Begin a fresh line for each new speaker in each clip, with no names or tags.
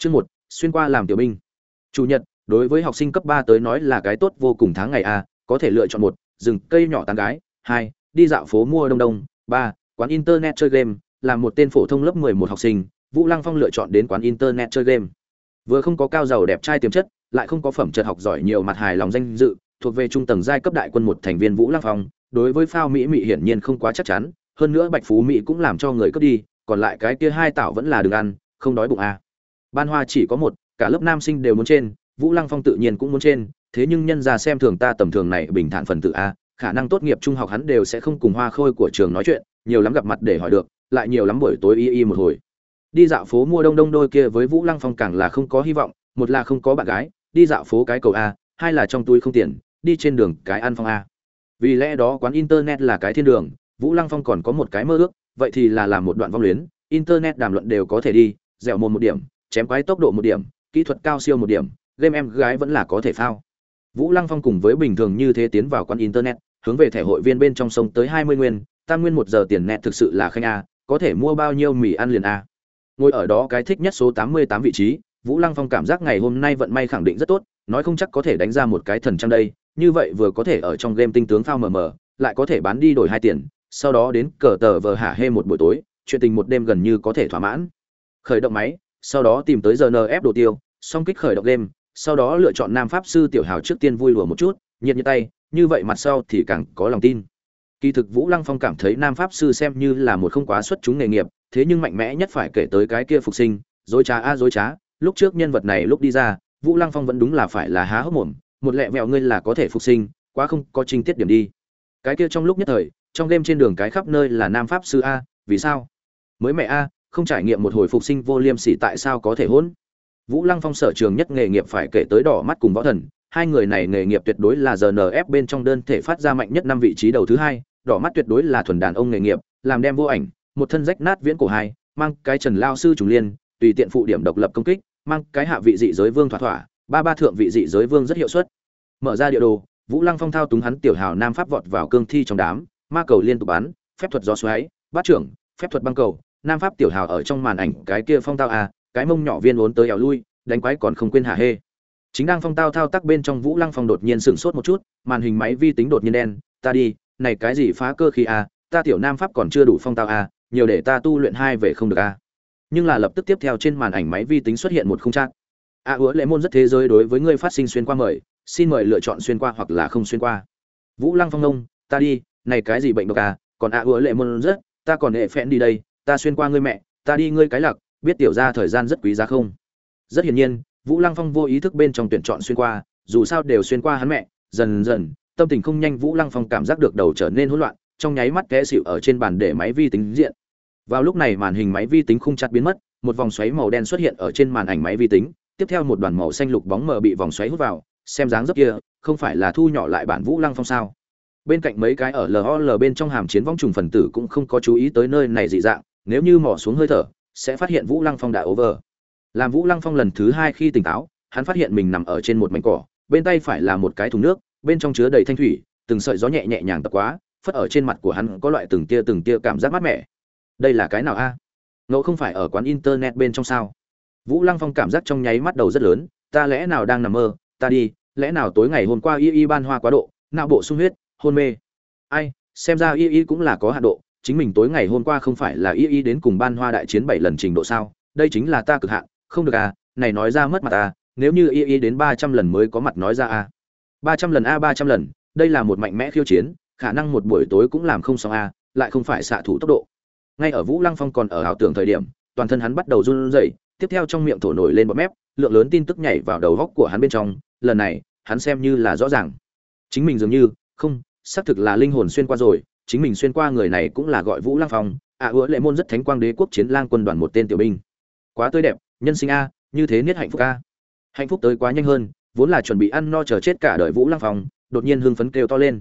Chương một xuyên qua làm tiểu binh. Chủ nhật, đối với học sinh cấp ba tới nói là cái tốt vô cùng tháng ngày a, có thể lựa chọn một, rừng cây nhỏ tán gái, hai, đi dạo phố mua đông đông, ba, quán internet chơi game, làm một tên phổ thông lớp mười một học sinh, Vũ Lăng Phong lựa chọn đến quán internet chơi game. Vừa không có cao giàu đẹp trai tiềm chất, lại không có phẩm chất học giỏi nhiều mặt hài lòng danh dự, thuộc về trung tầng giai cấp đại quân một thành viên Vũ Lăng Phong, đối với Phao Mỹ Mỹ hiển nhiên không quá chắc chắn, hơn nữa Bạch Phú Mỹ cũng làm cho người cướp đi, còn lại cái kia hai tạo vẫn là đừng ăn, không đói bụng à. Ban Hoa chỉ có một, cả lớp nam sinh đều muốn trên, Vũ Lăng Phong tự nhiên cũng muốn trên, thế nhưng nhân ra xem thường ta tầm thường này bình thản phần tự a, khả năng tốt nghiệp trung học hắn đều sẽ không cùng Hoa Khôi của trường nói chuyện, nhiều lắm gặp mặt để hỏi được, lại nhiều lắm buổi tối y y một hồi. Đi dạo phố mua đông đông đôi kia với Vũ Lăng Phong càng là không có hy vọng, một là không có bạn gái, đi dạo phố cái cầu a, hai là trong túi không tiền, đi trên đường cái ăn phong a. Vì lẽ đó quán internet là cái thiên đường, Vũ Lăng Phong còn có một cái mơ ước, vậy thì là làm một đoạn vong luyến, internet đàm luận đều có thể đi, dẻo mồm một điểm, chém quái tốc độ một điểm, kỹ thuật cao siêu một điểm, game em gái vẫn là có thể phao. Vũ Lăng Phong cùng với bình thường như thế tiến vào quán internet, hướng về thẻ hội viên bên trong sông tới 20 nguyên, tam nguyên một giờ tiền net thực sự là khanh a, có thể mua bao nhiêu mì ăn liền a. Ngồi ở đó cái thích nhất số 88 vị trí, Vũ Lăng Phong cảm giác ngày hôm nay vận may khẳng định rất tốt, nói không chắc có thể đánh ra một cái thần trăng đây, như vậy vừa có thể ở trong game tinh tướng phao mờ mờ, lại có thể bán đi đổi hai tiền, sau đó đến cờ tờ vờ hạ hê một buổi tối, chuyện tình một đêm gần như có thể thỏa mãn. Khởi động máy, sau đó tìm tới rnf đồ tiêu, xong kích khởi động game, sau đó lựa chọn nam pháp sư tiểu hào trước tiên vui lùa một chút, nhiệt như tay, như vậy mặt sau thì càng có lòng tin. Kỳ thực Vũ Lăng Phong cảm thấy nam pháp sư xem như là một không quá xuất chúng nghề nghiệp, thế nhưng mạnh mẽ nhất phải kể tới cái kia phục sinh, dối trá a dối trá, lúc trước nhân vật này lúc đi ra, Vũ Lăng Phong vẫn đúng là phải là há hốc mồm, một lẹ vẹo ngươi là có thể phục sinh, quá không có trinh tiết điểm đi. Cái kia trong lúc nhất thời, trong đêm trên đường cái khắp nơi là nam pháp sư a, vì sao? Mới mẹ a, không trải nghiệm một hồi phục sinh vô liêm sỉ tại sao có thể hỗn? Vũ Lăng Phong sở trường nhất nghề nghiệp phải kể tới đỏ mắt cùng võ thần, hai người này nghề nghiệp tuyệt đối là rnf bên trong đơn thể phát ra mạnh nhất năm vị trí đầu thứ hai, đỏ mắt tuyệt đối là thuần đàn ông nghề nghiệp, làm đem vô ảnh, một thân rách nát viễn cổ hai, mang cái Trần Lao sư trùng liên, tùy tiện phụ điểm độc lập công kích, mang cái hạ vị dị giới vương thỏa thỏa, ba ba thượng vị dị giới vương rất hiệu suất. Mở ra địa đồ, Vũ Lăng Phong thao túng hắn tiểu hào nam pháp vọt vào cương thi trong đám, ma cầu liên tục bắn, phép thuật gió xoáy, bát trưởng, phép thuật băng cầu, nam pháp tiểu hào ở trong màn ảnh cái kia phong tao à, cái mông nhỏ viên uốn tới ẻo lui, đánh quái còn không quên hạ hê chính đang phong tao thao tác bên trong vũ lăng phong đột nhiên sửng sốt một chút màn hình máy vi tính đột nhiên đen ta đi này cái gì phá cơ khí à? ta tiểu nam pháp còn chưa đủ phong tao à, nhiều để ta tu luyện hai về không được à? nhưng là lập tức tiếp theo trên màn ảnh máy vi tính xuất hiện một không trạng a hứa lệ môn rất thế giới đối với ngươi phát sinh xuyên qua mời xin mời lựa chọn xuyên qua hoặc là không xuyên qua vũ lăng phong ông, ta đi này cái gì bệnh độc à? còn a hứa lệ môn rất ta còn hệ phẽn đi đây ta xuyên qua ngươi mẹ, ta đi ngươi cái lặc biết tiểu ra thời gian rất quý giá không? Rất hiển nhiên, vũ lăng phong vô ý thức bên trong tuyển chọn xuyên qua, dù sao đều xuyên qua hắn mẹ, dần dần, tâm tình không nhanh vũ lăng phong cảm giác được đầu trở nên hỗn loạn, trong nháy mắt té xịu ở trên bàn để máy vi tính diện. Vào lúc này màn hình máy vi tính khung chặt biến mất, một vòng xoáy màu đen xuất hiện ở trên màn ảnh máy vi tính, tiếp theo một đoàn màu xanh lục bóng mờ bị vòng xoáy hút vào, xem dáng dấp kia, không phải là thu nhỏ lại bản vũ lăng phong sao? Bên cạnh mấy cái ở lol bên trong hàm chiến vong trùng phần tử cũng không có chú ý tới nơi này dị dạng nếu như mò xuống hơi thở, sẽ phát hiện vũ lăng phong đã over. Làm vũ lăng phong lần thứ hai khi tỉnh táo, hắn phát hiện mình nằm ở trên một mảnh cỏ, bên tay phải là một cái thùng nước, bên trong chứa đầy thanh thủy, từng sợi gió nhẹ nhẹ nhàng tập quá, phất ở trên mặt của hắn có loại từng tia từng tia cảm giác mát mẻ. Đây là cái nào a? Ngẫu không phải ở quán internet bên trong sao? Vũ lăng phong cảm giác trong nháy mắt đầu rất lớn, ta lẽ nào đang nằm mơ? Ta đi, lẽ nào tối ngày hôm qua y y ban hoa quá độ, não bộ sung huyết, hôn mê? Ai, xem ra y y cũng là có hạ độ chính mình tối ngày hôm qua không phải là y y đến cùng ban hoa đại chiến bảy lần trình độ sao? Đây chính là ta cực hạn, không được à này nói ra mất mặt à nếu như y y đến ba trăm lần mới có mặt nói ra à. Ba trăm lần a, ba trăm lần, đây là một mạnh mẽ khiêu chiến, khả năng một buổi tối cũng làm không xong a lại không phải xạ thủ tốc độ. Ngay ở vũ lăng phong còn ở ảo tưởng thời điểm, toàn thân hắn bắt đầu run rẩy, tiếp theo trong miệng thổ nổi lên bọt mép, lượng lớn tin tức nhảy vào đầu góc của hắn bên trong, lần này, hắn xem như là rõ ràng. Chính mình dường như, không, xác thực là linh hồn xuyên qua rồi chính mình xuyên qua người này cũng là gọi vũ lang phong ạ à, lệ môn rất thánh quang đế quốc chiến lang quân đoàn một tên tiểu binh. Quá tươi đẹp nhân sinh a như thế niết hạnh phúc a. Hạnh phúc tới quá nhanh hơn vốn là chuẩn bị ăn no chờ chết cả đời vũ lang phong đột nhiên hưng phấn kêu to lên.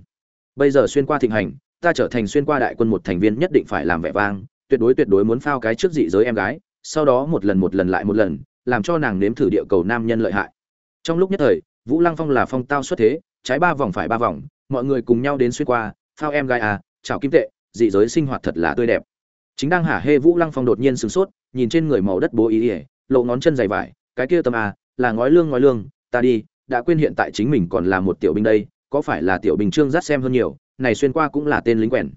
Bây giờ xuyên qua thịnh hành ta trở thành xuyên qua đại quân một thành viên nhất định phải làm vẻ vang tuyệt đối tuyệt đối muốn phao cái trước dị giới em gái sau đó một lần một lần lại một lần làm cho nàng nếm thử địa cầu nam nhân lợi hại. Trong lúc nhất thời vũ lăng phong là phong tao xuất thế trái ba vòng phải ba vòng mọi người cùng nhau đến xuyên qua phao em gái à chào kim tệ, dị giới sinh hoạt thật là tươi đẹp. Chính đang hả hê vũ lăng phong đột nhiên sửng sốt, nhìn trên người màu đất bố ý ỉa lộ ngón chân dày vải, cái kia tâm a là ngói lương ngói lương, ta đi, đã quên hiện tại chính mình còn là một tiểu binh đây, có phải là tiểu bình trương dắt xem hơn nhiều, này xuyên qua cũng là tên lính quèn.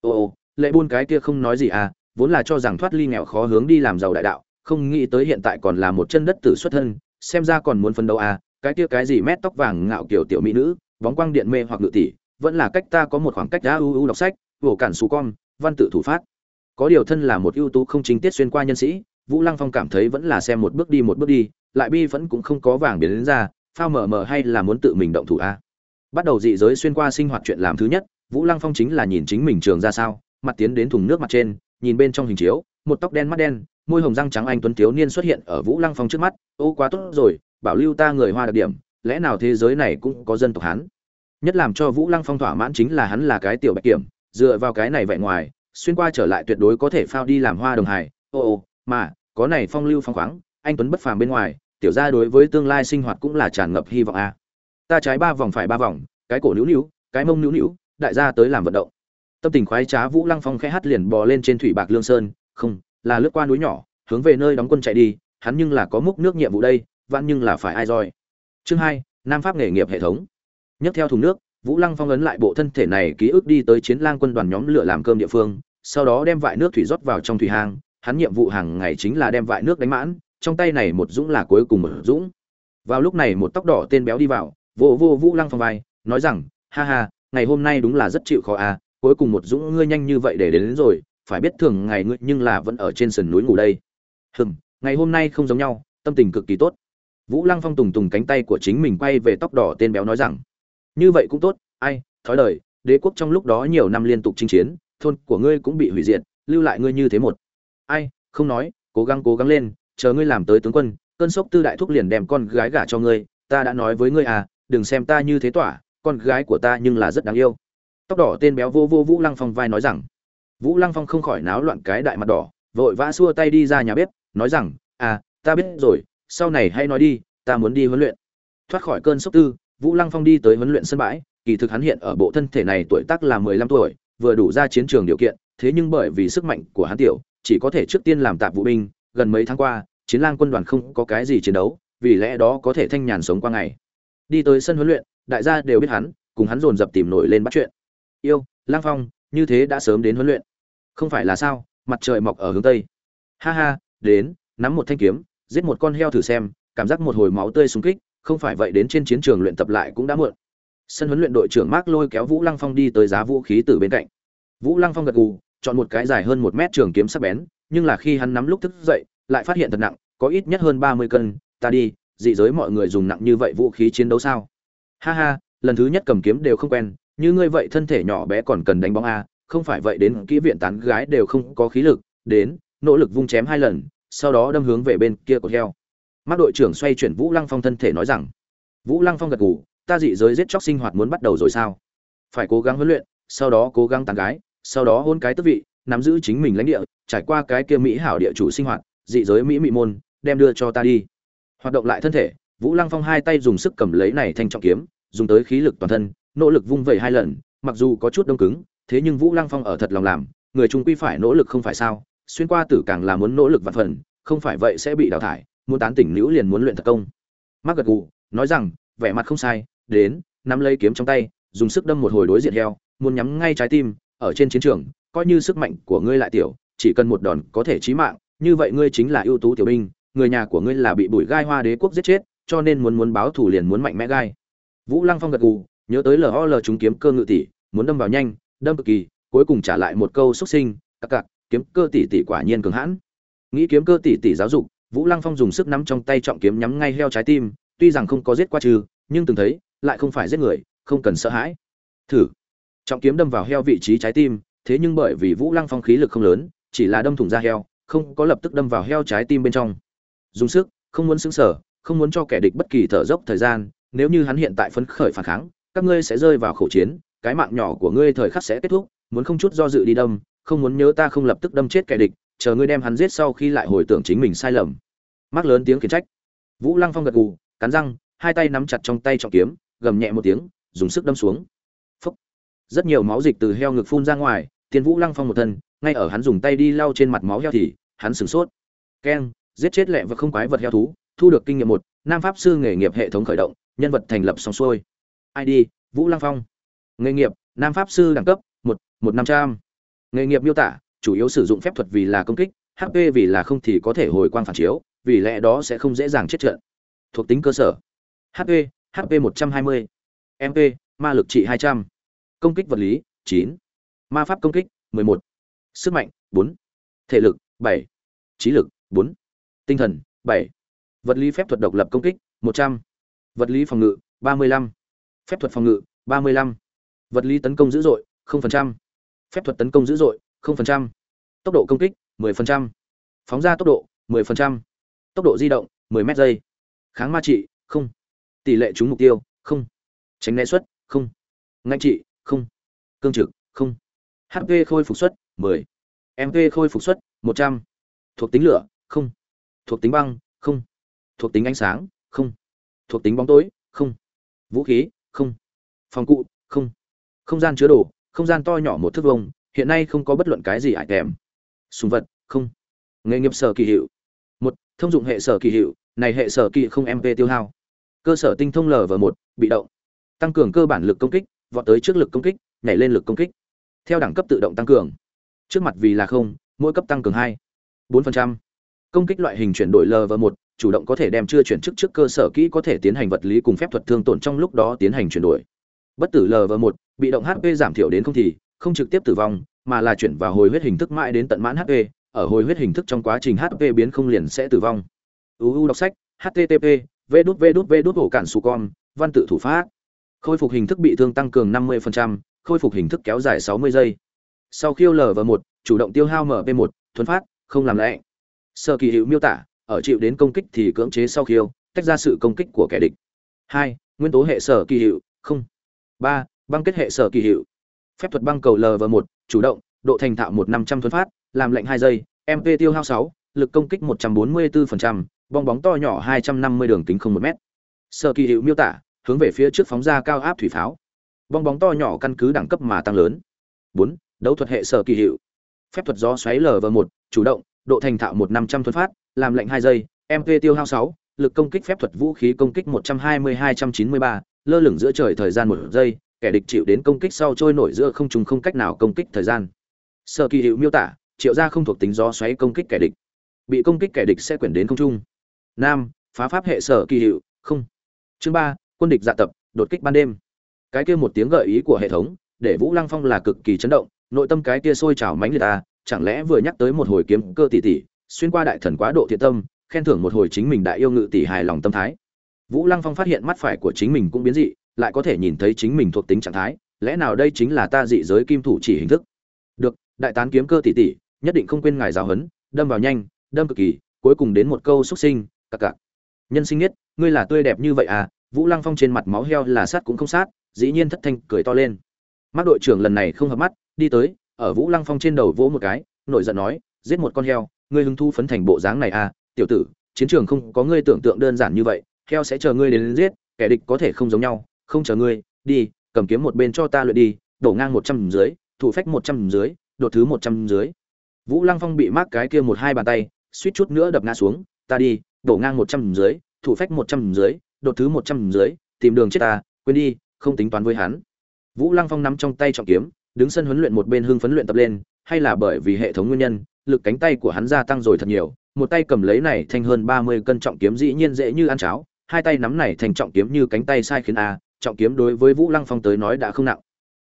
Ô ô, lệ buôn cái kia không nói gì à vốn là cho rằng thoát ly nghèo khó hướng đi làm giàu đại đạo, không nghĩ tới hiện tại còn là một chân đất tử xuất thân, xem ra còn muốn phấn đấu à cái kia cái gì mét tóc vàng ngạo kiểu tiểu mỹ nữ, bóng quang điện mê hoặc ngự tỷ vẫn là cách ta có một khoảng cách đã ưu ưu đọc sách vỗ cản xù con, văn tự thủ phát có điều thân là một ưu tú không chính tiết xuyên qua nhân sĩ, vũ lăng phong cảm thấy vẫn là xem một bước đi một bước đi, lại bi vẫn cũng không có vàng biến đến ra, phao mờ mờ hay là muốn tự mình động thủ a à? bắt đầu dị giới xuyên qua sinh hoạt chuyện làm thứ nhất, vũ lăng phong chính là nhìn chính mình trường ra sao, mặt tiến đến thùng nước mặt trên, nhìn bên trong hình chiếu, một tóc đen mắt đen, môi hồng răng trắng anh tuấn thiếu niên xuất hiện ở vũ lăng phong trước mắt, ô, quá tốt rồi, bảo lưu ta người hoa đặc điểm, lẽ nào thế giới này cũng có dân tộc hán nhất làm cho vũ lăng phong thỏa mãn chính là hắn là cái tiểu bạch kiểm, dựa vào cái này vậy ngoài, xuyên qua trở lại tuyệt đối có thể phao đi làm hoa đồng hải ô ô, mà, có này phong lưu phong khoáng, anh tuấn bất phàm bên ngoài, tiểu gia đối với tương lai sinh hoạt cũng là tràn ngập hy vọng a. Ta trái ba vòng phải ba vòng, cái cổ nữu nữu cái mông nữu nữu đại gia tới làm vận động. Tâm tình khoái trá vũ lăng phong khẽ hát liền bò lên trên thủy bạc lương sơn, không, là lướt qua núi nhỏ, hướng về nơi đóng quân chạy đi, hắn nhưng là có múc nước nhiệm vụ đây, vạn nhưng là phải ai roi chương hai, nam pháp nghề nghiệp hệ thống nhấc theo thùng nước vũ lăng phong ấn lại bộ thân thể này ký ức đi tới chiến lang quân đoàn nhóm lửa làm cơm địa phương sau đó đem vại nước thủy rót vào trong thủy hang. Hắn nhiệm vụ hàng ngày chính là đem vại nước đánh mãn trong tay này một dũng là cuối cùng một dũng. Vào lúc này một tóc đỏ tên béo đi vào vô vô vũ lăng phong vai nói rằng ha ha ngày hôm nay đúng là rất chịu khó à cuối cùng một dũng ngươi nhanh như vậy để đến, đến rồi phải biết thường ngày ngươi nhưng là vẫn ở trên sườn núi ngủ đây. Hừm ngày hôm nay không giống nhau tâm tình cực kỳ tốt. Vũ lăng phong tùng tùng cánh tay của chính mình quay về tóc đỏ tên béo nói rằng như vậy cũng tốt, ai, thói đời, đế quốc trong lúc đó nhiều năm liên tục chinh chiến, thôn của ngươi cũng bị hủy diệt, lưu lại ngươi như thế một. Ai, không nói, cố gắng cố gắng lên, chờ ngươi làm tới tướng quân, cơn sốc tư đại thúc liền đem con gái gả cho ngươi, ta đã nói với ngươi à đừng xem ta như thế tỏa, con gái của ta nhưng là rất đáng yêu. Tóc đỏ tên béo vô vô vũ lăng phong vai nói rằng. Vũ lăng phong không khỏi náo loạn cái đại mặt đỏ, vội vã xua tay đi ra nhà bếp, nói rằng à ta biết rồi, sau này hãy nói đi, ta muốn đi huấn luyện. Thoát khỏi cơn sốc tư vũ lăng phong đi tới huấn luyện sân bãi, kỳ thực hắn hiện ở bộ thân thể này tuổi tác là mười lăm tuổi, vừa đủ ra chiến trường điều kiện, thế nhưng bởi vì sức mạnh của hắn tiểu, chỉ có thể trước tiên làm tạp vụ binh, gần mấy tháng qua, chiến lang quân đoàn không có cái gì chiến đấu, vì lẽ đó có thể thanh nhàn sống qua ngày. Đi tới sân huấn luyện, đại gia đều biết hắn, cùng hắn dồn dập tìm nổi lên bắt chuyện. Yêu lang phong, như thế đã sớm đến huấn luyện. Không phải là sao, mặt trời mọc ở hướng tây. Ha ha, đến, nắm một thanh kiếm, giết một con heo thử xem, cảm giác một hồi máu tươi xung kích không phải vậy đến trên chiến trường luyện tập lại cũng đã muộn. Sân huấn luyện đội trưởng mark lôi kéo vũ lăng phong đi tới giá vũ khí từ bên cạnh. Vũ lăng phong gật gù, chọn một cái dài hơn một mét trường kiếm sắc bén, nhưng là khi hắn nắm lúc thức dậy, lại phát hiện thật nặng, có ít nhất hơn ba mươi cân. Ta đi, dị giới mọi người dùng nặng như vậy vũ khí chiến đấu sao? Ha ha, lần thứ nhất cầm kiếm đều không quen, như ngươi vậy thân thể nhỏ bé còn cần đánh bóng a, không phải vậy đến kỹ viện tán gái đều không có khí lực, đến, nỗ lực vung chém hai lần, sau đó đâm hướng về bên kia của heo mắt đội trưởng xoay chuyển vũ lăng phong thân thể nói rằng, vũ lăng phong gật gù, ta dị giới giết chóc sinh hoạt muốn bắt đầu rồi sao? Phải cố gắng huấn luyện, sau đó cố gắng tàn gái, sau đó hôn cái tước vị, nắm giữ chính mình lãnh địa, trải qua cái kia mỹ hảo địa chủ sinh hoạt, dị giới mỹ mị môn, đem đưa cho ta đi. Hoạt động lại thân thể, vũ lăng phong hai tay dùng sức cầm lấy này thanh trọng kiếm, dùng tới khí lực toàn thân, nỗ lực vung vẩy hai lần, mặc dù có chút đông cứng, thế nhưng vũ lăng phong ở thật lòng làm, người trung quy phải nỗ lực không phải sao? Xuyên qua tử càng là muốn nỗ lực vạn phần, không phải vậy sẽ bị đào thải muốn tán tỉnh nữ liền muốn luyện thật công. Mắc gật gù, nói rằng, vẻ mặt không sai, đến, nắm lấy kiếm trong tay, dùng sức đâm một hồi đối diện heo, muốn nhắm ngay trái tim, ở trên chiến trường, coi như sức mạnh của ngươi lại tiểu, chỉ cần một đòn có thể chí mạng, như vậy ngươi chính là ưu tú tiểu binh, người nhà của ngươi là bị bùi gai hoa đế quốc giết chết, cho nên muốn muốn báo thù liền muốn mạnh mẽ gai. Vũ lăng phong gật gù, nhớ tới lol chúng kiếm cơ ngự tỷ, muốn đâm vào nhanh, đâm cực kỳ, cuối cùng trả lại một câu xúc sinh, cặc cặc, kiếm cơ tỷ tỷ quả nhiên cường hãn. Nghĩ kiếm cơ tỷ tỷ giáo dục vũ lăng phong dùng sức nắm trong tay trọng kiếm nhắm ngay heo trái tim, tuy rằng không có giết qua trừ, nhưng từng thấy, lại không phải giết người, không cần sợ hãi. Thử. Trọng kiếm đâm vào heo vị trí trái tim, thế nhưng bởi vì vũ lăng phong khí lực không lớn, chỉ là đâm thủng da heo, không có lập tức đâm vào heo trái tim bên trong. Dùng sức, không muốn xứng sở không muốn cho kẻ địch bất kỳ thở dốc thời gian, nếu như hắn hiện tại phấn khởi phản kháng, các ngươi sẽ rơi vào khẩu chiến, cái mạng nhỏ của ngươi thời khắc sẽ kết thúc, muốn không chút do dự đi đâm, không muốn nhớ ta không lập tức đâm chết kẻ địch chờ ngươi đem hắn giết sau khi lại hồi tưởng chính mình sai lầm. Mắc lớn tiếng khiển trách. Vũ lăng phong gật gù, cắn răng, hai tay nắm chặt trong tay trọng kiếm, gầm nhẹ một tiếng, dùng sức đâm xuống. Phúc. rất nhiều máu dịch từ heo ngực phun ra ngoài tiên vũ lăng phong một thân, ngay ở hắn dùng tay đi lau trên mặt máu heo thì, hắn sửng sốt. Keng, giết chết lẹ và không quái vật heo thú, thu được kinh nghiệm một, nam pháp sư nghề nghiệp hệ thống khởi động, nhân vật thành lập xong xuôi. Id vũ lăng phong. Nghề nghiệp, nam pháp sư đẳng cấp, một một năm trăm. Nghề nghiệp miêu tả chủ yếu sử dụng phép thuật vì là công kích hp vì là không thì có thể hồi quang phản chiếu vì lẽ đó sẽ không dễ dàng chết trận. Thuộc tính cơ sở. Hp hp 120, mp ma lực trị 200, công kích vật lý 9, ma pháp công kích 11, sức mạnh 4, thể lực 7, trí lực 4, tinh thần 7, vật lý phép thuật độc lập công kích 100, vật lý phòng ngự 35, phép thuật phòng ngự 35, vật lý tấn công dữ dội 0%, phép thuật tấn công dữ dội 0%, tốc độ công kích mười phần trăm. Phóng ra tốc độ mười phần trăm. Tốc độ di động mười m giây. Kháng ma trị không. Tỷ lệ trúng mục tiêu không. Tránh né suất không. Ngạnh trị không. Cương trực không. Hp khôi phục suất mười. Mp khôi phục suất một trăm. Thuộc tính lửa không. Thuộc tính băng không. Thuộc tính ánh sáng không. Thuộc tính bóng tối không. Vũ khí không. Phòng cụ không. Không gian chứa đồ không gian to nhỏ một thước vông hiện nay không có bất luận cái gì ải kèm. Sùng vật, không. Nghề nghiệp sở kỳ hiệu. Một, thông dụng hệ sở kỳ hiệu, này hệ sở kỳ không mp tiêu hao. Cơ sở tinh thông lv một, bị động. Tăng cường cơ bản lực công kích, vọt tới trước lực công kích, nhảy lên lực công kích. Theo đẳng cấp tự động tăng cường. Trước mặt vì là không, mỗi cấp tăng cường hai. Bốn phần trăm. Công kích loại hình chuyển đổi lv một, chủ động có thể đem chưa chuyển chức trước cơ sở kỹ có thể tiến hành vật lý cùng phép thuật thương tổn trong lúc đó tiến hành chuyển đổi. Bất tử lv một, bị động hp giảm thiểu đến không thì không trực tiếp tử vong mà là chuyển vào hồi huyết hình thức mãi đến tận mãn hp ở hồi huyết hình thức trong quá trình hp biến không liền sẽ tử vong. Uu đọc sách http v đút v đút v đút cản su con văn tự thủ pháp. Khôi phục hình thức bị thương tăng cường 50%, khôi phục hình thức kéo dài 60 giây. Sau khiêu và một chủ động tiêu hao mp 1 thuấn phát không làm lẽ sơ kỳ hữu miêu tả ở chịu đến công kích thì cưỡng chế sau khiêu tách ra sự công kích của kẻ địch. Hai nguyên tố hệ sở kỳ hiệu không. Ba băng kết hệ sở kỳ hiệu phép thuật băng cầu lv một chủ động độ thành thạo một năm trăm thuấn phát làm lệnh hai giây mp tiêu hao sáu lực công kích một trăm bốn mươi 144%, bong bóng to nhỏ hai trăm năm mươi đường kính không một m sở kỳ hiệu miêu tả hướng về phía trước phóng ra cao áp thủy pháo. Bong bóng to nhỏ căn cứ đẳng cấp mà tăng lớn. Bốn đấu thuật hệ sở kỳ hiệu. Phép thuật gió xoáy lv một chủ động độ thành thạo một năm trăm thuấn phát làm lệnh hai giây mp tiêu hao sáu lực công kích phép thuật vũ khí công kích một trăm hai mươi hai trăm chín mươi ba lơ lửng giữa trời thời gian một giây kẻ địch chịu đến công kích sau trôi nổi giữa không trùng không cách nào công kích thời gian. Sở kỳ hiệu miêu tả, triệu gia không thuộc tính gió xoáy công kích kẻ địch. Bị công kích kẻ địch sẽ quyển đến không trung. Nam, phá pháp hệ sở kỳ hiệu, không. Chương ba, quân địch dạ tập, đột kích ban đêm. Cái kia một tiếng gợi ý của hệ thống, để vũ lăng phong là cực kỳ chấn động, nội tâm cái kia sôi trào mánh liệt ta chẳng lẽ vừa nhắc tới một hồi kiếm cơ tỷ tỷ, xuyên qua đại thần quá độ thiện tâm, khen thưởng một hồi chính mình đại yêu ngự tỷ hài lòng tâm thái. Vũ lăng phong phát hiện mắt phải của chính mình cũng biến dị lại có thể nhìn thấy chính mình thuộc tính trạng thái, lẽ nào đây chính là ta dị giới kim thủ chỉ hình thức? Được, đại tán kiếm cơ tỷ tỷ, nhất định không quên ngài giáo huấn, đâm vào nhanh, đâm cực kỳ, cuối cùng đến một câu xuất sinh, cặc cặc. Nhân sinh nhất, ngươi là tươi đẹp như vậy à vũ lăng phong trên mặt máu heo là sát cũng không sát, dĩ nhiên thất thanh, cười to lên. Mắt đội trưởng lần này không hợp mắt, đi tới, ở vũ lăng phong trên đầu vỗ một cái, nổi giận nói, giết một con heo, ngươi hưng thu phấn thành bộ dáng này à tiểu tử, chiến trường không có ngươi tưởng tượng đơn giản như vậy, heo sẽ chờ ngươi đến giết, kẻ địch có thể không giống nhau không chờ ngươi, đi, cầm kiếm một bên cho ta luyện đi, đổ ngang một trăm dưới, thủ phách một trăm dưới, đột thứ một trăm dưới. Vũ lăng phong bị mắc cái kia một hai bàn tay, suýt chút nữa đập ngã xuống, ta đi, đổ ngang một trăm dưới, thủ phách một trăm dưới, đột thứ một trăm dưới, tìm đường chết ta, quên đi, không tính toán với hắn. Vũ lăng phong nắm trong tay trọng kiếm, đứng sân huấn luyện một bên hưng phấn luyện tập lên, hay là bởi vì hệ thống nguyên nhân, lực cánh tay của hắn gia tăng rồi thật nhiều, một tay cầm lấy này thành hơn ba mươi cân trọng kiếm dĩ nhiên dễ như ăn cháo, hai tay nắm này thành trọng kiếm như cánh tay sai khiến a trọng kiếm đối với vũ lăng phong tới nói đã không nặng.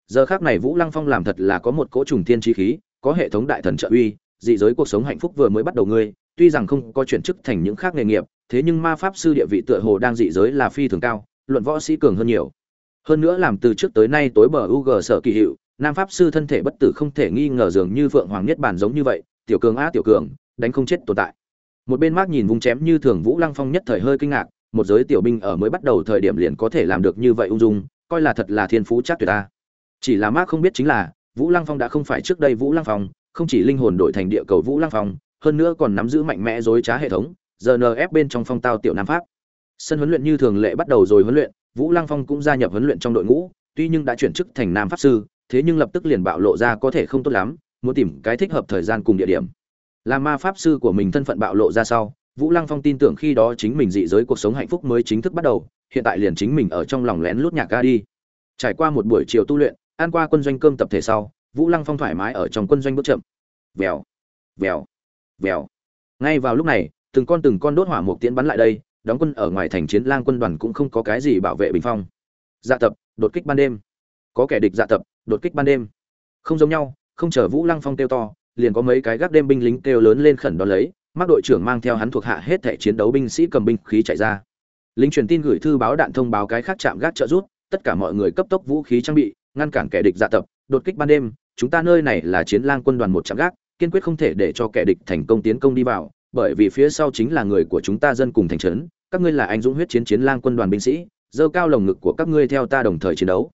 Giờ khác này vũ lăng phong làm thật là có một cỗ trùng thiên trí khí, có hệ thống đại thần trợ uy, dị giới cuộc sống hạnh phúc vừa mới bắt đầu ngươi, tuy rằng không có chuyển chức thành những khác nghề nghiệp, thế nhưng ma pháp sư địa vị tựa hồ đang dị giới là phi thường cao, luận võ sĩ cường hơn nhiều. Hơn nữa làm từ trước tới nay tối bờ u g sở kỳ hiệu, nam pháp sư thân thể bất tử không thể nghi ngờ dường như phượng hoàng nhất bản giống như vậy, tiểu cường á tiểu cường, đánh không chết tồn tại. Một bên mác nhìn vùng chém như thường vũ lăng phong nhất thời hơi kinh ngạc một giới tiểu binh ở mới bắt đầu thời điểm liền có thể làm được như vậy ung dung, coi là thật là thiên phú chắc tuyệt ta. Chỉ là Mark không biết chính là, vũ lăng phong đã không phải trước đây vũ lăng phong, không chỉ linh hồn đổi thành địa cầu vũ lăng phong, hơn nữa còn nắm giữ mạnh mẽ dối trá hệ thống rnf bên trong phong tao tiểu nam pháp. Sân huấn luyện như thường lệ bắt đầu rồi huấn luyện, vũ lăng phong cũng gia nhập huấn luyện trong đội ngũ, tuy nhưng đã chuyển chức thành nam pháp sư, thế nhưng lập tức liền bạo lộ ra có thể không tốt lắm, muốn tìm cái thích hợp thời gian cùng địa điểm. Là ma pháp sư của mình thân phận bạo lộ ra sau vũ lăng phong tin tưởng khi đó chính mình dị giới cuộc sống hạnh phúc mới chính thức bắt đầu, hiện tại liền chính mình ở trong lòng lén lút nhạc ga đi. Trải qua một buổi chiều tu luyện, ăn qua quân doanh cơm tập thể sau, vũ lăng phong thoải mái ở trong quân doanh bước chậm. Vèo vèo vèo. Ngay vào lúc này, từng con từng con đốt hỏa mục tiễn bắn lại đây, đóng quân ở ngoài thành chiến lang quân đoàn cũng không có cái gì bảo vệ bình phong. Dạ tập, đột kích ban đêm. Có kẻ địch dạ tập, đột kích ban đêm. Không giống nhau, không chờ vũ lăng phong kêu to, liền có mấy cái gác đêm binh lính kêu lớn lên khẩn đón lấy mắc đội trưởng mang theo hắn thuộc hạ hết thẻ chiến đấu binh sĩ cầm binh khí chạy ra. Lính truyền tin gửi thư báo đạn thông báo cái khác chạm gác trợ rút tất cả mọi người cấp tốc vũ khí trang bị, ngăn cản kẻ địch dạ tập, đột kích ban đêm, chúng ta nơi này là chiến lang quân đoàn một chạm gác, kiên quyết không thể để cho kẻ địch thành công tiến công đi vào, bởi vì phía sau chính là người của chúng ta dân cùng thành trấn, các ngươi là anh dũng huyết chiến chiến lang quân đoàn binh sĩ dơ cao lồng ngực của các ngươi theo ta đồng thời chiến đấu.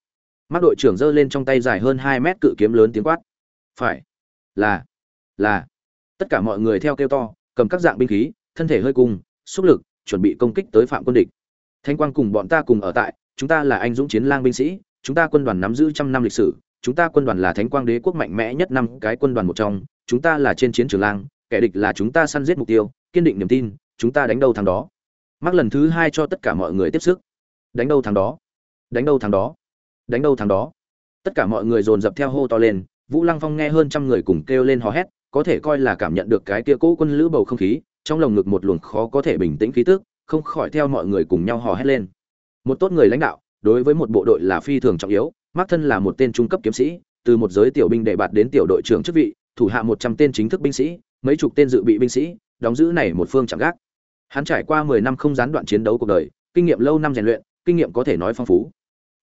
Mắt đội trưởng giơ lên trong tay dài hơn hai mét cự kiếm lớn tiếng quát. Phải. Là. Là. Tất cả mọi người theo kêu to cầm các dạng binh khí, thân thể hơi cung, xúc lực, chuẩn bị công kích tới phạm quân địch. Thanh quang cùng bọn ta cùng ở tại, chúng ta là anh dũng chiến lang binh sĩ, chúng ta quân đoàn nắm giữ trăm năm lịch sử, chúng ta quân đoàn là thánh quang đế quốc mạnh mẽ nhất năm, cái quân đoàn một trong, chúng ta là trên chiến trường lang, kẻ địch là chúng ta săn giết mục tiêu, kiên định niềm tin, chúng ta đánh đâu thằng đó. Mắc lần thứ hai cho tất cả mọi người tiếp sức. Đánh đâu thằng đó. Đánh đâu thằng đó. Đánh đâu thằng đó. Tất cả mọi người dồn dập theo hô to lên, vũ lăng phong nghe hơn trăm người cùng kêu lên hò hét có thể coi là cảm nhận được cái kia cỗ quân lữ bầu không khí, trong lồng ngực một luồng khó có thể bình tĩnh khí tức, không khỏi theo mọi người cùng nhau hò hét lên. Một tốt người lãnh đạo, đối với một bộ đội là phi thường trọng yếu mắc thân là một tên trung cấp kiếm sĩ, từ một giới tiểu binh đệ bạt đến tiểu đội trưởng chức vị, thủ hạ một trăm tên chính thức binh sĩ, mấy chục tên dự bị binh sĩ, đóng giữ này một phương chẳng gác. Hắn trải qua mười năm không gián đoạn chiến đấu cuộc đời, kinh nghiệm lâu năm rèn luyện, kinh nghiệm có thể nói phong phú.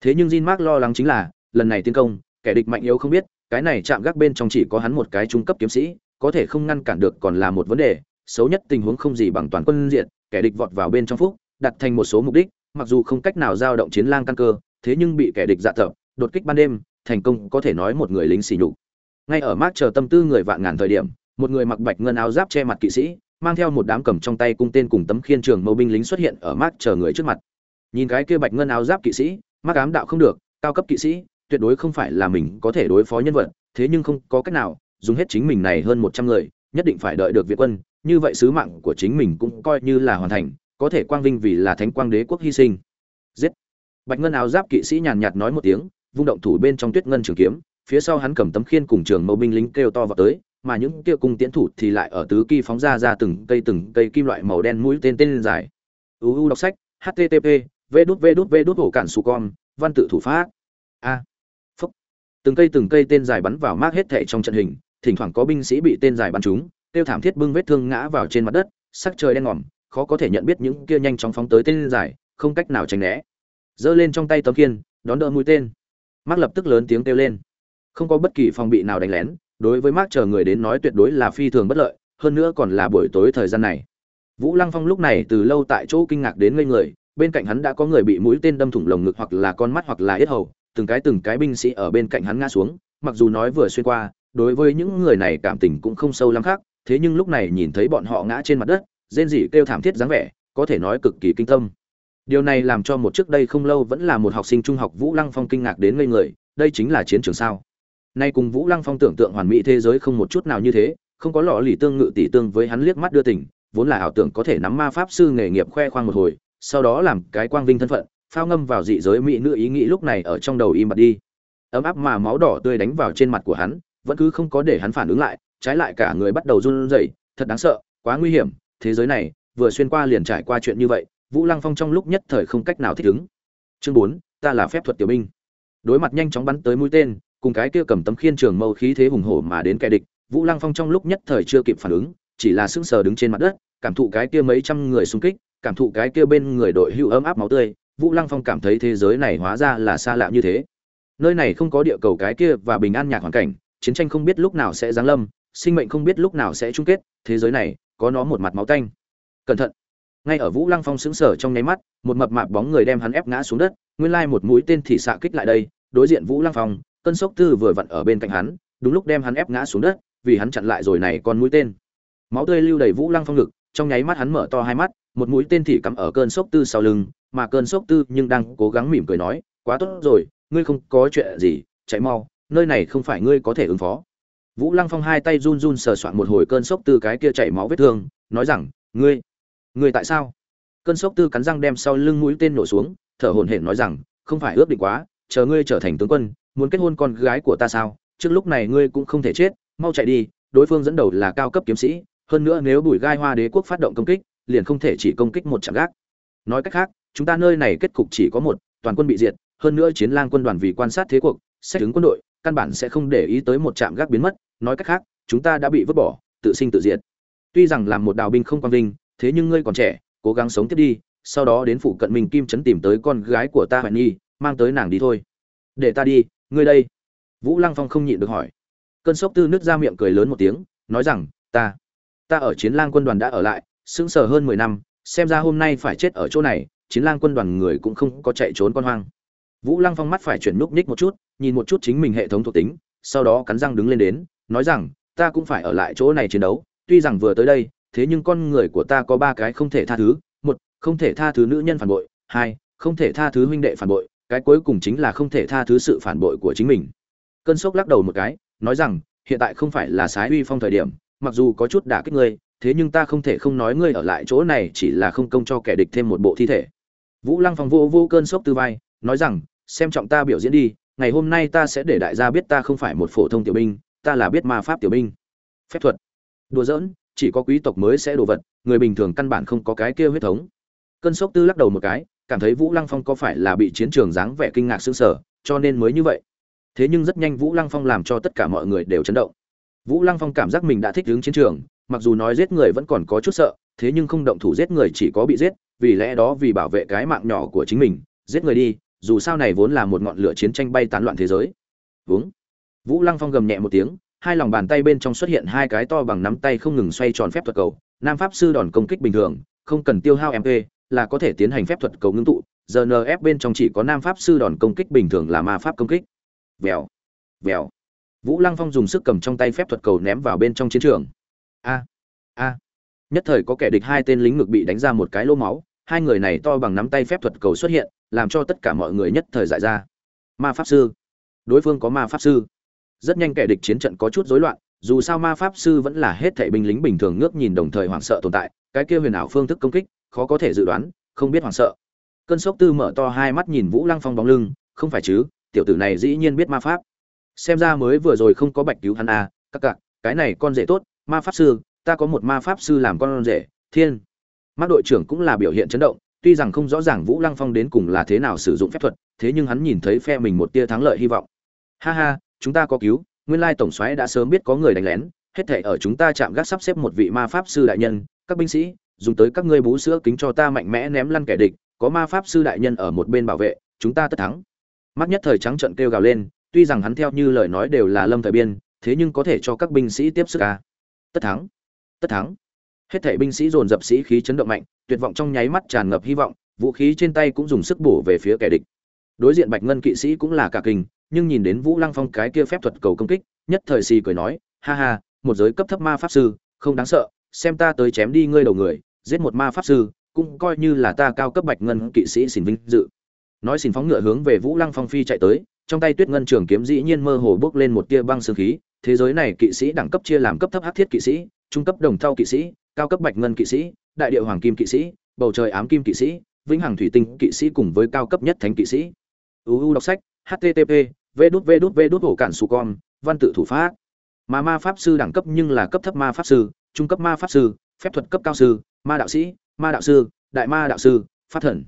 Thế nhưng Jin Mark lo lắng chính là, lần này tiến công, kẻ địch mạnh yếu không biết cái này chạm gác bên trong chỉ có hắn một cái trung cấp kiếm sĩ, có thể không ngăn cản được còn là một vấn đề, xấu nhất tình huống không gì bằng toàn quân diện, kẻ địch vọt vào bên trong phúc, đặt thành một số mục đích, mặc dù không cách nào giao động chiến lang căn cơ, thế nhưng bị kẻ địch dạ tập, đột kích ban đêm, thành công có thể nói một người lính xỉ nhục. Ngay ở mát chờ tâm tư người vạn ngàn thời điểm, một người mặc bạch ngân áo giáp che mặt kỵ sĩ, mang theo một đám cầm trong tay cung tên cùng tấm khiên trường mâu binh lính xuất hiện ở mát chờ người trước mặt. Nhìn cái kia bạch ngân áo giáp kỵ sĩ mát ám đạo không được, cao cấp kỵ sĩ tuyệt đối không phải là mình có thể đối phó nhân vật, thế nhưng không có cách nào, dùng hết chính mình này hơn một trăm người, nhất định phải đợi được việt quân. Như vậy sứ mạng của chính mình cũng coi như là hoàn thành, có thể quang vinh vì là thánh quang đế quốc hy sinh. Giết. Bạch ngân áo giáp kỵ sĩ nhàn nhạt nói một tiếng, vung động thủ bên trong tuyết ngân trường kiếm, phía sau hắn cầm tấm khiên cùng trường mâu binh lính kêu to vào tới, mà những kia cung tiễn thủ thì lại ở tứ kỳ phóng ra ra từng cây từng cây kim loại màu đen mũi tên tên dài. Uu đọc sách http v đút v đút v đút hổ cản su con, văn tự thủ pháp. A từng cây từng cây tên dài bắn vào mác hết thệ trong trận hình, thỉnh thoảng có binh sĩ bị tên dài bắn trúng, tiêu thảm thiết bưng vết thương ngã vào trên mặt đất, sắc trời đen ngòm, khó có thể nhận biết những kia nhanh chóng phóng tới tên dài, không cách nào tránh né. Giơ lên trong tay tấm kiên đón đỡ mũi tên. Mác lập tức lớn tiếng kêu lên. Không có bất kỳ phòng bị nào đánh lén, đối với mác chờ người đến nói tuyệt đối là phi thường bất lợi, hơn nữa còn là buổi tối thời gian này. Vũ lăng phong lúc này từ lâu tại chỗ kinh ngạc đến ngây người, bên cạnh hắn đã có người bị mũi tên đâm thủng lồng ngực hoặc là con mắt hoặc là yết hầu từng cái từng cái binh sĩ ở bên cạnh hắn ngã xuống, mặc dù nói vừa xuyên qua, đối với những người này cảm tình cũng không sâu lắm khác, thế nhưng lúc này nhìn thấy bọn họ ngã trên mặt đất, rên rỉ kêu thảm thiết dáng vẻ, có thể nói cực kỳ kinh tâm. Điều này làm cho một trước đây không lâu vẫn là một học sinh trung học vũ lăng phong kinh ngạc đến ngây người, đây chính là chiến trường sao? Nay cùng vũ lăng phong tưởng tượng hoàn mỹ thế giới không một chút nào như thế, không có lọ lì tương ngự tỷ tương với hắn liếc mắt đưa tỉnh vốn là ảo tưởng có thể nắm ma pháp sư nghề nghiệp khoe khoang một hồi, sau đó làm cái quang vinh thân phận phao ngâm vào dị giới mỹ nữ ý nghĩ lúc này ở trong đầu im bặt đi. Ấm áp mà máu đỏ tươi đánh vào trên mặt của hắn, vẫn cứ không có để hắn phản ứng lại, trái lại cả người bắt đầu run rẩy, thật đáng sợ, quá nguy hiểm, thế giới này, vừa xuyên qua liền trải qua chuyện như vậy, vũ lăng phong trong lúc nhất thời không cách nào thích ứng. Chương bốn, ta là phép thuật tiểu binh. Đối mặt nhanh chóng bắn tới mũi tên, cùng cái kia cầm tấm khiên trường mâu khí thế hùng hổ mà đến kẻ địch, vũ lăng phong trong lúc nhất thời chưa kịp phản ứng, chỉ là sững sờ đứng trên mặt đất, cảm thụ cái kia mấy trăm người xung kích, cảm thụ cái kia bên người đội hưu ấm áp máu tươi vũ lăng phong cảm thấy thế giới này hóa ra là xa lạ như thế. Nơi này không có địa cầu cái kia và bình an nhạc hoàn cảnh, chiến tranh không biết lúc nào sẽ giáng lâm, sinh mệnh không biết lúc nào sẽ chung kết, thế giới này có nó một mặt máu tanh. Cẩn thận. Ngay ở vũ lăng phong sững sờ trong nháy mắt, một mập mạp bóng người đem hắn ép ngã xuống đất, nguyên lai một mũi tên thị xạ kích lại đây, đối diện vũ lăng phong, cơn sốc tư vừa vặn ở bên cạnh hắn, đúng lúc đem hắn ép ngã xuống đất, vì hắn chặn lại rồi này con mũi tên. Máu tươi lưu đầy vũ lăng phong ngực, trong nháy mắt hắn mở to hai mắt, một mũi tên thị cắm ở cơn sốc tư sau lưng mà cơn sốc tư nhưng đang cố gắng mỉm cười nói, quá tốt rồi, ngươi không có chuyện gì, chạy mau, nơi này không phải ngươi có thể ứng phó. Vũ lăng phong hai tay run run sờ soạn một hồi cơn sốc tư cái kia chảy máu vết thương, nói rằng, ngươi ngươi tại sao? Cơn sốc tư cắn răng đem sau lưng mũi tên nổ xuống, thở hổn hển nói rằng, không phải ước định quá, chờ ngươi trở thành tướng quân, muốn kết hôn con gái của ta sao? Trước lúc này ngươi cũng không thể chết, mau chạy đi, đối phương dẫn đầu là cao cấp kiếm sĩ, hơn nữa nếu bùi gai hoa đế quốc phát động công kích, liền không thể chỉ công kích một trạm gác. Nói cách khác chúng ta nơi này kết cục chỉ có một, toàn quân bị diệt, hơn nữa chiến lang quân đoàn vì quan sát thế cuộc, xét ứng quân đội, căn bản sẽ không để ý tới một trạm gác biến mất. Nói cách khác, chúng ta đã bị vứt bỏ, tự sinh tự diệt. Tuy rằng làm một đào binh không quang vinh, thế nhưng ngươi còn trẻ, cố gắng sống tiếp đi, sau đó đến phụ cận mình kim trấn tìm tới con gái của ta hoài nhi mang tới nàng đi thôi. Để ta đi, ngươi đây. Vũ lăng phong không nhịn được hỏi. Cơn sốc tư nước ra miệng cười lớn một tiếng, nói rằng, ta ta ở chiến lang quân đoàn đã ở lại, sững sờ hơn mười năm, xem ra hôm nay phải chết ở chỗ này chiến lang quân đoàn người cũng không có chạy trốn con hoang. Vũ lăng phong mắt phải chuyển núp ních một chút, nhìn một chút chính mình hệ thống thuộc tính, sau đó cắn răng đứng lên đến, nói rằng, ta cũng phải ở lại chỗ này chiến đấu, tuy rằng vừa tới đây, thế nhưng con người của ta có ba cái không thể tha thứ, một, không thể tha thứ nữ nhân phản bội, hai, không thể tha thứ huynh đệ phản bội, cái cuối cùng chính là không thể tha thứ sự phản bội của chính mình. Cơn sốc lắc đầu một cái, nói rằng, hiện tại không phải là sái uy phong thời điểm, mặc dù có chút đả kích ngươi, thế nhưng ta không thể không nói ngươi ở lại chỗ này chỉ là không công cho kẻ địch thêm một bộ thi thể vũ lăng phong vô vô cơn sốc tư vai, nói rằng, xem trọng ta biểu diễn đi, ngày hôm nay ta sẽ để đại gia biết ta không phải một phổ thông tiểu binh, ta là biết ma pháp tiểu binh. Phép thuật. Đùa giỡn, chỉ có quý tộc mới sẽ đồ vật, người bình thường căn bản không có cái kia huyết thống. Cơn sốc tư lắc đầu một cái, cảm thấy vũ lăng phong có phải là bị chiến trường dáng vẻ kinh ngạc sững sờ, cho nên mới như vậy. Thế nhưng rất nhanh vũ lăng phong làm cho tất cả mọi người đều chấn động. Vũ lăng phong cảm giác mình đã thích đứng chiến trường, mặc dù nói giết người vẫn còn có chút sợ thế nhưng không động thủ giết người chỉ có bị giết, vì lẽ đó vì bảo vệ cái mạng nhỏ của chính mình, giết người đi, dù sao này vốn là một ngọn lửa chiến tranh bay tán loạn thế giới. Vướng vũ lăng phong gầm nhẹ một tiếng, hai lòng bàn tay bên trong xuất hiện hai cái to bằng nắm tay không ngừng xoay tròn phép thuật cầu, nam pháp sư đòn công kích bình thường, không cần tiêu hao mp là có thể tiến hành phép thuật cầu ngưng tụ GNF bên trong chỉ có nam pháp sư đòn công kích bình thường là ma pháp công kích. Vèo. Vèo. Vũ lăng phong dùng sức cầm trong tay phép thuật cầu ném vào bên trong chiến trường. A. A nhất thời có kẻ địch hai tên lính ngực bị đánh ra một cái lỗ máu, hai người này to bằng nắm tay phép thuật cầu xuất hiện, làm cho tất cả mọi người nhất thời giải ra. Ma pháp sư. Đối phương có ma pháp sư. Rất nhanh kẻ địch chiến trận có chút rối loạn, dù sao ma pháp sư vẫn là hết thảy binh lính bình thường ngước nhìn đồng thời hoảng sợ tồn tại, cái kia huyền ảo phương thức công kích, khó có thể dự đoán, không biết hoảng sợ. Cơn sốc tư mở to hai mắt nhìn vũ lăng phong bóng lưng, không phải chứ, tiểu tử này dĩ nhiên biết ma pháp. Xem ra mới vừa rồi không có bạch cứu hắn à các cặc cái này con dễ tốt, ma pháp sư ta có một ma pháp sư làm con rể, thiên. Mắt đội trưởng cũng là biểu hiện chấn động, tuy rằng không rõ ràng vũ lăng phong đến cùng là thế nào sử dụng phép thuật, thế nhưng hắn nhìn thấy phe mình một tia thắng lợi hy vọng. Ha ha, chúng ta có cứu, nguyên lai tổng soái đã sớm biết có người đánh lén, hết thể ở chúng ta chạm gác sắp xếp một vị ma pháp sư đại nhân, các binh sĩ, dùng tới các ngươi bú sữa kính cho ta mạnh mẽ ném lăn kẻ địch, có ma pháp sư đại nhân ở một bên bảo vệ, chúng ta tất thắng. Mắt nhất thời trắng trận kêu gào lên, tuy rằng hắn theo như lời nói đều là lâm thời biên, thế nhưng có thể cho các binh sĩ tiếp sức ca tất thắng tất thắng. Hết thảy binh sĩ dồn dập sĩ khí chấn động mạnh, tuyệt vọng trong nháy mắt tràn ngập hy vọng, vũ khí trên tay cũng dùng sức bổ về phía kẻ địch. Đối diện bạch ngân kỵ sĩ cũng là cả kinh, nhưng nhìn đến vũ lăng phong cái kia phép thuật cầu công kích, nhất thời xì cười nói, ha ha, một giới cấp thấp ma pháp sư, không đáng sợ, xem ta tới chém đi ngươi đầu người, giết một ma pháp sư, cũng coi như là ta cao cấp bạch ngân kỵ sĩ xin vinh dự. Nói xin phóng ngựa hướng về vũ lăng phong phi chạy tới, trong tay tuyết ngân trường kiếm dĩ nhiên mơ hồ bước lên một tia băng sương khí, thế giới này kỵ sĩ đẳng cấp chia làm cấp thấp hắc thiết kỵ sĩ trung cấp đồng thau kỵ sĩ, cao cấp bạch ngân kỵ sĩ, đại địa hoàng kim kỵ sĩ, bầu trời ám kim kỵ sĩ, vĩnh hằng thủy tinh kỵ sĩ cùng với cao cấp nhất thánh kỵ sĩ. Uu đọc sách http v đút v đút v đút cản su con văn tự thủ pháp. Mà ma pháp sư đẳng cấp nhưng là cấp thấp ma pháp sư, trung cấp ma pháp sư, phép thuật cấp cao sư, ma đạo sĩ, ma đạo sư, đại ma đạo sư, pháp thần.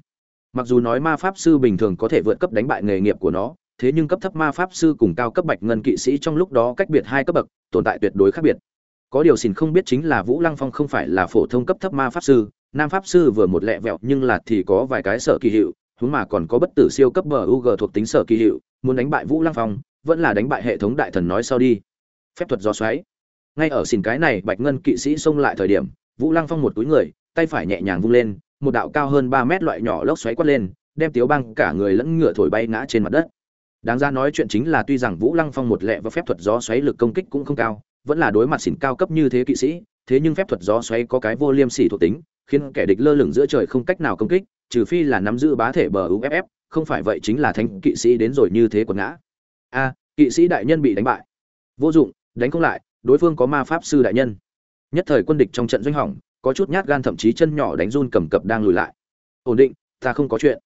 Mặc dù nói ma pháp sư bình thường có thể vượt cấp đánh bại nghề nghiệp của nó, thế nhưng cấp thấp ma pháp sư cùng cao cấp bạch ngân kỵ sĩ trong lúc đó cách biệt hai cấp bậc, tồn tại tuyệt đối khác biệt có điều xin không biết chính là vũ lăng phong không phải là phổ thông cấp thấp ma pháp sư nam pháp sư vừa một lẹ vẹo nhưng là thì có vài cái sở kỳ hiệu huống mà còn có bất tử siêu cấp bờ UG thuộc tính sở kỳ hiệu, muốn đánh bại Vũ Lăng Phong, vẫn là đánh bại hệ thống đại thần nói sau đi. Phép thuật gió xoáy. Ngay ở xỉn cái này Bạch Ngân kỵ sĩ xông lại thời điểm, Vũ Lăng Phong một túi người, tay phải nhẹ nhàng vung lên, một đạo cao hơn ba mét loại nhỏ lốc xoáy quát lên, đem Tiếu Băng cả người lẫn ngựa thổi bay ngã trên mặt đất. Đáng ra nói chuyện chính là tuy rằng Vũ Lăng Phong một lẹ và phép thuật gió xoáy lực công kích cũng không cao, vẫn là đối mặt xỉn cao cấp như thế kỵ sĩ, thế nhưng phép thuật gió xoáy có cái vô liêm sỉ thuộc tính, khiến kẻ địch lơ lửng giữa trời không cách nào công kích, trừ phi là nắm giữ bá thể bờ uff không phải vậy chính là thánh kỵ sĩ đến rồi như thế quần ngã. A kỵ sĩ đại nhân bị đánh bại. Vô dụng đánh không lại đối phương có ma pháp sư đại nhân. Nhất thời quân địch trong trận doanh hỏng có chút nhát gan thậm chí chân nhỏ đánh run cầm cập đang lùi lại. Ổn định ta không có chuyện.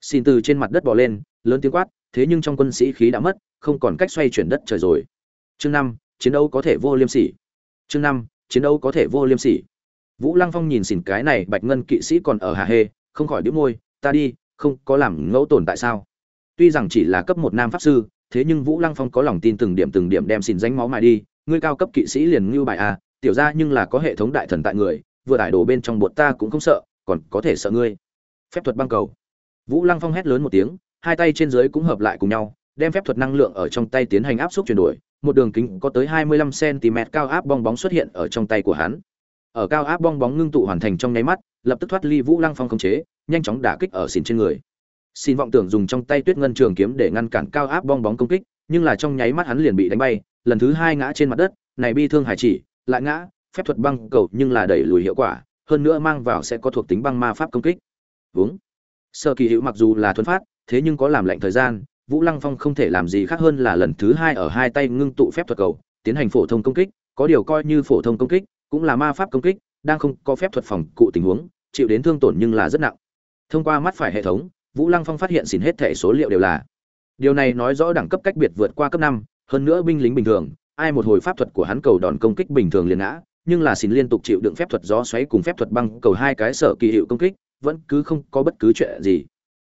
Xin từ trên mặt đất bò lên lớn tiếng quát thế nhưng trong quân sĩ khí đã mất không còn cách xoay chuyển đất trời rồi. Chương năm chiến đấu có thể vô liêm sỉ. Chương năm, chiến đấu có thể vô liêm sỉ. Vũ lăng phong nhìn xỉn cái này bạch ngân kỵ sĩ còn ở hà hê, không khỏi đĩu môi, ta đi, không có làm ngẫu tồn tại sao? Tuy rằng chỉ là cấp một nam pháp sư, thế nhưng vũ lăng phong có lòng tin từng điểm từng điểm đem xỉn danh máu mài đi. Ngươi cao cấp kỵ sĩ liền ngưu bài a tiểu ra nhưng là có hệ thống đại thần tại người, vừa đải đồ bên trong bột ta cũng không sợ, còn có thể sợ ngươi. Phép thuật băng cầu. Vũ lăng phong hét lớn một tiếng, hai tay trên dưới cũng hợp lại cùng nhau, đem phép thuật năng lượng ở trong tay tiến hành áp suất chuyển đổi một đường kính có tới 25 cm cao áp bong bóng xuất hiện ở trong tay của hắn. Ở cao áp bong bóng ngưng tụ hoàn thành trong nháy mắt, lập tức thoát ly vũ lăng phong khống chế, nhanh chóng đả kích ở xỉn trên người. Xin vọng tưởng dùng trong tay tuyết ngân trường kiếm để ngăn cản cao áp bong bóng công kích, nhưng là trong nháy mắt hắn liền bị đánh bay, lần thứ hai ngã trên mặt đất, này bi thương hải chỉ, lại ngã, phép thuật băng cầu nhưng là đẩy lùi hiệu quả, hơn nữa mang vào sẽ có thuộc tính băng ma pháp công kích. Uống sơ kỳ hữu mặc dù là thuần phát, thế nhưng có làm lệnh thời gian vũ lăng phong không thể làm gì khác hơn là lần thứ hai ở hai tay ngưng tụ phép thuật cầu, tiến hành phổ thông công kích, có điều coi như phổ thông công kích, cũng là ma pháp công kích, đang không có phép thuật phòng cụ tình huống, chịu đến thương tổn nhưng là rất nặng. Thông qua mắt phải hệ thống, vũ lăng phong phát hiện xin hết thẻ số liệu đều là. Điều này nói rõ đẳng cấp cách biệt vượt qua cấp năm, hơn nữa binh lính bình thường, ai một hồi pháp thuật của hắn cầu đòn công kích bình thường liền ngã, nhưng là xin liên tục chịu đựng phép thuật gió xoáy cùng phép thuật băng cầu hai cái sở kỳ hiệu công kích, vẫn cứ không có bất cứ chuyện gì.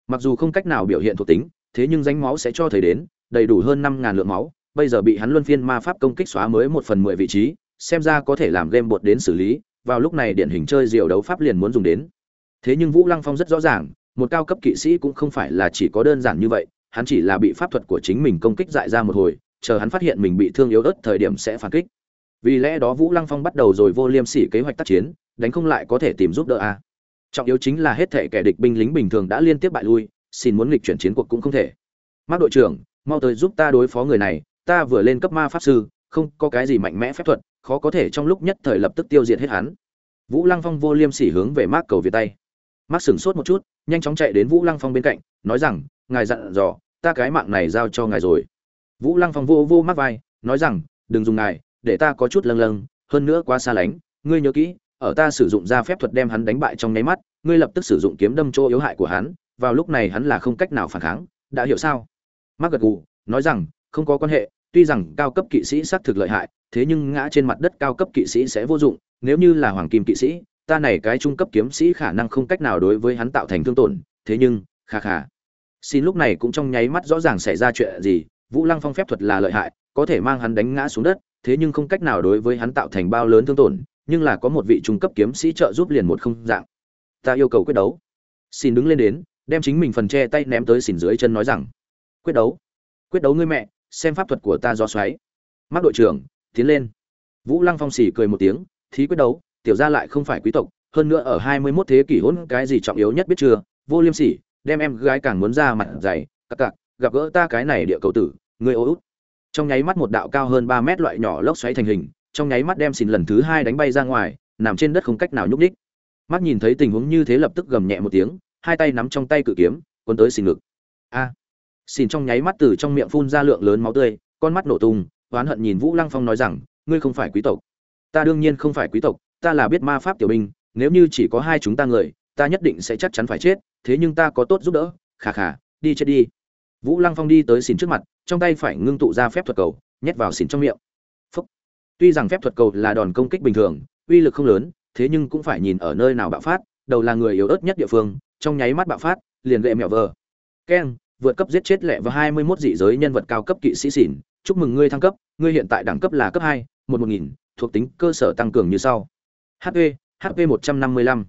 Mặc dù không cách nào biểu hiện thuộc tính thế nhưng danh máu sẽ cho thấy đến, đầy đủ hơn năm ngàn lượng máu, bây giờ bị hắn luân phiên ma pháp công kích xóa mới một phần mười vị trí, xem ra có thể làm game bột đến xử lý, vào lúc này điển hình chơi diều đấu pháp liền muốn dùng đến. Thế nhưng vũ lăng phong rất rõ ràng, một cao cấp kỵ sĩ cũng không phải là chỉ có đơn giản như vậy, hắn chỉ là bị pháp thuật của chính mình công kích dại ra một hồi, chờ hắn phát hiện mình bị thương yếu ớt thời điểm sẽ phản kích. Vì lẽ đó vũ lăng phong bắt đầu rồi vô liêm sỉ kế hoạch tác chiến, đánh không lại có thể tìm giúp đỡ a. Trọng yếu chính là hết thể kẻ địch binh lính bình thường đã liên tiếp bại lui xin muốn nghịch chuyển chiến cuộc cũng không thể. Mác đội trưởng, mau tới giúp ta đối phó người này, ta vừa lên cấp ma pháp sư, không có cái gì mạnh mẽ phép thuật, khó có thể trong lúc nhất thời lập tức tiêu diệt hết hắn. Vũ lăng phong vô liêm sỉ hướng về mác cầu việt tay. Mác sửng sốt một chút, nhanh chóng chạy đến vũ lăng phong bên cạnh, nói rằng, ngài dặn dò, ta cái mạng này giao cho ngài rồi. Vũ lăng phong vô vô mắc vai, nói rằng, đừng dùng ngài, để ta có chút lâng lâng, hơn nữa quá xa lánh, ngươi nhớ kỹ, ở ta sử dụng ra phép thuật đem hắn đánh bại trong nháy mắt, ngươi lập tức sử dụng kiếm đâm chỗ yếu hại của hắn vào lúc này hắn là không cách nào phản kháng, đã hiểu sao? Mắc gật gù, nói rằng, không có quan hệ, tuy rằng cao cấp kỵ sĩ xác thực lợi hại, thế nhưng ngã trên mặt đất cao cấp kỵ sĩ sẽ vô dụng, nếu như là hoàng kim kỵ sĩ, ta này cái trung cấp kiếm sĩ khả năng không cách nào đối với hắn tạo thành thương tổn, thế nhưng, kha kha. Xin lúc này cũng trong nháy mắt rõ ràng xảy ra chuyện gì, vũ lăng phong phép thuật là lợi hại, có thể mang hắn đánh ngã xuống đất, thế nhưng không cách nào đối với hắn tạo thành bao lớn thương tổn, nhưng là có một vị trung cấp kiếm sĩ trợ giúp liền một không dạng. Ta yêu cầu quyết đấu. Xin đứng lên đến đem chính mình phần che tay ném tới xỉn dưới chân nói rằng, quyết đấu quyết đấu ngươi mẹ, xem pháp thuật của ta do xoáy. Mắc đội trưởng tiến lên. Vũ lăng phong xỉ cười một tiếng, thí quyết đấu, tiểu gia lại không phải quý tộc, hơn nữa ở hai mươi 21 thế kỷ hỗn cái gì trọng yếu nhất biết chưa? Vô liêm sỉ, đem em gái càng muốn ra mặt dày, cặc cặc, gặp gỡ ta cái này địa cầu tử, ngươi ô út. Trong nháy mắt một đạo cao hơn ba mét loại nhỏ lốc xoáy thành hình, trong nháy mắt đem xỉn lần thứ hai đánh bay ra ngoài, nằm trên đất không cách nào nhúc nhích. Mắt nhìn thấy tình huống như thế lập tức gầm nhẹ một tiếng hai tay nắm trong tay cự kiếm cuốn tới xìn ngực. A. À. xìn trong nháy mắt từ trong miệng phun ra lượng lớn máu tươi, con mắt nổ tung, oán hận nhìn vũ lăng phong nói rằng, ngươi không phải quý tộc. Ta đương nhiên không phải quý tộc, ta là biết ma pháp tiểu binh, nếu như chỉ có hai chúng ta người, ta nhất định sẽ chắc chắn phải chết, thế nhưng ta có tốt giúp đỡ. Khà khà, đi chết đi. Vũ lăng phong đi tới xìn trước mặt, trong tay phải ngưng tụ ra phép thuật cầu, nhét vào xìn trong miệng. Phúc. tuy rằng phép thuật cầu là đòn công kích bình thường, uy lực không lớn, thế nhưng cũng phải nhìn ở nơi nào bạo phát, đầu là người yếu ớt nhất địa phương trong nháy mắt bạo phát, liền gệ mẹo vờ. Keng, vượt cấp giết chết lẹ và hai mươi 21 dị giới nhân vật cao cấp kỵ sĩ xỉn, chúc mừng ngươi thăng cấp, ngươi hiện tại đẳng cấp là cấp hai, một một nghìn, thuộc tính cơ sở tăng cường như sau. Hp hp một trăm năm mươi lăm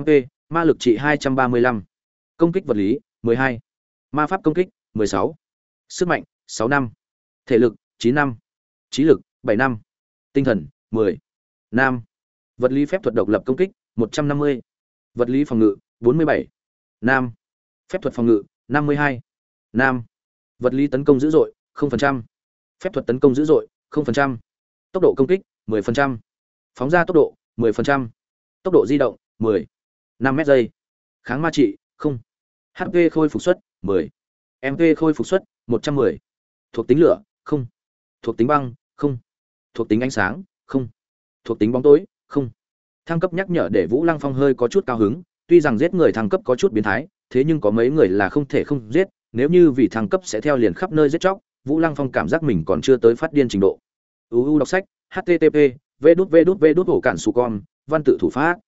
mp ma lực trị hai trăm ba mươi lăm, công kích vật lý, mười hai, ma pháp công kích, mười sáu, sức mạnh, sáu năm, thể lực, chín năm, trí lực, bảy năm, tinh thần, mười, nam, vật lý phép thuật độc lập công kích, một trăm năm mươi, vật lý phòng ngự bốn mươi bảy. Nam. Phép thuật phòng ngự, năm mươi hai. Nam. Vật lý tấn công dữ dội, không phần trăm. Phép thuật tấn công dữ dội, không phần trăm. Tốc độ công kích, mười phần trăm. Phóng ra tốc độ, mười phần trăm. Tốc độ di động, mười. Năm mét giây. Kháng ma trị, không. Hp khôi phục suất, mười. Mp khôi phục suất, một trăm mười. Thuộc tính lửa, không. Thuộc tính băng, không. Thuộc tính ánh sáng, không. Thuộc tính bóng tối, không. Thăng cấp nhắc nhở để vũ lăng phong hơi có chút cao hứng tuy rằng giết người thăng cấp có chút biến thái thế nhưng có mấy người là không thể không giết nếu như vì thăng cấp sẽ theo liền khắp nơi giết chóc vũ lăng phong cảm giác mình còn chưa tới phát điên trình độ uu đọc sách http v đút v đút v đút cản su con văn tự thủ pháp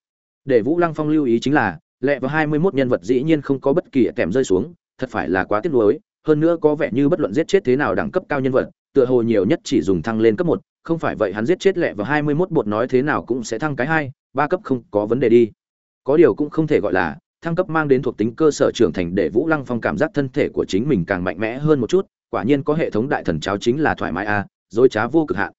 để vũ lăng phong lưu ý chính là lẹ vào hai mươi 21 nhân vật dĩ nhiên không có bất kỳ kèm rơi xuống thật phải là quá tiếc nuối hơn nữa có vẻ như bất luận giết chết thế nào đẳng cấp cao nhân vật tựa hồ nhiều nhất chỉ dùng thăng lên cấp một không phải vậy hắn giết chết lẹ vào hai mươi 21 bột nói thế nào cũng sẽ thăng cái hai ba cấp không có vấn đề đi có điều cũng không thể gọi là thăng cấp mang đến thuộc tính cơ sở trưởng thành để vũ lăng phong cảm giác thân thể của chính mình càng mạnh mẽ hơn một chút quả nhiên có hệ thống đại thần cháo chính là thoải mái a à, dối trá vô cực hạn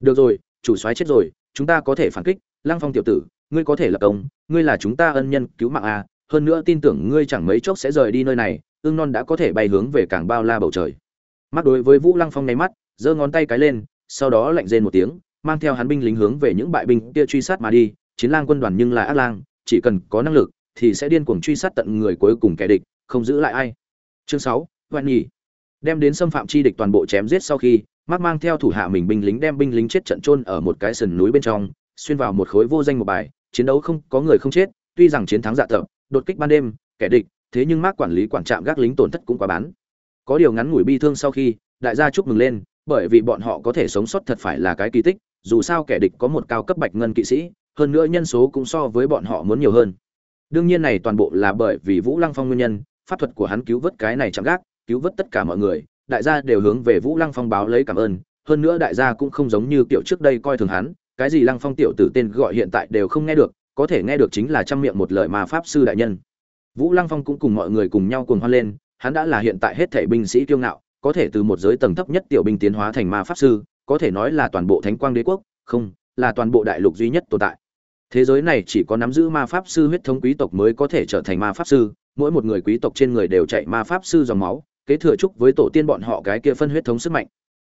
được rồi chủ soái chết rồi chúng ta có thể phản kích lăng phong tiểu tử ngươi có thể lập công ngươi là chúng ta ân nhân cứu mạng a hơn nữa tin tưởng ngươi chẳng mấy chốc sẽ rời đi nơi này ương non đã có thể bay hướng về càng bao la bầu trời. Mắt đối với vũ lăng phong nháy mắt giơ ngón tay cái lên sau đó lạnh rên một tiếng mang theo hắn binh lính hướng về những bại binh kia truy sát mà đi chiến lang quân đoàn nhưng là ác lang chỉ cần có năng lực thì sẽ điên cuồng truy sát tận người cuối cùng kẻ địch không giữ lại ai chương sáu hoan nhì đem đến xâm phạm chi địch toàn bộ chém giết sau khi mắc mang theo thủ hạ mình binh lính đem binh lính chết trận chôn ở một cái sườn núi bên trong, xuyên vào một khối vô danh một bài, chiến đấu không có người không chết, tuy rằng chiến thắng dạ tập, đột kích ban đêm, kẻ địch, thế nhưng Mark quản lý quản trạm gác lính tổn thất cũng quá bán. Có điều ngắn ngủi bi thương sau khi, đại gia chúc mừng lên, bởi vì bọn họ có thể sống sót thật phải là cái kỳ tích, dù sao kẻ địch có một cao cấp bạch ngân kỵ sĩ, hơn nữa nhân số cũng so với bọn họ muốn nhiều hơn. Đương nhiên này toàn bộ là bởi vì Vũ Lăng Phong nguyên nhân, pháp thuật của hắn cứu vớt cái này chẳng gác, cứu vớt tất cả mọi người, đại gia đều hướng về Vũ Lăng Phong báo lấy cảm ơn, hơn nữa đại gia cũng không giống như kiểu trước đây coi thường hắn, cái gì Lăng Phong tiểu tử tên gọi hiện tại đều không nghe được, có thể nghe được chính là trăm miệng một lời mà pháp sư đại nhân. Vũ Lăng Phong cũng cùng mọi người cùng nhau cuồng hoan lên, hắn đã là hiện tại hết thảy binh sĩ kiêu ngạo, có thể từ một giới tầng thấp nhất tiểu binh tiến hóa thành ma pháp sư, có thể nói là toàn bộ Thánh Quang Đế quốc, không, là toàn bộ đại lục duy nhất tồn tại. Thế giới này chỉ có nắm giữ ma pháp sư huyết thống quý tộc mới có thể trở thành ma pháp sư, mỗi một người quý tộc trên người đều chạy ma pháp sư dòng máu, kế thừa chúc với tổ tiên bọn họ cái kia phân huyết thống sức mạnh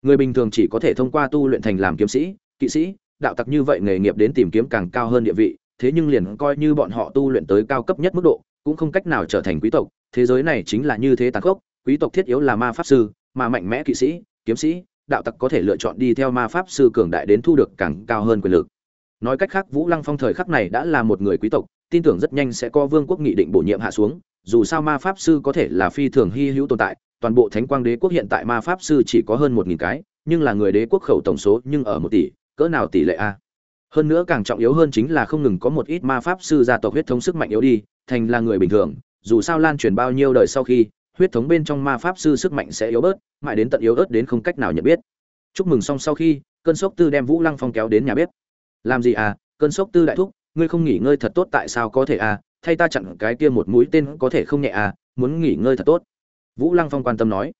người bình thường chỉ có thể thông qua tu luyện thành làm kiếm sĩ kỵ sĩ đạo tặc như vậy nghề nghiệp đến tìm kiếm càng cao hơn địa vị thế nhưng liền coi như bọn họ tu luyện tới cao cấp nhất mức độ cũng không cách nào trở thành quý tộc thế giới này chính là như thế tàn khốc quý tộc thiết yếu là ma pháp sư mà mạnh mẽ kỵ sĩ kiếm sĩ đạo tặc có thể lựa chọn đi theo ma pháp sư cường đại đến thu được càng cao hơn quyền lực. Nói cách khác, vũ lăng phong thời khắc này đã là một người quý tộc, tin tưởng rất nhanh sẽ có vương quốc nghị định bổ nhiệm hạ xuống, dù sao ma pháp sư có thể là phi thường hy hữu tồn tại, toàn bộ thánh quang đế quốc hiện tại ma pháp sư chỉ có hơn một nghìn cái, nhưng là người đế quốc khẩu tổng số nhưng ở một tỷ, cỡ nào tỷ lệ a? Hơn nữa càng trọng yếu hơn chính là không ngừng có một ít ma pháp sư gia tộc huyết thống sức mạnh yếu đi, thành là người bình thường, dù sao lan truyền bao nhiêu đời sau khi huyết thống bên trong ma pháp sư sức mạnh sẽ yếu bớt, mãi đến tận yếu ớt đến không cách nào nhận biết. Chúc mừng xong sau khi, cơn sốc tư đem vũ lăng phong kéo đến nhà bếp. Làm gì à cơn sốc tư đại thúc, ngươi không nghỉ ngơi thật tốt tại sao có thể à thay ta chặn cái kia một mũi tên có thể không nhẹ à muốn nghỉ ngơi thật tốt. Vũ lăng phong quan tâm nói.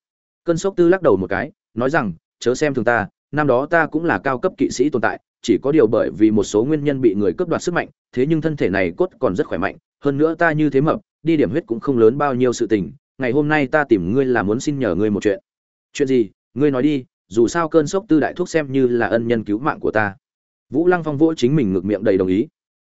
Cơn sốc tư lắc đầu một cái, nói rằng, chớ xem thường ta, năm đó ta cũng là cao cấp kỵ sĩ tồn tại, chỉ có điều bởi vì một số nguyên nhân bị người cướp đoạt sức mạnh, thế nhưng thân thể này cốt còn rất khỏe mạnh, hơn nữa ta như thế mập, đi điểm huyết cũng không lớn bao nhiêu sự tình ngày hôm nay ta tìm ngươi là muốn xin nhờ ngươi một chuyện. Chuyện gì? Ngươi nói đi, dù sao cơn sốc tư đại thuốc xem như là ân nhân cứu mạng của ta. Vũ lăng phong vỗ chính mình ngược miệng đầy đồng ý.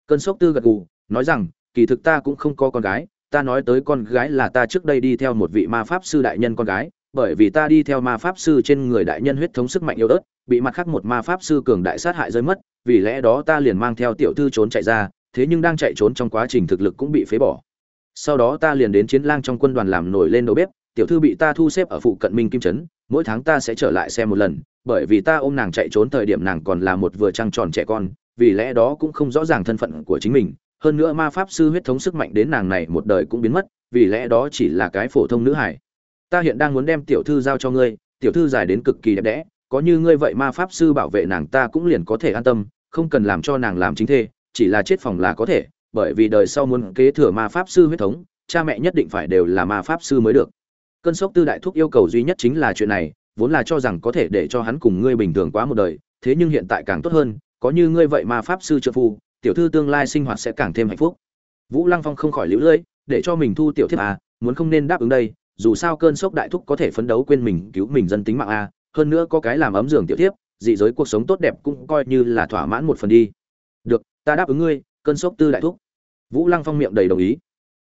Cơn sốc tư gật gù, nói rằng, kỳ thực ta cũng không có con gái, ta nói tới con gái là ta trước đây đi theo một vị ma pháp sư đại nhân con gái, bởi vì ta đi theo ma pháp sư trên người đại nhân huyết thống sức mạnh yếu ớt, bị mặt khác một ma pháp sư cường đại sát hại rơi mất, vì lẽ đó ta liền mang theo tiểu thư trốn chạy ra, thế nhưng đang chạy trốn trong quá trình thực lực cũng bị phế bỏ sau đó ta liền đến chiến lang trong quân đoàn làm nổi lên đầu bếp, tiểu thư bị ta thu xếp ở phụ cận minh kim trấn, mỗi tháng ta sẽ trở lại xem một lần, bởi vì ta ôm nàng chạy trốn thời điểm nàng còn là một vừa trăng tròn trẻ con, vì lẽ đó cũng không rõ ràng thân phận của chính mình. Hơn nữa ma pháp sư huyết thống sức mạnh đến nàng này một đời cũng biến mất, vì lẽ đó chỉ là cái phổ thông nữ hải ta hiện đang muốn đem tiểu thư giao cho ngươi, tiểu thư dài đến cực kỳ đẹp đẽ, có như ngươi vậy ma pháp sư bảo vệ nàng ta cũng liền có thể an tâm, không cần làm cho nàng làm chính thê, chỉ là chết phòng là có thể bởi vì đời sau muốn kế thừa ma pháp sư huyết thống, cha mẹ nhất định phải đều là ma pháp sư mới được. Cơn sốc tư đại thúc yêu cầu duy nhất chính là chuyện này, vốn là cho rằng có thể để cho hắn cùng ngươi bình thường quá một đời, thế nhưng hiện tại càng tốt hơn, có như ngươi vậy ma pháp sư trợ phu, tiểu thư tương lai sinh hoạt sẽ càng thêm hạnh phúc. Vũ lăng phong không khỏi lũ lưỡi, để cho mình thu tiểu thiếp à muốn không nên đáp ứng đây, dù sao cơn sốc đại thúc có thể phấn đấu quên mình, cứu mình dân tính mạng a hơn nữa có cái làm ấm giường tiểu thiếp, dị giới cuộc sống tốt đẹp cũng coi như là thỏa mãn một phần đi. Được, ta đáp ứng ngươi cơn sốc tư đại thúc. Vũ lăng phong miệng đầy đồng ý.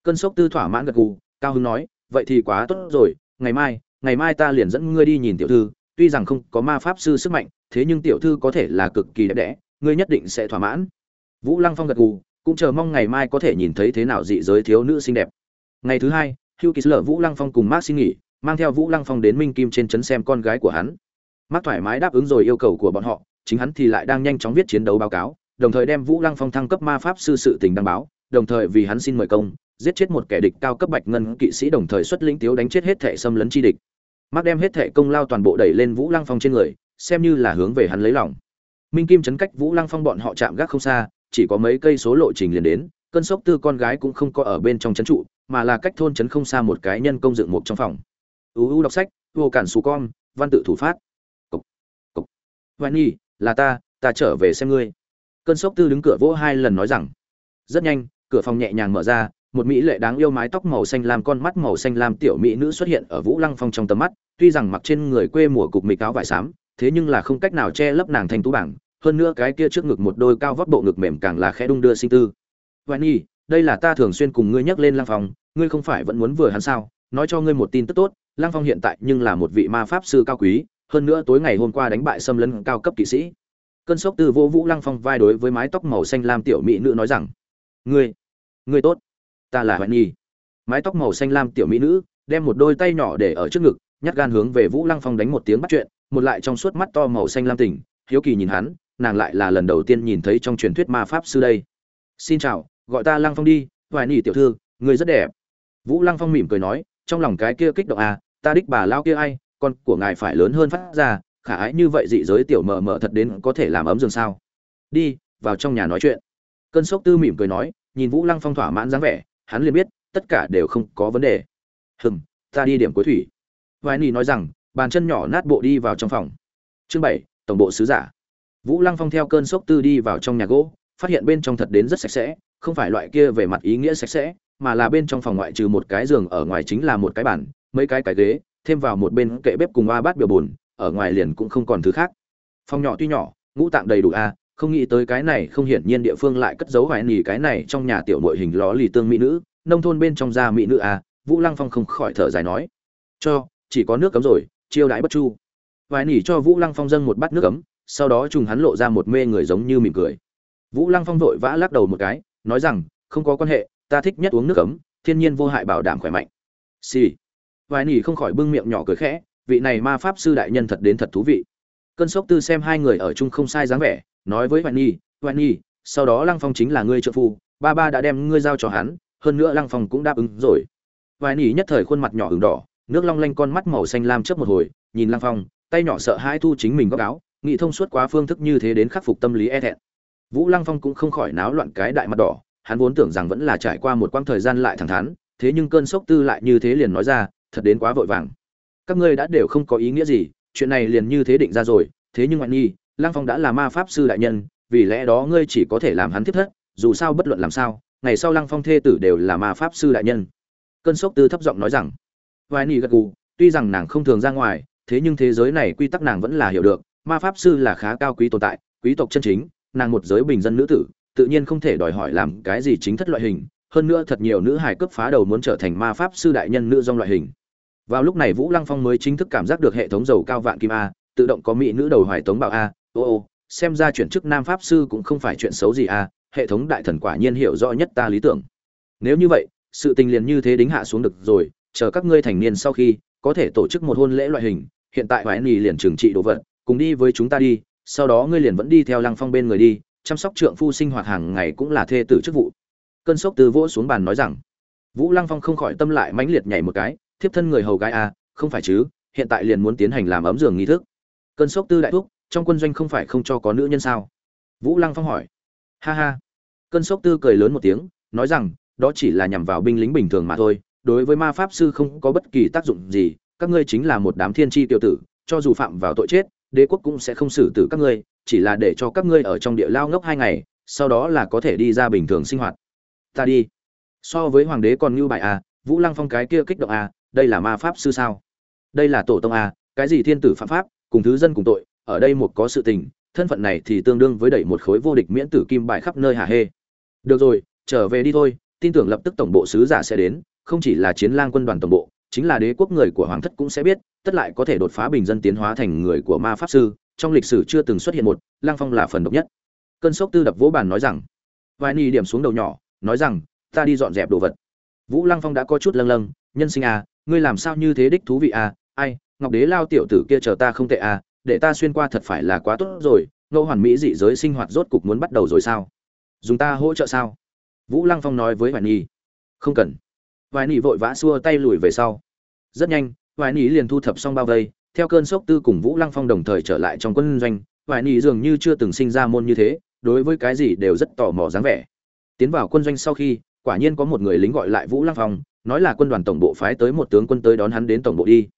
Cơn sốc tư thỏa mãn gật gù, cao hưng nói, vậy thì quá tốt rồi, ngày mai ngày mai ta liền dẫn ngươi đi nhìn tiểu thư, tuy rằng không có ma pháp sư sức mạnh, thế nhưng tiểu thư có thể là cực kỳ đẹp đẽ, ngươi nhất định sẽ thỏa mãn. Vũ lăng phong gật gù, cũng chờ mong ngày mai có thể nhìn thấy thế nào dị giới thiếu nữ xinh đẹp. Ngày thứ hai, hugh ký lở vũ lăng phong cùng mark xin nghỉ, mang theo vũ lăng phong đến minh kim trên trấn xem con gái của hắn. Mark thoải mái đáp ứng rồi yêu cầu của bọn họ, chính hắn thì lại đang nhanh chóng viết chiến đấu báo cáo đồng thời đem vũ lăng phong thăng cấp ma pháp sư sự tình đăng báo đồng thời vì hắn xin mời công giết chết một kẻ địch cao cấp bạch ngân kỵ sĩ đồng thời xuất lĩnh tiếu đánh chết hết thể xâm lấn chi địch. Mạc đem hết thể công lao toàn bộ đẩy lên vũ lăng phong trên người xem như là hướng về hắn lấy lòng. Minh kim chấn cách vũ lăng phong bọn họ chạm gác không xa chỉ có mấy cây số lộ trình liền đến cơn sốc tư con gái cũng không có ở bên trong trấn trụ mà là cách thôn trấn không xa một cái nhân công dựng một trong phòng. Uu đọc sách vô cản xù con văn tự thủ phát. Cục cục. Vani, là ta ta trở về xem ngươi cơn sốc tư đứng cửa vỗ hai lần nói rằng, rất nhanh, cửa phòng nhẹ nhàng mở ra, một mỹ lệ đáng yêu mái tóc màu xanh lam con mắt màu xanh lam tiểu mỹ nữ xuất hiện ở vũ lăng phong trong tầm mắt, tuy rằng mặc trên người quê mùa cục mịch áo vải xám, thế nhưng là không cách nào che lấp nàng thanh tú bảng, hơn nữa cái kia trước ngực một đôi cao vóc bộ ngực mềm càng là khẽ đung đưa sinh tư. Hoan nhi, đây là ta thường xuyên cùng ngươi nhắc lên lăng phong, ngươi không phải vẫn muốn vừa hắn sao? Nói cho ngươi một tin tức tốt, lăng phong hiện tại nhưng là một vị ma pháp sư cao quý, hơn nữa tối ngày hôm qua đánh bại xâm lấn cao cấp kỵ sĩ cơn sốc từ vô vũ lăng phong vai đối với mái tóc màu xanh lam tiểu mỹ nữ nói rằng, ngươi ngươi tốt, ta là hoạn nhi. Mái tóc màu xanh lam tiểu mỹ nữ đem một đôi tay nhỏ để ở trước ngực, nhát gan hướng về vũ lăng phong đánh một tiếng bắt chuyện, một lại trong suốt mắt to màu xanh lam tỉnh hiếu kỳ nhìn hắn, nàng lại là lần đầu tiên nhìn thấy trong truyền thuyết ma pháp sư đây. Xin chào, gọi ta lăng phong đi, hoài nhi tiểu thư người rất đẹp. Vũ lăng phong mỉm cười nói, trong lòng cái kia kích động à ta đích bà lao kia ai, con của ngài phải lớn hơn phát ra khả ái như vậy dị giới tiểu mờ mờ thật đến có thể làm ấm giường sao? Đi, vào trong nhà nói chuyện. Cơn sốc tư mỉm cười nói, nhìn vũ lăng phong thỏa mãn dáng vẻ, hắn liền biết, tất cả đều không có vấn đề. Hừm, ta đi điểm cuối thủy. Vài nỉ nói rằng, bàn chân nhỏ nát bộ đi vào trong phòng. Chương bảy, tổng bộ sứ giả. Vũ lăng phong theo cơn sốc tư đi vào trong nhà gỗ, phát hiện bên trong thật đến rất sạch sẽ, không phải loại kia về mặt ý nghĩa sạch sẽ, mà là bên trong phòng ngoại trừ một cái giường ở ngoài chính là một cái bàn, mấy cái cái ghế, thêm vào một bên kệ bếp cùng ba bát biểu bùn ở ngoài liền cũng không còn thứ khác. Phòng nhỏ tuy nhỏ, ngũ tạng đầy đủ a, không nghĩ tới cái này không hiển nhiên địa phương lại cất giấu vài nỉ cái này trong nhà tiểu nội hình ló lì tương mỹ nữ, nông thôn bên trong gia mỹ nữ a, vũ lăng phong không khỏi thở dài nói. Cho, chỉ có nước cấm rồi, chiêu đãi bất chu. Vài nỉ cho vũ lăng phong dâng một bát nước cấm, sau đó trùng hắn lộ ra một mê người giống như mỉm cười. Vũ lăng phong vội vã lắc đầu một cái, nói rằng, không có quan hệ, ta thích nhất uống nước cấm, thiên nhiên vô hại bảo đảm khỏe mạnh. Xì、sì. vài nỉ không khỏi bưng miệng nhỏ cười khẽ vị này ma pháp sư đại nhân thật đến thật thú vị. Cơn sốc tư xem hai người ở chung không sai dáng vẻ, nói với vạn nhi vạn nhi, sau đó lăng phong chính là ngươi trợ phu, ba ba đã đem ngươi giao cho hắn, hơn nữa lăng phong cũng đáp ứng rồi. Hoài nhi nhất thời khuôn mặt nhỏ ửng đỏ, nước long lanh con mắt màu xanh lam chớp một hồi, nhìn lăng phong, tay nhỏ sợ hãi thu chính mình góc áo, nghĩ thông suốt quá phương thức như thế đến khắc phục tâm lý e thẹn. Vũ lăng phong cũng không khỏi náo loạn cái đại mặt đỏ, hắn vốn tưởng rằng vẫn là trải qua một quãng thời gian lại thẳng thắn, thế nhưng cơn sốc tư lại như thế liền nói ra, thật đến quá vội vàng các ngươi đã đều không có ý nghĩa gì, chuyện này liền như thế định ra rồi, thế nhưng ngoại nhi lang phong đã là ma pháp sư đại nhân, vì lẽ đó ngươi chỉ có thể làm hắn thiết thất, dù sao bất luận làm sao, ngày sau lăng phong thê tử đều là ma pháp sư đại nhân. Cơn sốc tư thấp giọng nói rằng vài nỉ gật gù, tuy rằng nàng không thường ra ngoài, thế nhưng thế giới này quy tắc nàng vẫn là hiểu được, ma pháp sư là khá cao quý tồn tại, quý tộc chân chính, nàng một giới bình dân nữ tử, tự nhiên không thể đòi hỏi làm cái gì chính thất loại hình, hơn nữa thật nhiều nữ hài cướp phá đầu muốn trở thành ma pháp sư đại nhân nữ dòng loại hình vào lúc này vũ lăng phong mới chính thức cảm giác được hệ thống dầu cao vạn kim a, tự động có mỹ nữ đầu hoài tống bảo a, ô ô, xem ra chuyển chức nam pháp sư cũng không phải chuyện xấu gì a, hệ thống đại thần quả nhiên hiểu rõ nhất ta lý tưởng. Nếu như vậy, sự tình liền như thế đính hạ xuống được rồi, chờ các ngươi thành niên sau khi, có thể tổ chức một hôn lễ loại hình, hiện tại hoài nì liền trừng trị đồ vật, cùng đi với chúng ta đi, sau đó ngươi liền vẫn đi theo lăng phong bên người đi, chăm sóc trượng phu sinh hoạt hàng ngày cũng là thê tử chức vụ. Cơn sốc từ vỗ xuống bàn nói rằng, vũ lăng phong không khỏi tâm lại mãnh liệt nhảy một cái thiếp thân người hầu gái à, không phải chứ hiện tại liền muốn tiến hành làm ấm giường nghi thức. Cơn sốc tư đại thúc trong quân doanh không phải không cho có nữ nhân sao? Vũ lăng phong hỏi. Ha ha. Cơn sốc tư cười lớn một tiếng nói rằng đó chỉ là nhằm vào binh lính bình thường mà thôi đối với ma pháp sư không có bất kỳ tác dụng gì các ngươi chính là một đám thiên chi tiểu tử cho dù phạm vào tội chết đế quốc cũng sẽ không xử tử các ngươi chỉ là để cho các ngươi ở trong địa lao ngốc hai ngày sau đó là có thể đi ra bình thường sinh hoạt. Ta đi. So với hoàng đế còn như bài à vũ lăng phong cái kia kích động à đây là ma pháp sư sao? Đây là tổ tông à cái gì thiên tử phạm pháp, cùng thứ dân cùng tội, ở đây một có sự tình, thân phận này thì tương đương với đẩy một khối vô địch miễn tử kim bài khắp nơi hà hê. Được rồi, trở về đi thôi, tin tưởng lập tức tổng bộ sứ giả sẽ đến, không chỉ là chiến lang quân đoàn tổng bộ, chính là đế quốc người của hoàng thất cũng sẽ biết, tất lại có thể đột phá bình dân tiến hóa thành người của ma pháp sư, trong lịch sử chưa từng xuất hiện một, lang phong là phần độc nhất. Cơn sốc tư đập vỗ bàn nói rằng vài ni điểm xuống đầu nhỏ, nói rằng, ta đi dọn dẹp đồ vật. Vũ lăng phong đã có chút lâng lâng nhân sinh à ngươi làm sao như thế đích thú vị à ai, ngọc đế lao tiểu tử kia chờ ta không tệ à để ta xuyên qua thật phải là quá tốt rồi, ngẫu hoàn mỹ dị giới sinh hoạt rốt cục muốn bắt đầu rồi sao? Dùng ta hỗ trợ sao? Vũ lăng phong nói với hoài nhi. Không cần. Hoài nhi vội vã xua tay lùi về sau. Rất nhanh, hoài nhi liền thu thập xong bao vây, theo cơn sốc tư cùng vũ lăng phong đồng thời trở lại trong quân doanh, hoài nhi dường như chưa từng sinh ra môn như thế, đối với cái gì đều rất tò mò dáng vẻ. Tiến vào quân doanh sau khi, quả nhiên có một người lính gọi lại vũ lăng phong nói là quân đoàn tổng bộ phái tới một tướng quân tới đón hắn đến tổng bộ đi.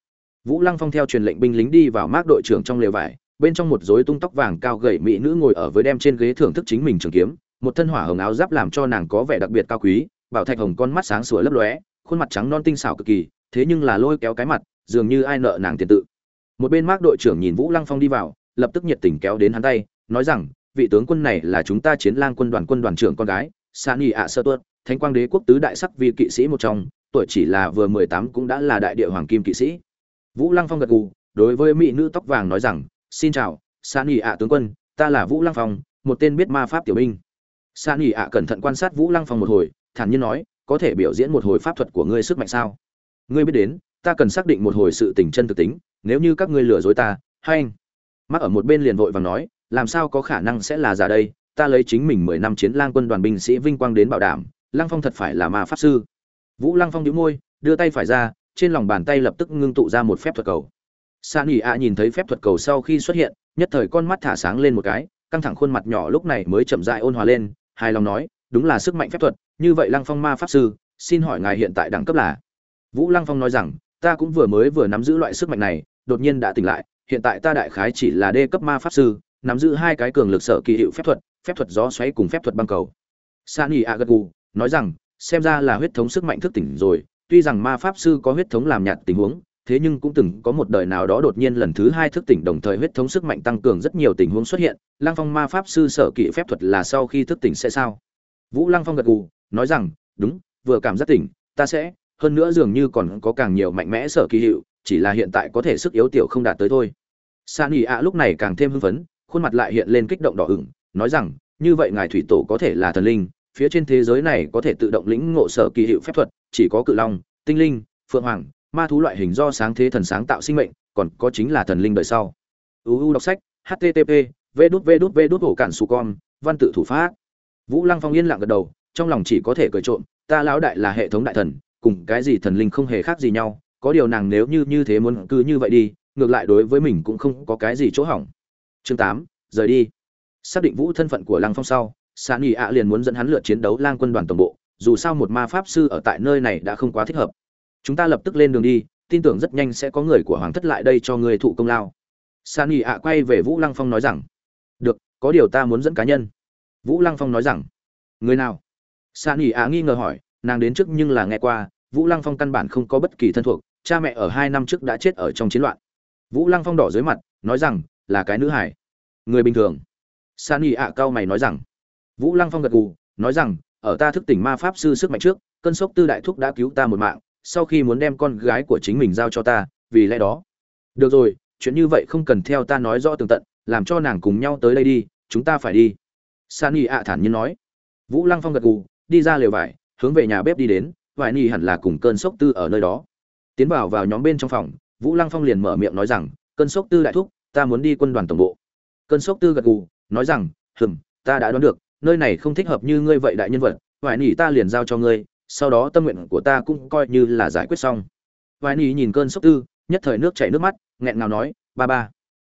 Vũ lăng phong theo truyền lệnh binh lính đi vào mác đội trưởng trong lều vải, bên trong một rối tung tóc vàng cao gầy mỹ nữ ngồi ở với đem trên ghế thưởng thức chính mình trường kiếm, một thân hỏa hồng áo giáp làm cho nàng có vẻ đặc biệt cao quý, bảo thạch hồng con mắt sáng sủa lấp lóe, khuôn mặt trắng non tinh xảo cực kỳ, thế nhưng là lôi kéo cái mặt, dường như ai nợ nàng tiền tự. Một bên mác đội trưởng nhìn vũ lăng phong đi vào, lập tức nhiệt tình kéo đến hắn tay, nói rằng, vị tướng quân này là chúng ta chiến lang quân đoàn quân đoàn trưởng con gái sa ni ạ sơ tuất thánh quang đế quốc tứ đại sắc vi kỵ sĩ một trong, tuổi chỉ là vừa mười tám cũng đã là đại địa hoàng kim kỵ sĩ. Vũ lăng phong gật gù, đối với mỹ nữ tóc vàng nói rằng, xin chào san ỉ ạ tướng quân, ta là vũ lăng phong, một tên biết ma pháp tiểu binh. San ỉ ạ cẩn thận quan sát vũ lăng phong một hồi, thản nhiên nói, có thể biểu diễn một hồi pháp thuật của ngươi sức mạnh sao? Ngươi biết đến, ta cần xác định một hồi sự tình chân thực tính, nếu như các ngươi lừa dối ta, hay anh. Mắc ở một bên liền vội và nói, làm sao có khả năng sẽ là giả đây? Ta lấy chính mình mười năm chiến lang quân đoàn binh sĩ vinh quang đến bảo đảm lăng phong thật phải là ma pháp sư. Vũ lăng phong nhíu môi, đưa tay phải ra, trên lòng bàn tay lập tức ngưng tụ ra một phép thuật cầu. Sa nỉ ạ nhìn thấy phép thuật cầu sau khi xuất hiện, nhất thời con mắt thả sáng lên một cái, căng thẳng khuôn mặt nhỏ lúc này mới chậm rãi ôn hòa lên, hài lòng nói, đúng là sức mạnh phép thuật, như vậy lăng phong ma pháp sư, xin hỏi ngài hiện tại đẳng cấp là? Vũ lăng phong nói rằng, ta cũng vừa mới vừa nắm giữ loại sức mạnh này, đột nhiên đã tỉnh lại, hiện tại ta đại khái chỉ là đê cấp ma pháp sư, nắm giữ hai cái cường lực sở kỳ hiệu phép thuật phép thuật gió xoáy cùng phép thuật băng cầu. Sani agagu nói rằng, xem ra là huyết thống sức mạnh thức tỉnh rồi, tuy rằng ma pháp sư có huyết thống làm nhạt tình huống, thế nhưng cũng từng có một đời nào đó đột nhiên lần thứ hai thức tỉnh đồng thời huyết thống sức mạnh tăng cường rất nhiều tình huống xuất hiện, lăng phong ma pháp sư sở kỵ phép thuật là sau khi thức tỉnh sẽ sao? Vũ lăng phong gật gù, nói rằng, đúng, vừa cảm giác tỉnh, ta sẽ, hơn nữa dường như còn có càng nhiều mạnh mẽ sở kỳ hiệu, chỉ là hiện tại có thể sức yếu tiểu không đạt tới thôi. San ỉ ạ lúc này càng thêm hưng phấn, khuôn mặt lại hiện lên kích động đỏ ửng, nói rằng, như vậy ngài thủy tổ có thể là thần linh phía trên thế giới này có thể tự động lĩnh ngộ sở kỳ hiệu phép thuật, chỉ có cự long, tinh linh, phượng hoàng, ma thú loại hình do sáng thế thần sáng tạo sinh mệnh, còn có chính là thần linh đời sau. Uu đọc sách http v đút v đút v đút hổ cản su con, văn tự thủ pháp. Vũ lăng phong yên lặng gật đầu, trong lòng chỉ có thể cười trộm, ta lão đại là hệ thống đại thần, cùng cái gì thần linh không hề khác gì nhau, có điều nàng nếu như như thế muốn cứ như vậy đi, ngược lại đối với mình cũng không có cái gì chỗ hỏng. Chương tám, rời đi. Xác định vũ thân phận của lăng phong sau sa nhị ạ liền muốn dẫn hắn lượt chiến đấu lang quân đoàn tổng bộ, dù sao một ma pháp sư ở tại nơi này đã không quá thích hợp. Chúng ta lập tức lên đường đi, tin tưởng rất nhanh sẽ có người của hoàng thất lại đây cho người thụ công lao. Sa nhị ạ quay về vũ lăng phong nói rằng, được, có điều ta muốn dẫn cá nhân. Vũ lăng phong nói rằng, người nào? Sa nhị ạ nghi ngờ hỏi, nàng đến trước nhưng là nghe qua, vũ lăng phong căn bản không có bất kỳ thân thuộc, cha mẹ ở hai năm trước đã chết ở trong chiến loạn. Vũ lăng phong đỏ dưới mặt, nói rằng, là cái nữ hải. Người bình thường. San y ạ cao mày nói rằng vũ lăng phong gật gù, nói rằng, ở ta thức tỉnh ma pháp sư sức mạnh trước, cơn sốc tư đại thúc đã cứu ta một mạng, sau khi muốn đem con gái của chính mình giao cho ta, vì lẽ đó. Được rồi, chuyện như vậy không cần theo ta nói rõ tường tận, làm cho nàng cùng nhau tới đây đi, chúng ta phải đi. San y ạ thản nhiên nói. Vũ lăng phong gật gù, đi ra lều vải, hướng về nhà bếp đi đến, vải ni hẳn là cùng cơn sốc tư ở nơi đó. Tiến vào vào nhóm bên trong phòng, vũ lăng phong liền mở miệng nói rằng, cơn sốc tư đại thúc, ta muốn đi quân đoàn tổng bộ. Cơn sốc tư gật gù, nói rằng, hừm, ta đã đoán được nơi này không thích hợp như ngươi vậy đại nhân vật vải nỉ ta liền giao cho ngươi, sau đó tâm nguyện của ta cũng coi như là giải quyết xong. Vải nỉ nhìn cơn sốc tư, nhất thời nước chảy nước mắt, nghẹn ngào nói, ba ba,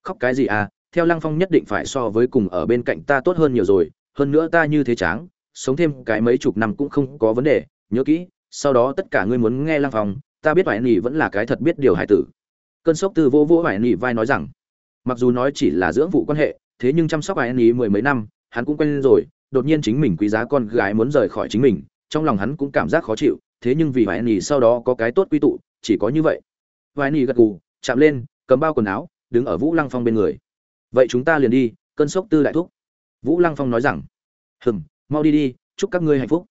khóc cái gì à? Theo lăng phong nhất định phải so với cùng ở bên cạnh ta tốt hơn nhiều rồi, hơn nữa ta như thế tráng, sống thêm cái mấy chục năm cũng không có vấn đề, nhớ kỹ, sau đó tất cả ngươi muốn nghe lăng phong, ta biết vải nỉ vẫn là cái thật biết điều hải tử. Cơn sốc tư vô vô vải nỉ vai nói rằng, mặc dù nói chỉ là dưỡng vụ quan hệ, thế nhưng chăm sóc ai nỉ mười mấy năm hắn cũng quen rồi, đột nhiên chính mình quý giá con gái muốn rời khỏi chính mình, trong lòng hắn cũng cảm giác khó chịu, thế nhưng vì vài nỉ sau đó có cái tốt quy tụ, chỉ có như vậy. Vài nỉ gật gù, chạm lên, cầm bao quần áo, đứng ở vũ lăng phong bên người. Vậy chúng ta liền đi, cơn sốc tư đại thúc. Vũ lăng phong nói rằng. Hừm, mau đi đi, chúc các ngươi hạnh phúc.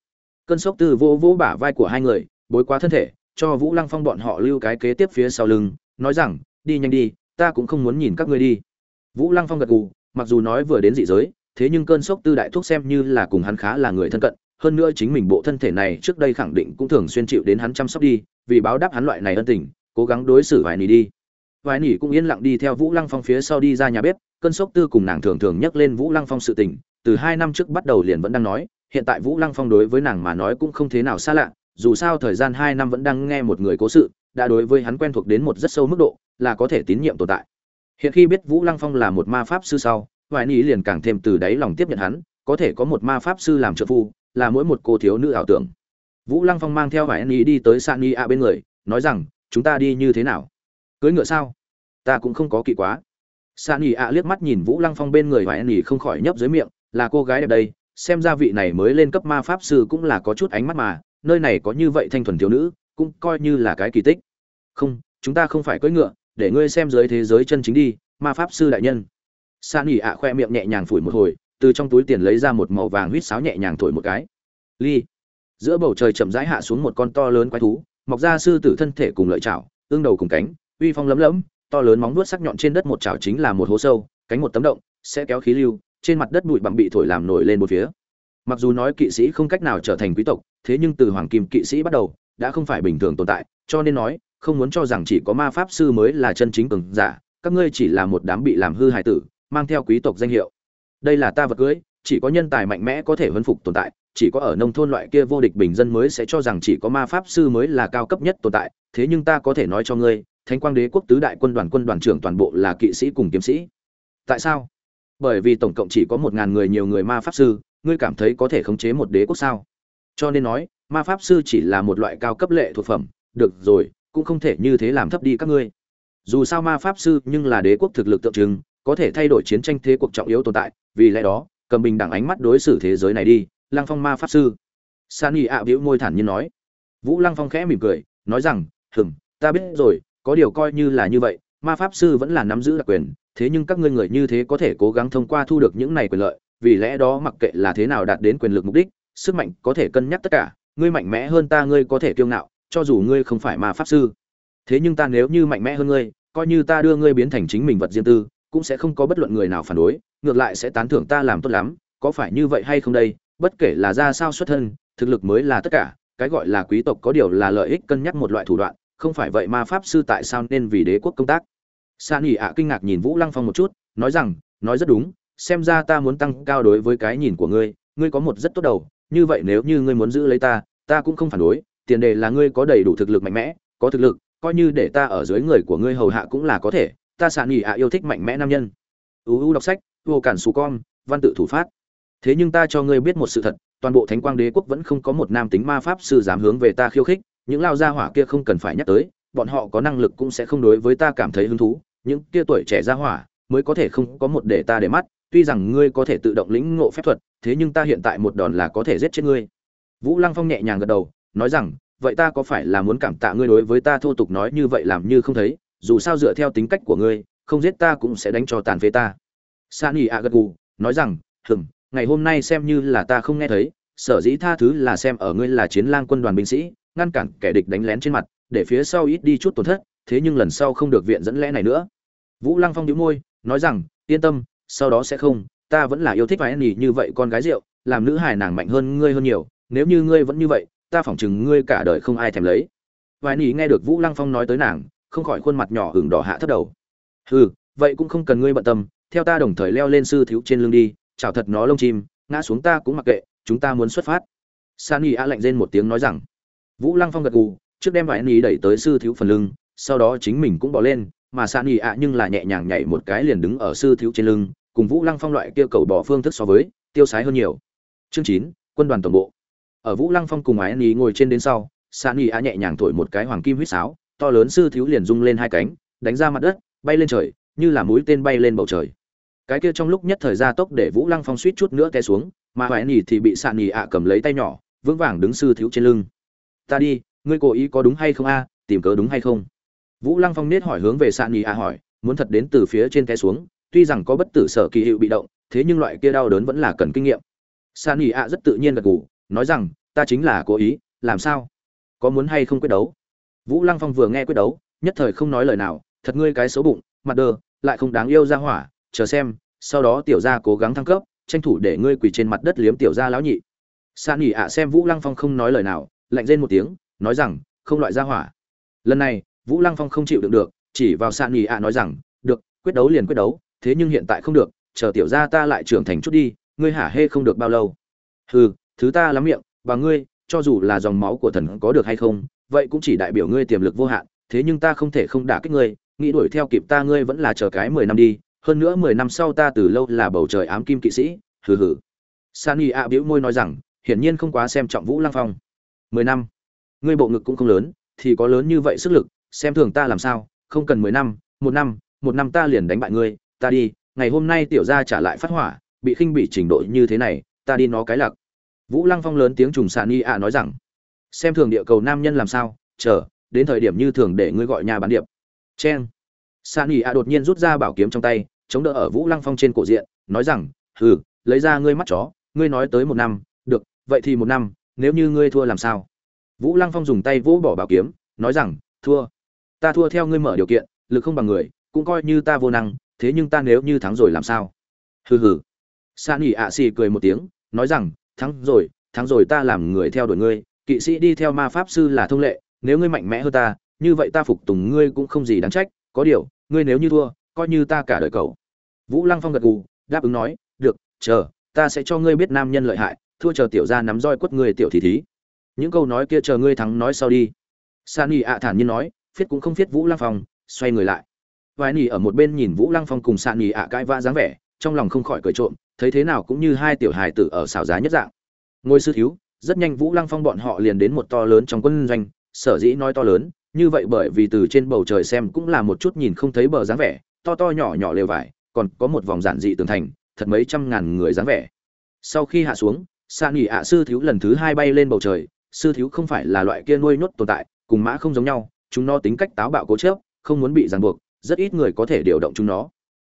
Cơn sốc tư vô vỗ bả vai của hai người, bối quá thân thể, cho vũ lăng phong bọn họ lưu cái kế tiếp phía sau lưng, nói rằng, đi nhanh đi, ta cũng không muốn nhìn các ngươi đi. Vũ lăng phong gật gù, mặc dù nói vừa đến dị giới thế nhưng cơn sốc tư đại thuốc xem như là cùng hắn khá là người thân cận, hơn nữa chính mình bộ thân thể này trước đây khẳng định cũng thường xuyên chịu đến hắn chăm sóc đi, vì báo đáp hắn loại này ân tình, cố gắng đối xử vài nỉ đi. Vài nỉ cũng yên lặng đi theo vũ lăng phong phía sau đi ra nhà bếp, cơn sốc tư cùng nàng thường thường nhắc lên vũ lăng phong sự tình, từ hai năm trước bắt đầu liền vẫn đang nói, hiện tại vũ lăng phong đối với nàng mà nói cũng không thế nào xa lạ, dù sao thời gian hai năm vẫn đang nghe một người cố sự, đã đối với hắn quen thuộc đến một rất sâu mức độ, là có thể tín nhiệm tồn tại. Hiện khi biết vũ lăng phong là một ma pháp sư sau vài nỉ liền càng thêm từ đáy lòng tiếp nhận hắn, có thể có một ma pháp sư làm trợ phu, là mỗi một cô thiếu nữ ảo tưởng. Vũ lăng phong mang theo vài nỉ đi tới san ni a bên người, nói rằng, chúng ta đi như thế nào? Cưới ngựa sao? Ta cũng không có kỳ quá. San ni a liếc mắt nhìn vũ lăng phong bên người vài nỉ không khỏi nhấp dưới miệng, là cô gái đẹp đây, xem ra vị này mới lên cấp ma pháp sư cũng là có chút ánh mắt mà, nơi này có như vậy thanh thuần thiếu nữ, cũng coi như là cái kỳ tích. Không, chúng ta không phải cưỡi ngựa, để ngươi xem dưới thế giới chân chính đi, ma pháp sư đại nhân san ỉ ạ khoe miệng nhẹ nhàng phủi một hồi, từ trong túi tiền lấy ra một màu vàng huýt sáo nhẹ nhàng thổi một cái. Ly. Giữa bầu trời chậm rãi hạ xuống một con to lớn quái thú, mọc ra sư tử thân thể cùng lợi chảo, ương đầu cùng cánh, uy phong lấm lấm to lớn móng vuốt sắc nhọn trên đất một chảo chính là một hố sâu, cánh một tấm động, sẽ kéo khí lưu, trên mặt đất bụi bặm bị thổi làm nổi lên một phía. Mặc dù nói kỵ sĩ không cách nào trở thành quý tộc, thế nhưng từ hoàng kim kỵ sĩ bắt đầu, đã không phải bình thường tồn tại, cho nên nói, không muốn cho rằng chỉ có ma pháp sư mới là chân chính cường giả, các ngươi chỉ là một đám bị làm hư hại tử mang theo quý tộc danh hiệu. Đây là ta vật cưới, chỉ có nhân tài mạnh mẽ có thể huấn phục tồn tại, chỉ có ở nông thôn loại kia vô địch bình dân mới sẽ cho rằng chỉ có ma pháp sư mới là cao cấp nhất tồn tại, thế nhưng ta có thể nói cho ngươi, thánh quang đế quốc tứ đại quân đoàn quân đoàn trưởng toàn bộ là kỵ sĩ cùng kiếm sĩ. Tại sao? Bởi vì tổng cộng chỉ có một ngàn người nhiều người ma pháp sư, ngươi cảm thấy có thể khống chế một đế quốc sao? Cho nên nói, ma pháp sư chỉ là một loại cao cấp lệ thuộc phẩm, được rồi, cũng không thể như thế làm thấp đi các ngươi. Dù sao ma pháp sư nhưng là đế quốc thực lực tượng trưng có thể thay đổi chiến tranh thế cuộc trọng yếu tồn tại, vì lẽ đó, cầm bình đẳng ánh mắt đối xử thế giới này đi, lăng phong ma pháp sư. Sani ạ bĩu môi thản nhiên nói. Vũ lăng phong khẽ mỉm cười, nói rằng, hừm, ta biết rồi, có điều coi như là như vậy, ma pháp sư vẫn là nắm giữ đặc quyền, thế nhưng các ngươi người như thế có thể cố gắng thông qua thu được những này quyền lợi, vì lẽ đó mặc kệ là thế nào đạt đến quyền lực mục đích, sức mạnh có thể cân nhắc tất cả, ngươi mạnh mẽ hơn ta ngươi có thể kiêu ngạo, cho dù ngươi không phải ma pháp sư. Thế nhưng ta nếu như mạnh mẽ hơn ngươi, coi như ta đưa ngươi biến thành chính mình vật riêng tư cũng sẽ không có bất luận người nào phản đối, ngược lại sẽ tán thưởng ta làm tốt lắm, có phải như vậy hay không đây? Bất kể là ra sao xuất thân, thực lực mới là tất cả, cái gọi là quý tộc có điều là lợi ích cân nhắc một loại thủ đoạn, không phải vậy ma pháp sư tại sao nên vì đế quốc công tác? Sa nỉ ạ kinh ngạc nhìn vũ lăng phong một chút, nói rằng, nói rất đúng, xem ra ta muốn tăng cao đối với cái nhìn của ngươi ngươi có một rất tốt đầu, như vậy nếu như ngươi muốn giữ lấy ta ta cũng không phản đối, tiền đề là ngươi có đầy đủ thực lực mạnh mẽ, có thực lực, coi như để ta ở dưới người của ngươi hầu hạ cũng là có thể ta sạn nghỉ ạ yêu thích mạnh mẽ nam nhân. Uu đọc sách, vô cản xù con, văn tự thủ phát thế nhưng ta cho ngươi biết một sự thật, toàn bộ thánh quang đế quốc vẫn không có một nam tính ma pháp sư dám hướng về ta khiêu khích, những lao gia hỏa kia không cần phải nhắc tới, bọn họ có năng lực cũng sẽ không đối với ta cảm thấy hứng thú, những kia tuổi trẻ gia hỏa mới có thể không có một để ta để mắt, tuy rằng ngươi có thể tự động lĩnh ngộ phép thuật, thế nhưng ta hiện tại một đòn là có thể giết chết ngươi. Vũ lăng phong nhẹ nhàng gật đầu, nói rằng, vậy ta có phải là muốn cảm tạ ngươi đối với ta thô tục nói như vậy làm như không thấy dù sao dựa theo tính cách của ngươi, không giết ta cũng sẽ đánh cho tàn phế ta. San ỉ a gật gù, nói rằng hừng ngày hôm nay xem như là ta không nghe thấy, sở dĩ tha thứ là xem ở ngươi là chiến lang quân đoàn binh sĩ, ngăn cản kẻ địch đánh lén trên mặt, để phía sau ít đi chút tổn thất, thế nhưng lần sau không được viện dẫn lẽ này nữa. Vũ lăng phong đĩu môi, nói rằng, yên tâm, sau đó sẽ không, ta vẫn là yêu thích vài nhì như vậy con gái rượu, làm nữ hài nàng mạnh hơn ngươi hơn nhiều, nếu như ngươi vẫn như vậy, ta phỏng chừng ngươi cả đời không ai thèm lấy. Vài nhì nghe được vũ lăng phong nói tới nàng không khỏi khuôn mặt nhỏ hừng đỏ hạ thấp đầu. Hừ, vậy cũng không cần ngươi bận tâm, theo ta đồng thời leo lên sư thiếu trên lưng đi chào thật nó lông chim, ngã xuống ta cũng mặc kệ, chúng ta muốn xuất phát. San y a lạnh rên một tiếng nói rằng. Vũ lăng phong gật gù, trước đem vải ni đẩy tới sư thiếu phần lưng, sau đó chính mình cũng bỏ lên, mà san y a nhưng là nhẹ nhàng nhảy một cái liền đứng ở sư thiếu trên lưng, cùng vũ lăng phong loại kia cầu bỏ phương thức so với, tiêu sái hơn nhiều. Chương chín, quân đoàn tổng bộ. Ở vũ lăng phong cùng ái ni ngồi trên đến sau san y a nhẹ nhàng thổi một cái hoàng kim huýt sáo to lớn sư thiếu liền rung lên hai cánh, đánh ra mặt đất, bay lên trời, như là mũi tên bay lên bầu trời. Cái kia trong lúc nhất thời gia tốc để vũ lăng phong suýt chút nữa té xuống, mà hoài nỉ thì bị sạn nỉ ạ cầm lấy tay nhỏ, vững vàng đứng sư thiếu trên lưng. Ta đi, ngươi cố ý có đúng hay không a? Tìm cớ đúng hay không? Vũ lăng phong nết hỏi hướng về sạn nỉ ạ hỏi, muốn thật đến từ phía trên té xuống, tuy rằng có bất tử sở kỳ hiệu bị động, thế nhưng loại kia đau đớn vẫn là cần kinh nghiệm. Sạn nỉ ạ rất tự nhiên gật gù, nói rằng, ta chính là cố ý, làm sao? Có muốn hay không quyết đấu? Vũ lăng phong vừa nghe quyết đấu, nhất thời không nói lời nào, thật ngươi cái xấu bụng, mặt đơ lại không đáng yêu ra hỏa, chờ xem, sau đó tiểu gia cố gắng thăng cấp, tranh thủ để ngươi quỳ trên mặt đất liếm tiểu gia lão nhị. San nghỉ ạ xem vũ lăng phong không nói lời nào, lạnh rên một tiếng, nói rằng, không loại ra hỏa. Lần này, vũ lăng phong không chịu đựng được, chỉ vào san nghỉ ạ nói rằng, được, quyết đấu liền quyết đấu, thế nhưng hiện tại không được, chờ tiểu gia ta lại trưởng thành chút đi, ngươi hả hê không được bao lâu? Hừ, thứ ta lắm miệng, và ngươi, cho dù là dòng máu của thần có được hay không vậy cũng chỉ đại biểu ngươi tiềm lực vô hạn, thế nhưng ta không thể không đả kích ngươi, nghĩ đuổi theo kịp ta ngươi vẫn là chờ cái mười năm đi, hơn nữa mười năm sau ta từ lâu là bầu trời ám kim kỵ sĩ, hừ hừ. Sani a bĩu môi nói rằng, hiển nhiên không quá xem trọng vũ lăng phong. Mười năm? Ngươi bộ ngực cũng không lớn, thì có lớn như vậy sức lực, xem thường ta làm sao, không cần mười năm, một năm một năm ta liền đánh bại ngươi, ta đi, ngày hôm nay tiểu gia trả lại phát hỏa, bị khinh bị trình độ như thế này, ta đi nó cái lặc. Vũ lăng phong lớn tiếng trùng sani a nói rằng xem thường địa cầu nam nhân làm sao, chờ, đến thời điểm như thường để ngươi gọi nhà bán điệp. Cheng sàn ỉ ạ đột nhiên rút ra bảo kiếm trong tay, chống đỡ ở vũ lăng phong trên cổ diện, nói rằng, hừ, lấy ra ngươi mắt chó, ngươi nói tới một năm, được, vậy thì một năm, nếu như ngươi thua làm sao? Vũ lăng phong dùng tay vỗ bỏ bảo kiếm, nói rằng, thua. Ta thua theo ngươi mở điều kiện, lực không bằng người, cũng coi như ta vô năng, thế nhưng ta nếu như thắng rồi làm sao? Hừ hừ. San ỉ ạ xì cười một tiếng, nói rằng, thắng rồi thắng rồi, ta làm người theo đuổi ngươi kỵ sĩ đi theo ma pháp sư là thông lệ, nếu ngươi mạnh mẽ hơn ta, như vậy ta phục tùng ngươi cũng không gì đáng trách, có điều, ngươi nếu như thua, coi như ta cả đời cậu. Vũ lăng phong gật gù, đáp ứng nói, được, chờ, ta sẽ cho ngươi biết nam nhân lợi hại, thua chờ tiểu ra nắm roi quất ngươi tiểu thị thí. Những câu nói kia chờ ngươi thắng nói sau đi. San nỉ ạ thản nhiên nói, phiết cũng không phiết vũ lăng phong, xoay người lại. Vài nỉ ở một bên nhìn vũ lăng phong cùng san nỉ ạ cãi vã dáng vẻ, trong lòng không khỏi cười trộm, thấy thế nào cũng như hai tiểu hài tử ở xảo giá nhất dạng. Ngôi sư thiếu rất nhanh vũ lăng phong bọn họ liền đến một to lớn trong quân doanh, sở dĩ nói to lớn, như vậy bởi vì từ trên bầu trời xem cũng là một chút nhìn không thấy bờ dáng vẻ, to to nhỏ nhỏ lều vải, còn có một vòng giản dị tường thành, thật mấy trăm ngàn người dáng vẻ. Sau khi hạ xuống xa nghỉ ạ sư thiếu lần thứ hai bay lên bầu trời, sư thiếu không phải là loại kia nuôi nhốt tồn tại, cùng mã không giống nhau, chúng nó tính cách táo bạo cố chớp không muốn bị ràng buộc, rất ít người có thể điều động chúng nó.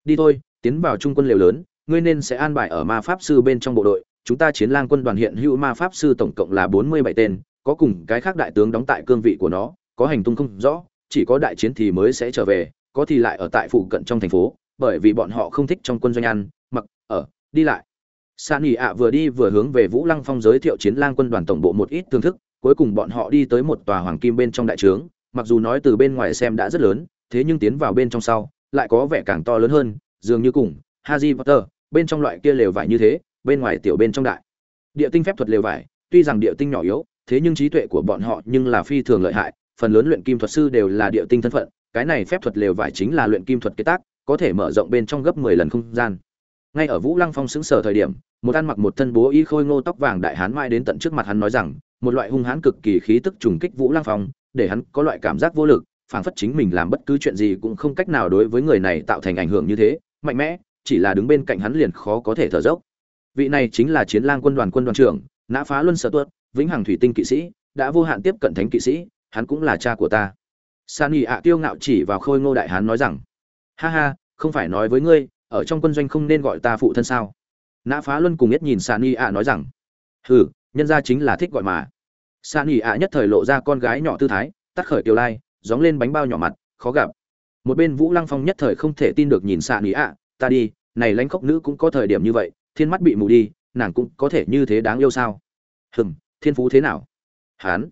Đi thôi, tiến vào trung quân lều lớn, ngươi nên sẽ an bài ở ma pháp sư bên trong bộ đội chúng ta chiến lang quân đoàn hiện hữu ma pháp sư tổng cộng là bốn mươi bảy tên có cùng cái khác đại tướng đóng tại cương vị của nó có hành tung không rõ chỉ có đại chiến thì mới sẽ trở về có thì lại ở tại phụ cận trong thành phố bởi vì bọn họ không thích trong quân doanh ăn mặc ở đi lại. San nghỉ ạ vừa đi vừa hướng về vũ lăng phong giới thiệu chiến lang quân đoàn tổng bộ một ít thương thức cuối cùng bọn họ đi tới một tòa hoàng kim bên trong đại trướng mặc dù nói từ bên ngoài xem đã rất lớn thế nhưng tiến vào bên trong sau lại có vẻ càng to lớn hơn dường như cùng Harry Potter, bên trong loại kia lều vải như thế, bên ngoài tiểu bên trong đại. Địa tinh phép thuật lều vải, tuy rằng địa tinh nhỏ yếu, thế nhưng trí tuệ của bọn họ nhưng là phi thường lợi hại, phần lớn luyện kim thuật sư đều là địa tinh thân phận, cái này phép thuật lều vải chính là luyện kim thuật kế tác, có thể mở rộng bên trong gấp 10 lần không gian. Ngay ở Vũ Lăng Phong xứng sở thời điểm, một ăn mặc một thân bố y khôi ngô tóc vàng đại hán mai đến tận trước mặt hắn nói rằng, một loại hung hãn cực kỳ khí tức trùng kích Vũ Lăng Phong, để hắn có loại cảm giác vô lực, phảng phất chính mình làm bất cứ chuyện gì cũng không cách nào đối với người này tạo thành ảnh hưởng như thế, mạnh mẽ, chỉ là đứng bên cạnh hắn liền khó có thể thở dốc vị này chính là chiến lang quân đoàn quân đoàn trưởng, nã phá luân sở tuất, vĩnh hằng thủy tinh kỵ sĩ, đã vô hạn tiếp cận thánh kỵ sĩ, hắn cũng là cha của ta. Sani ạ tiêu ngạo chỉ vào khôi ngô đại hán nói rằng, ha ha, không phải nói với ngươi, ở trong quân doanh không nên gọi ta phụ thân sao? Nã phá luân cùng nhất nhìn sani ạ nói rằng, hừ, nhân ra chính là thích gọi mà. Sani ạ nhất thời lộ ra con gái nhỏ tư thái, tắt khởi kiều lai, gióng lên bánh bao nhỏ mặt, khó gặp. Một bên vũ lăng phong nhất thời không thể tin được nhìn sani ạ, ta đi, này lãnh khốc nữ cũng có thời điểm như vậy thiên mắt bị mù đi, nàng cũng có thể như thế đáng yêu sao? Hừm, thiên phú thế nào? Hán.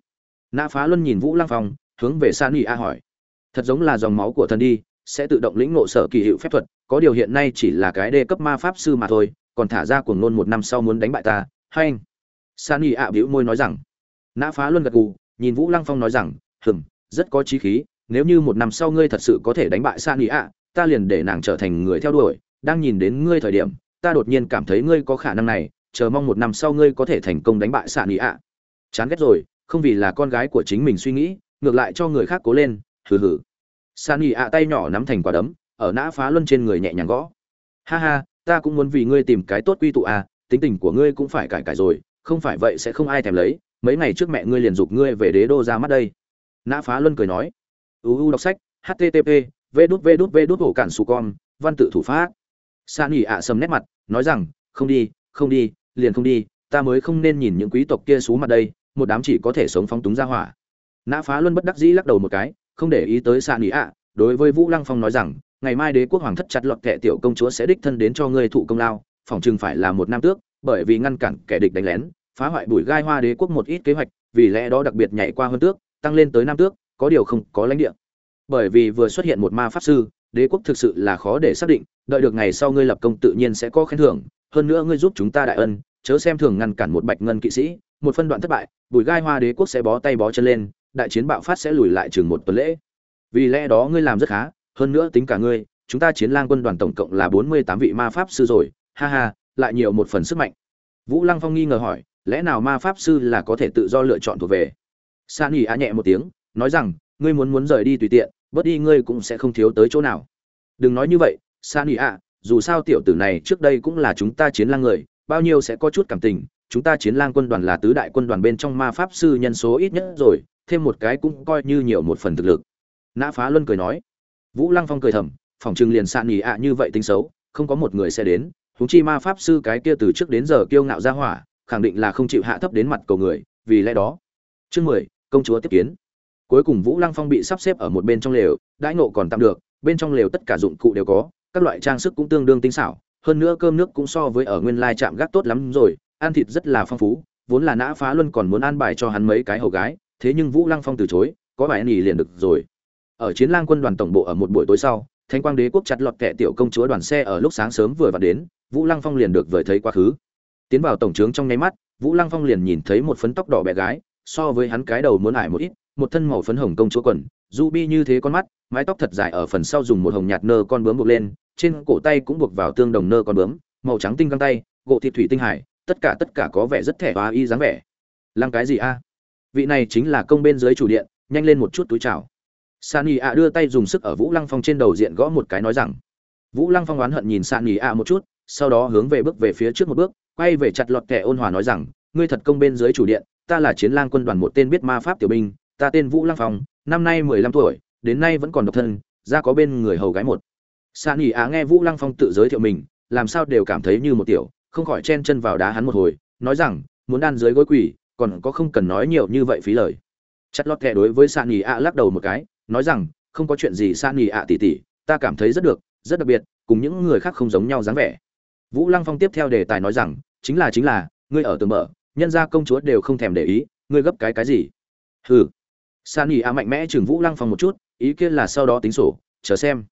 Nã phá luân nhìn vũ lăng phong, hướng về san y a hỏi. Thật giống là dòng máu của thần đi, sẽ tự động lĩnh ngộ sở kỳ hiệu phép thuật, có điều hiện nay chỉ là cái đề cấp ma pháp sư mà thôi, còn thả ra cuồng nôn một năm sau muốn đánh bại ta, hay anh. San y a bĩu môi nói rằng. Nã phá luân gật gù, nhìn vũ lăng phong nói rằng, hừm, rất có trí khí, nếu như một năm sau ngươi thật sự có thể đánh bại san y a, ta liền để nàng trở thành người theo đuổi, đang nhìn đến ngươi thời điểm ta đột nhiên cảm thấy ngươi có khả năng này, chờ mong một năm sau ngươi có thể thành công đánh bại xạ nị ạ. Chán ghét rồi, không vì là con gái của chính mình suy nghĩ, ngược lại cho người khác cố lên, hừ hừ. Xạ nị ạ tay nhỏ nắm thành quả đấm, ở nã phá luân trên người nhẹ nhàng gõ. Ha ha, ta cũng muốn vì ngươi tìm cái tốt quy tụ à tính tình của ngươi cũng phải cải cải rồi, không phải vậy sẽ không ai thèm lấy, mấy ngày trước mẹ ngươi liền dục ngươi về đế đô ra mắt đây. Nã phá luân cười nói. Uu đọc sách http vê đút vê đút vê đút hổ cản su con, văn tự thủ pháp. San ỉ ạ sầm nét mặt nói rằng, không đi không đi, liền không đi, ta mới không nên nhìn những quý tộc kia xuống mặt đây, một đám chỉ có thể sống phóng túng ra hỏa. Nã phá luân bất đắc dĩ lắc đầu một cái, không để ý tới xạ nghĩ ạ, đối với vũ lăng phong nói rằng, ngày mai đế quốc hoàng thất chặt lọt kẻ tiểu công chúa sẽ đích thân đến cho ngươi thụ công lao phòng chừng phải là một nam tước, bởi vì ngăn cản kẻ địch đánh lén, phá hoại bụi gai hoa đế quốc một ít kế hoạch, vì lẽ đó đặc biệt nhảy qua hơn tước, tăng lên tới nam tước, có điều không có lãnh địa. Bởi vì vừa xuất hiện một ma pháp sư đế quốc thực sự là khó để xác định, đợi được ngày sau ngươi lập công tự nhiên sẽ có khen thưởng, hơn nữa ngươi giúp chúng ta đại ân, chớ xem thường ngăn cản một bạch ngân kỵ sĩ, một phân đoạn thất bại, bùi gai hoa đế quốc sẽ bó tay bó chân lên, đại chiến bạo phát sẽ lùi lại chừng một tuần lễ. Vì lẽ đó ngươi làm rất khá, hơn nữa tính cả ngươi, chúng ta chiến lang quân đoàn tổng cộng là bốn mươi tám vị ma pháp sư rồi, ha ha, lại nhiều một phần sức mạnh. Vũ lăng phong nghi ngờ hỏi, lẽ nào ma pháp sư là có thể tự do lựa chọn thuộc về? San ỉ á nhẹ một tiếng, nói rằng, ngươi muốn muốn rời đi tùy tiện bớt đi ngươi cũng sẽ không thiếu tới chỗ nào. Đừng nói như vậy san ý ạ, dù sao tiểu tử này trước đây cũng là chúng ta chiến lang người, bao nhiêu sẽ có chút cảm tình, chúng ta chiến lang quân đoàn là tứ đại quân đoàn bên trong ma pháp sư nhân số ít nhất rồi, thêm một cái cũng coi như nhiều một phần thực lực. Nã phá luân cười nói. Vũ lăng phong cười thầm, phòng trừng liền sạn nhì ạ như vậy tính xấu, không có một người sẽ đến, huống chi ma pháp sư cái kia từ trước đến giờ kiêu ngạo ra hỏa, khẳng định là không chịu hạ thấp đến mặt cầu người, vì lẽ đó. Chương mười, công chúa tiếp kiến cuối cùng vũ lăng phong bị sắp xếp ở một bên trong lều, đãi nộ còn tạm được, bên trong lều tất cả dụng cụ đều có, các loại trang sức cũng tương đương tinh xảo, hơn nữa cơm nước cũng so với ở nguyên lai trạm gác tốt lắm rồi, ăn thịt rất là phong phú, vốn là nã phá luân còn muốn ăn bài cho hắn mấy cái hầu gái, thế nhưng vũ lăng phong từ chối, có bài nghỉ liền được rồi. Ở chiến lang quân đoàn tổng bộ ở một buổi tối sau thanh quang đế quốc chặt lọt kẻ tiểu công chúa đoàn xe ở lúc sáng sớm vừa vặn đến, vũ lăng phong liền được vời thấy quá khứ. Tiến vào tổng trướng trong nháy mắt, vũ lăng phong liền nhìn thấy một phấn tóc đỏ bé gái, so với hắn cái đầu muốn ải một ít một thân màu phấn hồng công chúa quần du bi như thế con mắt mái tóc thật dài ở phần sau dùng một hồng nhạt nơ con bướm buộc lên trên cổ tay cũng buộc vào tương đồng nơ con bướm màu trắng tinh găng tay gỗ thịt thủy tinh hải tất cả tất cả có vẻ rất thẻ và y dáng vẻ lăng cái gì a vị này chính là công bên dưới chủ điện nhanh lên một chút túi chào Sani a đưa tay dùng sức ở Vũ Lăng Phong trên đầu diện gõ một cái nói rằng. Vũ Lăng Phong oán hận nhìn Sani a một chút, sau đó hướng về bước về phía trước một bước, quay về chặt lọt kẻ ôn hòa nói rằng, ngươi thật công bên dưới chủ điện, ta là chiến lang quân đoàn một tên biết ma pháp tiểu binh, ta tên Vũ Lăng Phong, năm nay mười lăm tuổi, đến nay vẫn còn độc thân, ra có bên người hầu gái một. Sani ạ nghe Vũ Lăng Phong tự giới thiệu mình, làm sao đều cảm thấy như một tiểu, không khỏi chen chân vào đá hắn một hồi, nói rằng, muốn đan dưới gối quỷ, còn có không cần nói nhiều như vậy phí lời. Chặt lót kẻ đối với Sani ạ lắc đầu một cái, nói rằng không có chuyện gì san nỉ á tỷ tỷ ta cảm thấy rất được rất đặc biệt cùng những người khác không giống nhau dáng vẻ vũ lăng phong tiếp theo đề tài nói rằng chính là chính là ngươi ở tường mở nhân gia công chúa đều không thèm để ý ngươi gấp cái cái gì hừ san nghỉ a mạnh mẽ chừng vũ lăng phong một chút, ý kiến là sau đó tính sổ, chờ xem.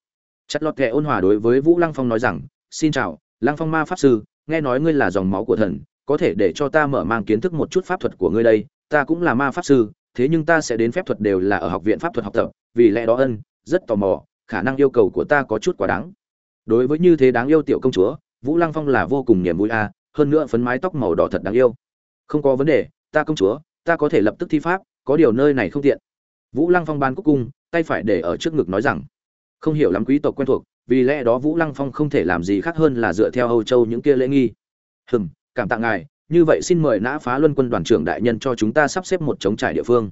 Chặt lọt kệ ôn hòa đối với vũ lăng phong nói rằng, xin chào, lăng phong ma pháp sư, nghe nói ngươi là dòng máu của thần, có thể để cho ta mở mang kiến thức một chút pháp thuật của ngươi đây. Ta cũng là ma pháp sư, thế nhưng ta sẽ đến phép thuật đều là ở học viện pháp thuật học tập, vì lẽ đó ân, rất tò mò, khả năng yêu cầu của ta có chút quá đáng. Đối với như thế đáng yêu tiểu công chúa, vũ lăng phong là vô cùng niềm vui a, hơn nữa phấn mái tóc màu đỏ thật đáng yêu. Không có vấn đề, ta công chúa, ta có thể lập tức thi pháp có điều nơi này không tiện. Vũ lăng phong ban cúc cung, tay phải để ở trước ngực nói rằng, không hiểu lắm quý tộc quen thuộc, vì lẽ đó vũ lăng phong không thể làm gì khác hơn là dựa theo âu châu những kia lễ nghi. Hừm, cảm tạ ngài, như vậy xin mời nã phá luân quân đoàn trưởng đại nhân cho chúng ta sắp xếp một chống trải địa phương.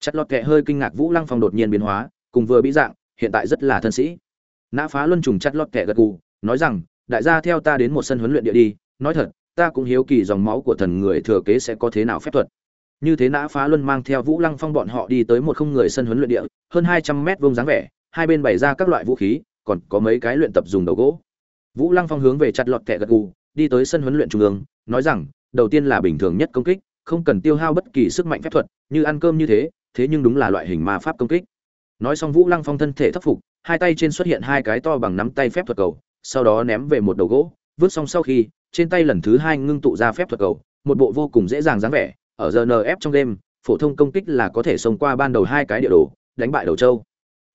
Chặt lọt kệ hơi kinh ngạc vũ lăng phong đột nhiên biến hóa, cùng vừa bị dạng, hiện tại rất là thân sĩ. Nã phá luân trùng chặt lọt kệ gật gù, nói rằng, đại gia theo ta đến một sân huấn luyện địa đi, nói thật, ta cũng hiếu kỳ dòng máu của thần người thừa kế sẽ có thế nào phép thuật như thế nã phá luân mang theo vũ lăng phong bọn họ đi tới một không người sân huấn luyện địa, hơn hai trăm mét vuông dáng vẻ, hai bên bày ra các loại vũ khí, còn có mấy cái luyện tập dùng đầu gỗ. Vũ lăng phong hướng về chặt lọt kẻ gật gù, đi tới sân huấn luyện trung ương, nói rằng, đầu tiên là bình thường nhất công kích, không cần tiêu hao bất kỳ sức mạnh phép thuật, như ăn cơm như thế thế nhưng đúng là loại hình ma pháp công kích. Nói xong vũ lăng phong thân thể thất phục, hai tay trên xuất hiện hai cái to bằng nắm tay phép thuật cầu, sau đó ném về một đầu gỗ, vứt xong sau khi, trên tay lần thứ hai ngưng tụ ra phép thuật cầu, một bộ vô cùng dễ dàng dáng vẻ ở rnf trong game, phổ thông công kích là có thể xông qua ban đầu hai cái địa đồ, đánh bại đầu châu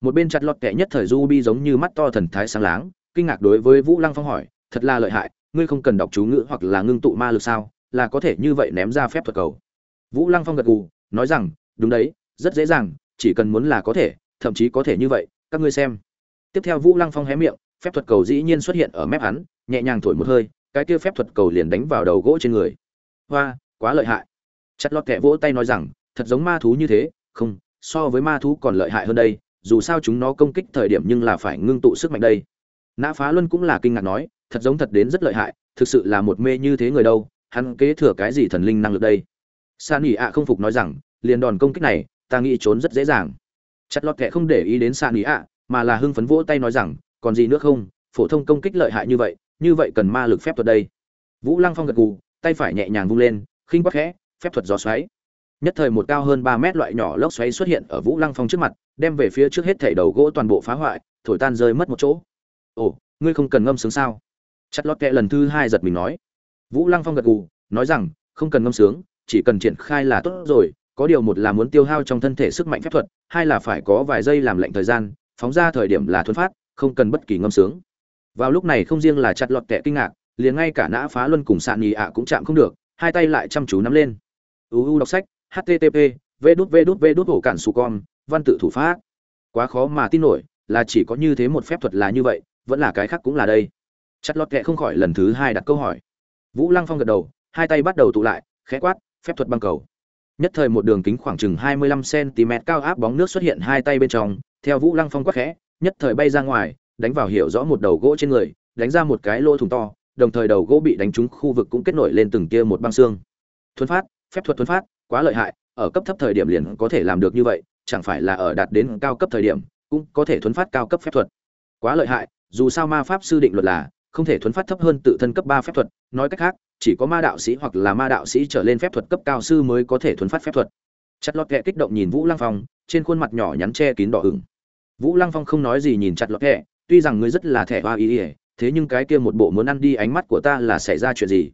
một bên chặt lọt kẻ nhất thời du bi giống như mắt to thần thái sáng láng, kinh ngạc đối với vũ lăng phong hỏi, thật là lợi hại, ngươi không cần đọc chú ngữ hoặc là ngưng tụ ma lực sao? Là có thể như vậy ném ra phép thuật cầu. Vũ lăng phong gật gù, nói rằng, đúng đấy, rất dễ dàng, chỉ cần muốn là có thể, thậm chí có thể như vậy, các ngươi xem. Tiếp theo vũ lăng phong hé miệng, phép thuật cầu dĩ nhiên xuất hiện ở mép hắn, nhẹ nhàng thổi một hơi, cái kia phép thuật cầu liền đánh vào đầu gỗ trên người. Hoa, quá lợi hại chặt lọt kẻ vỗ tay nói rằng, thật giống ma thú như thế, không, so với ma thú còn lợi hại hơn đây, dù sao chúng nó công kích thời điểm nhưng là phải ngưng tụ sức mạnh đây. Nã phá luân cũng là kinh ngạc nói, thật giống thật đến rất lợi hại, thực sự là một mê như thế người đâu, hắn kế thừa cái gì thần linh năng lực đây? San ỉ ạ không phục nói rằng liền đòn công kích này, ta nghĩ trốn rất dễ dàng. Chặt lọt kệ không để ý đến san ỉ ạ, mà là hưng phấn vỗ tay nói rằng, còn gì nữa không, phổ thông công kích lợi hại như vậy như vậy cần ma lực phép thuật đây. Vũ lăng phong gật gù, tay phải nhẹ nhàng vung lên, khinh quắc khẽ phép thuật gió xoáy. Nhất thời một cao hơn ba mét loại nhỏ lốc xoáy xuất hiện ở vũ lăng phong trước mặt, đem về phía trước hết thảy đầu gỗ toàn bộ phá hoại, thổi tan rơi mất một chỗ. Ồ, ngươi không cần ngâm sướng sao? Chặt lót kẹ lần thứ hai giật mình nói. Vũ lăng phong gật gù, nói rằng, không cần ngâm sướng, chỉ cần triển khai là tốt rồi, có điều một là muốn tiêu hao trong thân thể sức mạnh phép thuật, hai là phải có vài giây làm lệnh thời gian, phóng ra thời điểm là thuần phát, không cần bất kỳ ngâm sướng. Vào lúc này không riêng là chặt lọt kẹ kinh ngạc, liền ngay cả nã phá luân cùng sạn nhì ạ cũng chạm không được, hai tay lại chăm chú nắm lên uu đọc sách http v đút v đút v đút hổ cản su con, văn tự thủ pháp. Quá khó mà tin nổi, là chỉ có như thế một phép thuật là như vậy, vẫn là cái khác cũng là đây. Chặt lọt kẹ không khỏi lần thứ hai đặt câu hỏi. Vũ lăng phong gật đầu, hai tay bắt đầu tụ lại, khẽ quát, phép thuật băng cầu. Nhất thời một đường kính khoảng chừng 25 cm cao áp bóng nước xuất hiện hai tay bên trong, theo vũ lăng phong quát khẽ, nhất thời bay ra ngoài, đánh vào hiểu rõ một đầu gỗ trên người, đánh ra một cái lỗ thủng to, đồng thời đầu gỗ bị đánh trúng, khu vực cũng kết nổi lên từng kia một băng xương. Thuấn phát phép thuật tuấn phát, quá lợi hại, ở cấp thấp thời điểm liền có thể làm được như vậy, chẳng phải là ở đạt đến cao cấp thời điểm cũng có thể thuấn phát cao cấp phép thuật. Quá lợi hại, dù sao ma pháp sư định luật là không thể thuấn phát thấp hơn tự thân cấp ba phép thuật, nói cách khác, chỉ có ma đạo sĩ hoặc là ma đạo sĩ trở lên phép thuật cấp cao sư mới có thể thuấn phát phép thuật. Chặt lọt kẹ kích động nhìn vũ lăng phong, trên khuôn mặt nhỏ nhắn che kín đỏ ửng. Vũ lăng phong không nói gì nhìn chặt lọt kẹ, tuy rằng ngươi rất là thẻ hoa ý ỉa thế nhưng cái kia một bộ muốn ăn đi ánh mắt của ta là xảy ra chuyện gì?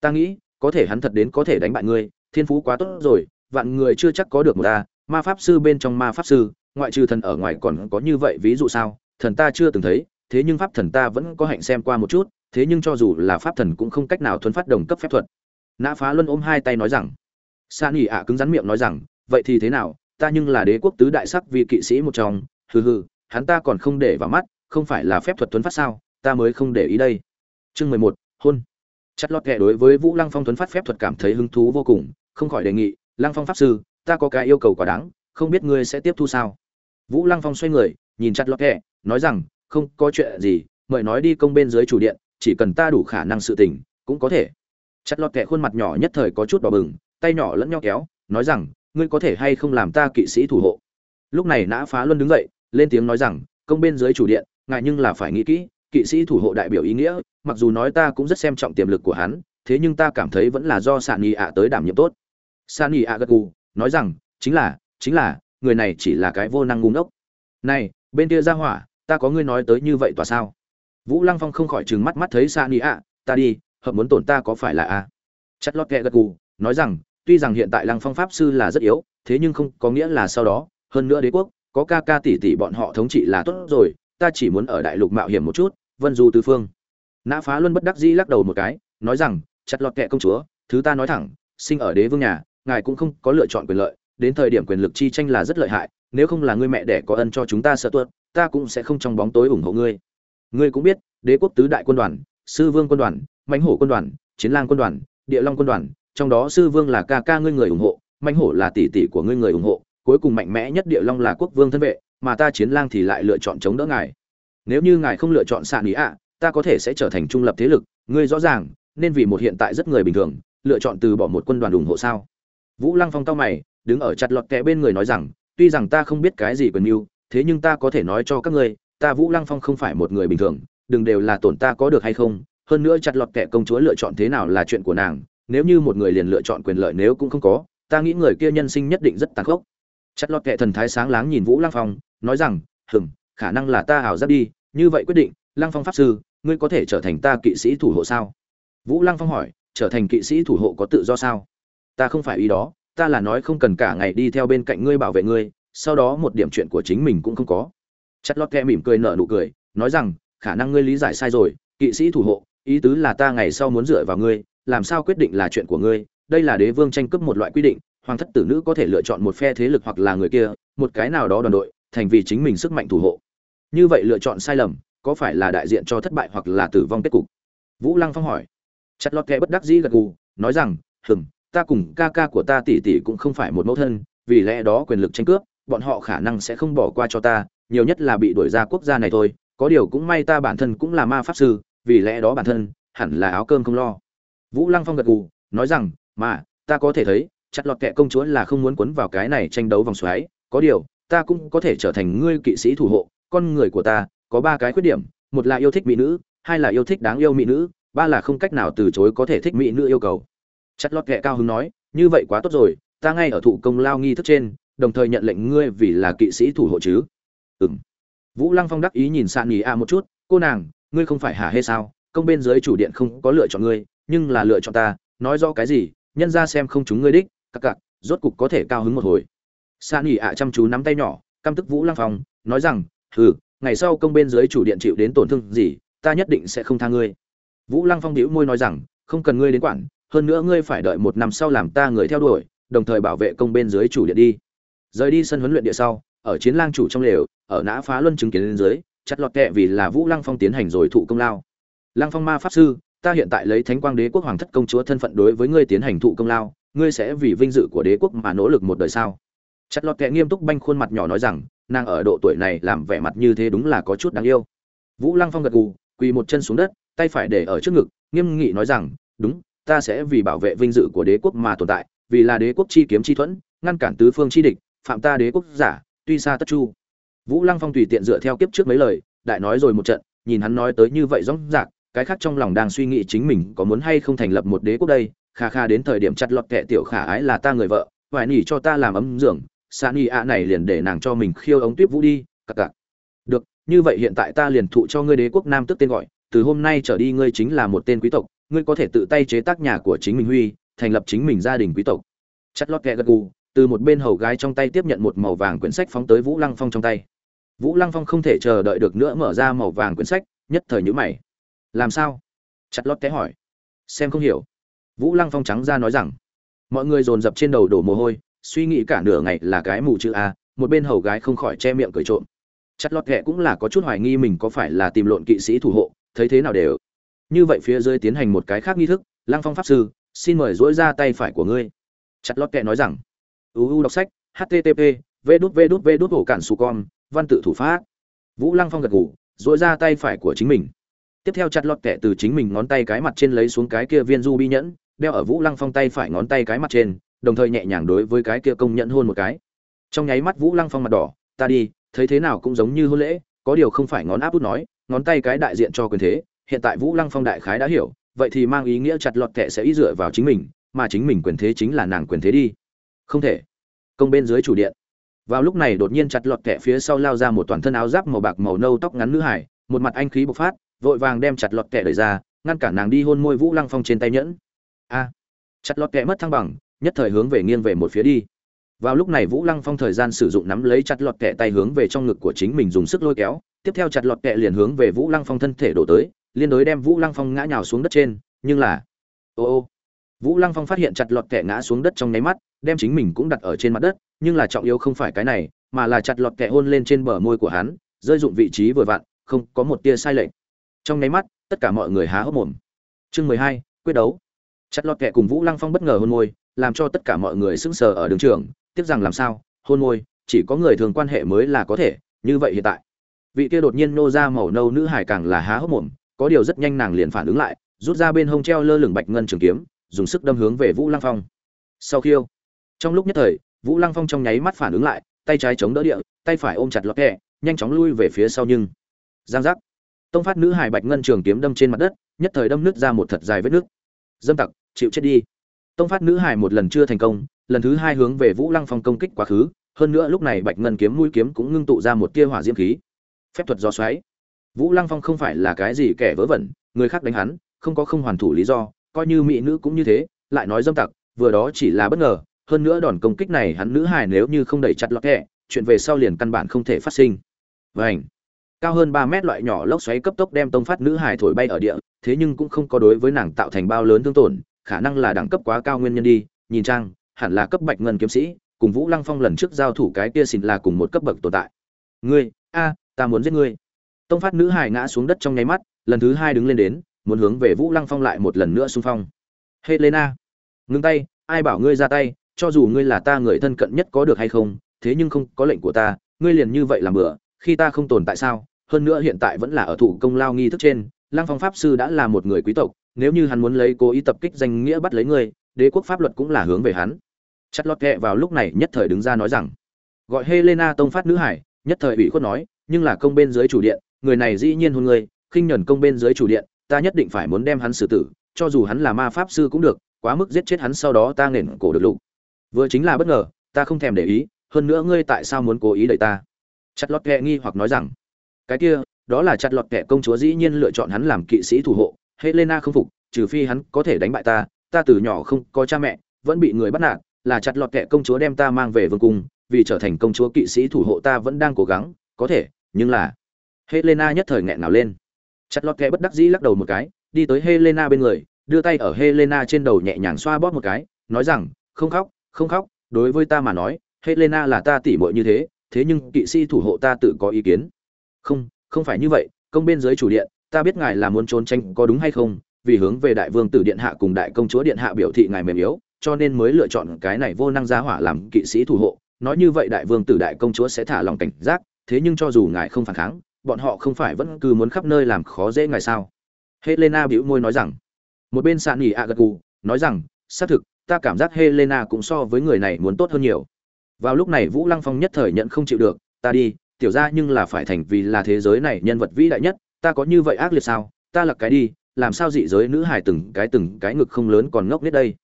Ta nghĩ có thể hắn thật đến có thể đánh bại ngươi, thiên phú quá tốt rồi, vạn người chưa chắc có được một ta ma pháp sư bên trong ma pháp sư, ngoại trừ thần ở ngoài còn có như vậy ví dụ sao? Thần ta chưa từng thấy, thế nhưng pháp thần ta vẫn có hạnh xem qua một chút, thế nhưng cho dù là pháp thần cũng không cách nào thuấn phát đồng cấp phép thuật. Nã phá luân ôm hai tay nói rằng, sa nghỉ ạ cứng rắn miệng nói rằng, vậy thì thế nào, ta nhưng là đế quốc tứ đại sắc vì kỵ sĩ một trong, hừ hừ, hắn ta còn không để vào mắt, không phải là phép thuật thuấn phát sao, ta mới không để ý đây. Chương mười một, hôn chất lót kệ đối với vũ lăng phong thuấn phát phép thuật cảm thấy hứng thú vô cùng, không khỏi đề nghị, lăng phong pháp sư, ta có cái yêu cầu quá đáng, không biết ngươi sẽ tiếp thu sao? Vũ lăng phong xoay người, nhìn chặt lót kệ nói rằng, không có chuyện gì, mời nói đi công bên dưới chủ điện, chỉ cần ta đủ khả năng sự tình, cũng có thể. Chặt lọt Kệ khuôn mặt nhỏ nhất thời có chút đỏ bừng, tay nhỏ lẫn nhau kéo, nói rằng, ngươi có thể hay không làm ta kỵ sĩ thủ hộ? Lúc này nã phá luân đứng dậy, lên tiếng nói rằng, công bên dưới chủ điện ngại nhưng là phải nghĩ kỹ kỵ sĩ thủ hộ đại biểu ý nghĩa, mặc dù nói ta cũng rất xem trọng tiềm lực của hắn, thế nhưng ta cảm thấy vẫn là do sàn nhị ạ tới đảm nhiệm tốt. Sàn nhị ạ gật gù, nói rằng, chính là chính là, người này chỉ là cái vô năng ngu ngốc. Này, bên kia ra hỏa, ta có ngươi nói tới như vậy tòa sao? Vũ lăng phong không khỏi trừng mắt mắt thấy sàn nhị ạ, ta đi, hợp muốn tổn ta có phải là a? Chất lót kẹ gật gù, nói rằng, tuy rằng hiện tại lăng phong pháp sư là rất yếu, thế nhưng không có nghĩa là sau đó, hơn nữa đế quốc, có ca ca tỷ tỷ bọn họ thống trị là tốt rồi, ta chỉ muốn ở đại lục mạo hiểm một chút vân du tứ phương. Nã phá luân bất đắc dĩ lắc đầu một cái, nói rằng, chặt lọt kệ công chúa, thứ ta nói thẳng, sinh ở đế vương nhà, ngài cũng không có lựa chọn quyền lợi, đến thời điểm quyền lực chi tranh là rất lợi hại, nếu không là ngươi mẹ đẻ có ân cho chúng ta sợ tuột, ta cũng sẽ không trong bóng tối ủng hộ ngươi. Ngươi cũng biết, đế quốc tứ đại quân đoàn, sư vương quân đoàn, mãnh hổ quân đoàn, chiến lang quân đoàn, địa long quân đoàn, trong đó sư vương là ca ca ngươi người ủng hộ, mãnh hổ là tỷ tỷ của ngươi người ủng hộ, cuối cùng mạnh mẽ nhất địa long là quốc vương thân vệ, mà ta chiến lang thì lại lựa chọn chống đỡ ngài nếu như ngài không lựa chọn sạn ý ạ, ta có thể sẽ trở thành trung lập thế lực, ngươi rõ ràng, nên vì một hiện tại rất người bình thường, lựa chọn từ bỏ một quân đoàn ủng hộ sao? Vũ lăng phong cao mày, đứng ở chặt lọt kẽ bên người nói rằng, tuy rằng ta không biết cái gì quyền mưu, thế nhưng ta có thể nói cho các ngươi, ta vũ lăng phong không phải một người bình thường, đừng đều là tổn ta có được hay không? Hơn nữa chặt lọt kẻ công chúa lựa chọn thế nào là chuyện của nàng, nếu như một người liền lựa chọn quyền lợi nếu cũng không có, ta nghĩ người kia nhân sinh nhất định rất tàn khốc. Chặt lọt kẻ thần thái sáng láng nhìn vũ lăng phong, nói rằng hừng khả năng là ta ảo giác đi, như vậy quyết định, lăng phong pháp sư, ngươi có thể trở thành ta kỵ sĩ thủ hộ sao? Vũ lăng phong hỏi, trở thành kỵ sĩ thủ hộ có tự do sao? Ta không phải ý đó, ta là nói không cần cả ngày đi theo bên cạnh ngươi bảo vệ ngươi, sau đó một điểm chuyện của chính mình cũng không có. Chặt lót kẹ mỉm cười nở nụ cười, nói rằng, khả năng ngươi lý giải sai rồi, kỵ sĩ thủ hộ, ý tứ là ta ngày sau muốn dựa vào ngươi, làm sao quyết định là chuyện của ngươi, đây là đế vương tranh cướp một loại quy định, hoàng thất tử nữ có thể lựa chọn một phe thế lực hoặc là người kia, một cái nào đó đoàn đội, thành vì chính mình sức mạnh thủ hộ như vậy lựa chọn sai lầm, có phải là đại diện cho thất bại hoặc là tử vong kết cục? Vũ lăng phong hỏi. Chặt lọt kẹ bất đắc dĩ gật gù, nói rằng, hừm, ta cùng ca ca của ta tỷ tỷ cũng không phải một mẫu thân, vì lẽ đó quyền lực tranh cướp, bọn họ khả năng sẽ không bỏ qua cho ta, nhiều nhất là bị đuổi ra quốc gia này thôi, có điều cũng may ta bản thân cũng là ma pháp sư, vì lẽ đó bản thân hẳn là áo cơm không lo. Vũ lăng phong gật gù, nói rằng, mà, ta có thể thấy, chặt lọt kệ công chúa là không muốn quấn vào cái này tranh đấu vòng xoáy, có điều, ta cũng có thể trở thành ngươi kỵ sĩ thủ hộ con người của ta, có ba cái khuyết điểm, một là yêu thích mỹ nữ, hai là yêu thích đáng yêu mỹ nữ, ba là không cách nào từ chối có thể thích mỹ nữ yêu cầu. Chặt lót kệ cao hứng nói, như vậy quá tốt rồi, ta ngay ở thụ công lao nghi thức trên, đồng thời nhận lệnh ngươi vì là kỵ sĩ thủ hộ chứ. Ừm. Vũ lăng phong đắc ý nhìn sạn nghỉ a một chút, cô nàng, ngươi không phải hả hê sao? Công bên dưới chủ điện không có lựa chọn ngươi, nhưng là lựa chọn ta, nói rõ cái gì, nhân ra xem không chúng ngươi đích, cặc cặc, rốt cục có thể cao hứng một hồi. Sạn nghỉ ạ chăm chú nắm tay nhỏ, căm tức vũ lăng phong, nói rằng hừ, ngày sau công bên dưới chủ điện chịu đến tổn thương gì, ta nhất định sẽ không tha ngươi. Vũ lăng phong đĩu môi nói rằng, không cần ngươi đến quản, hơn nữa ngươi phải đợi một năm sau làm ta người theo đuổi, đồng thời bảo vệ công bên dưới chủ điện đi. Rời đi sân huấn luyện địa sau, ở chiến lang chủ trong lều, ở nã phá luân chứng kiến lên dưới, chặt lọt kẹ vì là vũ lăng phong tiến hành rồi thụ công lao. Lăng phong ma pháp sư, ta hiện tại lấy thánh quang đế quốc hoàng thất công chúa thân phận đối với ngươi tiến hành thụ công lao, ngươi sẽ vì vinh dự của đế quốc mà nỗ lực một đời sao? Chặt lọt kẹ nghiêm túc banh khuôn mặt nhỏ nói rằng nàng ở độ tuổi này làm vẻ mặt như thế đúng là có chút đáng yêu vũ lăng phong gật gù, quỳ một chân xuống đất, tay phải để ở trước ngực, nghiêm nghị nói rằng, đúng, ta sẽ vì bảo vệ vinh dự của đế quốc mà tồn tại, vì là đế quốc chi kiếm chi thuẫn, ngăn cản tứ phương chi địch, phạm ta đế quốc giả, tuy xa tất chu vũ lăng phong tùy tiện dựa theo kiếp trước mấy lời, đại nói rồi một trận, nhìn hắn nói tới như vậy rõ ràng cái khác trong lòng đang suy nghĩ chính mình có muốn hay không thành lập một đế quốc đây, kha kha đến thời điểm chặt lọt kẻ tiểu khả ái là ta người vợ ngoại nỉ cho ta làm ấm giường xa nỉ ạ này liền để nàng cho mình khiêu ống tuyếp vũ đi, cặc cặc. Được, như vậy hiện tại ta liền thụ cho ngươi đế quốc nam tức tên gọi, từ hôm nay trở đi ngươi chính là một tên quý tộc, ngươi có thể tự tay chế tác nhà của chính mình huy, thành lập chính mình gia đình quý tộc. Chặt lót kẹ gật gù, từ một bên hầu gái trong tay tiếp nhận một màu vàng quyển sách phóng tới vũ lăng phong trong tay. Vũ lăng phong không thể chờ đợi được nữa mở ra màu vàng quyển sách, nhất thời nhữ mày. Làm sao? Chặt lót kẽ hỏi. Xem không hiểu. Vũ lăng phong trắng ra nói rằng. Mọi người dồn dập trên đầu đổ mồ hôi suy nghĩ cả nửa ngày là cái mù chữ a, một bên hầu gái không khỏi che miệng cười trộm. Chặt lọt kẹ cũng là có chút hoài nghi mình có phải là tìm lộn kỵ sĩ thủ hộ, thấy thế nào đều. Như vậy phía dưới tiến hành một cái khác nghi thức, lăng phong pháp sư, xin mời dỗi ra tay phải của ngươi. Chặt lót ghẹ nói rằng uu đọc sách http v đút v đút v đút hổ cản su con, văn tự thủ pháp. Vũ lăng phong gật ngủ dỗi ra tay phải của chính mình. Tiếp theo chặt lót kệ từ chính mình ngón tay cái mặt trên lấy xuống cái kia viên du bi nhẫn, đeo ở vũ lăng phong tay phải ngón tay cái mặt trên đồng thời nhẹ nhàng đối với cái kia công nhận hôn một cái. Trong nháy mắt vũ lăng phong mặt đỏ, ta đi, thấy thế nào cũng giống như hôn lễ, có điều không phải ngón áp út nói, ngón tay cái đại diện cho quyền thế, hiện tại vũ lăng phong đại khái đã hiểu, vậy thì mang ý nghĩa chặt lọt kệ sẽ ý dựa vào chính mình, mà chính mình quyền thế chính là nàng quyền thế đi. Không thể. Công bên dưới chủ điện. Vào lúc này đột nhiên chặt lọt kệ phía sau lao ra một toàn thân áo giáp màu bạc màu nâu tóc ngắn nữ hải, một mặt anh khí bộc phát, vội vàng đem chặt lọt kệ đẩy ra, ngăn cản nàng đi hôn môi vũ lăng phong trên tay nhẫn. A, chặt lọt kệ mất thăng bằng nhất thời hướng về nghiêng về một phía đi. Vào lúc này vũ lăng phong thời gian sử dụng nắm lấy chặt lọt kẹ tay hướng về trong ngực của chính mình dùng sức lôi kéo, tiếp theo chặt lọt kẹ liền hướng về vũ lăng phong thân thể đổ tới, liên đối đem vũ lăng phong ngã nhào xuống đất trên, nhưng là, ô ô, vũ lăng phong phát hiện chặt lọt kẹ ngã xuống đất trong nháy mắt, đem chính mình cũng đặt ở trên mặt đất, nhưng là trọng yếu không phải cái này, mà là chặt lọt kẹ hôn lên trên bờ môi của hắn, rơi dụng vị trí vừa vặn, không có một tia sai lệch. Trong nháy mắt, tất cả mọi người há hốc mồm. Chương mười hai, quyết đấu. Chặt lọt kẹ cùng vũ lăng phong bất ngờ hôn môi làm cho tất cả mọi người sững sờ ở đường trường, tiếc rằng làm sao, hôn môi, chỉ có người thường quan hệ mới là có thể, như vậy hiện tại. Vị kia đột nhiên nô ra màu nâu nữ hải càng là há hốc mồm, có điều rất nhanh nàng liền phản ứng lại, rút ra bên hông treo lơ lửng bạch ngân trường kiếm, dùng sức đâm hướng về vũ lăng phong. Sau khiêu trong lúc nhất thời, vũ lăng phong trong nháy mắt phản ứng lại, tay trái chống đỡ địa, tay phải ôm chặt lọt kẹ, nhanh chóng lui về phía sau nhưng, giang giác. Tông phát nữ hải bạch ngân trường kiếm đâm trên mặt đất, nhất thời đâm nứt ra một thật dài vết nước dâm tặc, chịu chết đi tông phát nữ hải một lần chưa thành công, lần thứ hai hướng về vũ lăng phong công kích quá khứ, hơn nữa lúc này bạch ngân kiếm mũi kiếm cũng ngưng tụ ra một tia hỏa diễm khí. Phép thuật do xoáy. Vũ lăng phong không phải là cái gì kẻ vớ vẩn, người khác đánh hắn, không có không hoàn thủ lý do, coi như mỹ nữ cũng như thế, lại nói dâm tặc, vừa đó chỉ là bất ngờ, hơn nữa đòn công kích này hắn nữ hài nếu như không đẩy chặt lọt kẹ, chuyện về sau liền căn bản không thể phát sinh. Vảnh cao hơn ba mét loại nhỏ lốc xoáy cấp tốc đem tông phát nữ hài thổi bay ở địa, thế nhưng cũng không có đối với nàng tạo thành bao lớn thương tổn khả năng là đẳng cấp quá cao nguyên nhân đi, nhìn trang, hẳn là cấp bạch ngân kiếm sĩ, cùng vũ lăng phong lần trước giao thủ cái kia xin là cùng một cấp bậc tồn tại ngươi, a, ta muốn giết ngươi tông phát nữ hải ngã xuống đất trong nháy mắt, lần thứ hai đứng lên đến, muốn hướng về vũ lăng phong lại một lần nữa xung phong helena ngưng tay, ai bảo ngươi ra tay, cho dù ngươi là ta người thân cận nhất có được hay không, thế nhưng không có lệnh của ta, ngươi liền như vậy làm bừa. khi ta không tồn tại sao, hơn nữa hiện tại vẫn là ở thủ công lao nghi thức trên lăng phong pháp sư đã là một người quý tộc, nếu như hắn muốn lấy cố ý tập kích danh nghĩa bắt lấy ngươi đế quốc pháp luật cũng là hướng về hắn. Chặt lọt kệ vào lúc này nhất thời đứng ra nói rằng, gọi helena tông phát nữ hải. Nhất thời ủy khuất nói, nhưng là công bên dưới chủ điện, người này dĩ nhiên hôn ngươi khinh nhẫn công bên dưới chủ điện, ta nhất định phải muốn đem hắn xử tử, cho dù hắn là ma pháp sư cũng được, quá mức giết chết hắn sau đó ta nền cổ được lục. Vừa chính là bất ngờ, ta không thèm để ý, hơn nữa ngươi tại sao muốn cố ý đẩy ta? Chặt lọt kệ nghi hoặc nói rằng, cái kia đó là chặt lọt kẹ công chúa dĩ nhiên lựa chọn hắn làm kỵ sĩ thủ hộ, helena không phục, trừ phi hắn có thể đánh bại ta ta từ nhỏ không có cha mẹ, vẫn bị người bắt nạt, là chặt lọt kẹ công chúa đem ta mang về vương cung, vì trở thành công chúa kỵ sĩ thủ hộ ta vẫn đang cố gắng, có thể, nhưng là, helena nhất thời nghẹn nào lên. Chặt lọt kẹ bất đắc dĩ lắc đầu một cái, đi tới helena bên người, đưa tay ở helena trên đầu nhẹ nhàng xoa bóp một cái, nói rằng, không khóc không khóc, đối với ta mà nói, helena là ta tỉ muội như thế thế nhưng kỵ sĩ thủ hộ ta tự có ý kiến. Không không phải như vậy, công bên dưới chủ điện, ta biết ngài là muốn trốn tranh có đúng hay không, vì hướng về đại vương tử điện hạ cùng đại công chúa điện hạ biểu thị ngài mềm yếu, cho nên mới lựa chọn cái này vô năng gia hỏa làm kỵ sĩ thủ hộ. Nói như vậy đại vương tử đại công chúa sẽ thả lòng cảnh giác, thế nhưng cho dù ngài không phản kháng, bọn họ không phải vẫn cứ muốn khắp nơi làm khó dễ ngài sao? Helena bĩu môi nói rằng, một bên sạn nghỉ a gật gù, nói rằng, xác thực, ta cảm giác helena cũng so với người này muốn tốt hơn nhiều. Vào lúc này vũ lăng phong nhất thời nhận không chịu được, ta đi tiểu ra nhưng là phải thành vì là thế giới này nhân vật vĩ đại nhất, ta có như vậy ác liệt sao? Ta lật cái đi, làm sao dị giới nữ hải từng cái từng cái ngực không lớn còn ngốc nết đây?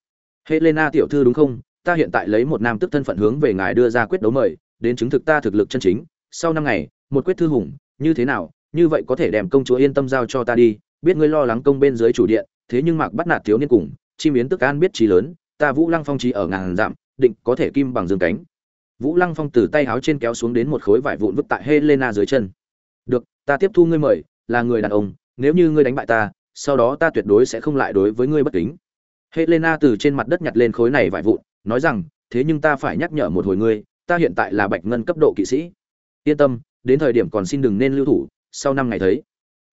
Helena tiểu thư đúng không? Ta hiện tại lấy một nam tức thân phận hướng về ngài đưa ra quyết đấu mời, đến chứng thực ta thực lực chân chính. Sau năm ngày, một quyết thư hùng, như thế nào? Như vậy có thể đem công chúa yên tâm giao cho ta đi. Biết ngươi lo lắng công bên dưới chủ điện, thế nhưng mạc bắt nạt thiếu niên cùng, chim yến tức an biết trí lớn, ta vũ lăng phong trí ở ngàn dặm, định có thể kim bằng dương cánh vũ lăng phong từ tay áo trên kéo xuống đến một khối vải vụn vứt tại helena dưới chân. Được, ta tiếp thu ngươi mời, là người đàn ông, nếu như ngươi đánh bại ta, sau đó ta tuyệt đối sẽ không lại đối với ngươi bất kính. Helena từ trên mặt đất nhặt lên khối này vải vụn, nói rằng, thế nhưng ta phải nhắc nhở một hồi ngươi, ta hiện tại là bạch ngân cấp độ kỵ sĩ. Yên tâm, đến thời điểm còn xin đừng nên lưu thủ, sau năm ngày thấy.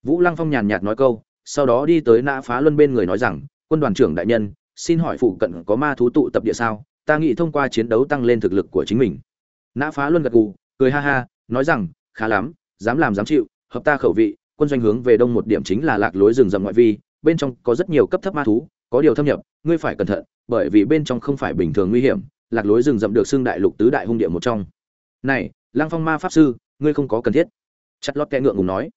Vũ lăng phong nhàn nhạt nói câu, sau đó đi tới nã phá luân bên người nói rằng, quân đoàn trưởng đại nhân, xin hỏi phụ cận có ma thú tụ tập địa sao? Ta nghĩ thông qua chiến đấu tăng lên thực lực của chính mình. Nã phá luân gật gù, cười ha ha, nói rằng, khá lắm, dám làm dám chịu, hợp ta khẩu vị, quân doanh hướng về đông một điểm chính là lạc lối rừng rậm ngoại vi, bên trong có rất nhiều cấp thấp ma thú, có điều thâm nhập, ngươi phải cẩn thận, bởi vì bên trong không phải bình thường nguy hiểm, lạc lối rừng rậm được xưng đại lục tứ đại hung địa một trong. Này, lăng phong ma pháp sư, ngươi không có cần thiết. Chặt lót kẽ ngượng ngùng nói.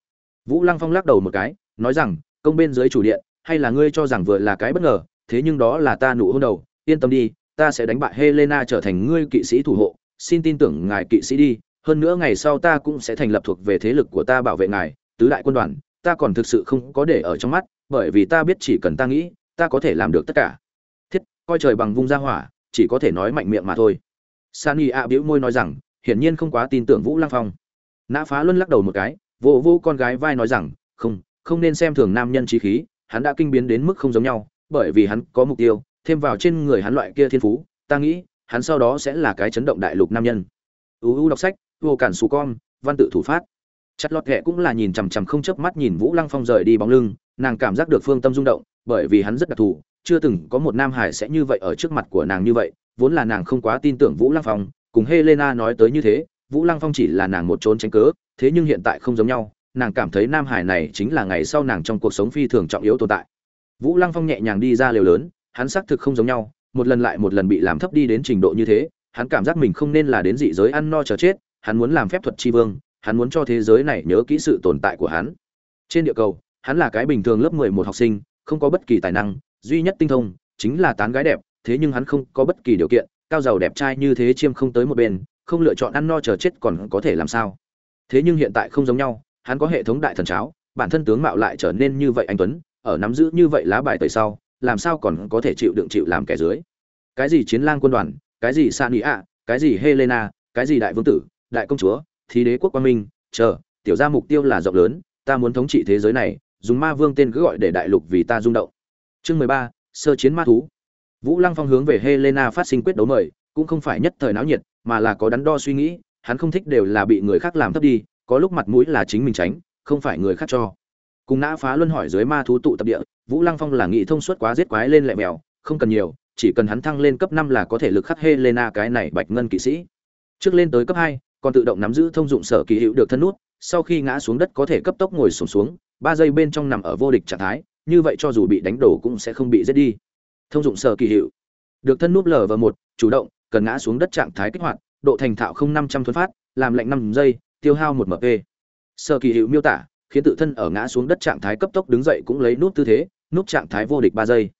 Vũ lăng phong lắc đầu một cái, nói rằng, công bên dưới chủ điện, hay là ngươi cho rằng vừa là cái bất ngờ, thế nhưng đó là ta nụ hôn đầu, yên tâm đi ta sẽ đánh bại helena trở thành ngươi kỵ sĩ thủ hộ, xin tin tưởng ngài kỵ sĩ đi, hơn nữa ngày sau ta cũng sẽ thành lập thuộc về thế lực của ta bảo vệ ngài, tứ đại quân đoàn, ta còn thực sự không có để ở trong mắt, bởi vì ta biết chỉ cần ta nghĩ, ta có thể làm được tất cả. Thiết, coi trời bằng vung ra hỏa, chỉ có thể nói mạnh miệng mà thôi. Sani ạ bĩu môi nói rằng, hiển nhiên không quá tin tưởng vũ lăng phong. Nã phá luân lắc đầu một cái, vô vô con gái vai nói rằng, không không nên xem thường nam nhân trí khí, hắn đã kinh biến đến mức không giống nhau, bởi vì hắn có mục tiêu thêm vào trên người hắn loại kia thiên phú, ta nghĩ, hắn sau đó sẽ là cái chấn động đại lục nam nhân. Uu đọc sách, vô cản xù con, văn tự thủ phát. Chặt lọt kệ cũng là nhìn chằm chằm không chớp mắt nhìn vũ lăng phong rời đi bóng lưng, nàng cảm giác được phương tâm rung động, bởi vì hắn rất đặc thù, chưa từng có một nam hải sẽ như vậy ở trước mặt của nàng như vậy, vốn là nàng không quá tin tưởng vũ lăng phong, cùng helena nói tới như thế, vũ lăng phong chỉ là nàng một trốn tránh cớ, thế nhưng hiện tại không giống nhau, nàng cảm thấy nam hải này chính là ngày sau nàng trong cuộc sống phi thường trọng yếu tồn tại. Vũ lăng phong nhẹ nhàng đi ra lều lớn hắn xác thực không giống nhau, một lần lại một lần bị làm thấp đi đến trình độ như thế, hắn cảm giác mình không nên là đến dị giới ăn no chờ chết, hắn muốn làm phép thuật tri vương, hắn muốn cho thế giới này nhớ kỹ sự tồn tại của hắn. Trên địa cầu, hắn là cái bình thường lớp mười một học sinh, không có bất kỳ tài năng, duy nhất tinh thông chính là tán gái đẹp, thế nhưng hắn không có bất kỳ điều kiện, cao giàu đẹp trai như thế chiêm không tới một bên, không lựa chọn ăn no chờ chết còn có thể làm sao. Thế nhưng hiện tại không giống nhau, hắn có hệ thống đại thần cháo, bản thân tướng mạo lại trở nên như vậy anh tuấn, ở nắm giữ như vậy lá bài tẩy sau làm sao còn có thể chịu đựng chịu làm kẻ dưới? Cái gì chiến lang quân đoàn, cái gì san ý ạ cái gì helena, cái gì đại vương tử, đại công chúa thì đế quốc quang minh, chờ, tiểu ra mục tiêu là rộng lớn, ta muốn thống trị thế giới này, dùng ma vương tên cứ gọi để đại lục vì ta rung động. Chương mười ba, sơ chiến ma thú. Vũ lăng phong hướng về helena phát sinh quyết đấu mời, cũng không phải nhất thời náo nhiệt, mà là có đắn đo suy nghĩ, hắn không thích đều là bị người khác làm thấp đi, có lúc mặt mũi là chính mình tránh, không phải người khác cho. Cùng nã phá luân hỏi dưới ma thú tụ tập địa vũ lăng phong là nghị thông suốt quá giết quái lên lẹ mèo không cần nhiều chỉ cần hắn thăng lên cấp năm là có thể lực khắc helena cái này bạch ngân kỵ sĩ. Trước lên tới cấp hai còn tự động nắm giữ thông dụng sở kỳ hữu được thân nút sau khi ngã xuống đất có thể cấp tốc ngồi sùng xuống, xuống ba giây bên trong nằm ở vô địch trạng thái như vậy cho dù bị đánh đổ cũng sẽ không bị giết đi. Thông dụng sở kỳ hữu. Được thân nút vào một chủ động cần ngã xuống đất trạng thái kích hoạt độ thành thạo không năm trăm phát làm lạnh năm giây tiêu hao một mp sở kỳ hữu miêu tả khiến tự thân ở ngã xuống đất trạng thái cấp tốc đứng dậy cũng lấy nút tư thế núp trạng thái vô địch ba giây.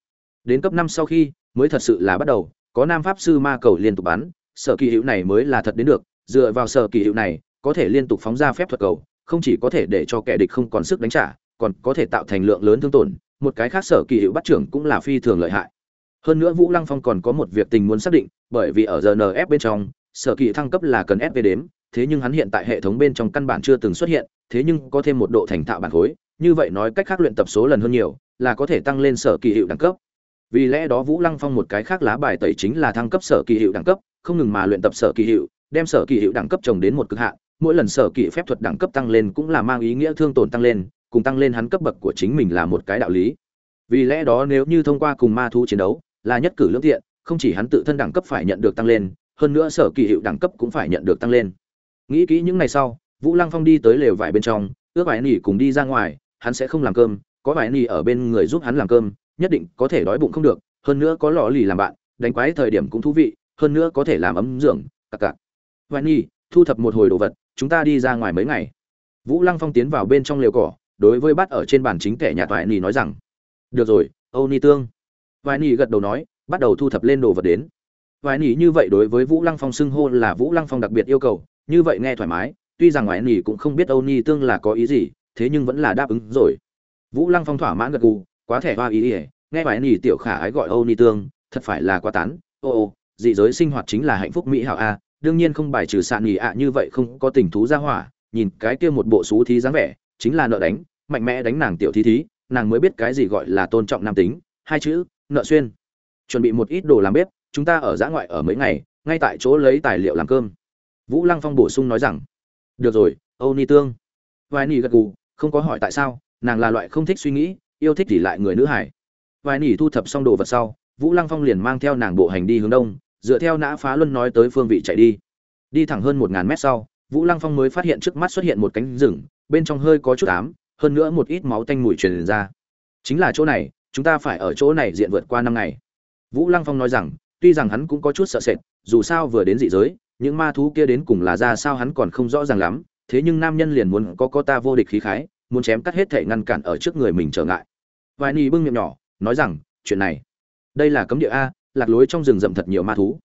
Đến cấp năm sau khi mới thật sự là bắt đầu, có nam pháp sư ma cầu liên tục bắn, sở kỳ hiệu này mới là thật đến được, dựa vào sở kỳ hiệu này, có thể liên tục phóng ra phép thuật cầu, không chỉ có thể để cho kẻ địch không còn sức đánh trả, còn có thể tạo thành lượng lớn thương tổn, một cái khác sở kỳ hiệu bắt trưởng cũng là phi thường lợi hại. Hơn nữa vũ lăng phong còn có một việc tình muốn xác định, bởi vì ở rnf bên trong, sở kỳ thăng cấp là cần sv đếm, thế nhưng hắn hiện tại hệ thống bên trong căn bản chưa từng xuất hiện, thế nhưng có thêm một độ thành thạo bản khối như vậy nói cách khác luyện tập số lần hơn nhiều, là có thể tăng lên sở kỳ hiệu đẳng cấp. Vì lẽ đó vũ lăng phong một cái khác lá bài tẩy chính là thăng cấp sở kỳ hiệu đẳng cấp, không ngừng mà luyện tập sở kỳ hiệu, đem sở kỳ hiệu đẳng cấp trồng đến một cực hạn, mỗi lần sở kỳ phép thuật đẳng cấp tăng lên cũng là mang ý nghĩa thương tổn tăng lên, cùng tăng lên hắn cấp bậc của chính mình là một cái đạo lý. Vì lẽ đó nếu như thông qua cùng ma thú chiến đấu, là nhất cử lương thiện không chỉ hắn tự thân đẳng cấp phải nhận được tăng lên, hơn nữa sở kỳ hiệu đẳng cấp cũng phải nhận được tăng lên. Nghĩ kỹ những ngày sau, vũ lăng phong đi tới lều vải bên trong, ước vải nỉ cùng đi ra ngoài hắn sẽ không làm cơm, có vài ni ở bên người giúp hắn làm cơm, nhất định có thể đói bụng không được, hơn nữa có lò lì làm bạn, đánh quái thời điểm cũng thú vị, hơn nữa có thể làm ấm dưỡng cặc cặc vài ni thu thập một hồi đồ vật, chúng ta đi ra ngoài mấy ngày. Vũ lăng phong tiến vào bên trong lều cỏ, đối với bắt ở trên bàn chính kẻ nhà toại ni nói rằng, được rồi, âu ni tương. Vài ni gật đầu nói, bắt đầu thu thập lên đồ vật đến. Vài nỉ như vậy đối với vũ lăng phong xưng hô là vũ lăng phong đặc biệt yêu cầu, như vậy nghe thoải mái, tuy rằng ngoại nỉ cũng không biết âu ni tương là có ý gì thế nhưng vẫn là đáp ứng rồi. Vũ lăng phong thỏa mãn gật gù, quá thẻ hoa ý ỉa nghe vài nỉ tiểu khả ái gọi âu ni tương, thật phải là quá tán. Ô ô, dị giới sinh hoạt chính là hạnh phúc mỹ hảo a, đương nhiên không bài trừ sạn nỉ ạ như vậy không có tình thú ra hỏa, nhìn cái kia một bộ xú thí dáng vẻ, chính là nợ đánh, mạnh mẽ đánh nàng tiểu thí thí, nàng mới biết cái gì gọi là tôn trọng nam tính, hai chữ, nợ xuyên. Chuẩn bị một ít đồ làm bếp, chúng ta ở giã ngoại ở mấy ngày, ngay tại chỗ lấy tài liệu làm cơm. Vũ lăng phong bổ sung nói rằng, được rồi, âu ni tương. Vài nỉ gật gù không có hỏi tại sao, nàng là loại không thích suy nghĩ, yêu thích thì lại người nữ hải vài nỉ thu thập xong đồ vật sau, vũ lăng phong liền mang theo nàng bộ hành đi hướng đông, dựa theo nã phá luân nói tới phương vị chạy đi. Đi thẳng hơn một ngàn mét sau, vũ lăng phong mới phát hiện trước mắt xuất hiện một cánh rừng, bên trong hơi có chút ám, hơn nữa một ít máu tanh mùi truyền ra. Chính là chỗ này, chúng ta phải ở chỗ này diện vượt qua năm ngày. Vũ lăng phong nói rằng, tuy rằng hắn cũng có chút sợ sệt, dù sao vừa đến dị giới, những ma thú kia đến cùng là ra sao hắn còn không rõ ràng lắm thế nhưng nam nhân liền muốn có có ta vô địch khí khái, muốn chém cắt hết thể ngăn cản ở trước người mình trở ngại. Vài ni bưng miệng nhỏ, nói rằng, chuyện này, đây là cấm địa a, lạc lối trong rừng rậm thật nhiều ma thú.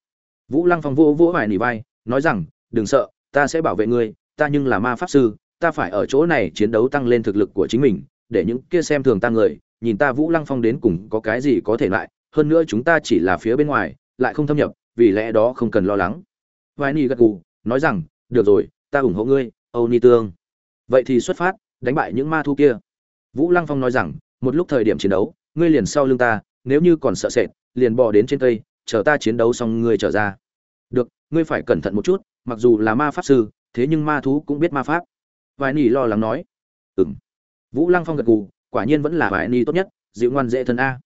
Vũ lăng phong vô vỗ vài nỉ vai, nói rằng, đừng sợ, ta sẽ bảo vệ ngươi, ta nhưng là ma pháp sư, ta phải ở chỗ này chiến đấu tăng lên thực lực của chính mình, để những kia xem thường ta người, nhìn ta vũ lăng phong đến cùng có cái gì có thể lại, hơn nữa chúng ta chỉ là phía bên ngoài, lại không thâm nhập, vì lẽ đó không cần lo lắng. Vai ni gật gù, nói rằng, được rồi, ta ủng hộ ngươi âu ni tương. Vậy thì xuất phát, đánh bại những ma thu kia. Vũ lăng phong nói rằng, một lúc thời điểm chiến đấu, ngươi liền sau lưng ta, nếu như còn sợ sệt, liền bò đến trên cây, chờ ta chiến đấu xong ngươi trở ra. Được, ngươi phải cẩn thận một chút, mặc dù là ma pháp sư, thế nhưng ma thú cũng biết ma pháp. Vài nỉ lo lắng nói. Ừm. vũ lăng phong gật gù, quả nhiên vẫn là vài nỉ tốt nhất, dịu ngoan dễ thân a.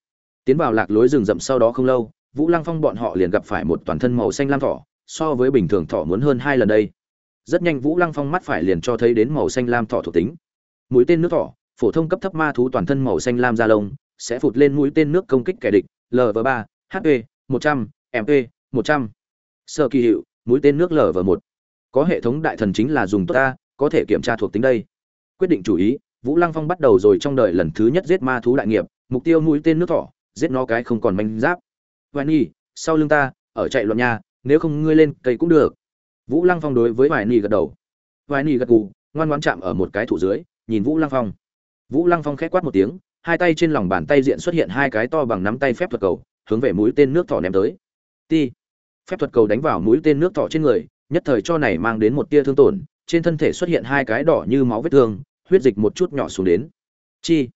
Tiến vào lạc lối rừng rậm sau đó không lâu, vũ lăng phong bọn họ liền gặp phải một toàn thân màu xanh lam thỏ, so với bình thường thỏ muốn hơn hai lần đây rất nhanh vũ lăng phong mắt phải liền cho thấy đến màu xanh lam thỏ thuộc tính. Mũi tên nước thỏ, phổ thông cấp thấp ma thú toàn thân màu xanh lam da lông, sẽ phụt lên mũi tên nước công kích kẻ địch lv ba hp một trăm mp một trăm. Sơ kỳ hiệu, mũi tên nước lv một. Có hệ thống đại thần chính là dùng tốt ta, có thể kiểm tra thuộc tính đây. Quyết định chủ ý, vũ lăng phong bắt đầu rồi trong đời lần thứ nhất giết ma thú đại nghiệp, mục tiêu mũi tên nước thỏ, giết nó cái không còn manh giáp. Vani, sau lưng ta, ở chạy loạn nhà, nếu không ngươi lên cây cũng được vũ lăng phong đối với vài nhi gật đầu. Vài nhi gật gù, ngoan ngoan chạm ở một cái thủ dưới, nhìn vũ lăng phong. Vũ lăng phong khét quát một tiếng, hai tay trên lòng bàn tay diện xuất hiện hai cái to bằng nắm tay phép thuật cầu, hướng về mũi tên nước thỏ ném tới. Ti. Phép thuật cầu đánh vào mũi tên nước thỏ trên người, nhất thời cho này mang đến một tia thương tổn, trên thân thể xuất hiện hai cái đỏ như máu vết thương, huyết dịch một chút nhỏ xuống đến. Chi.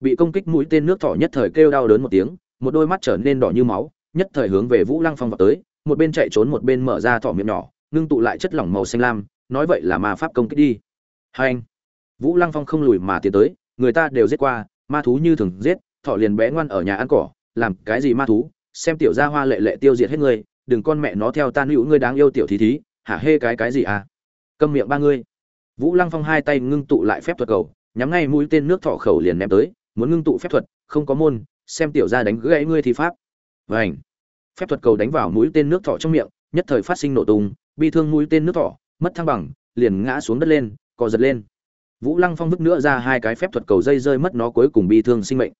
Bị công kích mũi tên nước thỏ nhất thời kêu đau đớn một tiếng, một đôi mắt trở nên đỏ như máu, nhất thời hướng về vũ lăng phong vào tới, một bên chạy trốn một bên mở ra thỏ miệng nhỏ ngưng tụ lại chất lỏng màu xanh lam, nói vậy là ma pháp công kích đi. Hai anh, vũ lăng phong không lùi mà tiến tới, người ta đều giết qua, ma thú như thường giết thỏ liền bé ngoan ở nhà ăn cỏ, làm cái gì ma thú, xem tiểu gia hoa lệ lệ tiêu diệt hết ngươi đừng con mẹ nó theo tan hữu ngươi đáng yêu tiểu thí thí, hả hê cái cái gì à? Câm miệng ba ngươi. Vũ lăng phong hai tay ngưng tụ lại phép thuật cầu, nhắm ngay mũi tên nước thọ khẩu liền ném tới, muốn ngưng tụ phép thuật, không có môn, xem tiểu gia đánh gãy ngươi thì pháp. Vảnh phép thuật cầu đánh vào mũi tên nước thọ trong miệng, nhất thời phát sinh nổ tung bi thương mũi tên nước thỏ, mất thăng bằng, liền ngã xuống đất lên, co giật lên. Vũ lăng phong vứt nữa ra hai cái phép thuật cầu dây rơi mất nó cuối cùng bi thương sinh mệnh.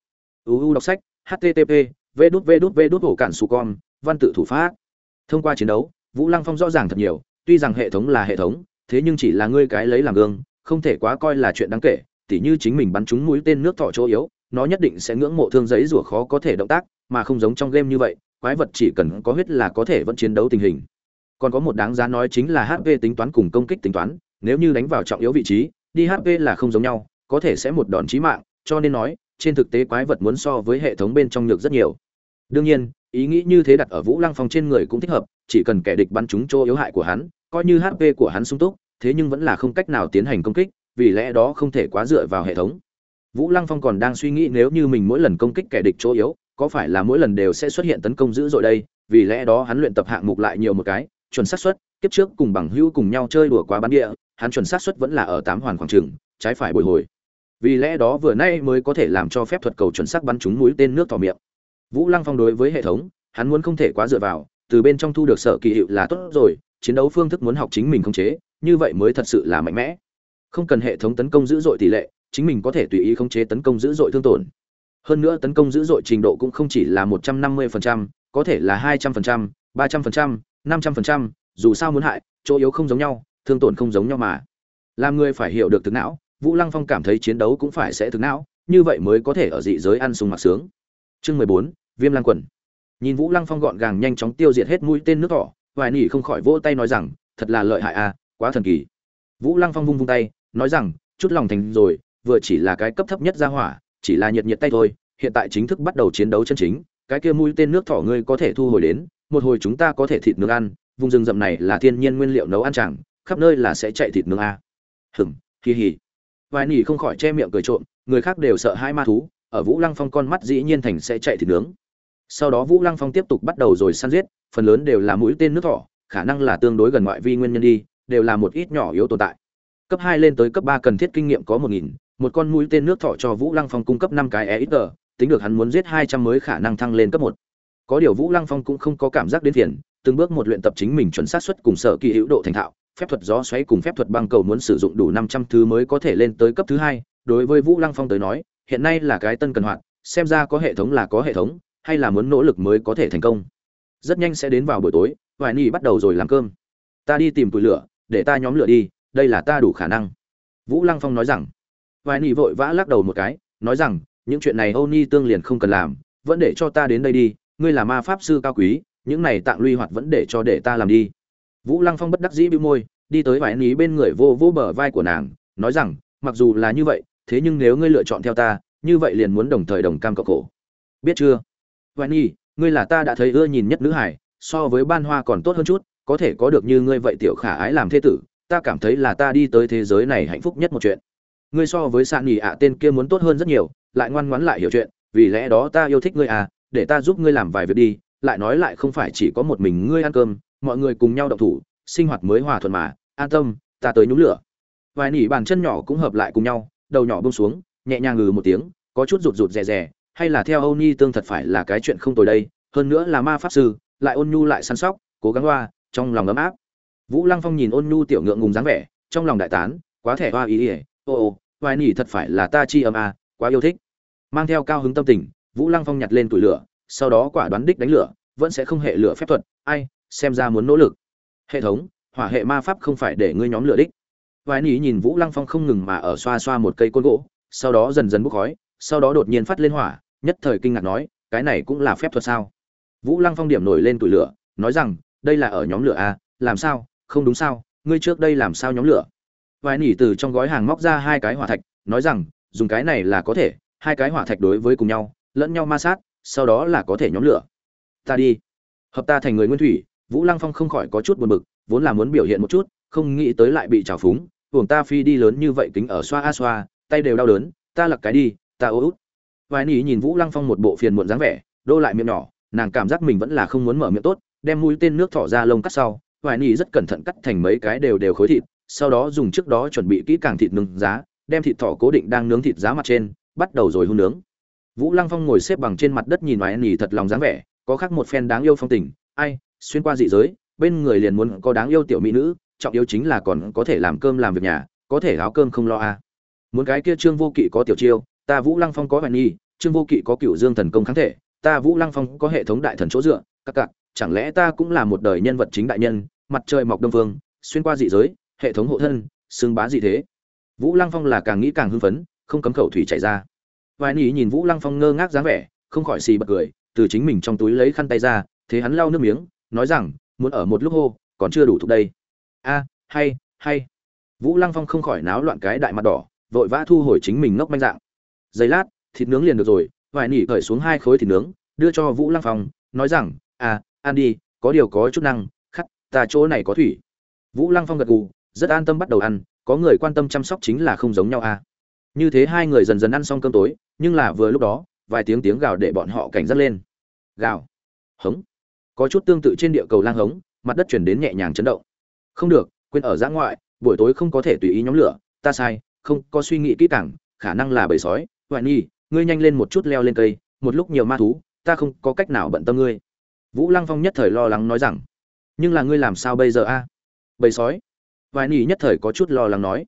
Uu đọc sách http v đút v đút v đút ổ cản su con văn tự thủ pháp. Thông qua chiến đấu, vũ lăng phong rõ ràng thật nhiều, tuy rằng hệ thống là hệ thống, thế nhưng chỉ là ngươi cái lấy làm gương, không thể quá coi là chuyện đáng kể, tỉ như chính mình bắn trúng mũi tên nước thọ chỗ yếu, nó nhất định sẽ ngưỡng mộ thương giấy rủa khó có thể động tác, mà không giống trong game như vậy, quái vật chỉ cần có huyết là có thể vẫn chiến đấu tình hình còn có một đáng giá nói chính là hp tính toán cùng công kích tính toán, nếu như đánh vào trọng yếu vị trí, đi hp là không giống nhau, có thể sẽ một đòn chí mạng, cho nên nói, trên thực tế quái vật muốn so với hệ thống bên trong nhược rất nhiều. Đương nhiên, ý nghĩ như thế đặt ở vũ lăng phong trên người cũng thích hợp, chỉ cần kẻ địch bắn trúng chỗ yếu hại của hắn, coi như hp của hắn sung túc, thế nhưng vẫn là không cách nào tiến hành công kích, vì lẽ đó không thể quá dựa vào hệ thống. Vũ lăng phong còn đang suy nghĩ nếu như mình mỗi lần công kích kẻ địch chỗ yếu, có phải là mỗi lần đều sẽ xuất hiện tấn công dữ dội đây, vì lẽ đó hắn luyện tập hạng mục lại nhiều một cái chuẩn xác suất kiếp trước cùng bằng hữu cùng nhau chơi đùa quá bán địa hắn chuẩn xác suất vẫn là ở tám hoàn khoảng trường trái phải bồi hồi. Vì lẽ đó vừa nay mới có thể làm cho phép thuật cầu chuẩn xác bắn trúng mũi tên nước tỏ miệng. Vũ lăng phong đối với hệ thống hắn muốn không thể quá dựa vào từ bên trong thu được sở kỳ hiệu là tốt rồi chiến đấu phương thức muốn học chính mình không chế như vậy mới thật sự là mạnh mẽ. Không cần hệ thống tấn công dữ dội tỷ lệ chính mình có thể tùy ý khống chế tấn công dữ dội thương tổn. Hơn nữa tấn công dữ dội trình độ cũng không chỉ là một trăm năm mươi phần trăm, có thể là hai trăm phần trăm, ba trăm phần trăm, năm trăm phần trăm, dù sao muốn hại chỗ yếu không giống nhau thương tổn không giống nhau mà. Làm người phải hiểu được thực não vũ lăng phong cảm thấy chiến đấu cũng phải sẽ thực não như vậy mới có thể ở dị giới ăn sung mặc sướng. Chương mười bốn viêm lăng quần. Nhìn vũ lăng phong gọn gàng nhanh chóng tiêu diệt hết mũi tên nước thỏ hoài nỉ không khỏi vỗ tay nói rằng thật là lợi hại à quá thần kỳ. Vũ lăng phong vung vung tay nói rằng chút lòng thành rồi vừa chỉ là cái cấp thấp nhất ra hỏa chỉ là nhiệt nhiệt tay thôi hiện tại chính thức bắt đầu chiến đấu chân chính cái kia mũi tên nước thỏ ngươi có thể thu hồi đến một hồi chúng ta có thể thịt nướng ăn, vùng rừng rậm này là thiên nhiên nguyên liệu nấu ăn chẳng, khắp nơi là sẽ chạy thịt nướng a. Hừng kỳ hỉ. Vài nỉ không khỏi che miệng cười trộm, người khác đều sợ hai ma thú, ở vũ lăng phong con mắt dĩ nhiên thành sẽ chạy thịt nướng. Sau đó vũ lăng phong tiếp tục bắt đầu rồi săn giết, phần lớn đều là mũi tên nước thỏ, khả năng là tương đối gần ngoại vi nguyên nhân đi, đều là một ít nhỏ yếu tồn tại. Cấp hai lên tới cấp ba cần thiết kinh nghiệm có một nghìn, một con mũi tên nước thỏ cho vũ lăng phong cung cấp năm cái e ít tờ, tính được hắn muốn giết hai trăm mới khả năng thăng lên cấp một có điều vũ lăng phong cũng không có cảm giác đến phiền, từng bước một luyện tập chính mình chuẩn xác suất cùng sở kỳ hữu độ thành thạo, phép thuật gió xoáy cùng phép thuật băng cầu muốn sử dụng đủ năm trăm thứ mới có thể lên tới cấp thứ hai. Đối với vũ lăng phong tới nói, hiện nay là cái tân cần hoạt, xem ra có hệ thống là có hệ thống, hay là muốn nỗ lực mới có thể thành công. Rất nhanh sẽ đến vào buổi tối vài ni bắt đầu rồi làm cơm. Ta đi tìm củi lửa, để ta nhóm lửa đi, đây là ta đủ khả năng. Vũ lăng phong nói rằng. Vài ni vội vã lắc đầu một cái, nói rằng, những chuyện này âu ni tương liền không cần làm, vẫn để cho ta đến đây đi ngươi là ma pháp sư cao quý, những này tạng luy hoạt vẫn để cho để ta làm đi. Vũ lăng phong bất đắc dĩ bĩu môi, đi tới vài ní bên người vô vô bờ vai của nàng, nói rằng, mặc dù là như vậy, thế nhưng nếu ngươi lựa chọn theo ta, như vậy liền muốn đồng thời đồng cam cộng khổ. Biết chưa? Vài ní ngươi là ta đã thấy ưa nhìn nhất nữ hải so với ban hoa còn tốt hơn chút, có thể có được như ngươi vậy tiểu khả ái làm thế tử, ta cảm thấy là ta đi tới thế giới này hạnh phúc nhất một chuyện. Ngươi so với sạn nhì ạ, tên kia muốn tốt hơn rất nhiều, lại ngoan ngoãn lại hiểu chuyện, vì lẽ đó ta yêu thích ngươi à để ta giúp ngươi làm vài việc đi lại nói lại không phải chỉ có một mình ngươi ăn cơm mọi người cùng nhau động thủ sinh hoạt mới hòa thuận mà an tâm ta tới nhúng lửa. Vài nỉ bàn chân nhỏ cũng hợp lại cùng nhau đầu nhỏ bông xuống nhẹ nhàng ngừ một tiếng có chút rụt rụt rè rè hay là theo âu nhi tương thật phải là cái chuyện không tồi đây hơn nữa là ma pháp sư lại ôn nhu lại săn sóc cố gắng hoa trong lòng ấm áp. Vũ lăng phong nhìn ôn nhu tiểu ngượng ngùng dáng vẻ trong lòng đại tán quá thẻ hoa ý ỉa ô ô vài nỉ thật phải là ta chi âm à, quá yêu thích. Mang theo cao hứng tâm tình vũ lăng phong nhặt lên tủi lửa, sau đó quả đoán đích đánh lửa, vẫn sẽ không hệ lửa phép thuật, ai, xem ra muốn nỗ lực. Hệ thống, hỏa hệ ma pháp không phải để ngươi nhóm lửa đích. Vài ní nhìn vũ lăng phong không ngừng mà ở xoa xoa một cây côn gỗ, sau đó dần dần bốc khói, sau đó đột nhiên phát lên hỏa, nhất thời kinh ngạc nói, cái này cũng là phép thuật sao? Vũ lăng phong điểm nổi lên tủi lửa, nói rằng, đây là ở nhóm lửa a làm sao, không đúng sao, ngươi trước đây làm sao nhóm lửa? Vài nỉ từ trong gói hàng móc ra hai cái hỏa thạch, nói rằng, dùng cái này là có thể, hai cái hỏa thạch đối với cùng nhau lẫn nhau ma sát, sau đó là có thể nhóm lửa. Ta đi. Hợp ta thành người nguyên thủy, vũ lăng phong không khỏi có chút buồn bực, vốn là muốn biểu hiện một chút, không nghĩ tới lại bị trào phúng buồng ta phi đi lớn như vậy kính ở xoa a xoa, tay đều đau đớn, ta lặc cái đi, ta ô út. Vài nỉ nhìn vũ lăng phong một bộ phiền muộn dáng vẻ, đô lại miệng nhỏ, nàng cảm giác mình vẫn là không muốn mở miệng tốt, đem mũi tên nước thỏ ra lông cắt sau, vài nỉ rất cẩn thận cắt thành mấy cái đều đều khối thịt, sau đó dùng trước đó chuẩn bị kỹ càng thịt nướng giá, đem thịt thỏ cố định đang nướng thịt giá mặt trên, bắt đầu rồi hun nướng vũ lăng phong ngồi xếp bằng trên mặt đất nhìn vài nỉ thật lòng dáng vẻ, có khác một phen đáng yêu phong tình. Ai, xuyên qua dị giới, bên người liền muốn có đáng yêu tiểu mỹ nữ, trọng yếu chính là còn có thể làm cơm làm việc nhà, có thể áo cơm không lo à. muốn cái kia trương vô kỵ có tiểu chiêu, ta vũ lăng phong có hoài nhi trương vô kỵ có cựu dương thần công kháng thể, ta vũ lăng phong có hệ thống đại thần chỗ dựa, các cặc chẳng lẽ ta cũng là một đời nhân vật chính đại nhân, mặt trời mọc đông phương, xuyên qua dị giới, hệ thống hộ thân xương bá dị thế. Vũ lăng phong là càng nghĩ càng hưng phấn, không cấm khẩu thủy chảy ra vài nỉ nhìn vũ lăng phong ngơ ngác dáng vẻ, không khỏi xì bật cười, từ chính mình trong túi lấy khăn tay ra, thế hắn lau nước miếng, nói rằng, muốn ở một lúc hô, còn chưa đủ thuộc đây. A, hay hay. Vũ lăng phong không khỏi náo loạn cái đại mặt đỏ, vội vã thu hồi chính mình ngốc manh dạng. Giấy lát, thịt nướng liền được rồi. Vài nỉ cởi xuống hai khối thịt nướng, đưa cho vũ lăng phong, nói rằng à ăn đi, có điều có chút năng, khắc, ta chỗ này có thủy. Vũ lăng phong gật gù, rất an tâm bắt đầu ăn, có người quan tâm chăm sóc chính là không giống nhau à như thế hai người dần dần ăn xong cơm tối, nhưng là vừa lúc đó, vài tiếng tiếng gào để bọn họ cảnh giác lên. Gào. Hống. Có chút tương tự trên địa cầu lang hống, mặt đất chuyển đến nhẹ nhàng chấn động. Không được, quên ở giã ngoại, buổi tối không có thể tùy ý nhóm lửa, ta sai, không có suy nghĩ kỹ càng, khả năng là bầy sói. Hoài nhi, ngươi nhanh lên một chút leo lên cây, một lúc nhiều ma thú, ta không có cách nào bận tâm ngươi. Vũ lăng phong nhất thời lo lắng nói rằng, nhưng là ngươi làm sao bây giờ a? Bầy sói. Hoài nhi nhất thời có chút lo lắng nói,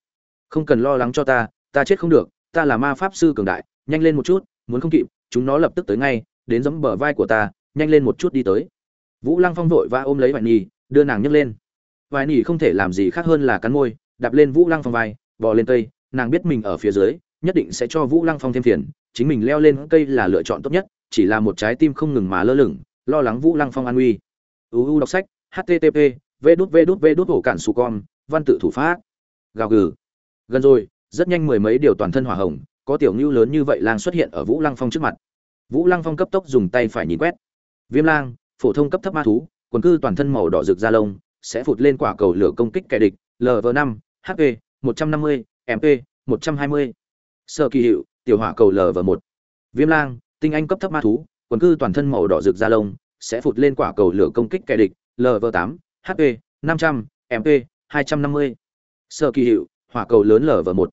không cần lo lắng cho ta ta chết không được, ta là ma pháp sư cường đại, nhanh lên một chút, muốn không kịp, chúng nó lập tức tới ngay, đến giẫm bờ vai của ta, nhanh lên một chút đi tới. Vũ lăng phong vội và ôm lấy vải nhi, đưa nàng nhấc lên. Vải nhi không thể làm gì khác hơn là cắn môi, đạp lên vũ lăng phong vai, bò lên cây, nàng biết mình ở phía dưới, nhất định sẽ cho vũ lăng phong thêm phiền, chính mình leo lên cây là lựa chọn tốt nhất, chỉ là một trái tim không ngừng mà lơ lửng, lo lắng vũ lăng phong an nguy. uu đọc sách http v đút v đút v đút hổ cản su con văn tự thủ pháp. Gào gừ. Gần rồi rất nhanh mười mấy điều toàn thân hỏa hồng, có tiểu ngưu lớn như vậy lang xuất hiện ở vũ lăng phong trước mặt. Vũ lăng phong cấp tốc dùng tay phải nhìn quét. Viêm lang, phổ thông cấp thấp ma thú, quần cư toàn thân màu đỏ rực da lông, sẽ phụt lên quả cầu lửa công kích kẻ địch lv năm hp một trăm năm mươi mp một trăm hai mươi. Sơ kỳ hiệu, tiểu hỏa cầu lv một. Viêm lang, tinh anh cấp thấp ma thú, quần cư toàn thân màu đỏ rực da lông, sẽ phụt lên quả cầu lửa công kích kẻ địch lv tám hp năm trăm mp hai trăm năm mươi. Sơ kỳ hiệu, hỏa cầu lớn lv một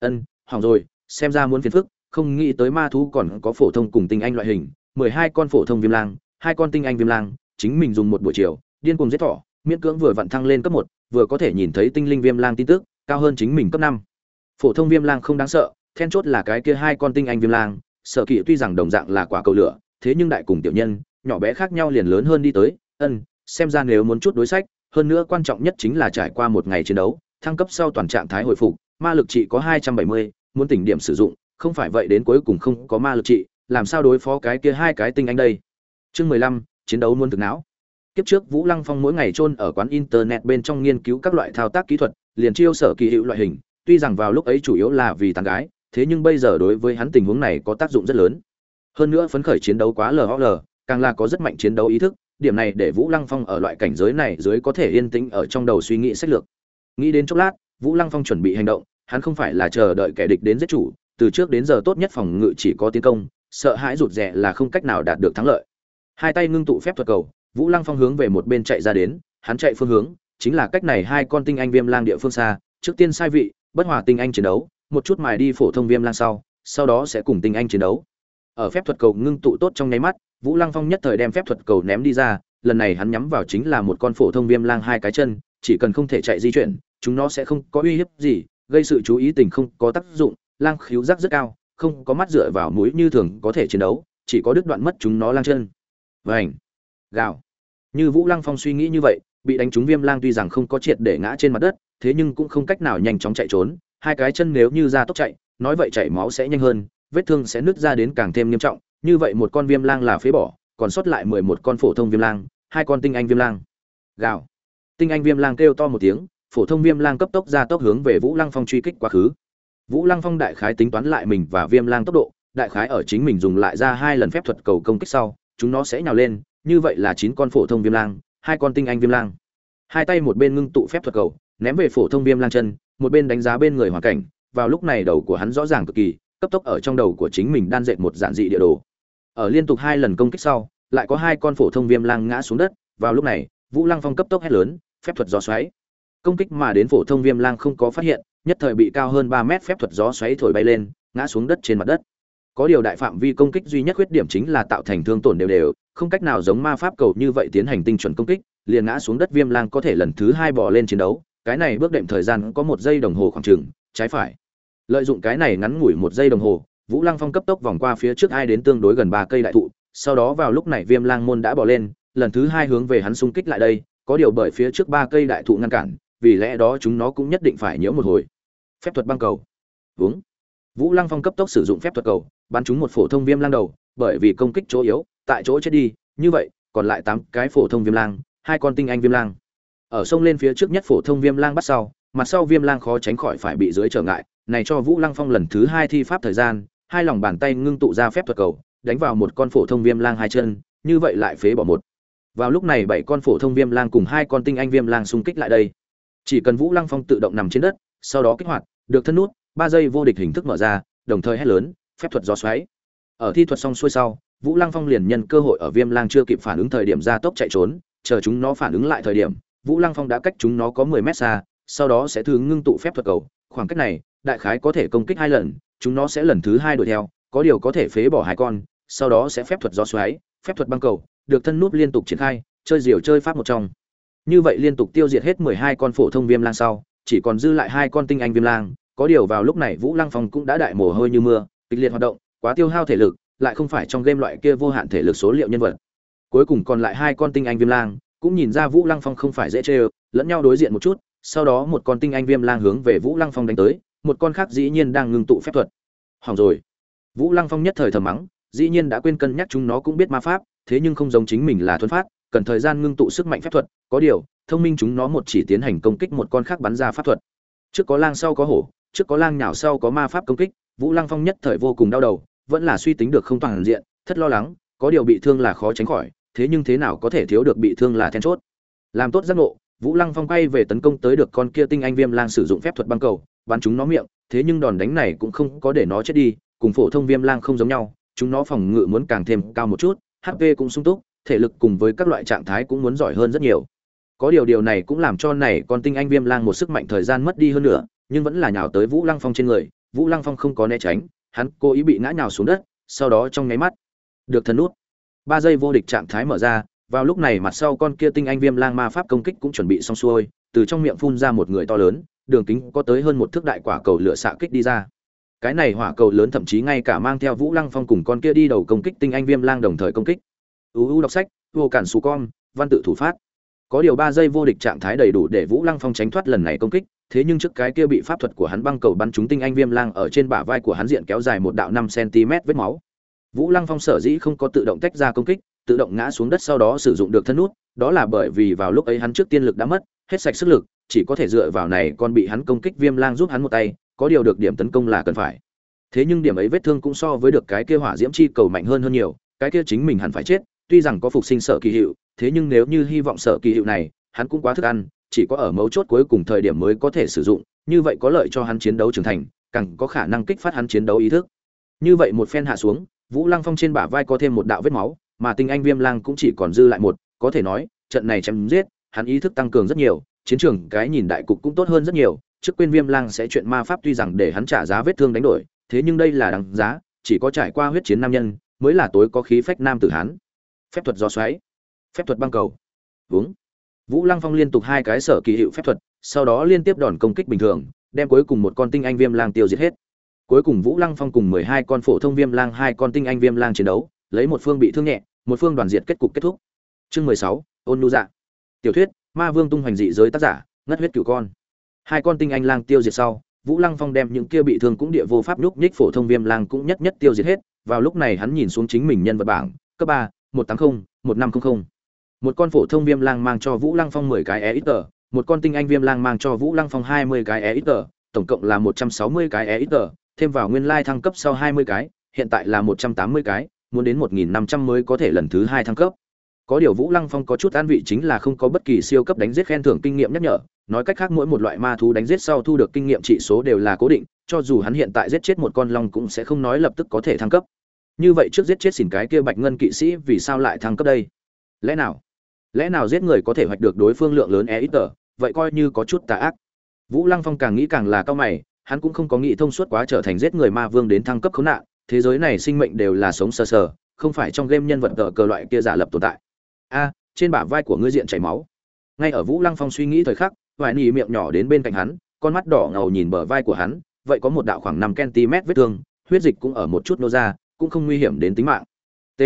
ân, hỏng rồi, xem ra muốn phiền phức, không nghĩ tới ma thú còn có phổ thông cùng tinh anh loại hình, mười hai con phổ thông viêm lang, hai con tinh anh viêm lang, chính mình dùng một buổi chiều, điên cuồng giết thỏ, miễn cưỡng vừa vặn thăng lên cấp một, vừa có thể nhìn thấy tinh linh viêm lang tin tức, cao hơn chính mình cấp năm. Phổ thông viêm lang không đáng sợ, then chốt là cái kia hai con tinh anh viêm lang, sợ kỵ tuy rằng đồng dạng là quả cầu lửa, thế nhưng đại cùng tiểu nhân, nhỏ bé khác nhau liền lớn hơn đi tới. Ân, xem ra nếu muốn chút đối sách, hơn nữa quan trọng nhất chính là trải qua một ngày chiến đấu, thăng cấp sau toàn trạng thái hồi phục ma lực trị có hai trăm bảy mươi, muốn tỉnh điểm sử dụng, không phải vậy đến cuối cùng không có ma lực trị, làm sao đối phó cái kia hai cái tinh anh đây? Chương mười lăm, chiến đấu muốn thực não. Kiếp trước vũ lăng phong mỗi ngày trôn ở quán internet bên trong nghiên cứu các loại thao tác kỹ thuật, liền chiêu sở kỳ hữu loại hình, tuy rằng vào lúc ấy chủ yếu là vì tàn gái, thế nhưng bây giờ đối với hắn tình huống này có tác dụng rất lớn. Hơn nữa phấn khởi chiến đấu quá lol càng là có rất mạnh chiến đấu ý thức, điểm này để vũ lăng phong ở loại cảnh giới này dưới có thể yên tĩnh ở trong đầu suy nghĩ sách lược. Nghĩ đến chốc lát vũ lăng phong chuẩn bị hành động, hắn không phải là chờ đợi kẻ địch đến giết chủ, từ trước đến giờ tốt nhất phòng ngự chỉ có tiến công, sợ hãi rụt rè là không cách nào đạt được thắng lợi. Hai tay ngưng tụ phép thuật cầu, vũ lăng phong hướng về một bên chạy ra đến, hắn chạy phương hướng, chính là cách này hai con tinh anh viêm lang địa phương xa, trước tiên sai vị, bất hòa tinh anh chiến đấu, một chút mài đi phổ thông viêm lang sau sau đó sẽ cùng tinh anh chiến đấu. Ở phép thuật cầu ngưng tụ tốt trong nháy mắt, vũ lăng phong nhất thời đem phép thuật cầu ném đi ra, lần này hắn nhắm vào chính là một con phổ thông viêm lang hai cái chân, chỉ cần không thể chạy di chuyển chúng nó sẽ không có uy hiếp gì, gây sự chú ý tình không có tác dụng, lang khiếu giác rất cao, không có mắt dựa vào mũi như thường có thể chiến đấu, chỉ có đứt đoạn mất chúng nó lang chân. Vảnh gào. Như vũ lăng phong suy nghĩ như vậy, bị đánh trúng viêm lang tuy rằng không có triệt để ngã trên mặt đất, thế nhưng cũng không cách nào nhanh chóng chạy trốn, hai cái chân nếu như ra tốc chạy, nói vậy chảy máu sẽ nhanh hơn, vết thương sẽ nứt ra đến càng thêm nghiêm trọng, như vậy một con viêm lang là phế bỏ, còn sót lại mười một con phổ thông viêm lang, hai con tinh anh viêm lang. Gào. Tinh anh viêm lang kêu to một tiếng phổ thông viêm lang cấp tốc ra tốc hướng về vũ lăng phong truy kích quá khứ. Vũ lăng phong đại khái tính toán lại mình và viêm lang tốc độ, đại khái ở chính mình dùng lại ra hai lần phép thuật cầu công kích sau, chúng nó sẽ nhào lên, như vậy là chín con phổ thông viêm lang, hai con tinh anh viêm lang. Hai tay một bên ngưng tụ phép thuật cầu, ném về phổ thông viêm lang chân, một bên đánh giá bên người hoàn cảnh, vào lúc này đầu của hắn rõ ràng cực kỳ, cấp tốc ở trong đầu của chính mình đan dệt một giản dị địa đồ. Ở liên tục hai lần công kích sau, lại có hai con phổ thông viêm lang ngã xuống đất, vào lúc này, vũ lăng phong cấp tốc hét lớn, phép thuật gió xoáy công kích mà đến phổ thông viêm lang không có phát hiện, nhất thời bị cao hơn ba mét phép thuật gió xoáy thổi bay lên, ngã xuống đất trên mặt đất. Có điều đại phạm vi công kích duy nhất khuyết điểm chính là tạo thành thương tổn đều đều, không cách nào giống ma pháp cầu như vậy tiến hành tinh chuẩn công kích, liền ngã xuống đất viêm lang có thể lần thứ hai bỏ lên chiến đấu, cái này bước đệm thời gian có một giây đồng hồ khoảng trừng trái phải. Lợi dụng cái này ngắn ngủi một giây đồng hồ, vũ lăng phong cấp tốc vòng qua phía trước ai đến tương đối gần ba cây đại thụ, sau đó vào lúc này viêm lang môn đã bỏ lên, lần thứ hai hướng về hắn xung kích lại đây, có điều bởi phía trước ba cây đại thụ ngăn cản vì lẽ đó chúng nó cũng nhất định phải nhiễu một hồi. Phép thuật băng cầu. Uống vũ lăng phong cấp tốc sử dụng phép thuật cầu, bắn chúng một phổ thông viêm lang đầu, bởi vì công kích chỗ yếu, tại chỗ chết đi, như vậy, còn lại tám cái phổ thông viêm lang, hai con tinh anh viêm lang. Ở sông lên phía trước nhất phổ thông viêm lang bắt sau, mặt sau viêm lang khó tránh khỏi phải bị dưới trở ngại, này cho vũ lăng phong lần thứ hai thi pháp thời gian, hai lòng bàn tay ngưng tụ ra phép thuật cầu, đánh vào một con phổ thông viêm lang hai chân, như vậy lại phế bỏ một. Vào lúc này bảy con phổ thông viêm lang cùng hai con tinh anh viêm lang xung kích lại đây chỉ cần vũ lăng phong tự động nằm trên đất, sau đó kích hoạt, được thân nút, ba giây vô địch hình thức mở ra, đồng thời hét lớn, phép thuật gió xoáy. Ở thi thuật xong xuôi sau, vũ lăng phong liền nhân cơ hội ở viêm lang chưa kịp phản ứng thời điểm ra tốc chạy trốn, chờ chúng nó phản ứng lại thời điểm, vũ lăng phong đã cách chúng nó có mười mét xa, sau đó sẽ thứ ngưng tụ phép thuật cầu. Khoảng cách này, đại khái có thể công kích hai lần, chúng nó sẽ lần thứ hai đuổi theo, có điều có thể phế bỏ hai con, sau đó sẽ phép thuật gió xoáy, phép thuật băng cầu, được thân nút liên tục triển khai, chơi diều chơi pháp một trong như vậy liên tục tiêu diệt hết mười hai con phổ thông viêm lang sau, chỉ còn dư lại hai con tinh anh viêm lang, có điều vào lúc này vũ lăng phong cũng đã đại mồ hôi như mưa, kịch liệt hoạt động, quá tiêu hao thể lực, lại không phải trong game loại kia vô hạn thể lực số liệu nhân vật. Cuối cùng còn lại hai con tinh anh viêm lang, cũng nhìn ra vũ lăng phong không phải dễ chơi, lẫn nhau đối diện một chút, sau đó một con tinh anh viêm lang hướng về vũ lăng phong đánh tới, một con khác dĩ nhiên đang ngưng tụ phép thuật. Hỏng rồi. Vũ lăng phong nhất thời thầm mắng, dĩ nhiên đã quên cân nhắc chúng nó cũng biết ma pháp, thế nhưng không giống chính mình là thuần phát cần thời gian ngưng tụ sức mạnh phép thuật, có điều, thông minh chúng nó một chỉ tiến hành công kích một con khác bắn ra pháp thuật. Trước có lang sau có hổ, trước có lang nhào sau có ma pháp công kích, vũ lăng phong nhất thời vô cùng đau đầu, vẫn là suy tính được không toàn diện, thất lo lắng, có điều bị thương là khó tránh khỏi, thế nhưng thế nào có thể thiếu được bị thương là then chốt. Làm tốt giác ngộ, vũ lăng phong quay về tấn công tới được con kia tinh anh viêm lang sử dụng phép thuật băng cầu, bắn chúng nó miệng, thế nhưng đòn đánh này cũng không có để nó chết đi, cùng phổ thông viêm lang không giống nhau, chúng nó phòng ngự muốn càng thêm cao một chút hp cũng sung túc thể lực cùng với các loại trạng thái cũng muốn giỏi hơn rất nhiều. Có điều điều này cũng làm cho này con tinh anh viêm lang một sức mạnh thời gian mất đi hơn nữa, nhưng vẫn là nhào tới vũ lăng phong trên người, vũ lăng phong không có né tránh, hắn cố ý bị ngã nhào xuống đất, sau đó trong nháy mắt được thần nút. Ba giây vô địch trạng thái mở ra, vào lúc này mặt sau con kia tinh anh viêm lang ma pháp công kích cũng chuẩn bị xong xuôi, từ trong miệng phun ra một người to lớn, đường kính có tới hơn một thước đại quả cầu lửa xạ kích đi ra. Cái này hỏa cầu lớn thậm chí ngay cả mang theo vũ lăng phong cùng con kia đi đầu công kích tinh anh viêm lang đồng thời công kích uu đọc sách, vô cản xù con văn tự thủ phát. Có điều ba giây vô địch trạng thái đầy đủ để vũ lăng phong tránh thoát lần này công kích, thế nhưng trước cái kia bị pháp thuật của hắn băng cầu bắn trúng tinh anh viêm lang ở trên bả vai của hắn diện kéo dài một đạo năm cm vết máu. Vũ lăng phong sở dĩ không có tự động tách ra công kích, tự động ngã xuống đất sau đó sử dụng được thân nút, đó là bởi vì vào lúc ấy hắn trước tiên lực đã mất, hết sạch sức lực, chỉ có thể dựa vào này còn bị hắn công kích viêm lang giúp hắn một tay, có điều được điểm tấn công là cần phải. Thế nhưng điểm ấy vết thương cũng so với được cái kia hỏa diễm chi cầu mạnh hơn hơn nhiều, cái kia chính mình hẳn phải chết tuy rằng có phục sinh sợ kỳ hiệu, thế nhưng nếu như hy vọng sợ kỳ hiệu này, hắn cũng quá thức ăn, chỉ có ở mấu chốt cuối cùng thời điểm mới có thể sử dụng, như vậy có lợi cho hắn chiến đấu trưởng thành, càng có khả năng kích phát hắn chiến đấu ý thức. Như vậy một phen hạ xuống, vũ lăng phong trên bả vai có thêm một đạo vết máu, mà tinh anh viêm lang cũng chỉ còn dư lại một, có thể nói, trận này chém giết, hắn ý thức tăng cường rất nhiều, chiến trường cái nhìn đại cục cũng tốt hơn rất nhiều, trước quên viêm lang sẽ chuyện ma pháp tuy rằng để hắn trả giá vết thương đánh đổi, thế nhưng đây là đằng giá, chỉ có trải qua huyết chiến nam nhân, mới là tối có khí phách nam tử hán phép thuật gió xoáy. Phép thuật băng cầu. Vướng vũ lăng phong liên tục hai cái sở kỳ hiệu phép thuật, sau đó liên tiếp đòn công kích bình thường, đem cuối cùng một con tinh anh viêm lang tiêu diệt hết. Cuối cùng vũ lăng phong cùng mười hai con phổ thông viêm lang, hai con tinh anh viêm lang chiến đấu, lấy một phương bị thương nhẹ, một phương đoàn diệt kết cục kết thúc. Chương mười sáu, ôn nu dạ. Tiểu thuyết, ma vương tung hoành dị giới tác giả, ngất huyết cửu con. Hai con tinh anh lang tiêu diệt sau, vũ lăng phong đem những kia bị thương cũng địa vô pháp nhúc nhích phổ thông viêm lang cũng nhất nhất tiêu diệt hết. Vào lúc này hắn nhìn xuống chính mình nhân vật bảng, cấp ba một tám mươi một năm trăm linh một con phổ thông viêm lang mang cho vũ lăng phong mười cái e ít tờ một con tinh anh viêm lang mang cho vũ lăng phong hai mươi cái e ít tờ tổng cộng là một trăm sáu mươi cái e ít tờ thêm vào nguyên lai thăng cấp sau hai mươi cái, hiện tại là một trăm tám mươi cái, muốn đến một nghìn năm trăm mới có thể lần thứ hai thăng cấp. Có điều vũ lăng phong có chút an vị chính là không có bất kỳ siêu cấp đánh giết khen thưởng kinh nghiệm nhắc nhở, nói cách khác mỗi một loại ma thú đánh giết sau thu được kinh nghiệm trị số đều là cố định, cho dù hắn hiện tại giết chết một con long cũng sẽ không nói lập tức có thể thăng cấp như vậy trước giết chết xỉn cái kia bạch ngân kỵ sĩ vì sao lại thăng cấp đây? Lẽ nào? Lẽ nào giết người có thể hoạch được đối phương lượng lớn e ít tờ? Vậy coi như có chút tà ác. Vũ lăng phong càng nghĩ càng là cao mày, hắn cũng không có nghĩ thông suốt quá trở thành giết người ma vương đến thăng cấp khốn nạn, thế giới này sinh mệnh đều là sống sờ sờ, không phải trong game nhân vật tờ cờ loại kia giả lập tồn tại. A, trên bả vai của ngươi diện chảy máu. Ngay ở vũ lăng phong suy nghĩ thời khắc vài nỉ miệng nhỏ đến bên cạnh hắn, con mắt đỏ ngầu nhìn bờ vai của hắn, vậy có một đạo khoảng năm cm vết thương, huyết dịch cũng ở một chút nô ra cũng không nguy hiểm đến tính mạng. T.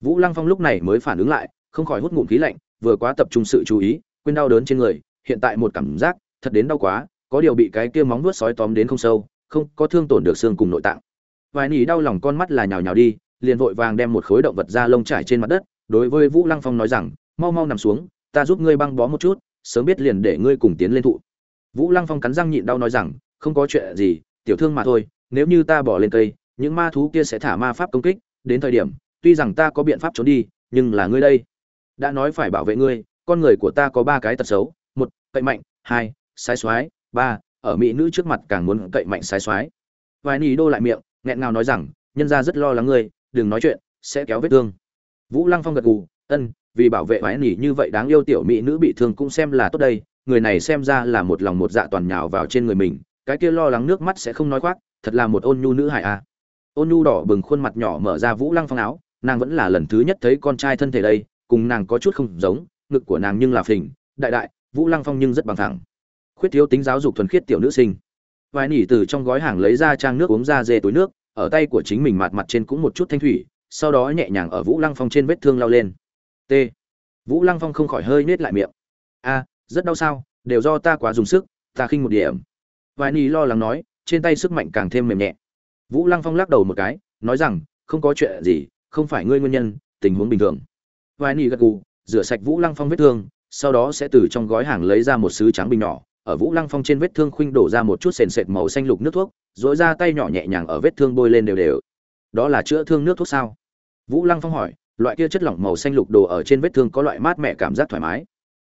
Vũ lăng phong lúc này mới phản ứng lại, không khỏi hút ngụm khí lạnh, vừa quá tập trung sự chú ý, quên đau đớn trên người, hiện tại một cảm giác thật đến đau quá, có điều bị cái kia móng vuốt sói tóm đến không sâu, không có thương tổn được xương cùng nội tạng. Vài nỉ đau lòng con mắt là nhào nhào đi, liền vội vàng đem một khối động vật da lông trải trên mặt đất, đối với vũ lăng phong nói rằng, mau mau nằm xuống, ta giúp ngươi băng bó một chút, sớm biết liền để ngươi cùng tiến lên thụ. Vũ lăng phong cắn răng nhịn đau nói rằng, không có chuyện gì, tiểu thương mà thôi, nếu như ta bỏ lên cây những ma thú kia sẽ thả ma pháp công kích, đến thời điểm, tuy rằng ta có biện pháp trốn đi, nhưng là ngươi đây. Đã nói phải bảo vệ ngươi, con người của ta có ba cái tật xấu, một, cậy mạnh, hai, sai soái, ba, ở mỹ nữ trước mặt càng muốn cậy mạnh sai soái. Vài ni đô lại miệng, nghẹn ngào nói rằng, nhân gia rất lo lắng ngươi, đừng nói chuyện, sẽ kéo vết thương. Vũ lăng phong gật gù, ân, vì bảo vệ vài nỉ như vậy đáng yêu tiểu mỹ nữ bị thương cũng xem là tốt đây, người này xem ra là một lòng một dạ toàn nhào vào trên người mình, cái kia lo lắng nước mắt sẽ không nói khoác, thật là một ôn nhu nữ hài a. à ôn nhu đỏ bừng khuôn mặt nhỏ mở ra vũ lăng phong áo, nàng vẫn là lần thứ nhất thấy con trai thân thể đây, cùng nàng có chút không giống, ngực của nàng nhưng là phình, đại đại, vũ lăng phong nhưng rất bằng thẳng. Khuyết thiếu tính giáo dục thuần khiết tiểu nữ sinh. Vài nỉ từ trong gói hàng lấy ra trang nước uống ra dê túi nước, ở tay của chính mình mặt mặt trên cũng một chút thanh thủy, sau đó nhẹ nhàng ở vũ lăng phong trên vết thương lao lên. T. Vũ lăng phong không khỏi hơi nết lại miệng. A, rất đau sao, đều do ta quá dùng sức, ta khinh một điểm. Vài nỉ lo lắng nói, trên tay sức mạnh càng thêm mềm nhẹ vũ lăng phong lắc đầu một cái, nói rằng, không có chuyện gì, không phải ngươi nguyên nhân, tình huống bình thường. Vài nỉ gật gù, rửa sạch vũ lăng phong vết thương, sau đó sẽ từ trong gói hàng lấy ra một sứ trắng bình nhỏ. Ở vũ lăng phong trên vết thương khuynh đổ ra một chút sền sệt màu xanh lục nước thuốc rồi ra tay nhỏ nhẹ nhàng ở vết thương bôi lên đều đều. Đó là chữa thương nước thuốc sao? Vũ lăng phong hỏi, loại kia chất lỏng màu xanh lục đồ ở trên vết thương có loại mát mẻ cảm giác thoải mái?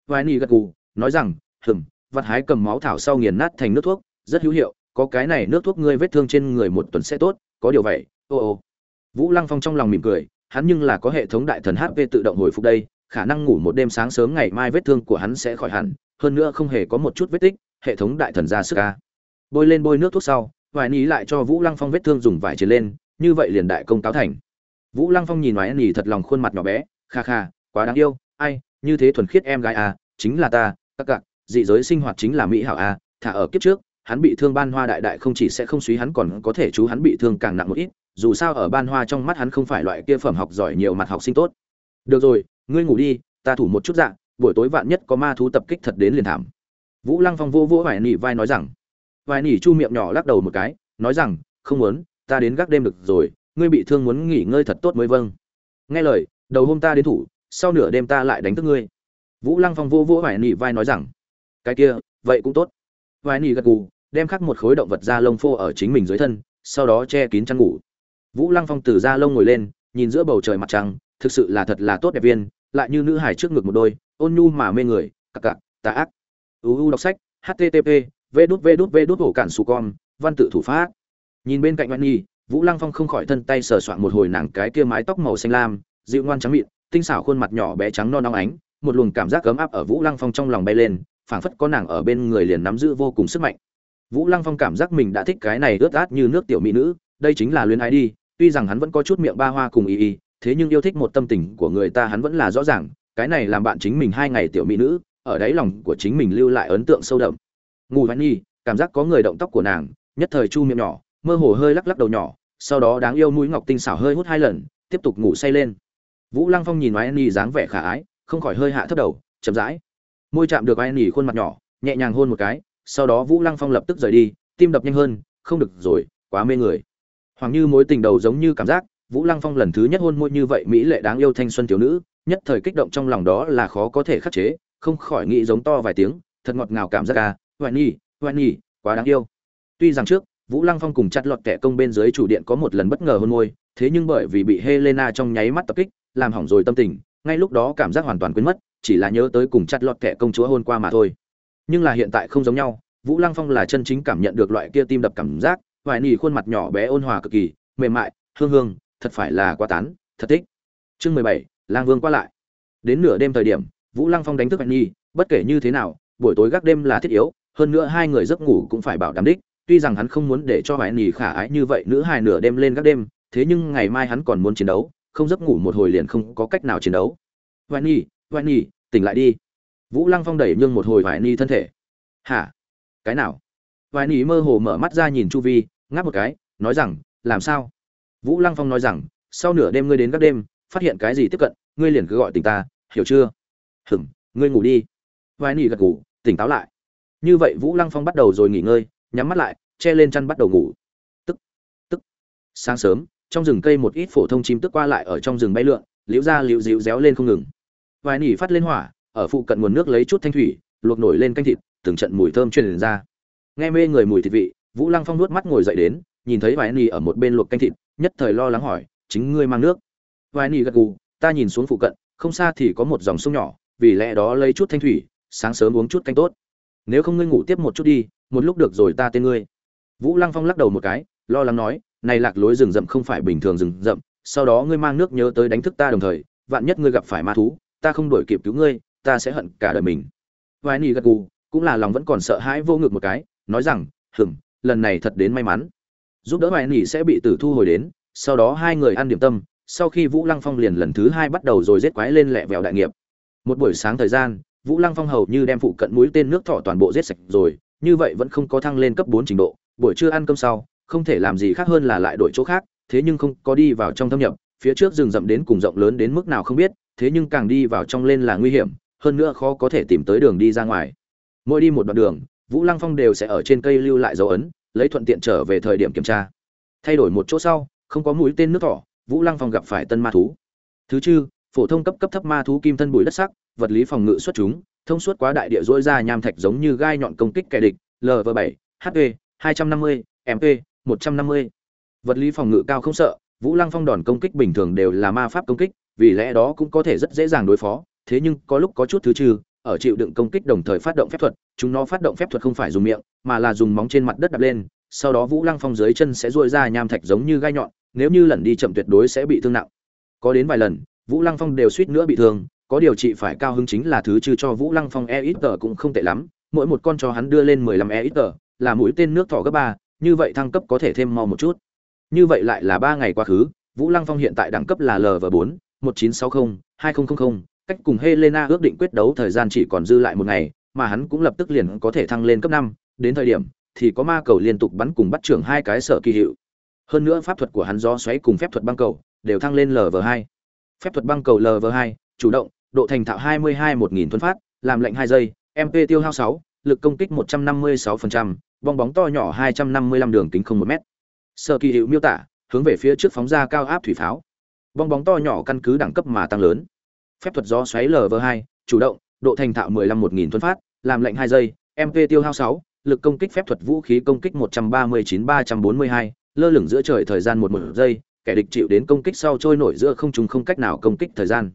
Vài Nhi gật gù, nói rằng, hừm, vặt hái cầm máu thảo sau nghiền nát thành nước thuốc, rất hữu hiệu có cái này nước thuốc ngươi vết thương trên người một tuần sẽ tốt, có điều vậy, ô ô. Vũ lăng phong trong lòng mỉm cười, hắn nhưng là có hệ thống đại thần hp tự động hồi phục đây, khả năng ngủ một đêm sáng sớm ngày mai vết thương của hắn sẽ khỏi hẳn, hơn nữa không hề có một chút vết tích, hệ thống đại thần ra sức ca bôi lên bôi nước thuốc sau vài ní lại cho vũ lăng phong vết thương dùng vải chế lên, như vậy liền đại công cáo thành. Vũ lăng phong nhìn vài ní thật lòng khuôn mặt nhỏ bé, kha kha, quá đáng yêu, ai, như thế thuần khiết em gái à chính là ta, các cặc dị giới sinh hoạt chính là mỹ hảo à thả ở kiếp trước hắn bị thương ban hoa đại đại không chỉ sẽ không suy hắn còn có thể chú hắn bị thương càng nặng một ít, dù sao ở ban hoa trong mắt hắn không phải loại kia phẩm học giỏi nhiều mặt học sinh tốt. Được rồi, ngươi ngủ đi, ta thủ một chút dạ buổi tối vạn nhất có ma thú tập kích thật đến liền thảm. Vũ lăng phong vô vỗ vải nỉ vai nói rằng. Vải nỉ chu miệng nhỏ lắc đầu một cái, nói rằng, không muốn, ta đến gác đêm được rồi, ngươi bị thương muốn nghỉ ngơi thật tốt mới vâng. Nghe lời, đầu hôm ta đến thủ, sau nửa đêm ta lại đánh thức ngươi. Vũ lăng phong vô vỗ vải nỉ vai nói rằng. Cái kia, vậy cũng tốt vài nỉ gật gù, đem khắc một khối động vật da lông phô ở chính mình dưới thân, sau đó che kín chăn ngủ. Vũ lăng phong từ da lông ngồi lên, nhìn giữa bầu trời mặt trăng, thực sự là thật là tốt đẹp viên, lại như nữ hải trước ngực một đôi, ôn nhu mà mê người, cặc cặc, tà ác. Uu đọc sách http v đút v đút v đút hổ cản su con, văn tự thủ pháp. Nhìn bên cạnh oanh nhi vũ lăng phong không khỏi thân tay sờ soạn một hồi nàng cái kia mái tóc màu xanh lam, dịu ngoan trắng mịn, tinh xảo khuôn mặt nhỏ bé trắng non óng ánh, một luồng cảm giác ấm áp ở vũ lăng phong trong lòng bay lên phảng phất có nàng ở bên người liền nắm giữ vô cùng sức mạnh. Vũ lăng phong cảm giác mình đã thích cái này ướt át như nước tiểu mỹ nữ, đây chính là luyến ái đi, tuy rằng hắn vẫn có chút miệng ba hoa cùng y y, thế nhưng yêu thích một tâm tình của người ta hắn vẫn là rõ ràng, cái này làm bạn chính mình hai ngày tiểu mỹ nữ, ở đáy lòng của chính mình lưu lại ấn tượng sâu đậm. Ngủ hoài nhi, cảm giác có người động tóc của nàng, nhất thời chu miệng nhỏ, mơ hồ hơi lắc lắc đầu nhỏ, sau đó đáng yêu mũi ngọc tinh xảo hơi hút hai lần, tiếp tục ngủ say lên. Vũ lăng phong nhìn hoài nhi dáng vẻ khả ái, không khỏi hơi hạ thấp đầu, chậm rãi môi chạm được ai nỉ khuôn mặt nhỏ nhẹ nhàng hôn một cái sau đó vũ lăng phong lập tức rời đi tim đập nhanh hơn không được rồi quá mê người. Hoàng như mối tình đầu giống như cảm giác vũ lăng phong lần thứ nhất hôn môi như vậy mỹ lệ đáng yêu thanh xuân thiếu nữ nhất thời kích động trong lòng đó là khó có thể khắc chế không khỏi nghĩ giống to vài tiếng thật ngọt ngào cảm giác à, hoài nhi hoài nhi quá đáng yêu. Tuy rằng trước vũ lăng phong cùng chặt lọt kẻ công bên dưới chủ điện có một lần bất ngờ hôn môi thế nhưng bởi vì bị helena trong nháy mắt tập kích làm hỏng rồi tâm tình ngay lúc đó cảm giác hoàn toàn quên mất chỉ là nhớ tới cùng chặt lọt kẻ công chúa hôn qua mà thôi. Nhưng là hiện tại không giống nhau, vũ lăng phong là chân chính cảm nhận được loại kia tim đập cảm giác, hoài nỉ khuôn mặt nhỏ bé ôn hòa cực kỳ, mềm mại, hương hương, thật phải là quá tán, thật thích. Chương mười bảy, lang vương qua lại. Đến nửa đêm thời điểm, vũ lăng phong đánh thức hoài nhi bất kể như thế nào, buổi tối gác đêm là thiết yếu, hơn nữa hai người giấc ngủ cũng phải bảo đảm đích. Tuy rằng hắn không muốn để cho hoài nỉ khả ái như vậy nữ hài nửa đêm lên gác đêm, thế nhưng ngày mai hắn còn muốn chiến đấu, không giấc ngủ một hồi liền không có cách nào chiến đấu. Hoài nhi hoài nhi, tỉnh lại đi. Vũ lăng phong đẩy nhưng một hồi hoài nhi thân thể. Hả? Cái nào? Hoài nhi mơ hồ mở mắt ra nhìn chu vi, ngáp một cái, nói rằng, làm sao? Vũ lăng phong nói rằng, sau nửa đêm ngươi đến các đêm, phát hiện cái gì tiếp cận, ngươi liền cứ gọi tỉnh ta, hiểu chưa? Hửng ngươi ngủ đi. Hoài nhi gật ngủ tỉnh táo lại. Như vậy vũ lăng phong bắt đầu rồi nghỉ ngơi, nhắm mắt lại, che lên chăn bắt đầu ngủ. Tức tức. Sáng sớm, trong rừng cây một ít phổ thông chim tức qua lại ở trong rừng bay lượn, liễu ra liễu dịu réo lên không ngừng vài nỉ phát lên hỏa, ở phụ cận nguồn nước lấy chút thanh thủy, luộc nổi lên canh thịt, từng trận mùi thơm truyền ra. Nghe mê người mùi thịt vị, vũ lăng phong nuốt mắt ngồi dậy đến, nhìn thấy vài nỉ ở một bên luộc canh thịt, nhất thời lo lắng hỏi, chính ngươi mang nước? Vài nỉ gật gù, ta nhìn xuống phụ cận, không xa thì có một dòng sông nhỏ, vì lẽ đó lấy chút thanh thủy, sáng sớm uống chút canh tốt. Nếu không ngươi ngủ tiếp một chút đi, một lúc được rồi ta tên ngươi. Vũ lăng phong lắc đầu một cái, lo lắng nói, này lạc lối rừng rậm không phải bình thường rừng rậm, sau đó ngươi mang nước nhớ tới đánh thức ta đồng thời, vạn nhất ngươi gặp phải ma thú ta không đổi kịp cứu ngươi, ta sẽ hận cả đời mình. Vài ni gật gù, cũng là lòng vẫn còn sợ hãi vô ngực một cái, nói rằng, hừm, lần này thật đến may mắn. Giúp đỡ vài ni sẽ bị tử thu hồi đến, sau đó hai người ăn điểm tâm, sau khi vũ lăng phong liền lần thứ hai bắt đầu rồi giết quái lên lẹ vẹo đại nghiệp. Một buổi sáng thời gian, vũ lăng phong hầu như đem phụ cận mũi tên nước thọ toàn bộ giết sạch rồi, như vậy vẫn không có thăng lên cấp bốn trình độ, buổi trưa ăn cơm sau, không thể làm gì khác hơn là lại đổi chỗ khác, thế nhưng không có đi vào trong thâm nhập, phía trước rừng rậm đến cùng rộng lớn đến mức nào không biết thế nhưng càng đi vào trong lên là nguy hiểm, hơn nữa khó có thể tìm tới đường đi ra ngoài. Mỗi đi một đoạn đường, vũ lăng phong đều sẽ ở trên cây lưu lại dấu ấn, lấy thuận tiện trở về thời điểm kiểm tra. Thay đổi một chỗ sau, không có mũi tên nước thỏ, vũ lăng phong gặp phải tân ma thú. Thứ chư, phổ thông cấp cấp thấp ma thú kim thân bụi đất sắc, vật lý phòng ngự xuất chúng, thông suốt quá đại địa rỗi ra nham thạch giống như gai nhọn công kích kẻ địch lv 7 hp 250 mp 150 vật lý phòng ngự cao không sợ, vũ lăng phong đòn công kích bình thường đều là ma pháp công kích vì lẽ đó cũng có thể rất dễ dàng đối phó, thế nhưng có lúc có chút thứ trừ, ở chịu đựng công kích đồng thời phát động phép thuật, chúng nó phát động phép thuật không phải dùng miệng, mà là dùng móng trên mặt đất đập lên, sau đó vũ lăng phong dưới chân sẽ dội ra nham thạch giống như gai nhọn, nếu như lần đi chậm tuyệt đối sẽ bị thương nặng. Có đến vài lần, vũ lăng phong đều suýt nữa bị thương, có điều trị phải cao hứng chính là thứ trừ cho vũ lăng phong e ít tờ cũng không tệ lắm, mỗi một con cho hắn đưa lên mười lăm e ít tờ, là mũi tên nước thỏ gấp ba, như vậy thăng cấp có thể thêm mau một chút. Như vậy lại là ba ngày quá khứ, vũ lăng phong hiện tại đẳng cấp là lv bốn một chín sáu mươi hai nghìn cách cùng helena ước định quyết đấu thời gian chỉ còn dư lại một ngày mà hắn cũng lập tức liền có thể thăng lên cấp năm. Đến thời điểm thì có ma cầu liên tục bắn cùng bắt trưởng hai cái sở kỳ hiệu. Hơn nữa pháp thuật của hắn do xoáy cùng phép thuật băng cầu đều thăng lên lv hai. Phép thuật băng cầu lv hai chủ động độ thành thạo 22 1000 thuần phát làm lệnh 2 giây mp tiêu hao 6, lực công kích 156%, bong bóng to nhỏ 255 đường kính 01m. Sở kỳ hiệu miêu tả hướng về phía trước phóng ra cao áp thủy pháo bong bóng to nhỏ căn cứ đẳng cấp mà tăng lớn. Phép thuật gió xoáy lv 2 chủ động độ thành thạo 15 1000 thuấn phát làm lệnh 2 giây mp tiêu hao 6, lực công kích phép thuật vũ khí công kích 139 342, lơ lửng giữa trời thời gian một một giây kẻ địch chịu đến công kích sau trôi nổi giữa không trung không cách nào công kích thời gian.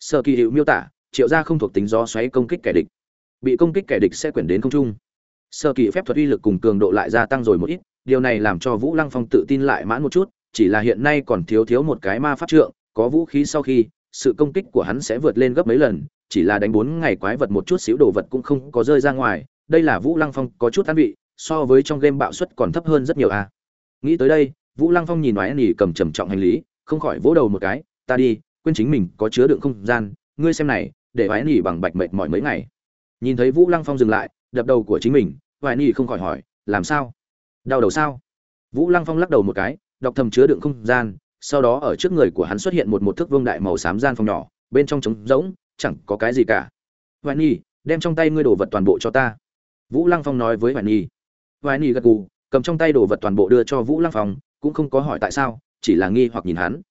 Sở kỳ hiệu miêu tả triệu ra không thuộc tính gió xoáy công kích kẻ địch. Bị công kích kẻ địch sẽ quyển đến không trung. Sơ kỳ phép thuật uy lực cùng cường độ lại gia tăng rồi một ít điều này làm cho vũ lăng phong tự tin lại mãn một chút chỉ là hiện nay còn thiếu thiếu một cái ma pháp trượng, có vũ khí sau khi, sự công kích của hắn sẽ vượt lên gấp mấy lần, chỉ là đánh bốn ngày quái vật một chút xíu đồ vật cũng không có rơi ra ngoài, đây là vũ lăng phong có chút an vị, so với trong game bạo suất còn thấp hơn rất nhiều a nghĩ tới đây, vũ lăng phong nhìn nói nỉ cầm trầm trọng hành lý, không khỏi vỗ đầu một cái, ta đi, quên chính mình, có chứa đựng không gian, ngươi xem này, để vải nỉ bằng bạch mệt mỏi mấy ngày. Nhìn thấy vũ lăng phong dừng lại, đập đầu của chính mình vải nỉ không khỏi hỏi, làm sao? Đau đầu sao? Vũ lăng phong lắc đầu một cái đọc thầm chứa đựng không gian sau đó ở trước người của hắn xuất hiện một một thước vương đại màu xám gian phòng nhỏ bên trong trống rỗng chẳng có cái gì cả. Hoài nhi đem trong tay ngươi đồ vật toàn bộ cho ta. Vũ lăng phong nói với hoài nhi. Hoài nhi gật gù cầm trong tay đồ vật toàn bộ đưa cho vũ lăng phong cũng không có hỏi tại sao chỉ là nghi hoặc nhìn hắn.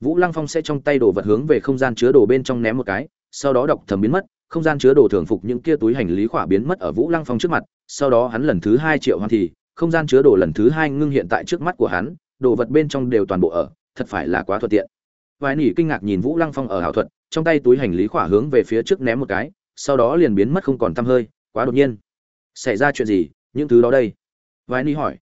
Vũ Lăng Phong sẽ trong tay đồ vật hướng về không gian chứa đồ bên trong ném một cái, sau đó đọc thầm biến mất, không gian chứa đồ thường phục những kia túi hành lý khỏa biến mất ở Vũ Lăng Phong trước mặt, sau đó hắn lần thứ hai triệu hoàn thì, không gian chứa đồ lần thứ hai ngưng hiện tại trước mắt của hắn, đồ vật bên trong đều toàn bộ ở, thật phải là quá thuận tiện. Vài nỉ kinh ngạc nhìn Vũ Lăng Phong ở hảo thuật, trong tay túi hành lý khỏa hướng về phía trước ném một cái, sau đó liền biến mất không còn tăm hơi, quá đột nhiên. Xảy ra chuyện gì? Những thứ đó đây? Vài nỉ hỏi.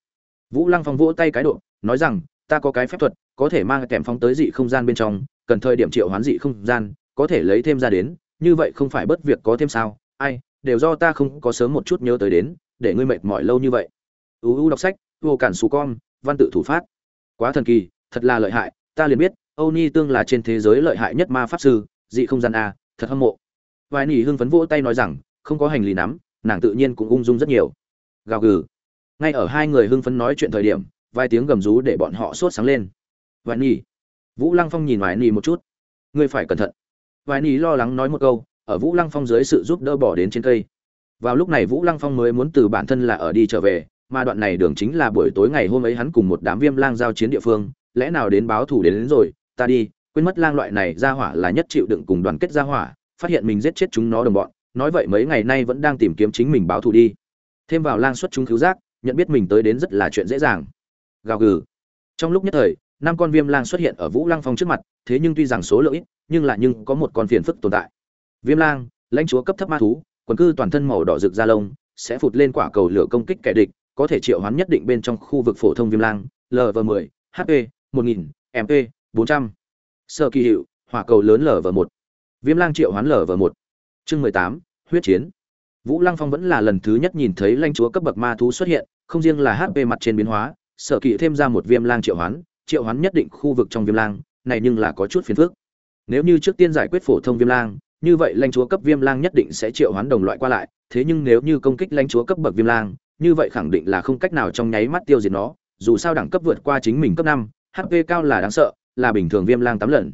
Vũ Lăng Phong vỗ tay cái độ, nói rằng, ta có cái phép thuật, có thể mang kèm phóng tới dị không gian bên trong cần thời điểm triệu hoán dị không gian có thể lấy thêm ra đến như vậy không phải bất việc có thêm sao ai đều do ta không có sớm một chút nhớ tới đến để ngươi mệt mỏi lâu như vậy uu đọc sách vô cản xù con văn tự thủ phát quá thần kỳ, thật là lợi hại, ta liền biết, âu ni tương là trên thế giới lợi hại nhất ma pháp sư, dị không gian a, thật hâm mộ. Vài nỉ hưng phấn vỗ tay nói rằng, không có hành lý nắm, nàng tự nhiên cũng ung dung rất nhiều. Gào gừ. Ngay ở hai người hưng phấn nói chuyện thời điểm, vài tiếng gầm rú để bọn họ sốt sáng lên. Vài nỉ. Vũ lăng phong nhìn vài nỉ một chút. Ngươi phải cẩn thận. Vài nỉ lo lắng nói một câu, ở vũ lăng phong dưới sự giúp đỡ bỏ đến trên cây. Vào lúc này vũ lăng phong mới muốn từ bản thân là ở đi trở về mà đoạn này đường chính là buổi tối ngày hôm ấy hắn cùng một đám viêm lang giao chiến địa phương lẽ nào đến báo thủ đến, đến rồi ta đi quên mất lang loại này ra hỏa là nhất chịu đựng cùng đoàn kết ra hỏa phát hiện mình giết chết chúng nó đồng bọn nói vậy mấy ngày nay vẫn đang tìm kiếm chính mình báo thù đi. Thêm vào lang xuất chúng cứu giác nhận biết mình tới đến rất là chuyện dễ dàng. Gào gừ. Trong lúc nhất thời năm con viêm lang xuất hiện ở vũ lăng phong trước mặt thế nhưng tuy rằng số lượng ít nhưng là nhưng có một con phiền phức tồn tại. Viêm lang lãnh chúa cấp thấp ma thú quần cư toàn thân màu đỏ rực da lông sẽ phụt lên quả cầu lửa công kích kẻ địch có thể triệu hoán nhất định bên trong khu vực phổ thông viêm lang lv 10 hp 1000 mp 400 sơ kỳ hiệu hỏa cầu lớn lv 1 viêm lang triệu hoán lv 1 chương 18, huyết chiến. Vũ lăng phong vẫn là lần thứ nhất nhìn thấy lãnh chúa cấp bậc ma thú xuất hiện không riêng là hp mặt trên biến hóa sở kỳ thêm ra một viêm lang triệu hoán triệu hoán nhất định khu vực trong viêm lang này nhưng là có chút phiền phức. Nếu như trước tiên giải quyết phổ thông viêm lang như vậy lãnh chúa cấp viêm lang nhất định sẽ triệu hoán đồng loại qua lại thế nhưng nếu như công kích lãnh chúa cấp bậc viêm lang như vậy khẳng định là không cách nào trong nháy mắt tiêu diệt nó, dù sao đẳng cấp vượt qua chính mình cấp năm hp cao là đáng sợ, là bình thường viêm lang tám lần.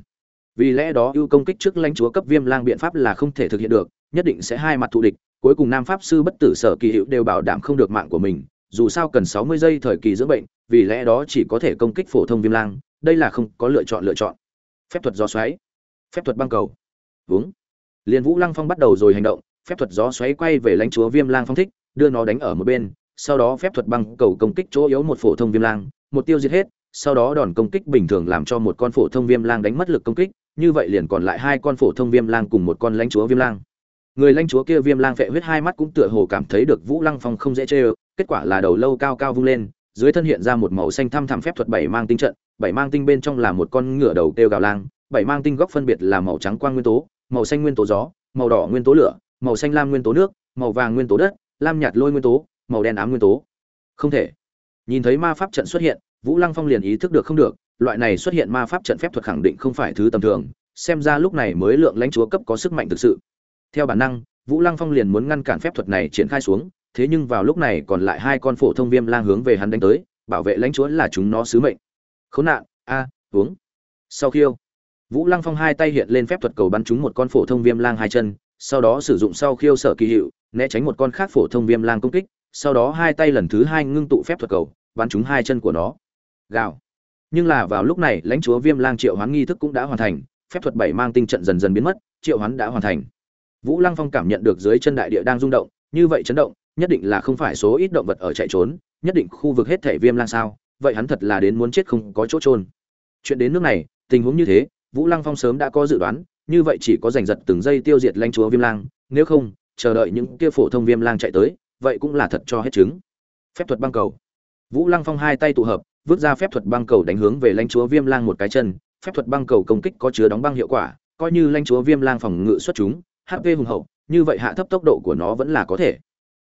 Vì lẽ đó ưu công kích trước lãnh chúa cấp viêm lang biện pháp là không thể thực hiện được, nhất định sẽ hai mặt thù địch, cuối cùng nam pháp sư bất tử sở kỳ hiệu đều bảo đảm không được mạng của mình, dù sao cần sáu mươi giây thời kỳ dưỡng bệnh, vì lẽ đó chỉ có thể công kích phổ thông viêm lang, đây là không có lựa chọn lựa chọn. Phép thuật gió xoáy, phép thuật băng cầu. Vướng liền vũ lăng phong bắt đầu rồi hành động, phép thuật gió xoáy quay về lãnh chúa viêm lang phong thích đưa nó đánh ở một bên, sau đó phép thuật băng cầu công kích chỗ yếu một phổ thông viêm lang, một tiêu diệt hết, sau đó đòn công kích bình thường làm cho một con phổ thông viêm lang đánh mất lực công kích, như vậy liền còn lại hai con phổ thông viêm lang cùng một con lãnh chúa viêm lang. Người lãnh chúa kia viêm lang phệ huyết hai mắt cũng tựa hồ cảm thấy được vũ lăng phong không dễ chê kết quả là đầu lâu cao cao vung lên, dưới thân hiện ra một màu xanh thăm thẳm phép thuật bảy mang tinh trận, bảy mang tinh bên trong là một con ngựa đầu kêu gào lang, bảy mang tinh góc phân biệt là màu trắng quang nguyên tố, màu xanh nguyên tố gió, màu đỏ nguyên tố lửa, màu xanh lam nguyên tố nước, màu vàng nguyên tố đất lam nhạt lôi nguyên tố màu đen ám nguyên tố. Không thể. Nhìn thấy ma pháp trận xuất hiện vũ lăng phong liền ý thức được không được loại này xuất hiện ma pháp trận phép thuật khẳng định không phải thứ tầm thường xem ra lúc này mới lượng lãnh chúa cấp có sức mạnh thực sự. Theo bản năng vũ lăng phong liền muốn ngăn cản phép thuật này triển khai xuống thế nhưng vào lúc này còn lại hai con phổ thông viêm lang hướng về hắn đánh tới bảo vệ lãnh chúa là chúng nó sứ mệnh. Khốn nạn a à, uống. Sau khiêu vũ lăng phong hai tay hiện lên phép thuật cầu bắn chúng một con phổ thông viêm lang hai chân sau đó sử dụng sau khiêu sở kỳ hiệu, né tránh một con khác phổ thông viêm lang công kích, sau đó hai tay lần thứ hai ngưng tụ phép thuật cầu, bắn trúng hai chân của nó. Gào. Nhưng là vào lúc này, lãnh chúa viêm lang triệu hoán nghi thức cũng đã hoàn thành, phép thuật bảy mang tinh trận dần dần biến mất, triệu hoán đã hoàn thành. Vũ lăng phong cảm nhận được dưới chân đại địa đang rung động, như vậy chấn động, nhất định là không phải số ít động vật ở chạy trốn, nhất định khu vực hết thể viêm lang sao, vậy hắn thật là đến muốn chết không có chỗ trôn chuyện đến nước này, tình huống như thế, vũ lăng phong sớm đã có dự đoán như vậy chỉ có giành giật từng giây tiêu diệt lãnh chúa viêm lang, nếu không, chờ đợi những kia phổ thông viêm lang chạy tới, vậy cũng là thật cho hết chứng. Phép thuật băng cầu. Vũ lăng phong hai tay tụ hợp, vứt ra phép thuật băng cầu đánh hướng về lãnh chúa viêm lang một cái chân. Phép thuật băng cầu công kích có chứa đóng băng hiệu quả, coi như lãnh chúa viêm lang phòng ngự xuất chúng hp hùng hậu, như vậy hạ thấp tốc độ của nó vẫn là có thể.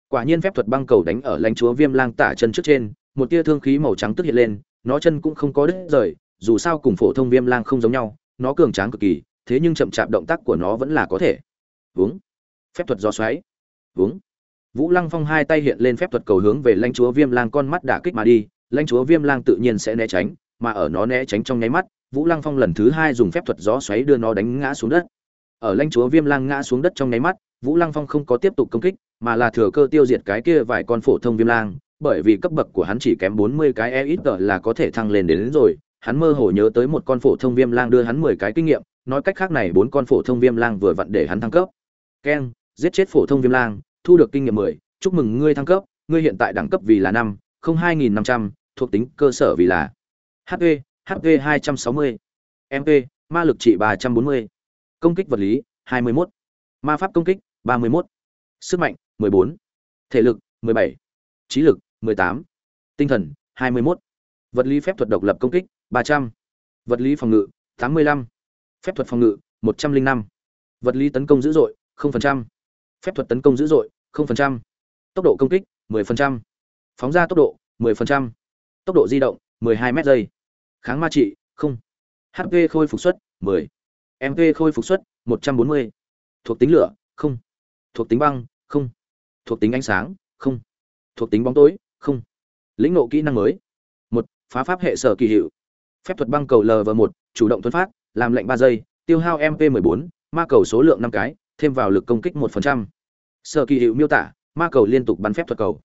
Quả nhiên phép thuật băng cầu đánh ở lãnh chúa viêm lang tả chân trước trên, một tia thương khí màu trắng tức hiện lên, nó chân cũng không có đứt rời, dù sao cùng phổ thông viêm lang không giống nhau, nó cường tráng cực kỳ thế nhưng chậm chạp động tác của nó vẫn là có thể. Uống phép thuật gió xoáy. Uống vũ lăng phong hai tay hiện lên phép thuật cầu hướng về lãnh chúa viêm lang con mắt đả kích mà đi lãnh chúa viêm lang tự nhiên sẽ né tránh mà ở nó né tránh trong nháy mắt vũ lăng phong lần thứ hai dùng phép thuật gió xoáy đưa nó đánh ngã xuống đất. Ở lãnh chúa viêm lang ngã xuống đất trong nháy mắt vũ lăng phong không có tiếp tục công kích mà là thừa cơ tiêu diệt cái kia vài con phổ thông viêm lang bởi vì cấp bậc của hắn chỉ kém bốn mươi cái e ít là có thể thăng lên đến, đến rồi hắn mơ hồ nhớ tới một con phổ thông viêm lang đưa hắn mười cái kinh nghiệm, nói cách khác này bốn con phổ thông viêm lang vừa vặn để hắn thăng cấp keng giết chết phổ thông viêm lang, thu được kinh nghiệm mười, chúc mừng ngươi thăng cấp, ngươi hiện tại đẳng cấp vì là năm, không hai nghìn năm trăm, thuộc tính cơ sở vì là hp hp hai trăm sáu mươi mp ma lực trị ba trăm bốn mươi, công kích vật lý 21. ma pháp công kích 31. sức mạnh 14. thể lực 17. trí lực 18. tinh thần 21. vật lý phép thuật độc lập công kích 300. vật lý phòng ngự 85. phép thuật phòng ngự 105. vật lý tấn công dữ dội 0%. phép thuật tấn công dữ dội 0%. tốc độ công kích 10%. phóng ra tốc độ 10%. tốc độ di động 12 mét giây kháng ma trị, không hp khôi phục suất 10. mp khôi phục suất 140. thuộc tính lửa, không thuộc tính băng, không thuộc tính ánh sáng, không thuộc tính bóng tối, không lĩnh ngộ kỹ năng mới, một phá pháp hệ sở kỳ hiệu phép thuật băng cầu lv một chủ động thuấn phát làm lệnh ba giây tiêu hao mp 14, ma cầu số lượng năm cái thêm vào lực công kích một phần trăm sở kỳ hiệu miêu tả ma cầu liên tục bắn phép thuật cầu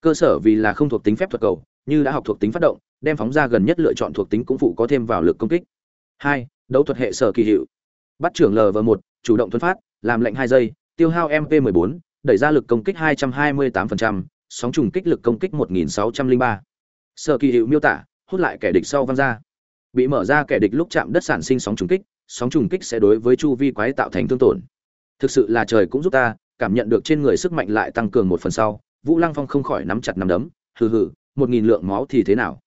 cơ sở vì là không thuộc tính phép thuật cầu như đã học thuộc tính phát động đem phóng ra gần nhất lựa chọn thuộc tính cũng phụ có thêm vào lực công kích hai đấu thuật hệ sở kỳ hiệu bắt trưởng lv một chủ động thuấn phát làm lệnh hai giây tiêu hao mp 14, đẩy ra lực công kích 228%, sóng trùng kích lực công kích 1603. Sở kỳ hiệu miêu tả, hút lại kẻ địch sau văng ra. Bị mở ra kẻ địch lúc chạm đất sản sinh sóng trùng kích, sóng trùng kích sẽ đối với chu vi quái tạo thành thương tổn. Thực sự là trời cũng giúp ta, cảm nhận được trên người sức mạnh lại tăng cường một phần sau, Vũ Lăng Phong không khỏi nắm chặt nắm đấm, hừ hừ, một nghìn lượng máu thì thế nào?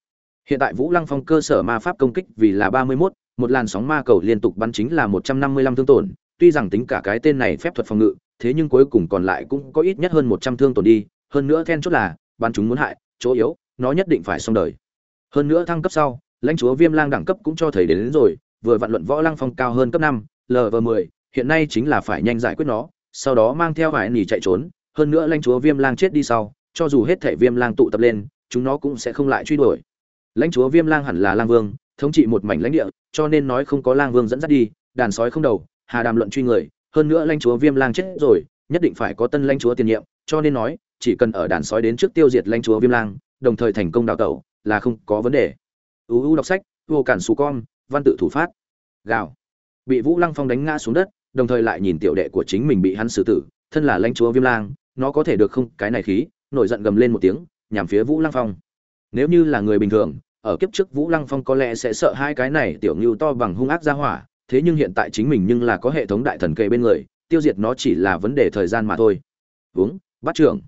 Hiện tại Vũ Lăng Phong cơ sở ma pháp công kích vì là 31, một làn sóng ma cầu liên tục bắn chính là 155 thương tổn, tuy rằng tính cả cái tên này phép thuật phòng ngự, thế nhưng cuối cùng còn lại cũng có ít nhất hơn 100 thương tổn đi, hơn nữa then chốt là, bắn chúng muốn hại, chỗ yếu, nó nhất định phải xong đời. Hơn nữa thăng cấp sau, lãnh chúa Viêm Lang đẳng cấp cũng cho thấy đến, đến rồi, vừa vạn luận võ lăng phong cao hơn cấp năm LV10, hiện nay chính là phải nhanh giải quyết nó, sau đó mang theo vài nỉ chạy trốn, hơn nữa lãnh chúa Viêm Lang chết đi sau, cho dù hết thảy Viêm Lang tụ tập lên, chúng nó cũng sẽ không lại truy đuổi. Lãnh chúa Viêm Lang hẳn là Lang Vương, thống trị một mảnh lãnh địa, cho nên nói không có Lang Vương dẫn dắt đi, đàn sói không đầu, hà đàm luận truy người, hơn nữa lãnh chúa Viêm Lang chết rồi, nhất định phải có tân lãnh chúa tiền nhiệm, cho nên nói, chỉ cần ở đàn sói đến trước tiêu diệt lãnh chúa Viêm Lang, đồng thời thành công đào tẩu, là không có vấn đề. UU đọc sách, vô cản xù con, văn tự thủ phát. Gào. Bị Vũ Lăng Phong đánh ngã xuống đất, đồng thời lại nhìn tiểu đệ của chính mình bị hắn xử tử, thân là lãnh chúa Viêm Lang, nó có thể được không? Cái này khí, nổi giận gầm lên một tiếng, nhằm phía Vũ Lăng Phong. Nếu như là người bình thường, ở kiếp trước Vũ Lăng Phong có lẽ sẽ sợ hai cái này tiểu ngưu to bằng hung ác ra hỏa, thế nhưng hiện tại chính mình nhưng là có hệ thống đại thần kề bên người, tiêu diệt nó chỉ là vấn đề thời gian mà thôi. uống bắt trưởng.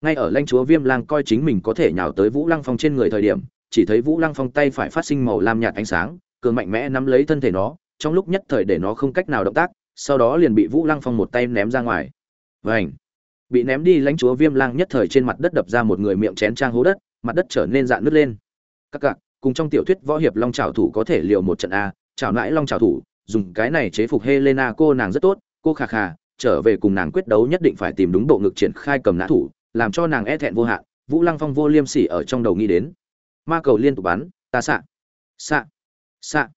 Ngay ở lãnh chúa Viêm Lang coi chính mình có thể nhào tới Vũ Lăng Phong trên người thời điểm, chỉ thấy Vũ Lăng Phong tay phải phát sinh màu lam nhạt ánh sáng, cường mạnh mẽ nắm lấy thân thể nó, trong lúc nhất thời để nó không cách nào động tác, sau đó liền bị Vũ Lăng Phong một tay ném ra ngoài. Vành. Bị ném đi lãnh chúa Viêm Lang nhất thời trên mặt đất đập ra một người miệng chén trang hố đất, mặt đất trở nên dạn nứt lên. Các các, cùng trong tiểu thuyết võ hiệp long trảo thủ có thể liều một trận a, chảo nãi long trảo thủ, dùng cái này chế phục Helena cô nàng rất tốt, cô khà khà, trở về cùng nàng quyết đấu nhất định phải tìm đúng bộ ngực triển khai cầm nã thủ, làm cho nàng e thẹn vô hạn. Vũ Lăng Phong vô liêm sỉ ở trong đầu nghĩ đến. Ma cầu liên tục bắn, ta xạ, xạ, xạ.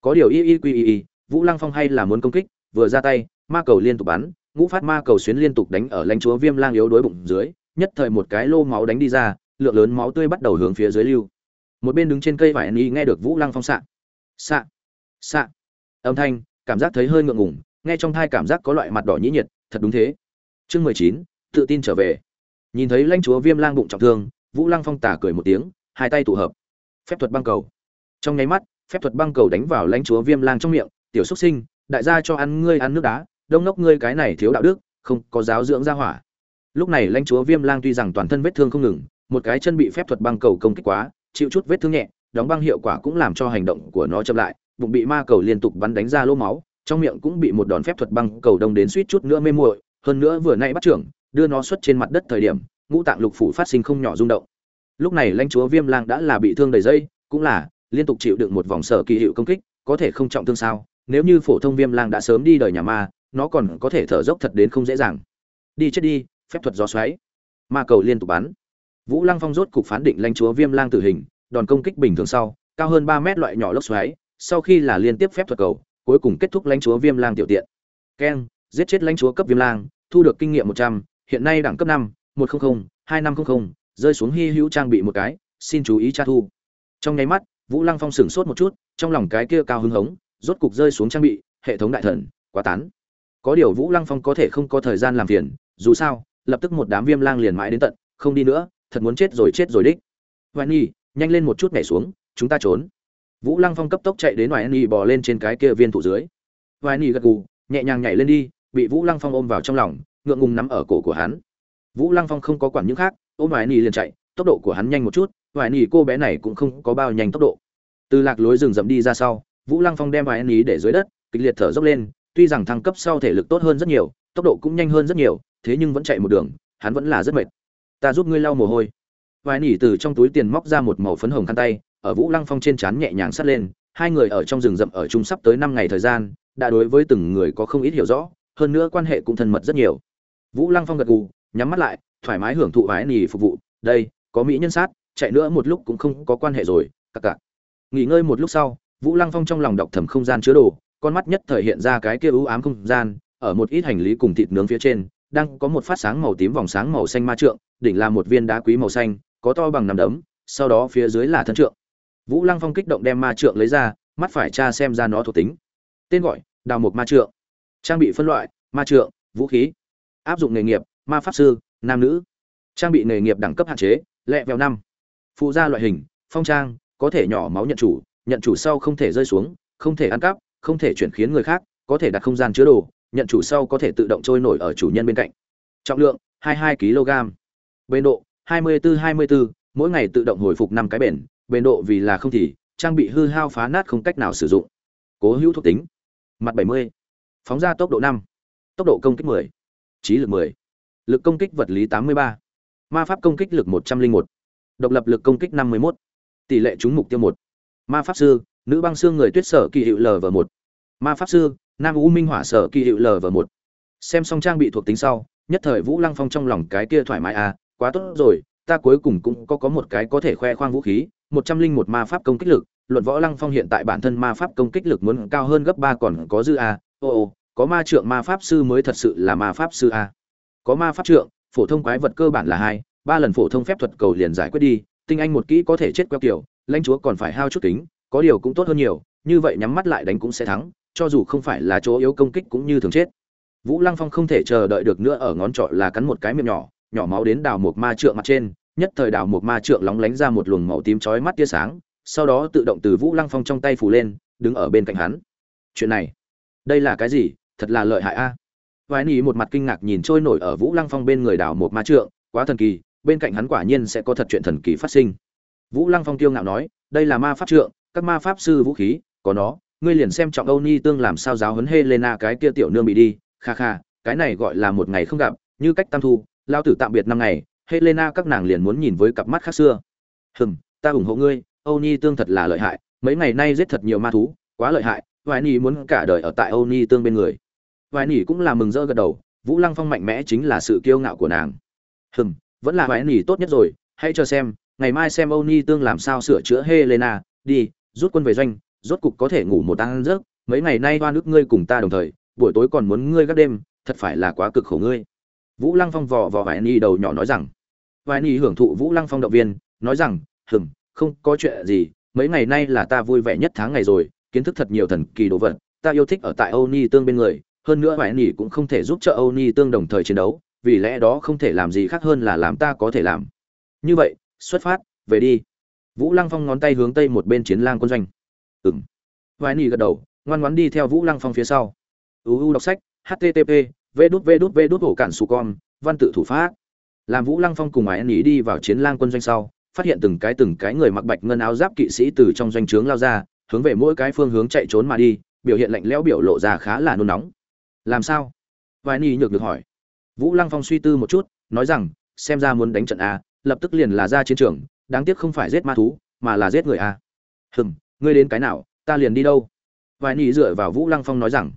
Có điều y y quy y y, Vũ Lăng Phong hay là muốn công kích, vừa ra tay, ma cầu liên tục bắn, ngũ phát ma cầu xuyến liên tục đánh ở lãnh chúa Viêm Lang yếu đối bụng dưới, nhất thời một cái lô máu đánh đi ra, lượng lớn máu tươi bắt đầu hướng phía dưới lưu. Một bên đứng trên cây vải ni nghe được Vũ Lăng Phong xạ, xạ, xạ âm thanh cảm giác thấy hơi ngượng ngùng nghe trong thai cảm giác có loại mặt đỏ nhĩ nhiệt thật đúng thế chương mười chín tự tin trở về nhìn thấy lãnh chúa viêm lang bụng trọng thương vũ lăng phong tả cười một tiếng hai tay tụ hợp, phép thuật băng cầu. Trong nháy mắt, phép thuật băng cầu đánh vào lãnh chúa viêm lang trong miệng, tiểu xúc sinh, đại gia cho ăn ngươi ăn nước đá, đông ngốc ngươi cái này thiếu đạo đức, không có giáo dưỡng ra hỏa. Lúc này lãnh chúa viêm lang tuy rằng toàn thân vết thương không ngừng, một cái chân bị phép thuật băng cầu công kích quá, chịu chút vết thương nhẹ, đóng băng hiệu quả cũng làm cho hành động của nó chậm lại, bụng bị ma cầu liên tục bắn đánh ra lỗ máu, trong miệng cũng bị một đòn phép thuật băng cầu đông đến suýt chút nữa mê muội, hơn nữa vừa nay bắt trưởng, đưa nó xuất trên mặt đất thời điểm, ngũ tạng lục phủ phát sinh không nhỏ rung động lúc này lãnh chúa viêm lang đã là bị thương đầy dây, cũng là liên tục chịu đựng một vòng sở kỳ hiệu công kích, có thể không trọng thương sao? Nếu như phổ thông viêm lang đã sớm đi đời nhà ma, nó còn có thể thở dốc thật đến không dễ dàng. Đi chết đi, phép thuật gió xoáy. Ma cầu liên tục bắn. Vũ lăng phong rốt cục phán định lãnh chúa viêm lang tử hình, đòn công kích bình thường sau, cao hơn ba mét loại nhỏ lốc xoáy, sau khi là liên tiếp phép thuật cầu, cuối cùng kết thúc lãnh chúa viêm lang tiểu tiện. Keng, giết chết lãnh chúa cấp viêm lang, thu được kinh nghiệm một trăm, hiện nay đẳng cấp năm, một trăm linh hai năm trăm linh rơi xuống hy hữu trang bị một cái, xin chú ý tra thu. Trong nháy mắt, vũ lăng phong sửng sốt một chút, trong lòng cái kia cao hứng hống, rốt cục rơi xuống trang bị, hệ thống đại thần, quá tán. Có điều vũ lăng phong có thể không có thời gian làm phiền, dù sao, lập tức một đám viêm lang liền mãi đến tận, không đi nữa, thật muốn chết rồi chết rồi đích. Hoài nhi, nhanh lên một chút nhảy xuống, chúng ta trốn. Vũ lăng phong cấp tốc chạy đến ngoài nhi bò lên trên cái kia viên thủ dưới. Hoài nhi gật gù, nhẹ nhàng nhảy lên đi, bị vũ lăng phong ôm vào trong lòng, ngượng ngùng nắm ở cổ của hắn. Vũ lăng phong không có quản những khác ôm ngoài nhi liền chạy tốc độ của hắn nhanh một chút ngoài nhi cô bé này cũng không có bao nhanh tốc độ. Từ lạc lối rừng rậm đi ra sau vũ lăng phong đem ngoài nhi để dưới đất kịch liệt thở dốc lên tuy rằng thăng cấp sau thể lực tốt hơn rất nhiều tốc độ cũng nhanh hơn rất nhiều thế nhưng vẫn chạy một đường hắn vẫn là rất mệt. Ta giúp ngươi lau mồ hôi. Vài nỉ từ trong túi tiền móc ra một màu phấn hồng khăn tay ở Vũ Lăng Phong trên trán nhẹ nhàng sát lên, hai người ở trong rừng rậm ở chung sắp tới năm ngày thời gian, đã đối với từng người có không ít hiểu rõ, hơn nữa quan hệ cũng thân mật rất nhiều. Vũ Lăng Phong gật gù, nhắm mắt lại, thoải mái hưởng thụ vái nì phục vụ, đây, có mỹ nhân sát, chạy nữa một lúc cũng không có quan hệ rồi cặc cặc nghỉ ngơi một lúc sau vũ lăng phong trong lòng đọc thầm không gian chứa đồ con mắt nhất thời hiện ra cái kia ưu ám không gian ở một ít hành lý cùng thịt nướng phía trên đang có một phát sáng màu tím vòng sáng màu xanh ma trượng đỉnh là một viên đá quý màu xanh có to bằng nằm đấm sau đó phía dưới là thân trượng. Vũ lăng phong kích động đem ma trượng lấy ra mắt phải tra xem ra nó thuộc tính. Tên gọi đào mục ma trượng. Trang bị phân loại ma trượng vũ khí. Áp dụng nghề nghiệp ma pháp sư nam nữ trang bị nghề nghiệp đẳng cấp hạn chế lẹ vẹo năm phụ gia loại hình phong trang có thể nhỏ máu nhận chủ nhận chủ sau không thể rơi xuống không thể ăn cắp không thể chuyển khiến người khác có thể đặt không gian chứa đồ nhận chủ sau có thể tự động trôi nổi ở chủ nhân bên cạnh trọng lượng 22 kg bền độ 24-24, mỗi ngày tự động hồi phục năm cái bền bền độ vì là không thì trang bị hư hao phá nát không cách nào sử dụng cố hữu thuộc tính mặt 70. phóng ra tốc độ 5. tốc độ công kích 10. trí lực 10 lực công kích vật lý 83. ma pháp công kích lực 101. độc lập lực công kích 51. tỷ lệ trúng mục tiêu 1. ma pháp sư, nữ băng xương người tuyết sở kỳ hiệu lv 1 ma pháp sư, nam u minh hỏa sở kỳ hiệu lv 1 xem xong trang bị thuộc tính sau, nhất thời vũ lăng phong trong lòng cái kia thoải mái à quá tốt rồi, ta cuối cùng cũng có có một cái có thể khoe khoang vũ khí, một trăm linh một ma pháp công kích lực, luận võ lăng phong hiện tại bản thân ma pháp công kích lực muốn cao hơn gấp ba còn có dư a ô ô, có ma trượng ma pháp sư mới thật sự là ma pháp sư a có ma pháp trượng, phổ thông quái vật cơ bản là hai, ba lần phổ thông phép thuật cầu liền giải quyết đi, tinh anh một kỹ có thể chết queo kiểu, lãnh chúa còn phải hao chút kính, có điều cũng tốt hơn nhiều, như vậy nhắm mắt lại đánh cũng sẽ thắng, cho dù không phải là chỗ yếu công kích cũng như thường chết. Vũ lăng phong không thể chờ đợi được nữa ở ngón trỏ là cắn một cái miệng nhỏ nhỏ máu đến đào một ma trượng mặt trên, nhất thời đào một ma trượng lóng lánh ra một luồng màu tím chói mắt tia sáng, sau đó tự động từ vũ lăng phong trong tay phủ lên, đứng ở bên cạnh hắn. Chuyện này, đây là cái gì? Thật là lợi hại a. à? Vai nỉ một mặt kinh ngạc nhìn trôi nổi ở vũ lăng phong bên người đào một ma trượng, quá thần kỳ, bên cạnh hắn quả nhiên sẽ có thật chuyện thần kỳ phát sinh. Vũ lăng phong tiêu ngạo nói, đây là ma pháp trượng, các ma pháp sư vũ khí, có nó, ngươi liền xem trọng âu ni tương làm sao giáo huấn helena cái kia tiểu nương bị đi, kha kha, cái này gọi là một ngày không gặp, như cách tam thu, lao tử tạm biệt năm ngày, helena các nàng liền muốn nhìn với cặp mắt khác xưa. Hừm, ta ủng hộ ngươi, âu ni tương thật là lợi hại, mấy ngày nay giết thật nhiều ma thú, quá lợi hại vai nỉ muốn cả đời ở tại âu ni tương bên người vài nỉ cũng là mừng rỡ gật đầu vũ lăng phong mạnh mẽ chính là sự kiêu ngạo của nàng. Hừm vẫn là vài nỉ tốt nhất rồi hãy cho xem ngày mai xem âu ni tương làm sao sửa chữa helena đi rút quân về doanh rốt cục có thể ngủ một ăn giấc. Mấy ngày nay oan ức ngươi cùng ta đồng thời buổi tối còn muốn ngươi gác đêm thật phải là quá cực khổ ngươi. Vũ lăng phong vò vò vài nỉ đầu nhỏ nói rằng. Vài nỉ hưởng thụ vũ lăng phong động viên nói rằng hừm, không có chuyện gì mấy ngày nay là ta vui vẻ nhất tháng ngày rồi kiến thức thật nhiều thần kỳ đồ vật ta yêu thích ở tại âu ni tương bên người hơn nữa vải ni cũng không thể giúp trợ âu ni tương đồng thời chiến đấu, vì lẽ đó không thể làm gì khác hơn là làm ta có thể làm. Như vậy, xuất phát, về đi. Vũ lăng phong ngón tay hướng tây một bên chiến lang quân doanh. Ừng vài nỉ gật đầu, ngoan ngoãn đi theo vũ lăng phong phía sau. Uu đọc sách http v đút v đút v đút hổ cản su con, văn tự thủ pháp. Làm vũ lăng phong cùng ái nỉ đi vào chiến lang quân doanh sau, phát hiện từng cái từng cái người mặc bạch ngân áo giáp kỵ sĩ từ trong doanh trướng lao ra, hướng về mỗi cái phương hướng chạy trốn mà đi, biểu hiện lạnh lẽo biểu lộ ra khá là nôn nóng làm sao? Vài ni nhược được hỏi. Vũ lăng phong suy tư một chút, nói rằng, xem ra muốn đánh trận a, lập tức liền là ra chiến trường, đáng tiếc không phải giết ma thú, mà là giết người a. Hừm, ngươi đến cái nào, ta liền đi đâu? Vài ni dựa vào vũ lăng phong nói rằng,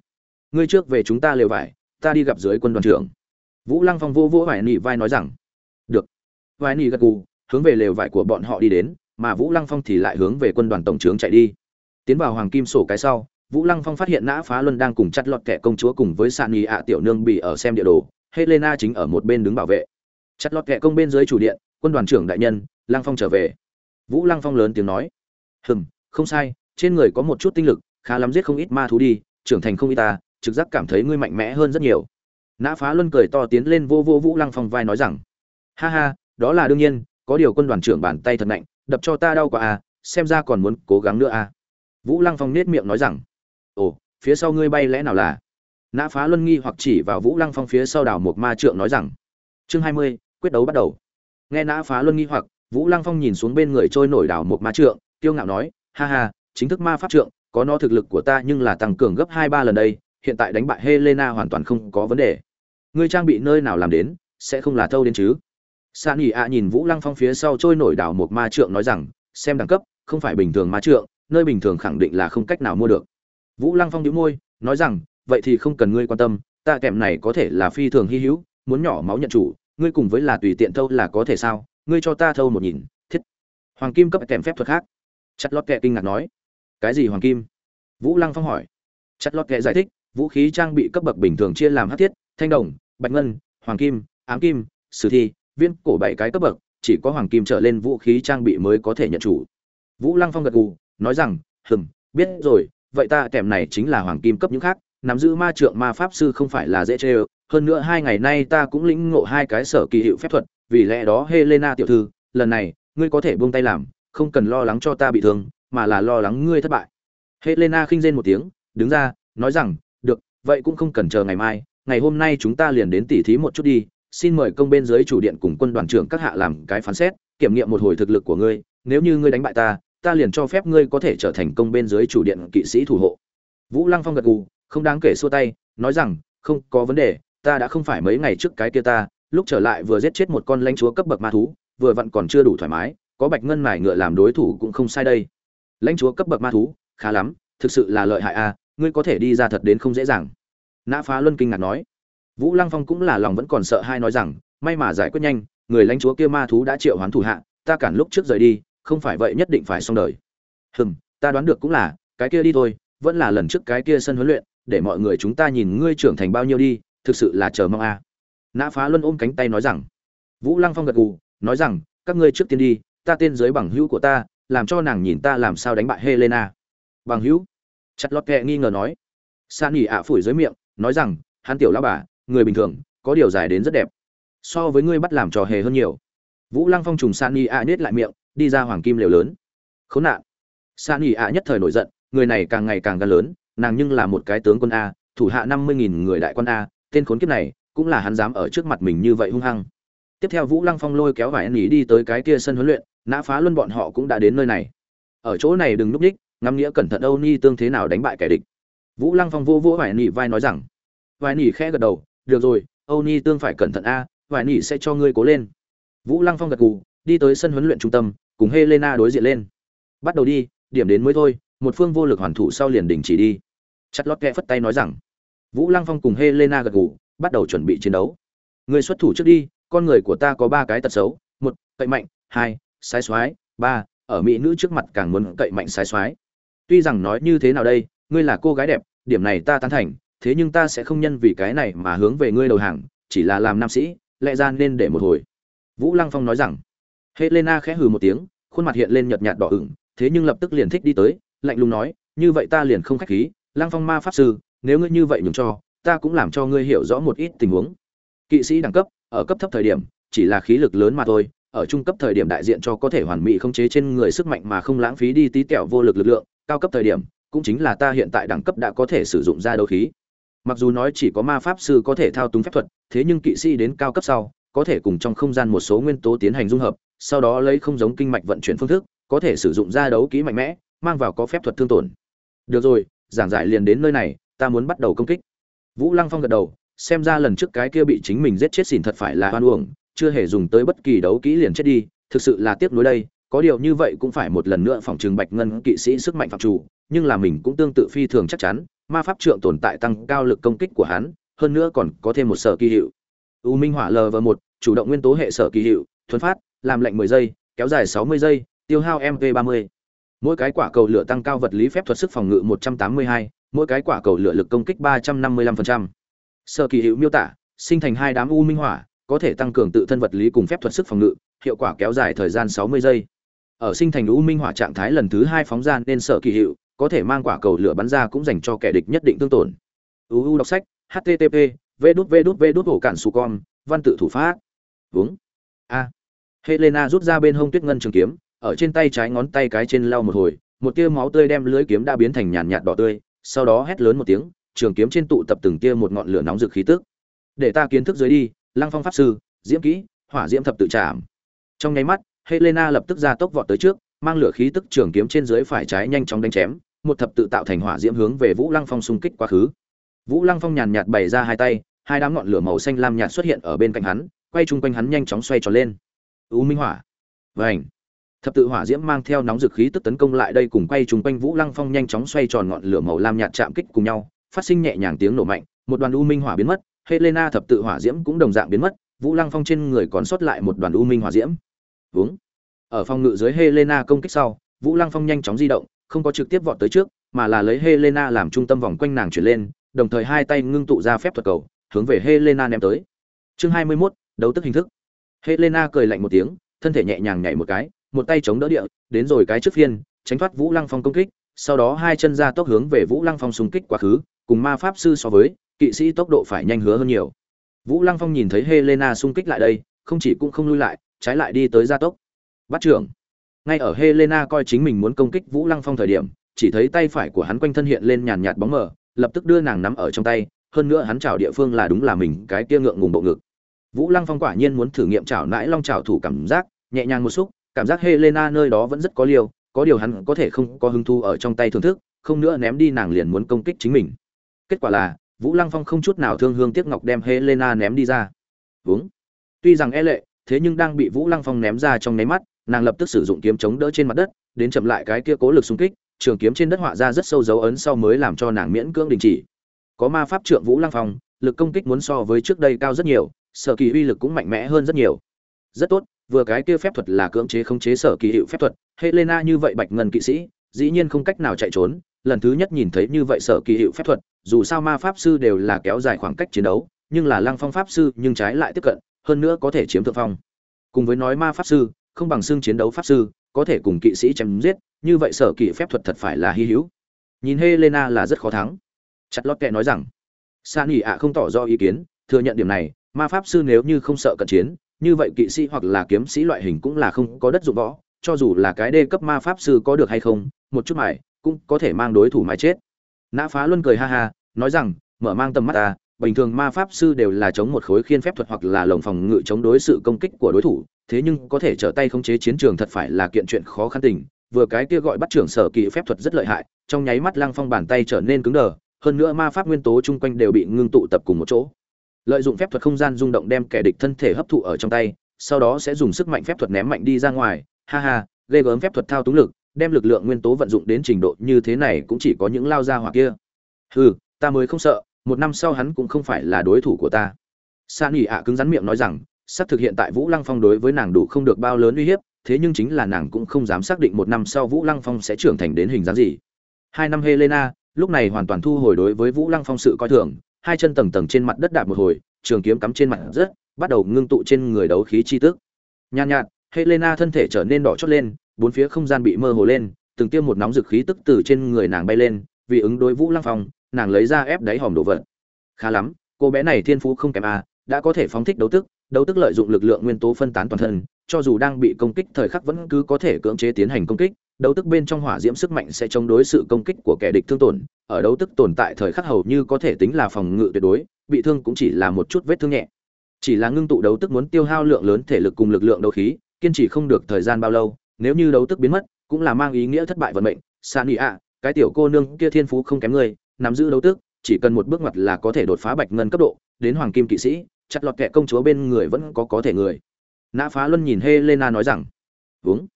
ngươi trước về chúng ta lều vải, ta đi gặp dưới quân đoàn trưởng. Vũ lăng phong vô vỗ vài ni vai nói rằng, được. Vài ni gật gù, hướng về lều vải của bọn họ đi đến, mà vũ lăng phong thì lại hướng về quân đoàn tổng trướng chạy đi. Tiến vào hoàng kim sổ cái sau vũ lăng phong phát hiện nã phá luân đang cùng chặt lọt kẻ công chúa cùng với sàn nhì ạ tiểu nương bị ở xem địa đồ, helena chính ở một bên đứng bảo vệ. Chặt lọt kẻ công bên dưới chủ điện, quân đoàn trưởng đại nhân, lăng phong trở về. Vũ lăng phong lớn tiếng nói, hừm, không sai, trên người có một chút tinh lực, khá lắm giết không ít ma thú đi, trưởng thành không ít ta, trực giác cảm thấy ngươi mạnh mẽ hơn rất nhiều. Nã phá luân cười to tiến lên vô vô vũ lăng phong vai nói rằng, ha ha, đó là đương nhiên, có điều quân đoàn trưởng bàn tay thật nạnh đập cho ta đau quá à xem ra còn muốn cố gắng nữa à. Vũ lăng phong nết miệng nói rằng ồ, phía sau ngươi bay lẽ nào là? Nã phá luân nghi hoặc chỉ vào vũ lăng phong phía sau đảo một ma trượng nói rằng, chương hai mươi, quyết đấu bắt đầu. Nghe nã phá luân nghi hoặc, vũ lăng phong nhìn xuống bên người trôi nổi đảo một ma trượng tiêu ngạo nói, ha ha, chính thức ma pháp trượng, có nó thực lực của ta nhưng là tăng cường gấp hai ba lần đây, hiện tại đánh bại helena hoàn toàn không có vấn đề. Ngươi trang bị nơi nào làm đến, sẽ không là thâu đến chứ? San ỉ ạ nhìn vũ lăng phong phía sau trôi nổi đảo một ma trượng nói rằng, xem đẳng cấp, không phải bình thường ma trượng, nơi bình thường khẳng định là không cách nào mua được vũ lăng phong đĩu môi, nói rằng, vậy thì không cần ngươi quan tâm, ta kèm này có thể là phi thường hy hữu, muốn nhỏ máu nhận chủ, ngươi cùng với là tùy tiện thâu là có thể sao? Ngươi cho ta thâu một nhìn, thiết. Hoàng kim cấp kèm phép thuật khác. Chặt lót kệ kinh ngạc nói, cái gì hoàng kim? Vũ lăng phong hỏi. Chặt lót kệ giải thích, vũ khí trang bị cấp bậc bình thường chia làm hát thiết, thanh đồng, bạch ngân, hoàng kim, ám kim, sử thi viên cổ bảy cái cấp bậc, chỉ có hoàng kim trở lên vũ khí trang bị mới có thể nhận chủ. Vũ lăng phong gật gù, nói rằng, hừm, biết rồi vậy ta kèm này chính là hoàng kim cấp những khác, nắm giữ ma trượng ma pháp sư không phải là dễ chê ơ. Hơn nữa hai ngày nay ta cũng lĩnh ngộ hai cái sở kỳ hiệu phép thuật, vì lẽ đó helena tiểu thư, lần này, ngươi có thể buông tay làm, không cần lo lắng cho ta bị thương, mà là lo lắng ngươi thất bại. Helena khinh rên một tiếng, đứng ra, nói rằng, được, vậy cũng không cần chờ ngày mai, ngày hôm nay chúng ta liền đến tỉ thí một chút đi, xin mời công bên dưới chủ điện cùng quân đoàn trưởng các hạ làm cái phán xét, kiểm nghiệm một hồi thực lực của ngươi, nếu như ngươi đánh bại ta ta liền cho phép ngươi có thể trở thành công bên dưới chủ điện kỵ sĩ thủ hộ. Vũ lăng phong gật gù, không đáng kể xua tay, nói rằng, không có vấn đề, ta đã không phải mấy ngày trước cái kia ta, lúc trở lại vừa giết chết một con lãnh chúa cấp bậc ma thú, vừa vặn còn chưa đủ thoải mái, có bạch ngân mải ngựa làm đối thủ cũng không sai đây. Lãnh chúa cấp bậc ma thú, khá lắm, thực sự là lợi hại a ngươi có thể đi ra thật đến không dễ dàng. Nã phá luân kinh ngạc nói. Vũ lăng phong cũng là lòng vẫn còn sợ hai nói rằng, may mà giải quyết nhanh, người lãnh chúa kia ma thú đã triệu hoán thủ hạ, ta cản lúc trước rời đi không phải vậy nhất định phải xong đời. Hừm, ta đoán được cũng là, cái kia đi thôi, vẫn là lần trước cái kia sân huấn luyện, để mọi người chúng ta nhìn ngươi trưởng thành bao nhiêu đi, thực sự là chờ mong a. Nã phá luân ôm cánh tay nói rằng. Vũ lăng phong gật gù, nói rằng, các ngươi trước tiên đi, ta tên dưới bằng hữu của ta, làm cho nàng nhìn ta làm sao đánh bại helena. Bằng hữu? Chặt lót kẹ nghi ngờ nói. San nghỉ ạ phủi dưới miệng, nói rằng, hắn tiểu lão bà, người bình thường, có điều dài đến rất đẹp. So với ngươi bắt làm trò hề hơn nhiều. Vũ lăng phong trùng san nghỉ ạ nết lại miệng đi ra hoàng kim lều lớn. Khốn nạn. San ỉ ạ nhất thời nổi giận, người này càng ngày càng gan lớn, nàng nhưng là một cái tướng quân a, thủ hạ năm mươi nghìn người đại quân a, tên khốn kiếp này, cũng là hắn dám ở trước mặt mình như vậy hung hăng. Tiếp theo vũ lăng phong lôi kéo vải nghỉ đi tới cái kia sân huấn luyện, nã phá luân bọn họ cũng đã đến nơi này. Ở chỗ này đừng núp ních ngắm nghĩa cẩn thận âu ni tương thế nào đánh bại kẻ địch. Vũ lăng phong vô vỗ vải nỉ vai nói rằng, vải nỉ khẽ gật đầu, được rồi, âu ni tương phải cẩn thận a, vải nỉ sẽ cho ngươi cố lên. Vũ lăng phong gật gù, đi tới sân huấn luyện trung tâm cùng helena đối diện lên. Bắt đầu đi điểm đến mới thôi một phương vô lực hoàn thủ sau liền đình chỉ đi. Chặt lót kẹ phất tay nói rằng vũ lăng phong cùng helena gật gù bắt đầu chuẩn bị chiến đấu. Người xuất thủ trước đi con người của ta có ba cái tật xấu một cậy mạnh hai sai xoái, ba ở mỹ nữ trước mặt càng muốn cậy mạnh sai xoái. tuy rằng nói như thế nào đây ngươi là cô gái đẹp điểm này ta tán thành thế nhưng ta sẽ không nhân vì cái này mà hướng về ngươi đầu hàng chỉ là làm nam sĩ lẽ ra nên để một hồi. Vũ lăng phong nói rằng helena khẽ hừ một tiếng, khuôn mặt hiện lên nhợt nhạt đỏ ửng, thế nhưng lập tức liền thích đi tới, lạnh lùng nói, như vậy ta liền không khách khí lăng phong ma pháp sư, nếu ngươi như vậy nhường cho, ta cũng làm cho ngươi hiểu rõ một ít tình huống. Kỵ sĩ đẳng cấp, ở cấp thấp thời điểm, chỉ là khí lực lớn mà thôi, ở trung cấp thời điểm đại diện cho có thể hoàn mỹ khống chế trên người sức mạnh mà không lãng phí đi tí tẹo vô lực lực lượng, cao cấp thời điểm, cũng chính là ta hiện tại đẳng cấp đã có thể sử dụng ra đấu khí. Mặc dù nói chỉ có ma pháp sư có thể thao túng phép thuật, thế nhưng kỵ sĩ đến cao cấp sau, có thể cùng trong không gian một số nguyên tố tiến hành dung hợp sau đó lấy không giống kinh mạch vận chuyển phương thức, có thể sử dụng ra đấu kỹ mạnh mẽ, mang vào có phép thuật thương tổn. Được rồi, giảng giải liền đến nơi này, ta muốn bắt đầu công kích. Vũ lăng phong gật đầu, xem ra lần trước cái kia bị chính mình giết chết xỉn thật phải là oan uổng, chưa hề dùng tới bất kỳ đấu kỹ liền chết đi, thực sự là tiếc nuối đây, có điều như vậy cũng phải một lần nữa phòng trường bạch ngân kỵ sĩ sức mạnh phạm chủ, nhưng là mình cũng tương tự phi thường chắc chắn, ma pháp trượng tồn tại tăng cao lực công kích của hắn, hơn nữa còn có thêm một sở kỳ hiệu. U minh hỏa lv một, chủ động nguyên tố hệ sở kỳ hiệu, thuần phát làm lạnh 10 giây kéo dài 60 giây tiêu hao mp 30 mỗi cái quả cầu lửa tăng cao vật lý phép thuật sức phòng ngự 182, mỗi cái quả cầu lửa lực công kích 355%. Sở kỳ hiệu miêu tả, sinh thành hai đám u minh hỏa, có thể tăng cường tự thân vật lý cùng phép thuật sức phòng ngự, hiệu quả kéo dài thời gian 60 giây. Ở sinh thành u minh hỏa trạng thái lần thứ hai phóng ra nên sở kỳ hiệu, có thể mang quả cầu lửa bắn ra cũng dành cho kẻ địch nhất định tương tổn. UU đọc sách, http, vđvđv hổ cản su con, văn tự thủ pháp. Uống. A. Helena rút ra bên hông tuyết ngân trường kiếm, ở trên tay trái ngón tay cái trên lau một hồi, một tia máu tươi đem lưới kiếm đã biến thành nhàn nhạt đỏ tươi, sau đó hét lớn một tiếng, trường kiếm trên tụ tập từng tia một ngọn lửa nóng rực khí tức. Để ta kiến thức dưới đi, Lăng Phong pháp sư, diễm kỹ, hỏa diễm thập tự trảm. Trong nháy mắt, Helena lập tức ra tốc vọt tới trước, mang lửa khí tức trường kiếm trên dưới phải trái nhanh chóng đánh chém, một thập tự tạo thành hỏa diễm hướng về Vũ Lăng Phong xung kích quá khứ. Vũ Lăng Phong nhàn nhạt bày ra hai tay, hai đám ngọn lửa màu xanh lam nhạt xuất hiện ở bên cạnh hắn, quay chung quanh hắn nhanh chóng xoay tròn lên. U Minh Hỏa. Vành thập tự hỏa diễm mang theo nóng dực khí tức tấn công lại đây cùng quay trùng quanh vũ lăng phong nhanh chóng xoay tròn ngọn lửa màu lam nhạt chạm kích cùng nhau phát sinh nhẹ nhàng tiếng nổ mạnh một đoàn u minh hỏa biến mất helena thập tự hỏa diễm cũng đồng dạng biến mất vũ lăng phong trên người còn sót lại một đoàn u minh hỏa diễm Hướng. ở phòng ngự dưới helena công kích sau vũ lăng phong nhanh chóng di động không có trực tiếp vọt tới trước mà là lấy helena làm trung tâm vòng quanh nàng chuyển lên đồng thời hai tay ngưng tụ ra phép thuật cầu hướng về helena ném tới chương 21, đấu tức hình thức helena cười lạnh một tiếng, thân thể nhẹ nhàng nhảy một cái, một tay chống đỡ địa, đến rồi cái trước phiên, tránh thoát vũ lăng phong công kích, sau đó hai chân ra tốc hướng về vũ lăng phong xung kích quá khứ, cùng ma pháp sư so với, kỵ sĩ tốc độ phải nhanh hứa hơn nhiều. Vũ lăng phong nhìn thấy helena xung kích lại đây, không chỉ cũng không lui lại, trái lại đi tới gia tốc. Bắt trưởng. Ngay ở helena coi chính mình muốn công kích vũ lăng phong thời điểm, chỉ thấy tay phải của hắn quanh thân hiện lên nhàn nhạt bóng mờ, lập tức đưa nàng nắm ở trong tay, hơn nữa hắn chảo địa phương là đúng là mình, cái kia ngượng ngùng bộ ngực vũ lăng phong quả nhiên muốn thử nghiệm chảo nãi long chảo thủ cảm giác, nhẹ nhàng một xúc, cảm giác helena nơi đó vẫn rất có liều có điều hắn có thể không có hứng thú ở trong tay thưởng thức, không nữa ném đi nàng liền muốn công kích chính mình. Kết quả là, vũ lăng phong không chút nào thương hương tiếc ngọc đem helena ném đi ra. Vướng tuy rằng e lệ, thế nhưng đang bị vũ lăng phong ném ra trong nháy mắt, nàng lập tức sử dụng kiếm chống đỡ trên mặt đất, đến chậm lại cái kia cố lực xung kích, trường kiếm trên đất họa ra rất sâu dấu ấn sau mới làm cho nàng miễn cưỡng đình chỉ. Có ma pháp trượng vũ lăng phong, lực công kích muốn so với trước đây cao rất nhiều sở kỳ uy lực cũng mạnh mẽ hơn rất nhiều. Rất tốt, vừa cái kia phép thuật là cưỡng chế khống chế sở kỳ hiệu phép thuật, helena như vậy bạch ngân kỵ sĩ, dĩ nhiên không cách nào chạy trốn, lần thứ nhất nhìn thấy như vậy sở kỳ hiệu phép thuật, dù sao ma pháp sư đều là kéo dài khoảng cách chiến đấu, nhưng là lăng phong pháp sư nhưng trái lại tiếp cận, hơn nữa có thể chiếm thượng phong. Cùng với nói ma pháp sư, không bằng xương chiến đấu pháp sư, có thể cùng kỵ sĩ chém giết, như vậy sở kỳ phép thuật thật phải là hy hữu. Nhìn helena là rất khó thắng. Chặt lót kệ nói rằng san ỉ ạ không tỏ ra ý kiến, thừa nhận điểm này ma pháp sư nếu như không sợ cận chiến, như vậy kỵ sĩ hoặc là kiếm sĩ loại hình cũng là không có đất dụng võ, cho dù là cái đê cấp ma pháp sư có được hay không, một chút mải cũng có thể mang đối thủ mái chết. Nã phá luân cười ha ha, nói rằng, mở mang tầm mắt ta, bình thường ma pháp sư đều là chống một khối khiên phép thuật hoặc là lồng phòng ngự chống đối sự công kích của đối thủ, thế nhưng có thể trở tay khống chế chiến trường thật phải là kiện chuyện khó khăn tình. Vừa cái kia gọi bắt trưởng sở kỳ phép thuật rất lợi hại, trong nháy mắt lăng phong bàn tay trở nên cứng đờ, hơn nữa ma pháp nguyên tố chung quanh đều bị ngưng tụ tập cùng một chỗ lợi dụng phép thuật không gian rung động đem kẻ địch thân thể hấp thụ ở trong tay, sau đó sẽ dùng sức mạnh phép thuật ném mạnh đi ra ngoài. Ha ha, ghê gớm phép thuật thao túng lực, đem lực lượng nguyên tố vận dụng đến trình độ như thế này cũng chỉ có những lao ra hoặc kia. Hừ, ta mới không sợ, một năm sau hắn cũng không phải là đối thủ của ta. Sa ỉ ạ cứng rắn miệng nói rằng sắp thực hiện tại vũ lăng phong đối với nàng đủ không được bao lớn uy hiếp, thế nhưng chính là nàng cũng không dám xác định một năm sau vũ lăng phong sẽ trưởng thành đến hình dáng gì. Hai năm helena, lúc này hoàn toàn thu hồi đối với vũ lăng phong sự coi thường hai chân tầng tầng trên mặt đất đạp một hồi, trường kiếm cắm trên mặt rất bắt đầu ngưng tụ trên người đấu khí chi tức. Nhan nhạt, helena thân thể trở nên đỏ chót lên, bốn phía không gian bị mơ hồ lên, từng tiêm một nóng dực khí tức từ trên người nàng bay lên, vì ứng đối vũ lăng phong, nàng lấy ra ép đáy hòm đồ vật. Khá lắm, cô bé này thiên phú không kém a, đã có thể phóng thích đấu tức đấu tức lợi dụng lực lượng nguyên tố phân tán toàn thân, cho dù đang bị công kích thời khắc vẫn cứ có thể cưỡng chế tiến hành công kích, đấu tức bên trong hỏa diễm sức mạnh sẽ chống đối sự công kích của kẻ địch thương tổn ở đấu tức tồn tại thời khắc hầu như có thể tính là phòng ngự tuyệt đối, bị thương cũng chỉ là một chút vết thương nhẹ. Chỉ là ngưng tụ đấu tức muốn tiêu hao lượng lớn thể lực cùng lực lượng đấu khí, kiên trì không được thời gian bao lâu, nếu như đấu tức biến mất, cũng là mang ý nghĩa thất bại vận mệnh. San ạ, cái tiểu cô nương kia thiên phú không kém người, nắm giữ đấu tức, chỉ cần một bước ngoặt là có thể đột phá bạch ngân cấp độ, đến hoàng kim kỵ sĩ, chặt lọt kẻ công chúa bên người vẫn có có thể người. Nã phá luân nhìn helena nói rằng uống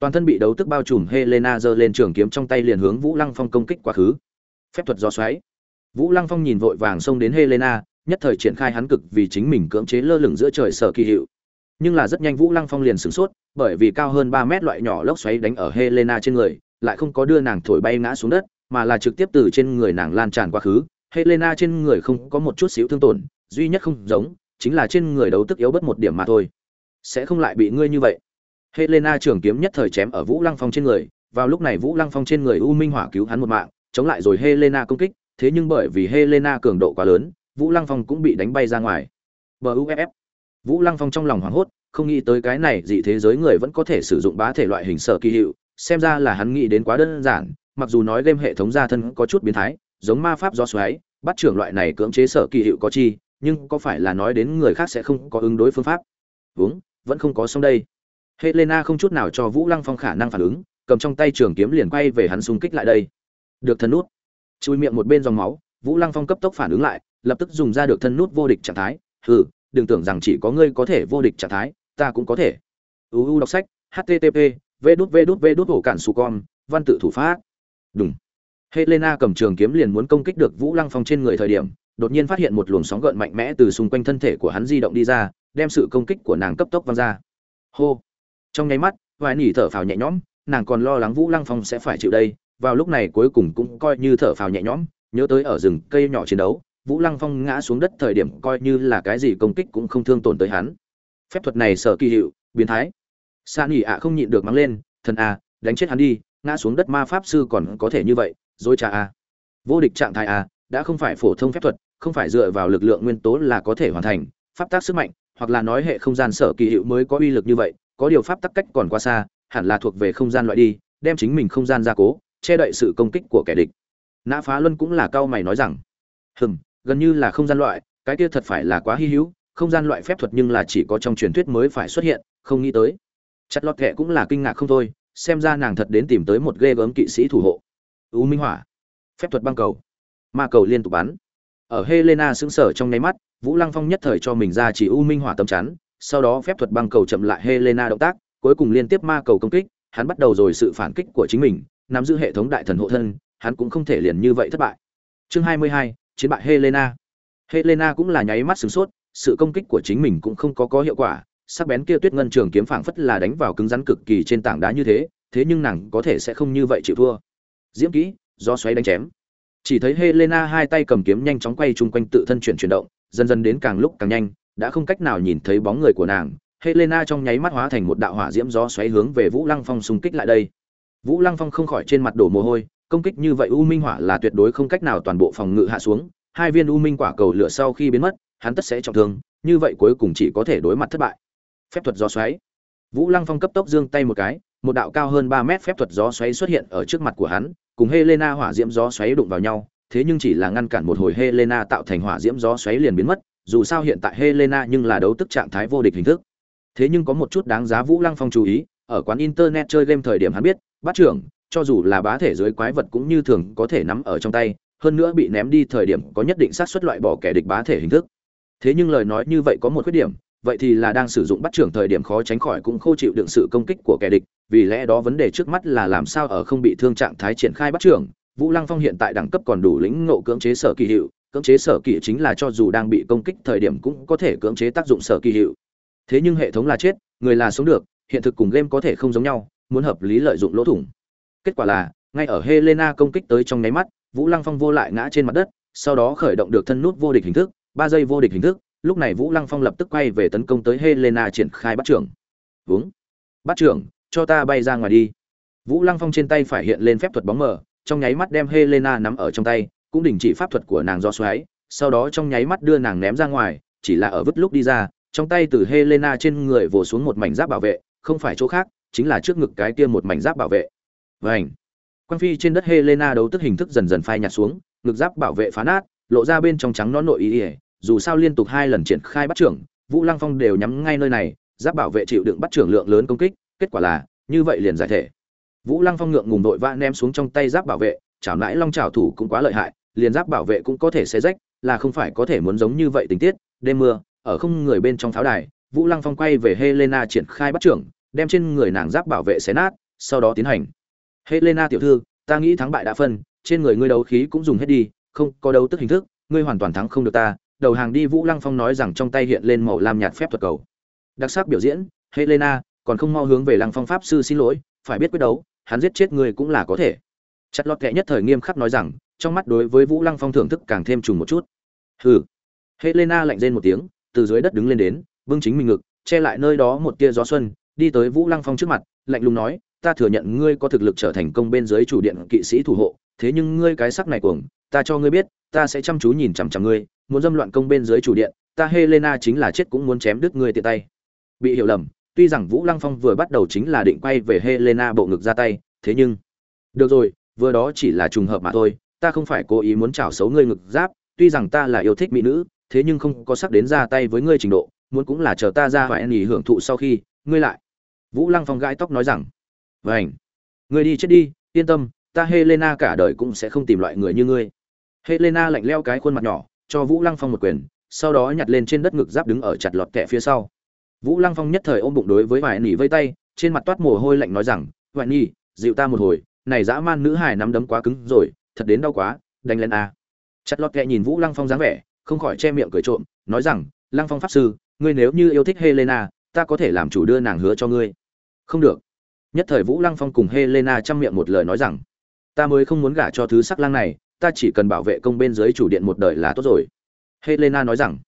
toàn thân bị đấu tức bao trùm, helena giơ lên trường kiếm trong tay liền hướng vũ lăng phong công kích quá khứ phép thuật gió xoáy. Vũ lăng phong nhìn vội vàng xông đến helena, nhất thời triển khai hắn cực vì chính mình cưỡng chế lơ lửng giữa trời sở kỳ hiệu. Nhưng là rất nhanh vũ lăng phong liền sửng sốt, bởi vì cao hơn ba mét loại nhỏ lốc xoáy đánh ở helena trên người, lại không có đưa nàng thổi bay ngã xuống đất, mà là trực tiếp từ trên người nàng lan tràn quá khứ. Helena trên người không có một chút xíu thương tổn, duy nhất không giống, chính là trên người đấu tức yếu bất một điểm mà thôi. Sẽ không lại bị ngươi như vậy. Helena trường kiếm nhất thời chém ở vũ lăng phong trên người, vào lúc này vũ lăng phong trên người u minh hỏa cứu hắn một mạng chống lại rồi helena công kích, thế nhưng bởi vì helena cường độ quá lớn, vũ lăng phong cũng bị đánh bay ra ngoài. BUFF. vũ lăng phong trong lòng hoảng hốt, không nghĩ tới cái này dị thế giới người vẫn có thể sử dụng bá thể loại hình sở kỳ hiệu, xem ra là hắn nghĩ đến quá đơn giản, mặc dù nói game hệ thống gia thân có chút biến thái, giống ma pháp do xoáy, bắt trưởng loại này cưỡng chế sở kỳ hiệu có chi, nhưng có phải là nói đến người khác sẽ không có ứng đối phương pháp? Vướng, vẫn không có xong đây. Helena không chút nào cho vũ lăng phong khả năng phản ứng, cầm trong tay trường kiếm liền quay về hắn xung kích lại đây được thân nút. Chui miệng một bên dòng máu, vũ lăng phong cấp tốc phản ứng lại, lập tức dùng ra được thân nút vô địch trạng thái. Hừ, đừng tưởng rằng chỉ có ngươi có thể vô địch trạng thái, ta cũng có thể. Uu đọc sách http v đút v đút v đút hổ cản su con, văn tự thủ pháp. Đúng helena cầm trường kiếm liền muốn công kích được vũ lăng phong trên người thời điểm, đột nhiên phát hiện một luồng sóng gợn mạnh mẽ từ xung quanh thân thể của hắn di động đi ra, đem sự công kích của nàng cấp tốc văng ra. Hô. Trong nháy mắt, vài nỉ thở phào nhẹ nhõm, nàng còn lo lắng vũ lăng phong sẽ phải chịu đây vào lúc này cuối cùng cũng coi như thở phào nhẹ nhõm, nhớ tới ở rừng cây nhỏ chiến đấu, vũ lăng phong ngã xuống đất thời điểm coi như là cái gì công kích cũng không thương tổn tới hắn. Phép thuật này sợ kỳ hiệu, biến thái. Sa nỉ ạ không nhịn được mắng lên, thần a, đánh chết hắn đi, ngã xuống đất ma pháp sư còn có thể như vậy, dối trà a. Vô địch trạng thái a, đã không phải phổ thông phép thuật, không phải dựa vào lực lượng nguyên tố là có thể hoàn thành, pháp tác sức mạnh, hoặc là nói hệ không gian sở kỳ hiệu mới có uy lực như vậy, có điều pháp tắc cách còn quá xa, hẳn là thuộc về không gian loại đi, đem chính mình không gian gia cố che đậy sự công kích của kẻ địch. Nã phá luân cũng là cao mày nói rằng, hừm, gần như là không gian loại, cái kia thật phải là quá hy hữu, không gian loại phép thuật nhưng là chỉ có trong truyền thuyết mới phải xuất hiện, không nghĩ tới. Chặt lọt kệ cũng là kinh ngạc không thôi, xem ra nàng thật đến tìm tới một ghê gớm kỵ sĩ thủ hộ. U minh hỏa, phép thuật băng cầu, ma cầu liên tục bắn. Ở helena xứng sở trong nháy mắt, vũ lăng phong nhất thời cho mình ra chỉ u minh hỏa tâm chắn, sau đó phép thuật băng cầu chậm lại helena động tác, cuối cùng liên tiếp ma cầu công kích, hắn bắt đầu rồi sự phản kích của chính mình nắm giữ hệ thống đại thần hộ thân hắn cũng không thể liền như vậy thất bại. Chương 22, chiến bại helena. Helena cũng là nháy mắt sửng sốt sự công kích của chính mình cũng không có có hiệu quả sắc bén kia tuyết ngân trường kiếm phảng phất là đánh vào cứng rắn cực kỳ trên tảng đá như thế thế nhưng nàng có thể sẽ không như vậy chịu thua. Diễm kỹ do xoáy đánh chém. Chỉ thấy helena hai tay cầm kiếm nhanh chóng quay chung quanh tự thân chuyển chuyển động dần dần đến càng lúc càng nhanh đã không cách nào nhìn thấy bóng người của nàng. Helena trong nháy mắt hóa thành một đạo hỏa diễm gió xoáy hướng về vũ lăng phong xung kích lại đây vũ lăng phong không khỏi trên mặt đổ mồ hôi, công kích như vậy u minh hỏa là tuyệt đối không cách nào toàn bộ phòng ngự hạ xuống, hai viên u minh quả cầu lửa sau khi biến mất, hắn tất sẽ trọng thương, như vậy cuối cùng chỉ có thể đối mặt thất bại. Phép thuật gió xoáy. Vũ lăng phong cấp tốc giương tay một cái, một đạo cao hơn ba mét phép thuật gió xoáy xuất hiện ở trước mặt của hắn, cùng helena hỏa diễm gió xoáy đụng vào nhau, thế nhưng chỉ là ngăn cản một hồi helena tạo thành hỏa diễm gió xoáy liền biến mất, dù sao hiện tại helena nhưng là đấu tức trạng thái vô địch hình thức. Thế nhưng có một chút đáng giá vũ lăng phong chú ý ở quán internet chơi game thời điểm hắn biết bắt trưởng, cho dù là bá thể dưới quái vật cũng như thường có thể nắm ở trong tay, hơn nữa bị ném đi thời điểm có nhất định xác suất loại bỏ kẻ địch bá thể hình thức. Thế nhưng lời nói như vậy có một khuyết điểm, vậy thì là đang sử dụng bắt trưởng thời điểm khó tránh khỏi cũng khô chịu đựng sự công kích của kẻ địch, vì lẽ đó vấn đề trước mắt là làm sao ở không bị thương trạng thái triển khai bắt trưởng. Vũ lăng phong hiện tại đẳng cấp còn đủ lĩnh ngộ cưỡng chế sở kỳ hiệu, cưỡng chế sở kỳ chính là cho dù đang bị công kích thời điểm cũng có thể cưỡng chế tác dụng sở kỳ hiệu. Thế nhưng hệ thống là chết, người là sống được hiện thực cùng game có thể không giống nhau, muốn hợp lý lợi dụng lỗ thủng. Kết quả là, ngay ở helena công kích tới trong nháy mắt, vũ lăng phong vô lại ngã trên mặt đất, sau đó khởi động được thân nút vô địch hình thức, ba giây vô địch hình thức, lúc này vũ lăng phong lập tức quay về tấn công tới helena triển khai bắt trưởng. Vướng. Bắt trưởng, cho ta bay ra ngoài đi. Vũ lăng phong trên tay phải hiện lên phép thuật bóng mờ, trong nháy mắt đem helena nắm ở trong tay, cũng đình chỉ pháp thuật của nàng do xoáy, sau đó trong nháy mắt đưa nàng ném ra ngoài, chỉ là ở vứt lúc đi ra, trong tay từ helena trên người vồ xuống một mảnh giáp bảo vệ không phải chỗ khác, chính là trước ngực cái kia một mảnh giáp bảo vệ. Vảnh quang phi trên đất helena đấu tức hình thức dần dần phai nhạt xuống, ngực giáp bảo vệ phá nát, lộ ra bên trong trắng nón nội ý ỉa dù sao liên tục hai lần triển khai bắt trưởng, vũ lăng phong đều nhắm ngay nơi này, giáp bảo vệ chịu đựng bắt trưởng lượng lớn công kích, kết quả là, như vậy liền giải thể. Vũ lăng phong ngượng ngùng đội vã ném xuống trong tay giáp bảo vệ, chảo nãi long chảo thủ cũng quá lợi hại, liền giáp bảo vệ cũng có thể xé rách, là không phải có thể muốn giống như vậy tình tiết, đêm mưa, ở không người bên trong pháo đài, vũ lăng phong quay về helena triển khai bắt trưởng đem trên người nàng giáp bảo vệ xé nát, sau đó tiến hành. Helena tiểu thư, ta nghĩ thắng bại đã phân, trên người ngươi đấu khí cũng dùng hết đi, không có đấu tức hình thức, ngươi hoàn toàn thắng không được ta. Đầu hàng đi vũ lăng phong nói rằng trong tay hiện lên màu lam nhạt phép thuật cầu. Đặc sắc biểu diễn, helena, còn không mau hướng về lăng phong pháp sư xin lỗi, phải biết quyết đấu, hắn giết chết ngươi cũng là có thể. Chặt lọt kệ nhất thời nghiêm khắc nói rằng, trong mắt đối với vũ lăng phong thưởng thức càng thêm trùng một chút. Hừ. Helena lạnh rên một tiếng, từ dưới đất đứng lên đến vương chính mình ngực, che lại nơi đó một tia gió xuân đi tới vũ lăng phong trước mặt, lạnh lùng nói, ta thừa nhận ngươi có thực lực trở thành công bên dưới chủ điện kỵ sĩ thủ hộ, thế nhưng ngươi cái sắc này cuồng, ta cho ngươi biết, ta sẽ chăm chú nhìn chằm chằm ngươi, muốn dâm loạn công bên dưới chủ điện, ta helena chính là chết cũng muốn chém đứt ngươi tiện tay. Bị hiểu lầm, tuy rằng vũ lăng phong vừa bắt đầu chính là định quay về helena bộ ngực ra tay, thế nhưng, được rồi, vừa đó chỉ là trùng hợp mà thôi, ta không phải cố ý muốn chảo xấu ngươi ngực giáp, tuy rằng ta là yêu thích mỹ nữ, thế nhưng không có sắc đến ra tay với ngươi trình độ, muốn cũng là chờ ta ra và nghỉ hưởng thụ sau khi, ngươi lại vũ lăng phong gãi tóc nói rằng vảnh người đi chết đi, yên tâm, ta helena cả đời cũng sẽ không tìm loại người như ngươi. Helena lạnh leo cái khuôn mặt nhỏ, cho vũ lăng phong một quyền, sau đó nhặt lên trên đất ngực giáp đứng ở chặt lọt kẹ phía sau. Vũ lăng phong nhất thời ôm bụng đối với vải nỉ vây tay, trên mặt toát mồ hôi lạnh nói rằng, vải nỉ dịu ta một hồi, này dã man nữ hài nắm đấm quá cứng rồi, thật đến đau quá, đánh lên a. Chặt lọt kẹ nhìn vũ lăng phong dáng vẻ, không khỏi che miệng cười trộm, nói rằng, lăng phong pháp sư, ngươi nếu như yêu thích helena, ta có thể làm chủ đưa nàng hứa cho ngươi không được. Nhất thời vũ lăng phong cùng helena chăm miệng một lời nói rằng, ta mới không muốn gả cho thứ sắc lang này, ta chỉ cần bảo vệ công bên dưới chủ điện một đời là tốt rồi. Helena nói rằng,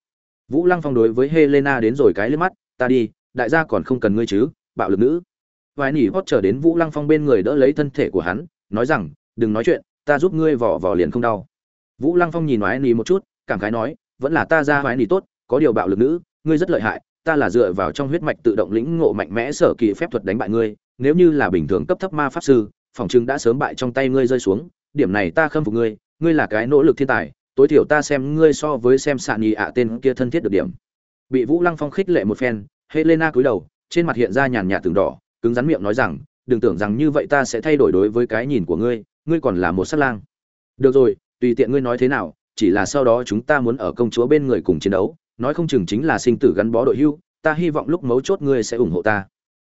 vũ lăng phong đối với helena đến rồi cái lên mắt, ta đi, đại gia còn không cần ngươi chứ, bạo lực nữ. Vài nỉ hót trở đến vũ lăng phong bên người đỡ lấy thân thể của hắn, nói rằng, đừng nói chuyện, ta giúp ngươi vỏ vỏ liền không đau. Vũ lăng phong nhìn vài nỉ một chút, cảm khái nói, vẫn là ta ra vài nỉ tốt, có điều bạo lực nữ, ngươi rất lợi hại ta là dựa vào trong huyết mạch tự động lĩnh ngộ mạnh mẽ sở kỳ phép thuật đánh bại ngươi, nếu như là bình thường cấp thấp ma pháp sư, phòng chứng đã sớm bại trong tay ngươi rơi xuống, điểm này ta khâm phục ngươi ngươi là cái nỗ lực thiên tài, tối thiểu ta xem ngươi so với xem sạn nhị ạ tên kia thân thiết được điểm. Bị vũ lăng phong khích lệ một phen, helena cúi đầu, trên mặt hiện ra nhàn nhạt từng đỏ, cứng rắn miệng nói rằng, đừng tưởng rằng như vậy ta sẽ thay đổi đối với cái nhìn của ngươi ngươi còn là một sát lang. Được rồi, tùy tiện ngươi nói thế nào, chỉ là sau đó chúng ta muốn ở công chúa bên người cùng chiến đấu nói không chừng chính là sinh tử gắn bó đội hưu, ta hy vọng lúc mấu chốt ngươi sẽ ủng hộ ta.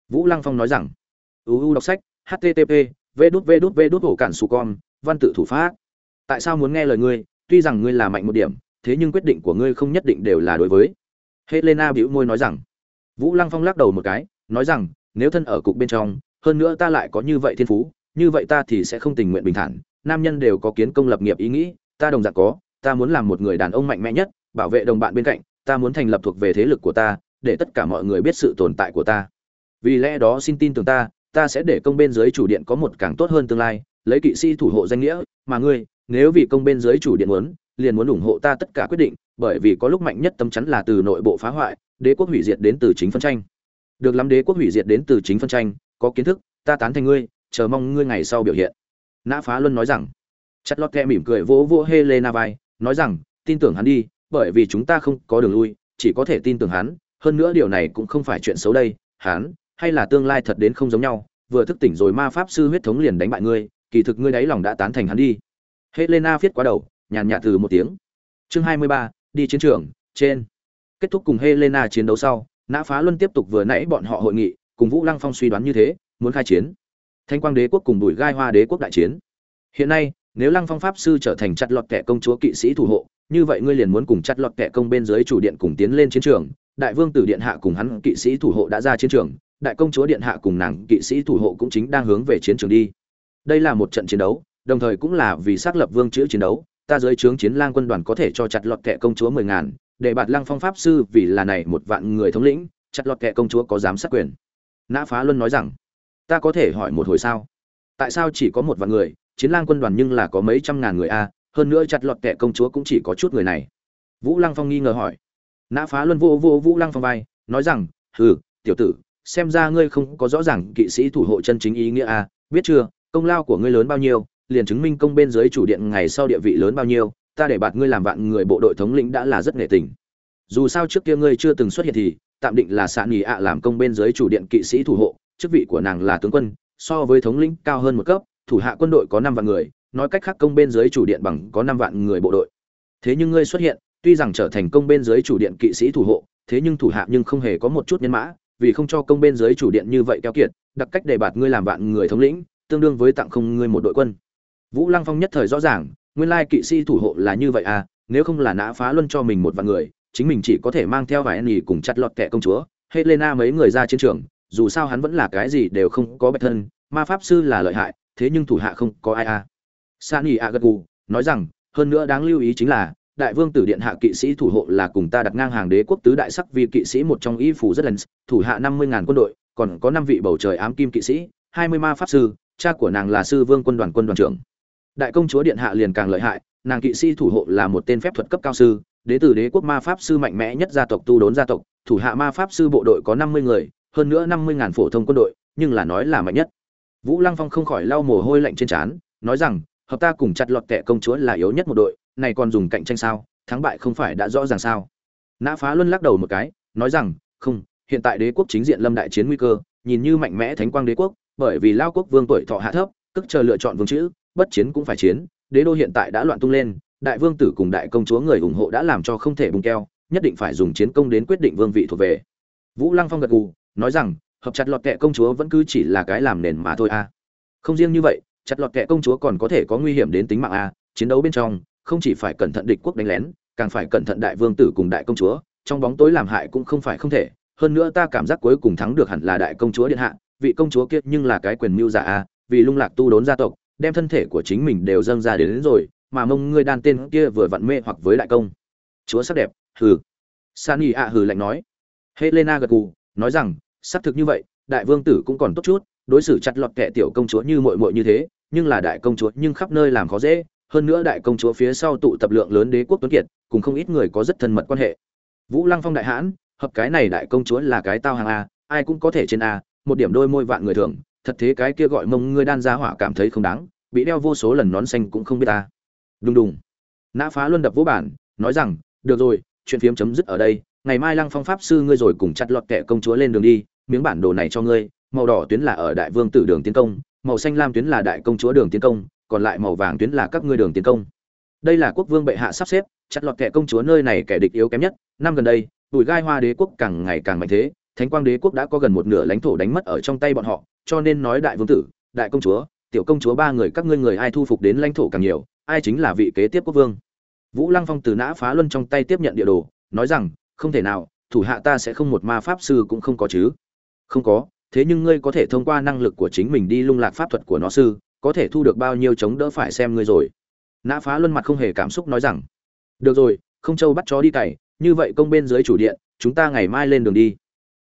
Vũ lăng phong nói rằng. Uu đọc sách http v đút v đút v đút hổ cản su con, văn tự thủ pháp. Tại sao muốn nghe lời ngươi? Tuy rằng ngươi là mạnh một điểm, thế nhưng quyết định của ngươi không nhất định đều là đối với. Helena bĩu môi nói rằng. Vũ lăng phong lắc đầu một cái, nói rằng, nếu thân ở cục bên trong, hơn nữa ta lại có như vậy thiên phú, như vậy ta thì sẽ không tình nguyện bình thản. Nam nhân đều có kiến công lập nghiệp ý nghĩ, ta đồng dạng có, ta muốn làm một người đàn ông mạnh mẽ nhất, bảo vệ đồng bạn bên cạnh ta muốn thành lập thuộc về thế lực của ta, để tất cả mọi người biết sự tồn tại của ta. Vì lẽ đó xin tin tưởng ta ta sẽ để công bên dưới chủ điện có một càng tốt hơn tương lai, lấy kỵ sĩ thủ hộ danh nghĩa, mà ngươi, nếu vì công bên dưới chủ điện muốn, liền muốn ủng hộ ta tất cả quyết định, bởi vì có lúc mạnh nhất tâm chắn là từ nội bộ phá hoại, đế quốc hủy diệt đến từ chính phân tranh. Được lắm đế quốc hủy diệt đến từ chính phân tranh, có kiến thức, ta tán thành ngươi, chờ mong ngươi ngày sau biểu hiện. Nã phá luân nói rằng. Chặt lót kẹ mỉm cười vỗ vỗ helena vai, nói rằng, tin tưởng hắn đi bởi vì chúng ta không có đường lui, chỉ có thể tin tưởng hắn, hơn nữa điều này cũng không phải chuyện xấu đây, hắn hay là tương lai thật đến không giống nhau, vừa thức tỉnh rồi ma pháp sư huyết thống liền đánh bại ngươi, kỳ thực ngươi đáy lòng đã tán thành hắn đi. Helena viết quá đầu, nhàn nhạt từ một tiếng. Chương hai mươi ba, đi chiến trường, trên. Kết thúc cùng helena chiến đấu sau, nã phá luân tiếp tục vừa nãy bọn họ hội nghị, cùng vũ lăng phong suy đoán như thế, muốn khai chiến. Thanh quang đế quốc cùng bùi gai hoa đế quốc đại chiến. Hiện nay, nếu lăng phong pháp sư trở thành chặt lọt kẻ công chúa kỵ sĩ thủ hộ như vậy ngươi liền muốn cùng chặt lọt kẻ công bên dưới chủ điện cùng tiến lên chiến trường. Đại vương tử điện hạ cùng hắn kỵ sĩ thủ hộ đã ra chiến trường. Đại công chúa điện hạ cùng nàng kỵ sĩ thủ hộ cũng chính đang hướng về chiến trường đi. Đây là một trận chiến đấu, đồng thời cũng là vì xác lập vương chữ chiến đấu. Ta dưới trướng chiến lang quân đoàn có thể cho chặt lọt kẻ công chúa mười ngàn, để bạt lăng phong pháp sư vì là này một vạn người thống lĩnh, chặt lọt kẻ công chúa có dám sát quyền. Nã phá luân nói rằng, ta có thể hỏi một hồi sao? Tại sao chỉ có một vạn người? Chiến lang quân đoàn nhưng là có mấy trăm ngàn người a hơn nữa chặt lọt kẻ công chúa cũng chỉ có chút người này. Vũ lăng phong nghi ngờ hỏi. Nã phá luân vô vô vũ lăng phong vai, nói rằng, hừ, tiểu tử, xem ra ngươi không có rõ ràng kỵ sĩ thủ hộ chân chính ý nghĩa à biết chưa, công lao của ngươi lớn bao nhiêu, liền chứng minh công bên dưới chủ điện ngày sau địa vị lớn bao nhiêu, ta để bạt ngươi làm vạn người bộ đội thống lĩnh đã là rất nghệ tình. Dù sao trước kia ngươi chưa từng xuất hiện thì, tạm định là xạ nghỉ ạ làm công bên dưới chủ điện kỵ sĩ thủ hộ, chức vị của nàng là tướng quân, so với thống lĩnh cao hơn một cấp, thủ hạ quân đội có năm vạn người nói cách khác công bên dưới chủ điện bằng có năm vạn người bộ đội. Thế nhưng ngươi xuất hiện, tuy rằng trở thành công bên dưới chủ điện kỵ sĩ thủ hộ, thế nhưng thủ hạ nhưng không hề có một chút nhân mã, vì không cho công bên dưới chủ điện như vậy keo kiệt, đặc cách đề bạt ngươi làm vạn người thống lĩnh, tương đương với tặng không ngươi một đội quân. Vũ lăng phong nhất thời rõ ràng, nguyên lai kỵ sĩ thủ hộ là như vậy à nếu không là nã phá luân cho mình một vạn người, chính mình chỉ có thể mang theo vài anh cùng chặt lọt kẻ công chúa, helena mấy người ra chiến trường, dù sao hắn vẫn là cái gì đều không có bạch thân, ma pháp sư là lợi hại, thế nhưng thủ hạ không có ai à san y a gật gù, nói rằng, hơn nữa đáng lưu ý chính là, đại vương tử điện hạ kỵ sĩ thủ hộ là cùng ta đặt ngang hàng đế quốc tứ đại sắc vì kỵ sĩ một trong y phủ rất lần, thủ hạ năm mươi ngàn quân đội, còn có năm vị bầu trời ám kim kỵ sĩ, hai mươi ma pháp sư, cha của nàng là sư vương quân đoàn quân đoàn trưởng. Đại công chúa điện hạ liền càng lợi hại, nàng kỵ sĩ thủ hộ là một tên phép thuật cấp cao sư, đế tử đế quốc ma pháp sư mạnh mẽ nhất gia tộc tu đốn gia tộc, thủ hạ ma pháp sư bộ đội có năm mươi người, hơn nữa năm mươi ngàn phổ thông quân đội, nhưng là nói là mạnh nhất. Vũ lăng phong không khỏi lau mồ hôi lạnh trên trán, nói rằng hợp ta cùng chặt lọt kẻ công chúa là yếu nhất một đội, này còn dùng cạnh tranh sao? Thắng bại không phải đã rõ ràng sao? Nã phá luân lắc đầu một cái, nói rằng, không, hiện tại đế quốc chính diện lâm đại chiến nguy cơ, nhìn như mạnh mẽ thánh quang đế quốc, bởi vì lao quốc vương tuổi thọ hạ thấp tức chờ lựa chọn vương chữ, bất chiến cũng phải chiến, đế đô hiện tại đã loạn tung lên, đại vương tử cùng đại công chúa người ủng hộ đã làm cho không thể bùng keo, nhất định phải dùng chiến công đến quyết định vương vị thuộc về. Vũ lăng phong gật gù, nói rằng, hợp chặt lọt kệ công chúa vẫn cứ chỉ là cái làm nền mà thôi a không riêng như vậy chặt lọt kệ công chúa còn có thể có nguy hiểm đến tính mạng a chiến đấu bên trong không chỉ phải cẩn thận địch quốc đánh lén càng phải cẩn thận đại vương tử cùng đại công chúa trong bóng tối làm hại cũng không phải không thể. Hơn nữa ta cảm giác cuối cùng thắng được hẳn là đại công chúa điện hạ vị công chúa kia nhưng là cái quyền mưu giả a vì lung lạc tu đốn gia tộc đem thân thể của chính mình đều dâng ra đến, đến rồi mà mông ngươi đan tên kia vừa vặn mê hoặc với đại công. Chúa sắc đẹp hừ. Sani ạ hừ lạnh nói. Helena gật gù nói rằng xác thực như vậy đại vương tử cũng còn tốt chút đối xử chặt lọt kẻ tiểu công chúa như mội mội như thế nhưng là đại công chúa nhưng khắp nơi làm khó dễ, hơn nữa đại công chúa phía sau tụ tập lượng lớn đế quốc tuấn kiệt, cùng không ít người có rất thân mật quan hệ. Vũ lăng phong đại hãn, hợp cái này đại công chúa là cái tao hàng a, ai cũng có thể trên a, một điểm đôi môi vạn người thường thật thế cái kia gọi mông ngươi đan ra hỏa cảm thấy không đáng, bị đeo vô số lần nón xanh cũng không biết ta đùng đùng. Nã phá luân đập vũ bản, nói rằng, được rồi, chuyện phiếm chấm dứt ở đây, ngày mai lăng phong pháp sư ngươi rồi cùng chặt lọt kẻ công chúa lên đường đi, miếng bản đồ này cho ngươi, màu đỏ tuyến là ở đại vương tử đường tiến công màu xanh lam tuyến là đại công chúa đường tiến công, còn lại màu vàng tuyến là các ngươi đường tiến công. Đây là quốc vương bệ hạ sắp xếp, chặt lọt kẻ công chúa nơi này kẻ địch yếu kém nhất. Năm gần đây bụi gai hoa đế quốc càng ngày càng mạnh thế, thánh quang đế quốc đã có gần một nửa lãnh thổ đánh mất ở trong tay bọn họ, cho nên nói đại vương tử, đại công chúa, tiểu công chúa ba người các ngươi người ai thu phục đến lãnh thổ càng nhiều, ai chính là vị kế tiếp quốc vương. Vũ lăng phong từ nã phá luân trong tay tiếp nhận địa đồ, nói rằng, không thể nào, thủ hạ ta sẽ không một ma pháp sư cũng không có chứ. Không có thế nhưng ngươi có thể thông qua năng lực của chính mình đi lung lạc pháp thuật của nó sư, có thể thu được bao nhiêu chống đỡ phải xem ngươi rồi. Nã phá luân mặt không hề cảm xúc nói rằng, được rồi, không châu bắt chó đi cày, như vậy công bên dưới chủ điện, chúng ta ngày mai lên đường đi.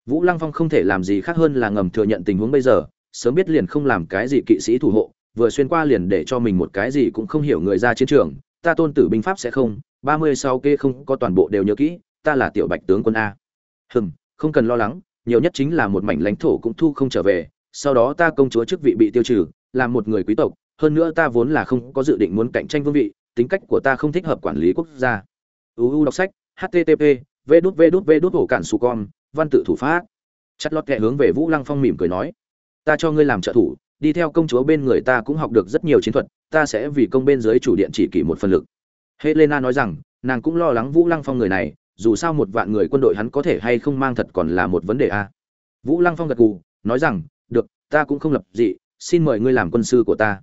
Vũ lăng phong không thể làm gì khác hơn là ngầm thừa nhận tình huống bây giờ, sớm biết liền không làm cái gì kỵ sĩ thủ hộ, vừa xuyên qua liền để cho mình một cái gì cũng không hiểu người ra chiến trường, ta tôn tử binh pháp sẽ không, ba mươi sau kê không có toàn bộ đều nhớ kỹ, ta là tiểu bạch tướng quân a. Hừm, không cần lo lắng nhiều nhất chính là một mảnh lãnh thổ cũng thu không trở về, sau đó ta công chúa chức vị bị tiêu trừ làm một người quý tộc, hơn nữa ta vốn là không có dự định muốn cạnh tranh vương vị, tính cách của ta không thích hợp quản lý quốc gia. Uu đọc sách http v đút v đút v đút hổ cản su con, văn tự thủ pháp. Chắt lót kẹ hướng về vũ lăng phong mỉm cười nói, ta cho ngươi làm trợ thủ, đi theo công chúa bên người ta cũng học được rất nhiều chiến thuật, ta sẽ vì công bên dưới chủ điện chỉ kỷ một phần lực. Helena nói rằng, nàng cũng lo lắng vũ lăng phong người này dù sao một vạn người quân đội hắn có thể hay không mang thật còn là một vấn đề a. Vũ lăng phong gật gù, nói rằng, được, ta cũng không lập dị, xin mời ngươi làm quân sư của ta.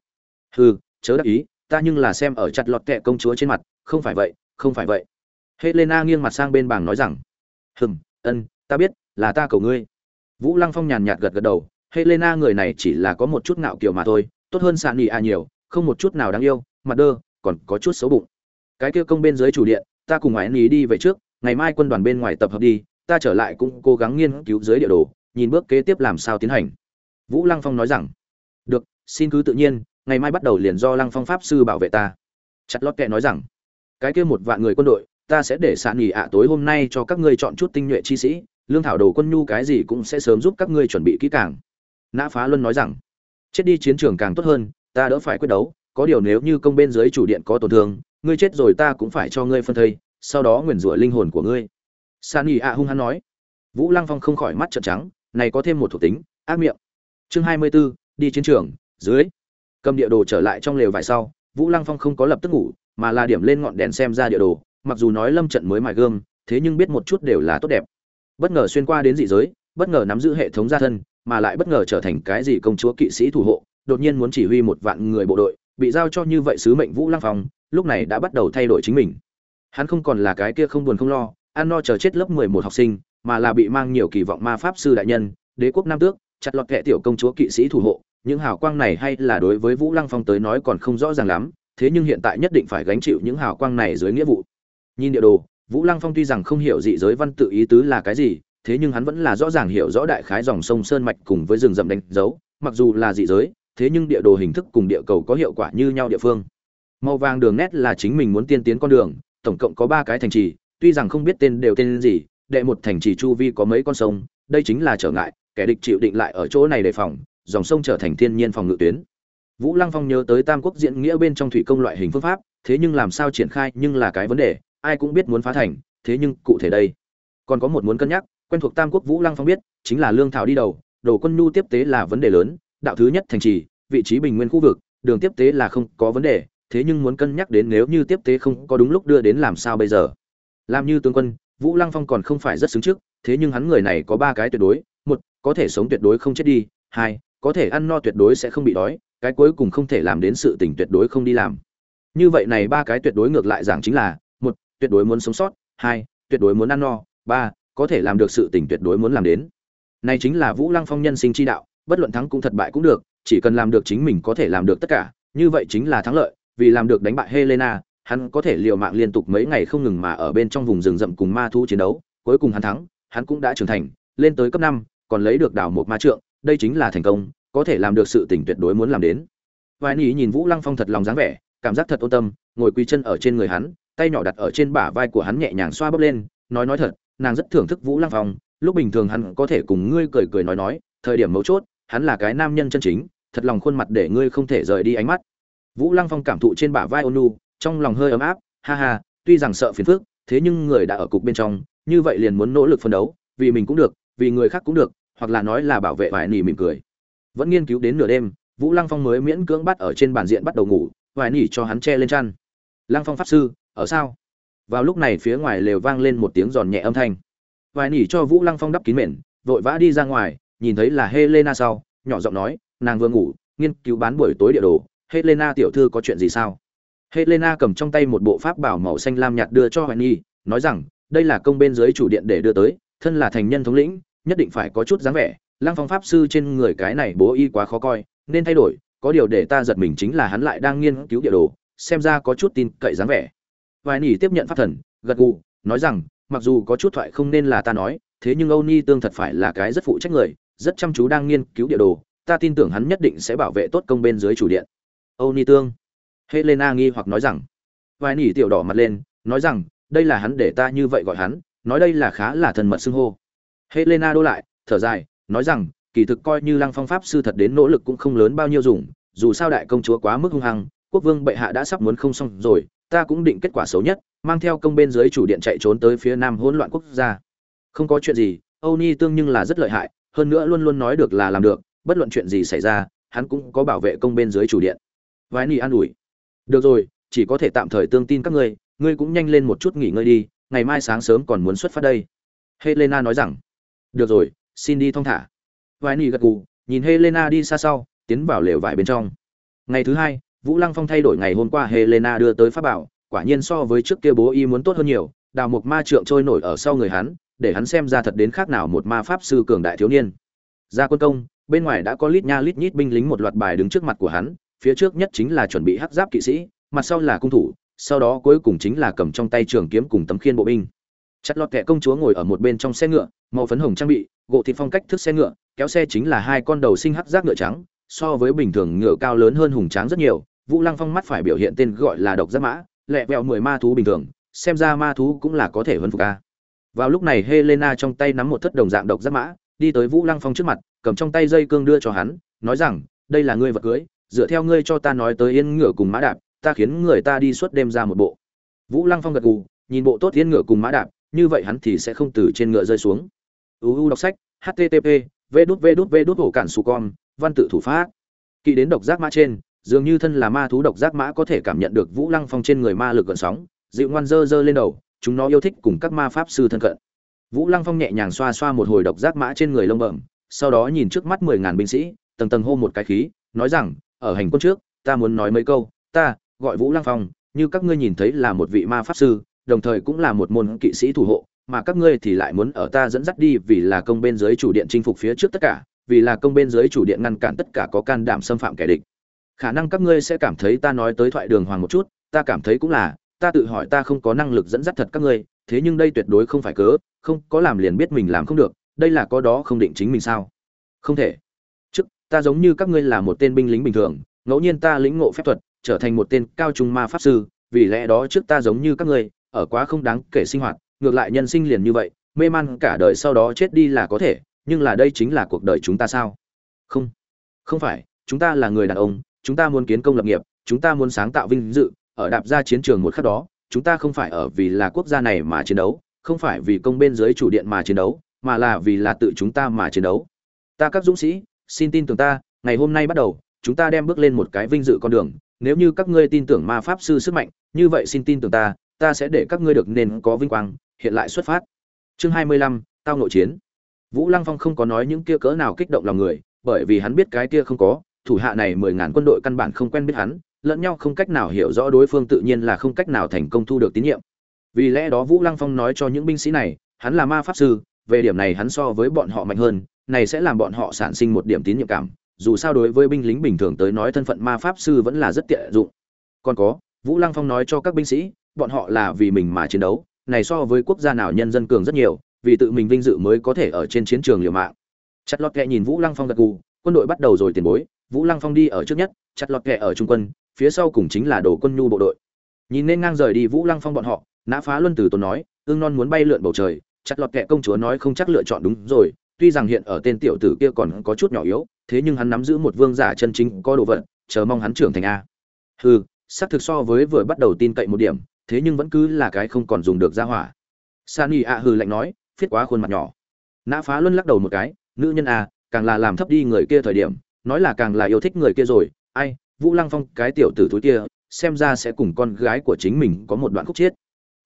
Hừ, chớ đắc ý, ta nhưng là xem ở chặt lọt kẹ công chúa trên mặt, không phải vậy, không phải vậy. Helena nghiêng mặt sang bên bảng nói rằng, hừm, ân, ta biết, là ta cầu ngươi. Vũ lăng phong nhàn nhạt gật gật đầu helena người này chỉ là có một chút ngạo kiểu mà thôi, tốt hơn sạn nghị à nhiều, không một chút nào đáng yêu mặt đơ, còn có chút xấu bụng. Cái kia công bên dưới chủ điện, ta cùng ngoại ý đi về trước ngày mai quân đoàn bên ngoài tập hợp đi, ta trở lại cũng cố gắng nghiên cứu dưới địa đồ, nhìn bước kế tiếp làm sao tiến hành. Vũ lăng phong nói rằng. Được, xin cứ tự nhiên, ngày mai bắt đầu liền do lăng phong pháp sư bảo vệ ta. Chặt lót kệ nói rằng. Cái kia một vạn người quân đội, ta sẽ để sạn nghỉ ạ tối hôm nay cho các ngươi chọn chút tinh nhuệ chi sĩ, lương thảo đồ quân nhu cái gì cũng sẽ sớm giúp các ngươi chuẩn bị kỹ càng. Nã phá luân nói rằng. Chết đi chiến trường càng tốt hơn, ta đỡ phải quyết đấu, có điều nếu như công bên dưới chủ điện có tổn thương, ngươi chết rồi ta cũng phải cho ngươi phân thây sau đó nguyền rủa linh hồn của ngươi. San y ạ hung hăng nói. Vũ lăng phong không khỏi mắt trợn trắng này có thêm một thuộc tính ác miệng. Chương hai mươi 24, đi chiến trường dưới. Cầm địa đồ trở lại trong lều vải sau vũ lăng phong không có lập tức ngủ mà là điểm lên ngọn đèn xem ra địa đồ mặc dù nói lâm trận mới mài gươm thế nhưng biết một chút đều là tốt đẹp. Bất ngờ xuyên qua đến dị giới bất ngờ nắm giữ hệ thống gia thân mà lại bất ngờ trở thành cái gì công chúa kỵ sĩ thủ hộ đột nhiên muốn chỉ huy một vạn người bộ đội bị giao cho như vậy sứ mệnh vũ lăng phong lúc này đã bắt đầu thay đổi chính mình hắn không còn là cái kia không buồn không lo, ăn no chờ chết lớp mười một học sinh, mà là bị mang nhiều kỳ vọng ma pháp sư đại nhân, đế quốc nam tước, chặt lọt kệ tiểu công chúa kỵ sĩ thủ hộ. Những hào quang này hay là đối với vũ lăng phong tới nói còn không rõ ràng lắm, thế nhưng hiện tại nhất định phải gánh chịu những hào quang này dưới nghĩa vụ. Nhìn địa đồ, vũ lăng phong tuy rằng không hiểu dị giới văn tự ý tứ là cái gì, thế nhưng hắn vẫn là rõ ràng hiểu rõ đại khái dòng sông sơn mạch cùng với rừng rậm đánh dấu, mặc dù là dị giới, thế nhưng địa đồ hình thức cùng địa cầu có hiệu quả như nhau địa phương. Màu vàng đường nét là chính mình muốn tiên tiến con đường tổng cộng có ba cái thành trì, tuy rằng không biết tên đều tên gì, đệ một thành trì chu vi có mấy con sông, đây chính là trở ngại, kẻ địch chịu định lại ở chỗ này đề phòng, dòng sông trở thành thiên nhiên phòng ngự tuyến. Vũ lăng phong nhớ tới tam quốc diễn nghĩa bên trong thủy công loại hình phương pháp, thế nhưng làm sao triển khai nhưng là cái vấn đề, ai cũng biết muốn phá thành, thế nhưng cụ thể đây. Còn có một muốn cân nhắc, quen thuộc tam quốc vũ lăng phong biết, chính là lương thảo đi đầu, đồ quân nhu tiếp tế là vấn đề lớn, đạo thứ nhất thành trì, vị trí bình nguyên khu vực, đường tiếp tế là không có vấn đề thế nhưng muốn cân nhắc đến nếu như tiếp tế không có đúng lúc đưa đến làm sao bây giờ? Làm như tướng quân, vũ lăng phong còn không phải rất xứng trước, thế nhưng hắn người này có ba cái tuyệt đối, một, có thể sống tuyệt đối không chết đi, hai, có thể ăn no tuyệt đối sẽ không bị đói, cái cuối cùng không thể làm đến sự tình tuyệt đối không đi làm. Như vậy này ba cái tuyệt đối ngược lại giảng chính là, một, tuyệt đối muốn sống sót, hai, tuyệt đối muốn ăn no, ba, có thể làm được sự tình tuyệt đối muốn làm đến. Này chính là vũ lăng phong nhân sinh chi đạo, bất luận thắng cũng thất bại cũng được, chỉ cần làm được chính mình có thể làm được tất cả, như vậy chính là thắng lợi vì làm được đánh bại helena, hắn có thể liều mạng liên tục mấy ngày không ngừng mà ở bên trong vùng rừng rậm cùng ma thú chiến đấu, cuối cùng hắn thắng, hắn cũng đã trưởng thành, lên tới cấp năm, còn lấy được đảo một ma trượng, đây chính là thành công, có thể làm được sự tình tuyệt đối muốn làm đến. Vài Nhi nhìn vũ lăng phong thật lòng dáng vẻ, cảm giác thật ôn tâm, ngồi quỳ chân ở trên người hắn, tay nhỏ đặt ở trên bả vai của hắn nhẹ nhàng xoa bóp lên, nói nói thật, nàng rất thưởng thức vũ lăng phong, lúc bình thường hắn có thể cùng ngươi cười cười nói nói, thời điểm mấu chốt, hắn là cái nam nhân chân chính, thật lòng khuôn mặt để ngươi không thể rời đi ánh mắt vũ lăng phong cảm thụ trên bả vai ônu trong lòng hơi ấm áp, ha ha, tuy rằng sợ phiền phức, thế nhưng người đã ở cục bên trong, như vậy liền muốn nỗ lực phấn đấu, vì mình cũng được, vì người khác cũng được, hoặc là nói là bảo vệ vài nỉ mỉm cười. Vẫn nghiên cứu đến nửa đêm, vũ lăng phong mới miễn cưỡng bắt ở trên bàn diện bắt đầu ngủ vài nỉ cho hắn che lên chăn. Lăng phong pháp sư, ở sao? Vào lúc này phía ngoài lều vang lên một tiếng giòn nhẹ âm thanh. Vài nỉ cho vũ lăng phong đắp kín mền, vội vã đi ra ngoài, nhìn thấy là helena sau, nhỏ giọng nói, nàng vừa ngủ, nghiên cứu bán buổi tối địa đồ helena tiểu thư có chuyện gì sao? Helena cầm trong tay một bộ pháp bảo màu xanh lam nhạt đưa cho hoài nhi nói rằng, đây là công bên dưới chủ điện để đưa tới, thân là thành nhân thống lĩnh, nhất định phải có chút dáng vẻ Lang phong pháp sư trên người cái này bố y quá khó coi, nên thay đổi, có điều để ta giật mình chính là hắn lại đang nghiên cứu địa đồ, xem ra có chút tin cậy dáng vẻ. Vài nỉ tiếp nhận pháp thần, gật gù, nói rằng, mặc dù có chút thoại không nên là ta nói, thế nhưng âu ni tương thật phải là cái rất phụ trách người, rất chăm chú đang nghiên cứu địa đồ, ta tin tưởng hắn nhất định sẽ bảo vệ tốt công bên dưới chủ điện âu ni tương. Helena nghi hoặc nói rằng, vài nỉ tiểu đỏ mặt lên, nói rằng, đây là hắn để ta như vậy gọi hắn, nói đây là khá là thần mật xưng hô. Helena đô lại, thở dài, nói rằng, kỳ thực coi như lăng phong pháp sư thật đến nỗ lực cũng không lớn bao nhiêu dùng, dù sao đại công chúa quá mức hung hăng, quốc vương bệ hạ đã sắp muốn không xong rồi, ta cũng định kết quả xấu nhất, mang theo công bên dưới chủ điện chạy trốn tới phía nam hỗn loạn quốc gia. Không có chuyện gì, âu ni tương nhưng là rất lợi hại, hơn nữa luôn luôn nói được là làm được, bất luận chuyện gì xảy ra, hắn cũng có bảo vệ công bên dưới chủ điện vái nỉ an ủi. Được rồi, chỉ có thể tạm thời tương tin các ngươi ngươi cũng nhanh lên một chút nghỉ ngơi đi, ngày mai sáng sớm còn muốn xuất phát đây. Helena nói rằng. Được rồi, xin đi thong thả. Vái nỉ gật gù, nhìn helena đi xa sau, tiến vào lều vải bên trong. Ngày thứ hai, vũ lăng phong thay đổi ngày hôm qua helena đưa tới pháp bảo, quả nhiên so với trước kia bố y muốn tốt hơn nhiều, đào một ma trượng trôi nổi ở sau người hắn, để hắn xem ra thật đến khác nào một ma pháp sư cường đại thiếu niên. Ra quân công, bên ngoài đã có lít nha lít nhít binh lính một loạt bài đứng trước mặt của hắn phía trước nhất chính là chuẩn bị hắc giáp kỵ sĩ, mặt sau là cung thủ, sau đó cuối cùng chính là cầm trong tay trường kiếm cùng tấm khiên bộ binh. Chặt lọt kẻ công chúa ngồi ở một bên trong xe ngựa, màu phấn hồng trang bị, gỗ thịt phong cách thức xe ngựa, kéo xe chính là hai con đầu sinh hắc giáp ngựa trắng, so với bình thường ngựa cao lớn hơn hùng tráng rất nhiều, vũ lăng phong mắt phải biểu hiện tên gọi là độc giáp mã, lẹ vẹo mười ma thú bình thường, xem ra ma thú cũng là có thể vân phục a. Vào lúc này helena trong tay nắm một thất đồng dạng độc giáp mã, đi tới vũ lăng phong trước mặt, cầm trong tay dây cương đưa cho hắn, nói rằng, đây là ngươi vật cưới dựa theo ngươi cho ta nói tới yên ngựa cùng mã đạp, ta khiến người ta đi suốt đêm ra một bộ. Vũ lăng phong gật gù, nhìn bộ tốt yên ngựa cùng mã đạp, như vậy hắn thì sẽ không từ trên ngựa rơi xuống. Uu đọc sách http v đút v đút v đút hổ cản su con, văn tự thủ pháp. Kỵ đến độc giác mã trên, dường như thân là ma thú độc giác mã có thể cảm nhận được vũ lăng phong trên người ma lực gần sóng, dịu ngoan dơ dơ lên đầu, chúng nó yêu thích cùng các ma pháp sư thân cận. Vũ lăng phong nhẹ nhàng xoa xoa một hồi độc giác mã trên người lông bẩm, sau đó nhìn trước mắt mười ngàn binh sĩ, tầng tầng hô một cái khí, nói rằng ở hành quân trước, ta muốn nói mấy câu. Ta, gọi vũ lăng phong, như các ngươi nhìn thấy là một vị ma pháp sư, đồng thời cũng là một môn kỵ sĩ thủ hộ, mà các ngươi thì lại muốn ở ta dẫn dắt đi vì là công bên dưới chủ điện chinh phục phía trước tất cả, vì là công bên dưới chủ điện ngăn cản tất cả có can đảm xâm phạm kẻ địch. Khả năng các ngươi sẽ cảm thấy ta nói tới thoại đường hoàng một chút, ta cảm thấy cũng là, ta tự hỏi ta không có năng lực dẫn dắt thật các ngươi, thế nhưng đây tuyệt đối không phải cớ, không có làm liền biết mình làm không được, đây là có đó không định chính mình sao? Không thể ta giống như các ngươi là một tên binh lính bình thường, ngẫu nhiên ta lĩnh ngộ phép thuật, trở thành một tên cao trung ma pháp sư, vì lẽ đó trước ta giống như các ngươi, ở quá không đáng kể sinh hoạt, ngược lại nhân sinh liền như vậy, mê man cả đời sau đó chết đi là có thể, nhưng là đây chính là cuộc đời chúng ta sao? Không không phải, chúng ta là người đàn ông, chúng ta muốn kiến công lập nghiệp, chúng ta muốn sáng tạo vinh dự, ở đạp ra chiến trường một khắc đó, chúng ta không phải ở vì là quốc gia này mà chiến đấu, không phải vì công bên dưới chủ điện mà chiến đấu, mà là vì là tự chúng ta mà chiến đấu. Ta các dũng sĩ xin tin tưởng ta, ngày hôm nay bắt đầu, chúng ta đem bước lên một cái vinh dự con đường. Nếu như các ngươi tin tưởng ma pháp sư sức mạnh, như vậy xin tin tưởng ta ta sẽ để các ngươi được nên có vinh quang, hiện lại xuất phát. Chương hai mươi lăm, tao nội chiến. Vũ lăng phong không có nói những kia cỡ nào kích động lòng người, bởi vì hắn biết cái kia không có, thủ hạ này mười ngàn quân đội căn bản không quen biết hắn, lẫn nhau không cách nào hiểu rõ đối phương tự nhiên là không cách nào thành công thu được tín nhiệm. Vì lẽ đó vũ lăng phong nói cho những binh sĩ này, hắn là ma pháp sư, về điểm này hắn so với bọn họ mạnh hơn này sẽ làm bọn họ sản sinh một điểm tín nhiệm cảm, dù sao đối với binh lính bình thường tới nói thân phận ma pháp sư vẫn là rất tiện dụng. Còn có, vũ lăng phong nói cho các binh sĩ, bọn họ là vì mình mà chiến đấu, này so với quốc gia nào nhân dân cường rất nhiều, vì tự mình vinh dự mới có thể ở trên chiến trường liều mạng. Chặt lọt kẹ nhìn vũ lăng phong gật gù, quân đội bắt đầu rồi tiền bối, vũ lăng phong đi ở trước nhất, chặt lọt kẹ ở trung quân, phía sau cùng chính là đồ quân nhu bộ đội. Nhìn nên ngang rời đi vũ lăng phong bọn họ, nã phá luân từ tốn nói ương non muốn bay lượn bầu trời, chặt lọt kẹ công chúa nói không chắc lựa chọn đúng rồi tuy rằng hiện ở tên tiểu tử kia còn có chút nhỏ yếu, thế nhưng hắn nắm giữ một vương giả chân chính có đồ vật, chờ mong hắn trưởng thành a. Hừ xác thực so với vừa bắt đầu tin cậy một điểm, thế nhưng vẫn cứ là cái không còn dùng được ra hỏa. Sani a hừ lạnh nói, phiết quá khuôn mặt nhỏ. Nã phá luân lắc đầu một cái, nữ nhân a, càng là làm thấp đi người kia thời điểm, nói là càng là yêu thích người kia rồi. Ai, vũ lăng phong, cái tiểu tử túi kia, xem ra sẽ cùng con gái của chính mình có một đoạn khúc chết.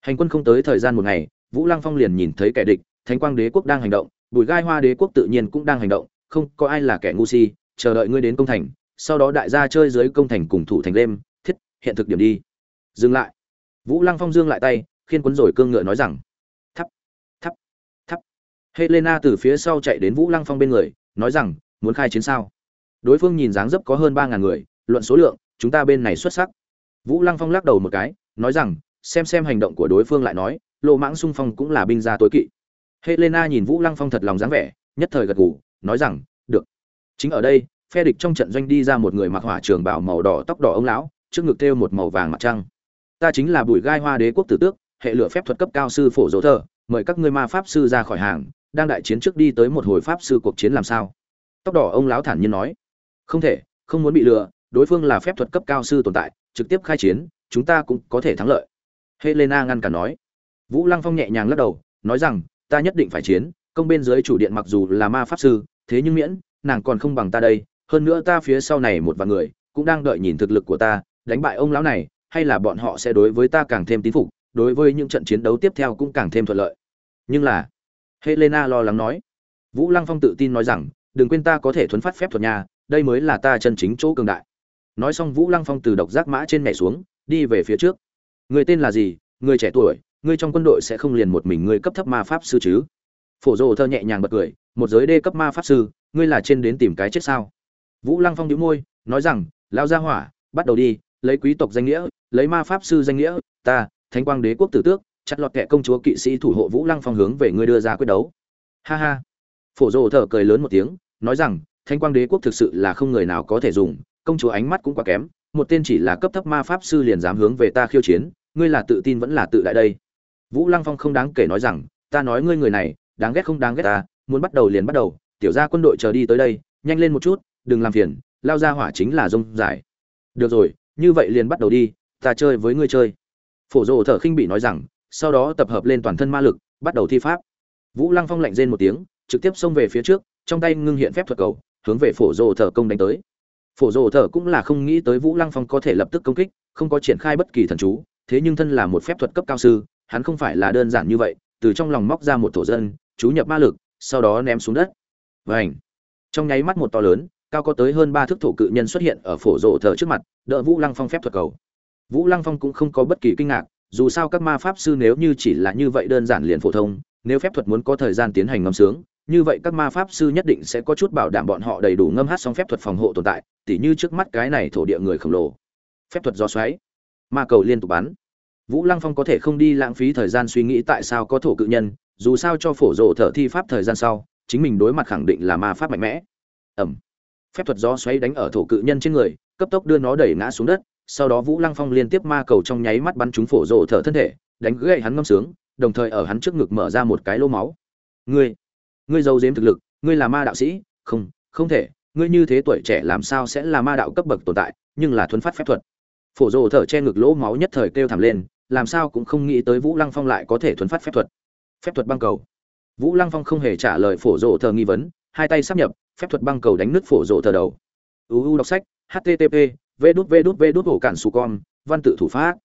hành quân không tới thời gian một ngày, vũ lăng phong liền nhìn thấy kẻ địch, thánh quang đế quốc đang hành động bùi gai hoa đế quốc tự nhiên cũng đang hành động, không có ai là kẻ ngu si, chờ đợi ngươi đến công thành, sau đó đại gia chơi dưới công thành cùng thủ thành đêm, thiết, hiện thực điểm đi. Dừng lại. Vũ lăng phong dương lại tay, khiên quấn rồi cương ngựa nói rằng, thắp thắp thắp. Helena từ phía sau chạy đến vũ lăng phong bên người, nói rằng, muốn khai chiến sao? Đối phương nhìn dáng dấp có hơn ba ngàn người, luận số lượng, chúng ta bên này xuất sắc. Vũ lăng phong lắc đầu một cái, nói rằng, xem xem hành động của đối phương lại nói, lộ mãng xung phong cũng là binh gia tối kỵ helena nhìn vũ lăng phong thật lòng dáng vẻ, nhất thời gật gù, nói rằng, được. Chính ở đây, phe địch trong trận doanh đi ra một người mặc hỏa trường bảo màu đỏ tóc đỏ ông lão, trước ngực thêu một màu vàng mặt trăng. Ta chính là bùi gai hoa đế quốc tử tước, hệ lửa phép thuật cấp cao sư phổ dỗ thờ, mời các ngươi ma pháp sư ra khỏi hàng, đang đại chiến trước đi tới một hồi pháp sư cuộc chiến làm sao? Tóc đỏ ông lão thản nhiên nói. Không thể, không muốn bị lừa, đối phương là phép thuật cấp cao sư tồn tại, trực tiếp khai chiến, chúng ta cũng có thể thắng lợi. Helena ngăn cản nói. Vũ lăng phong nhẹ nhàng lắc đầu, nói rằng ta nhất định phải chiến, công bên dưới chủ điện mặc dù là ma pháp sư, thế nhưng miễn, nàng còn không bằng ta đây, hơn nữa ta phía sau này một vài người, cũng đang đợi nhìn thực lực của ta, đánh bại ông lão này, hay là bọn họ sẽ đối với ta càng thêm tín phục, đối với những trận chiến đấu tiếp theo cũng càng thêm thuận lợi. Nhưng là, helena lo lắng nói. Vũ lăng phong tự tin nói rằng, đừng quên ta có thể thuấn phát phép thuật nhà đây mới là ta chân chính chỗ cường đại. Nói xong vũ lăng phong từ độc giác mã trên mẹ xuống, đi về phía trước. Người tên là gì? Người trẻ tuổi ngươi trong quân đội sẽ không liền một mình ngươi cấp thấp ma pháp sư chứ? Phổ rồ thơ nhẹ nhàng bật cười, một giới đê cấp ma pháp sư, ngươi là trên đến tìm cái chết sao? Vũ lăng phong đĩu môi, nói rằng lao ra hỏa, bắt đầu đi, lấy quý tộc danh nghĩa, lấy ma pháp sư danh nghĩa, ta, thánh quang đế quốc tử tước, chặt lọt kẻ công chúa kỵ sĩ thủ hộ vũ lăng phong hướng về ngươi đưa ra quyết đấu. Ha ha. Phổ rồ thở cười lớn một tiếng, nói rằng, thánh quang đế quốc thực sự là không người nào có thể dùng, công chúa ánh mắt cũng quá kém, một tên chỉ là cấp thấp ma pháp sư liền dám hướng về ta khiêu chiến, ngươi là tự tin vẫn là tự đại đây vũ lăng phong không đáng kể nói rằng, ta nói ngươi người này, đáng ghét không đáng ghét ta, muốn bắt đầu liền bắt đầu, tiểu gia quân đội chờ đi tới đây, nhanh lên một chút, đừng làm phiền, lao ra hỏa chính là rông giải. được rồi, như vậy liền bắt đầu đi, ta chơi với ngươi chơi. Phổ rồ thở khinh bị nói rằng, sau đó tập hợp lên toàn thân ma lực, bắt đầu thi pháp. Vũ lăng phong lạnh rên một tiếng, trực tiếp xông về phía trước, trong tay ngưng hiện phép thuật cầu, hướng về phổ rồ thở công đánh tới. Phổ rồ thở cũng là không nghĩ tới vũ lăng phong có thể lập tức công kích, không có triển khai bất kỳ thần chú, thế nhưng thân là một phép thuật cấp cao sư hắn không phải là đơn giản như vậy, từ trong lòng móc ra một thổ dân, chú nhập ma lực, sau đó ném xuống đất. Vảnh trong nháy mắt một to lớn, cao có tới hơn ba thước thổ cự nhân xuất hiện ở phổ rộ thờ trước mặt, đỡ vũ lăng phong phép thuật cầu. Vũ lăng phong cũng không có bất kỳ kinh ngạc, dù sao các ma pháp sư nếu như chỉ là như vậy đơn giản liền phổ thông, nếu phép thuật muốn có thời gian tiến hành ngâm sướng, như vậy các ma pháp sư nhất định sẽ có chút bảo đảm bọn họ đầy đủ ngâm hát xong phép thuật phòng hộ tồn tại, tỉ như trước mắt cái này thổ địa người khổng lồ. Phép thuật do xoáy. Ma cầu liên tục bắn vũ lăng phong có thể không đi lãng phí thời gian suy nghĩ tại sao có thổ cự nhân, dù sao cho phổ rộ thở thi pháp thời gian sau, chính mình đối mặt khẳng định là ma pháp mạnh mẽ. Ẩm. Phép thuật gió xoáy đánh ở thổ cự nhân trên người, cấp tốc đưa nó đẩy ngã xuống đất, sau đó vũ lăng phong liên tiếp ma cầu trong nháy mắt bắn trúng phổ rộ thở thân thể, đánh gậy hắn ngâm sướng, đồng thời ở hắn trước ngực mở ra một cái lô máu. Ngươi ngươi giấu giếm thực lực, ngươi là ma đạo sĩ, không không thể, ngươi như thế tuổi trẻ làm sao sẽ là ma đạo cấp bậc tồn tại, nhưng là thuấn phát phép thuật phổ rồ thở che ngực lỗ máu nhất thời kêu thảm lên làm sao cũng không nghĩ tới vũ lăng phong lại có thể thuấn phát phép thuật. Phép thuật băng cầu. Vũ lăng phong không hề trả lời phổ rồ thờ nghi vấn hai tay sắp nhập phép thuật băng cầu đánh nứt phổ rồ thờ đầu. Uu đọc sách http v đút v đút v đút ổ cản su con văn tự thủ pháp.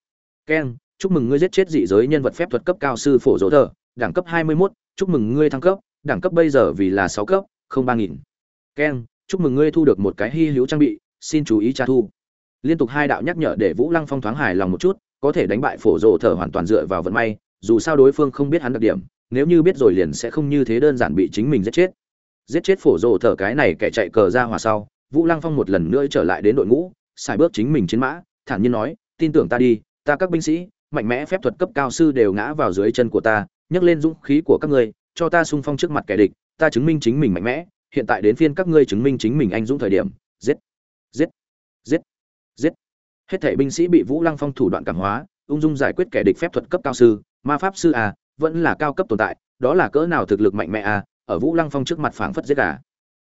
Keng chúc mừng ngươi giết chết dị giới nhân vật phép thuật cấp cao sư phổ rộ thờ đẳng cấp 21, chúc mừng ngươi thăng cấp đẳng cấp bây giờ vì là 6 cấp không ba nghìn. Keng chúc mừng ngươi thu được một cái hy hữu trang bị xin chú ý tra thu liên tục hai đạo nhắc nhở để vũ lăng phong thoáng hài lòng một chút, có thể đánh bại phổ rộ thở hoàn toàn dựa vào vận may, dù sao đối phương không biết hắn đặc điểm, nếu như biết rồi liền sẽ không như thế đơn giản bị chính mình giết chết. Giết chết phổ rồ thở cái này kẻ chạy cờ ra hòa sau, vũ lăng phong một lần nữa trở lại đến đội ngũ xài bước chính mình chiến mã, thản nhiên nói, tin tưởng ta đi, ta các binh sĩ, mạnh mẽ phép thuật cấp cao sư đều ngã vào dưới chân của ta, nhấc lên dũng khí của các ngươi, cho ta sung phong trước mặt kẻ địch, ta chứng minh chính mình mạnh mẽ, hiện tại đến phiên các ngươi chứng minh chính mình anh dũng thời điểm. Giết giết giết giết. Hết thể binh sĩ bị vũ lăng phong thủ đoạn cảm hóa, ung dung giải quyết kẻ địch phép thuật cấp cao sư, ma pháp sư à vẫn là cao cấp tồn tại, đó là cỡ nào thực lực mạnh mẽ à ở vũ lăng phong trước mặt phảng phất giết gà.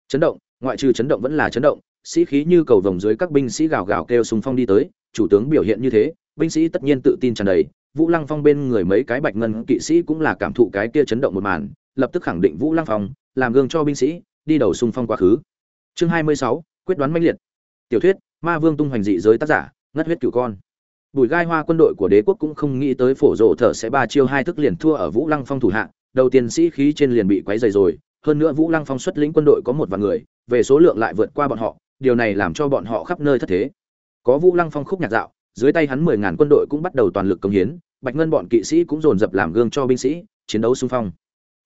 Chấn động, ngoại trừ chấn động vẫn là chấn động, sĩ khí như cầu vồng dưới các binh sĩ gào gào kêu súng phong đi tới, chủ tướng biểu hiện như thế, binh sĩ tất nhiên tự tin tràn đầy, vũ lăng phong bên người mấy cái bạch ngân kỵ sĩ cũng là cảm thụ cái kia chấn động một màn, lập tức khẳng định vũ lăng phong, làm gương cho binh sĩ, đi đầu xung phong quá khứ. Chương hai mươi sáu, quyết đoán mãnh liệt. Tiểu thuyết ma vương tung hoành dị giới tác giả, ngất huyết cửu con. Bùi gai hoa quân đội của đế quốc cũng không nghĩ tới phổ rộ thở sẽ ba chiêu hai thức liền thua ở vũ lăng phong thủ hạ, đầu tiên sĩ khí trên liền bị quấy dày rồi, hơn nữa vũ lăng phong xuất lĩnh quân đội có một vài người, về số lượng lại vượt qua bọn họ, điều này làm cho bọn họ khắp nơi thất thế. Có vũ lăng phong khúc nhạc dạo, dưới tay hắn mười ngàn quân đội cũng bắt đầu toàn lực công hiến, bạch ngân bọn kỵ sĩ cũng dồn dập làm gương cho binh sĩ, chiến đấu xung phong.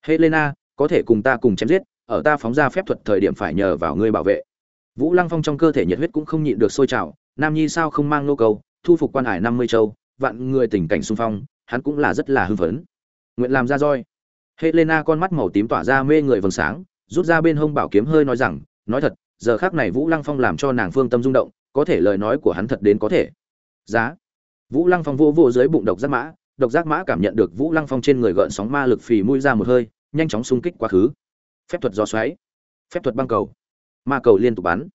Helena, có thể cùng ta cùng chém giết, ở ta phóng ra phép thuật thời điểm phải nhờ vào ngươi bảo vệ vũ lăng phong trong cơ thể nhiệt huyết cũng không nhịn được sôi trào, nam nhi sao không mang nô cầu thu phục quan hải năm mươi châu, vạn người tình cảnh xung phong, hắn cũng là rất là hưng phấn. Nguyện làm ra roi. Helena con mắt màu tím tỏa ra mê người vầng sáng, rút ra bên hông bảo kiếm hơi nói rằng, nói thật, giờ khác này vũ lăng phong làm cho nàng phương tâm rung động, có thể lời nói của hắn thật đến có thể. Giá. Vũ lăng phong vô vô dưới bụng độc giác mã, độc giác mã cảm nhận được vũ lăng phong trên người gợn sóng ma lực phì mũi ra một hơi, nhanh chóng xung kích quá khứ. Phép thuật gió xoáy. Phép thuật băng cầu ma cầu liên tục bắn.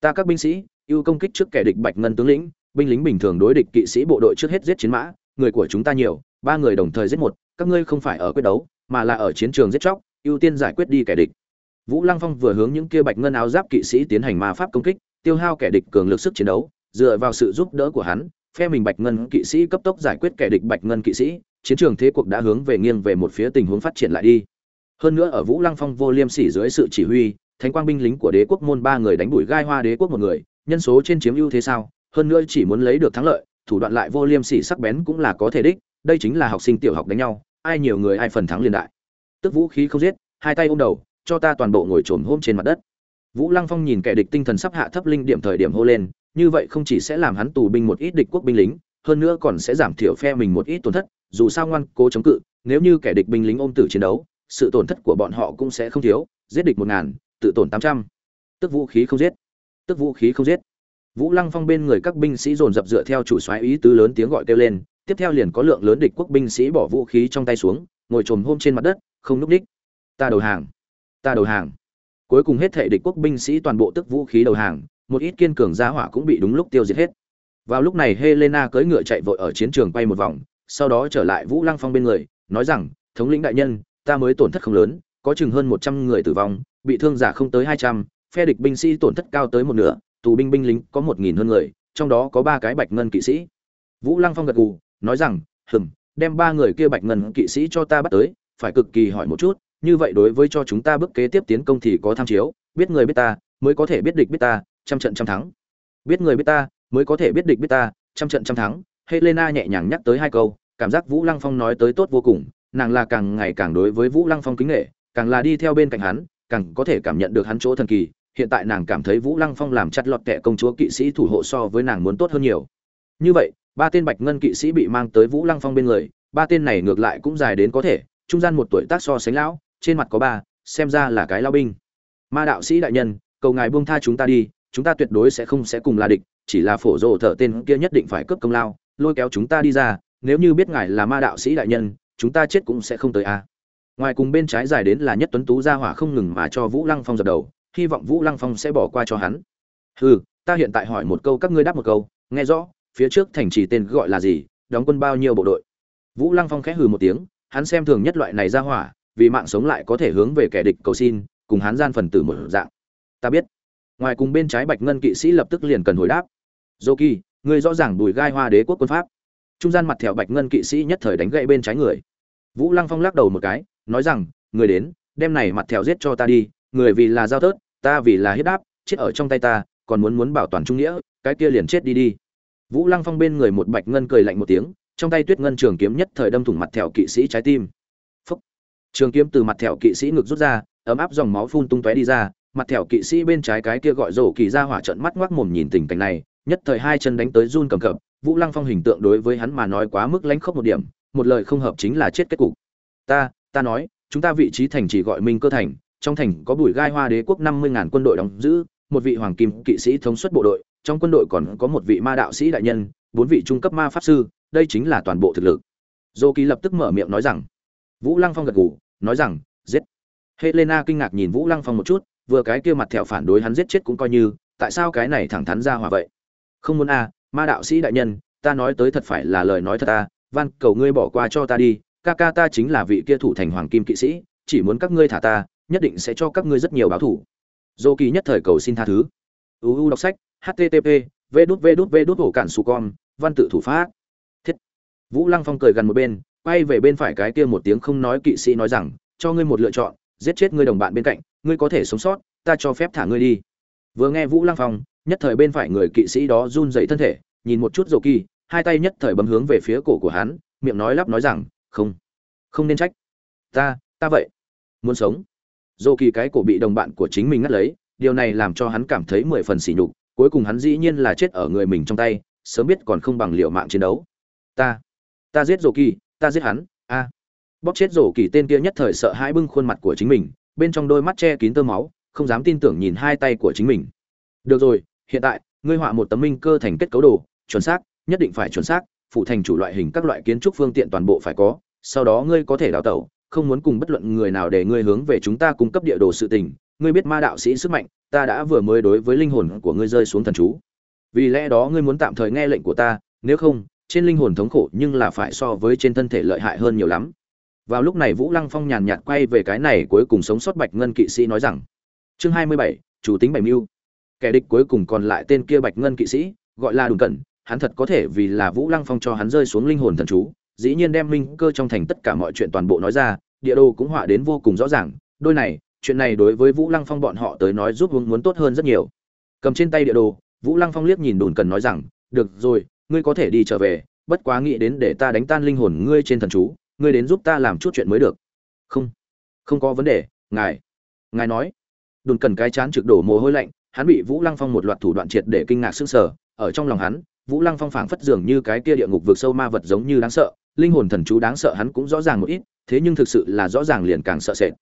Ta các binh sĩ, ưu công kích trước kẻ địch bạch ngân tướng lĩnh, binh lính bình thường đối địch kỵ sĩ bộ đội trước hết giết chiến mã, người của chúng ta nhiều, ba người đồng thời giết một, các ngươi không phải ở quyết đấu, mà là ở chiến trường giết chóc, ưu tiên giải quyết đi kẻ địch. Vũ lăng phong vừa hướng những kia bạch ngân áo giáp kỵ sĩ tiến hành ma pháp công kích, tiêu hao kẻ địch cường lực sức chiến đấu, dựa vào sự giúp đỡ của hắn, phe mình bạch ngân kỵ sĩ cấp tốc giải quyết kẻ địch bạch ngân kỵ sĩ, chiến trường thế cuộc đã hướng về nghiêng về một phía tình huống phát triển lại đi. Hơn nữa ở vũ lăng phong vô liêm sỉ dưới sự chỉ huy thánh quang binh lính của đế quốc môn ba người đánh đuổi gai hoa đế quốc một người, nhân số trên chiếm ưu thế sao? Hơn nữa chỉ muốn lấy được thắng lợi, thủ đoạn lại vô liêm sỉ sắc bén cũng là có thể đích, đây chính là học sinh tiểu học đánh nhau, ai nhiều người ai phần thắng liên đại. Tức vũ khí không giết, hai tay ôm đầu, cho ta toàn bộ ngồi trồn hôm trên mặt đất. Vũ lăng phong nhìn kẻ địch tinh thần sắp hạ thấp linh điểm thời điểm hô lên, như vậy không chỉ sẽ làm hắn tù binh một ít địch quốc binh lính, hơn nữa còn sẽ giảm thiểu phe mình một ít tổn thất, dù sao ngoan, cố chống cự, nếu như kẻ địch binh lính ôm tử chiến đấu, sự tổn thất của bọn họ cũng sẽ không thiếu, giết địch một ngàn tự tổn tám trăm. Tức vũ khí không giết. Tức vũ khí không giết. Vũ lăng phong bên người các binh sĩ dồn dập dựa theo chủ soái ý tứ lớn tiếng gọi kêu lên, tiếp theo liền có lượng lớn địch quốc binh sĩ bỏ vũ khí trong tay xuống, ngồi trồm hôm trên mặt đất, không núp đích. Ta đầu hàng. Ta đầu hàng. Cuối cùng hết thể địch quốc binh sĩ toàn bộ tức vũ khí đầu hàng, một ít kiên cường gia hỏa cũng bị đúng lúc tiêu diệt hết. Vào lúc này helena cưỡi ngựa chạy vội ở chiến trường quay một vòng, sau đó trở lại vũ lăng phong bên người, nói rằng, thống lĩnh đại nhân, ta mới tổn thất không lớn, có chừng hơn một trăm người tử vong bị thương giả không tới hai trăm, phe địch binh sĩ tổn thất cao tới một nửa, tù binh binh lính có một nghìn hơn người, trong đó có ba cái bạch ngân kỵ sĩ. Vũ lăng phong gật gù, nói rằng, hừm, đem ba người kia bạch ngân kỵ sĩ cho ta bắt tới, phải cực kỳ hỏi một chút, như vậy đối với cho chúng ta bước kế tiếp tiến công thì có tham chiếu, biết người biết ta, mới có thể biết địch biết ta, trăm trận trăm thắng. Biết người biết ta, mới có thể biết địch biết ta, trăm trận trăm thắng. Helena nhẹ nhàng nhắc tới hai câu, cảm giác vũ lăng phong nói tới tốt vô cùng, nàng là càng ngày càng đối với vũ lăng phong kính nghệ càng là đi theo bên cạnh hắn càng có thể cảm nhận được hắn chỗ thần kỳ, hiện tại nàng cảm thấy vũ lăng phong làm chặt lọt kẻ công chúa kỵ sĩ thủ hộ so với nàng muốn tốt hơn nhiều. Như vậy, ba tên bạch ngân kỵ sĩ bị mang tới vũ lăng phong bên người, ba tên này ngược lại cũng dài đến có thể, trung gian một tuổi tác so sánh lão, trên mặt có ba, xem ra là cái lao binh. Ma đạo sĩ đại nhân, cầu ngài buông tha chúng ta đi, chúng ta tuyệt đối sẽ không sẽ cùng là địch, chỉ là phổ rộ thợ tên kia nhất định phải cướp công lao, lôi kéo chúng ta đi ra, nếu như biết ngài là ma đạo sĩ đại nhân, chúng ta chết cũng sẽ không tới a ngoài cùng bên trái dài đến là nhất tuấn tú gia hỏa không ngừng mà cho vũ lăng phong dập đầu, hy vọng vũ lăng phong sẽ bỏ qua cho hắn. Hừ, ta hiện tại hỏi một câu, các ngươi đáp một câu, nghe rõ, phía trước thành trì tên gọi là gì, đóng quân bao nhiêu bộ đội? Vũ lăng phong khẽ hừ một tiếng, hắn xem thường nhất loại này ra hỏa, vì mạng sống lại có thể hướng về kẻ địch cầu xin, cùng hắn gian phần tử một dạng. Ta biết. Ngoài cùng bên trái bạch ngân kỵ sĩ lập tức liền cần hồi đáp. Dô kỳ người rõ ràng bùi gai hoa đế quốc quân pháp. Trung gian mặt thẹo bạch ngân kỵ sĩ nhất thời đánh gậy bên trái người vũ lăng phong lắc đầu một cái, nói rằng, người đến, đem này mặt thẹo giết cho ta đi, người vì là giao tớt ta vì là hiếp đáp, chết ở trong tay ta, còn muốn muốn bảo toàn trung nghĩa, cái kia liền chết đi đi vũ lăng phong bên người một bạch ngân cười lạnh một tiếng, trong tay tuyết ngân trường kiếm nhất thời đâm thủng mặt thẹo kỵ sĩ trái tim Phúc. trường kiếm từ mặt thẹo kỵ sĩ ngực rút ra, ấm áp dòng máu phun tung tóe đi ra, mặt thẻo kỵ sĩ bên trái cái kia gọi rổ kỳ ra hỏa trận mắt ngoác mồm nhìn tình cảnh này, nhất thời hai chân đánh tới run cầm cập, vũ lăng phong hình tượng đối với hắn mà nói quá mức lánh khốc một điểm một lời không hợp chính là chết kết cục. Ta ta nói chúng ta vị trí thành chỉ gọi minh cơ thành trong thành có bùi gai hoa đế quốc năm mươi ngàn quân đội đóng giữ một vị hoàng kim kỵ sĩ thống suất bộ đội trong quân đội còn có một vị ma đạo sĩ đại nhân bốn vị trung cấp ma pháp sư đây chính là toàn bộ thực lực. Dô kỳ lập tức mở miệng nói rằng vũ lăng phong gật gù nói rằng giết. Helena kinh ngạc nhìn vũ lăng phong một chút vừa cái kia mặt thẹo phản đối hắn giết chết cũng coi như tại sao cái này thẳng thắn ra hòa vậy? Không muốn a à, ma đạo sĩ đại nhân ta nói tới thật phải là lời nói thật ta van, cầu ngươi bỏ qua cho ta đi, ca ca ta chính là vị kia thủ thành hoàng kim kỵ sĩ, chỉ muốn các ngươi thả ta, nhất định sẽ cho các ngươi rất nhiều báo thủ. Dô kỳ nhất thời cầu xin tha thứ. Uu đọc sách http v đút v đút v đút hổ cản su con văn tự thủ pháp thiết. Vũ lăng phong cười gần một bên, quay về bên phải cái kia một tiếng không nói kỵ sĩ nói rằng, cho ngươi một lựa chọn, giết chết ngươi đồng bạn bên cạnh, ngươi có thể sống sót, ta cho phép thả ngươi đi. Vừa nghe vũ lăng phong, nhất thời bên phải người kỵ sĩ đó run dậy thân thể, nhìn một chút dầu kỳ hai tay nhất thời bấm hướng về phía cổ của hắn, miệng nói lắp nói rằng, không không nên trách ta ta vậy muốn sống. Dầu kỳ cái cổ bị đồng bạn của chính mình ngắt lấy, điều này làm cho hắn cảm thấy mười phần sỉ nhục, cuối cùng hắn dĩ nhiên là chết ở người mình trong tay, sớm biết còn không bằng liệu mạng chiến đấu. Ta ta giết dầu kỳ, ta giết hắn, a. Bóp chết rổ kỳ tên kia nhất thời sợ hãi bưng khuôn mặt của chính mình, bên trong đôi mắt che kín tơ máu, không dám tin tưởng nhìn hai tay của chính mình. Được rồi, hiện tại, ngươi họa một tấm minh cơ thành kết cấu đồ, chuẩn xác nhất định phải chuẩn xác, phụ thành chủ loại hình các loại kiến trúc phương tiện toàn bộ phải có, sau đó ngươi có thể đào tẩu, không muốn cùng bất luận người nào để ngươi hướng về chúng ta cung cấp địa đồ sự tình. Ngươi biết ma đạo sĩ sức mạnh, ta đã vừa mới đối với linh hồn của ngươi rơi xuống thần chú. Vì lẽ đó ngươi muốn tạm thời nghe lệnh của ta, nếu không, trên linh hồn thống khổ nhưng là phải so với trên thân thể lợi hại hơn nhiều lắm. Vào lúc này vũ lăng phong nhàn nhạt quay về cái này cuối cùng sống sót bạch ngân kỵ sĩ nói rằng, chương hai mươi bảy, chủ tính bảy mưu. Kẻ địch cuối cùng còn lại tên kia bạch ngân kỵ sĩ, gọi là đùn cẩn hắn thật có thể vì là vũ lăng phong cho hắn rơi xuống linh hồn thần chú, dĩ nhiên đem minh cơ trong thành tất cả mọi chuyện toàn bộ nói ra, địa đồ cũng họa đến vô cùng rõ ràng. Đôi này, chuyện này đối với vũ lăng phong bọn họ tới nói giúp hướng muốn tốt hơn rất nhiều. Cầm trên tay địa đồ, vũ lăng phong liếc nhìn Đồn cần nói rằng, được rồi, ngươi có thể đi trở về, bất quá nghĩ đến để ta đánh tan linh hồn ngươi trên thần chú, ngươi đến giúp ta làm chút chuyện mới được. Không không có vấn đề, ngài ngài nói. Đồn cần cái chán trực đổ mồ hôi lạnh, hắn bị vũ lăng phong một loạt thủ đoạn triệt để kinh ngạc sững sờ, ở trong lòng hắn vũ lăng phong phảng phất dường như cái kia địa ngục vượt sâu ma vật giống như đáng sợ, linh hồn thần chú đáng sợ hắn cũng rõ ràng một ít, thế nhưng thực sự là rõ ràng liền càng sợ sệt.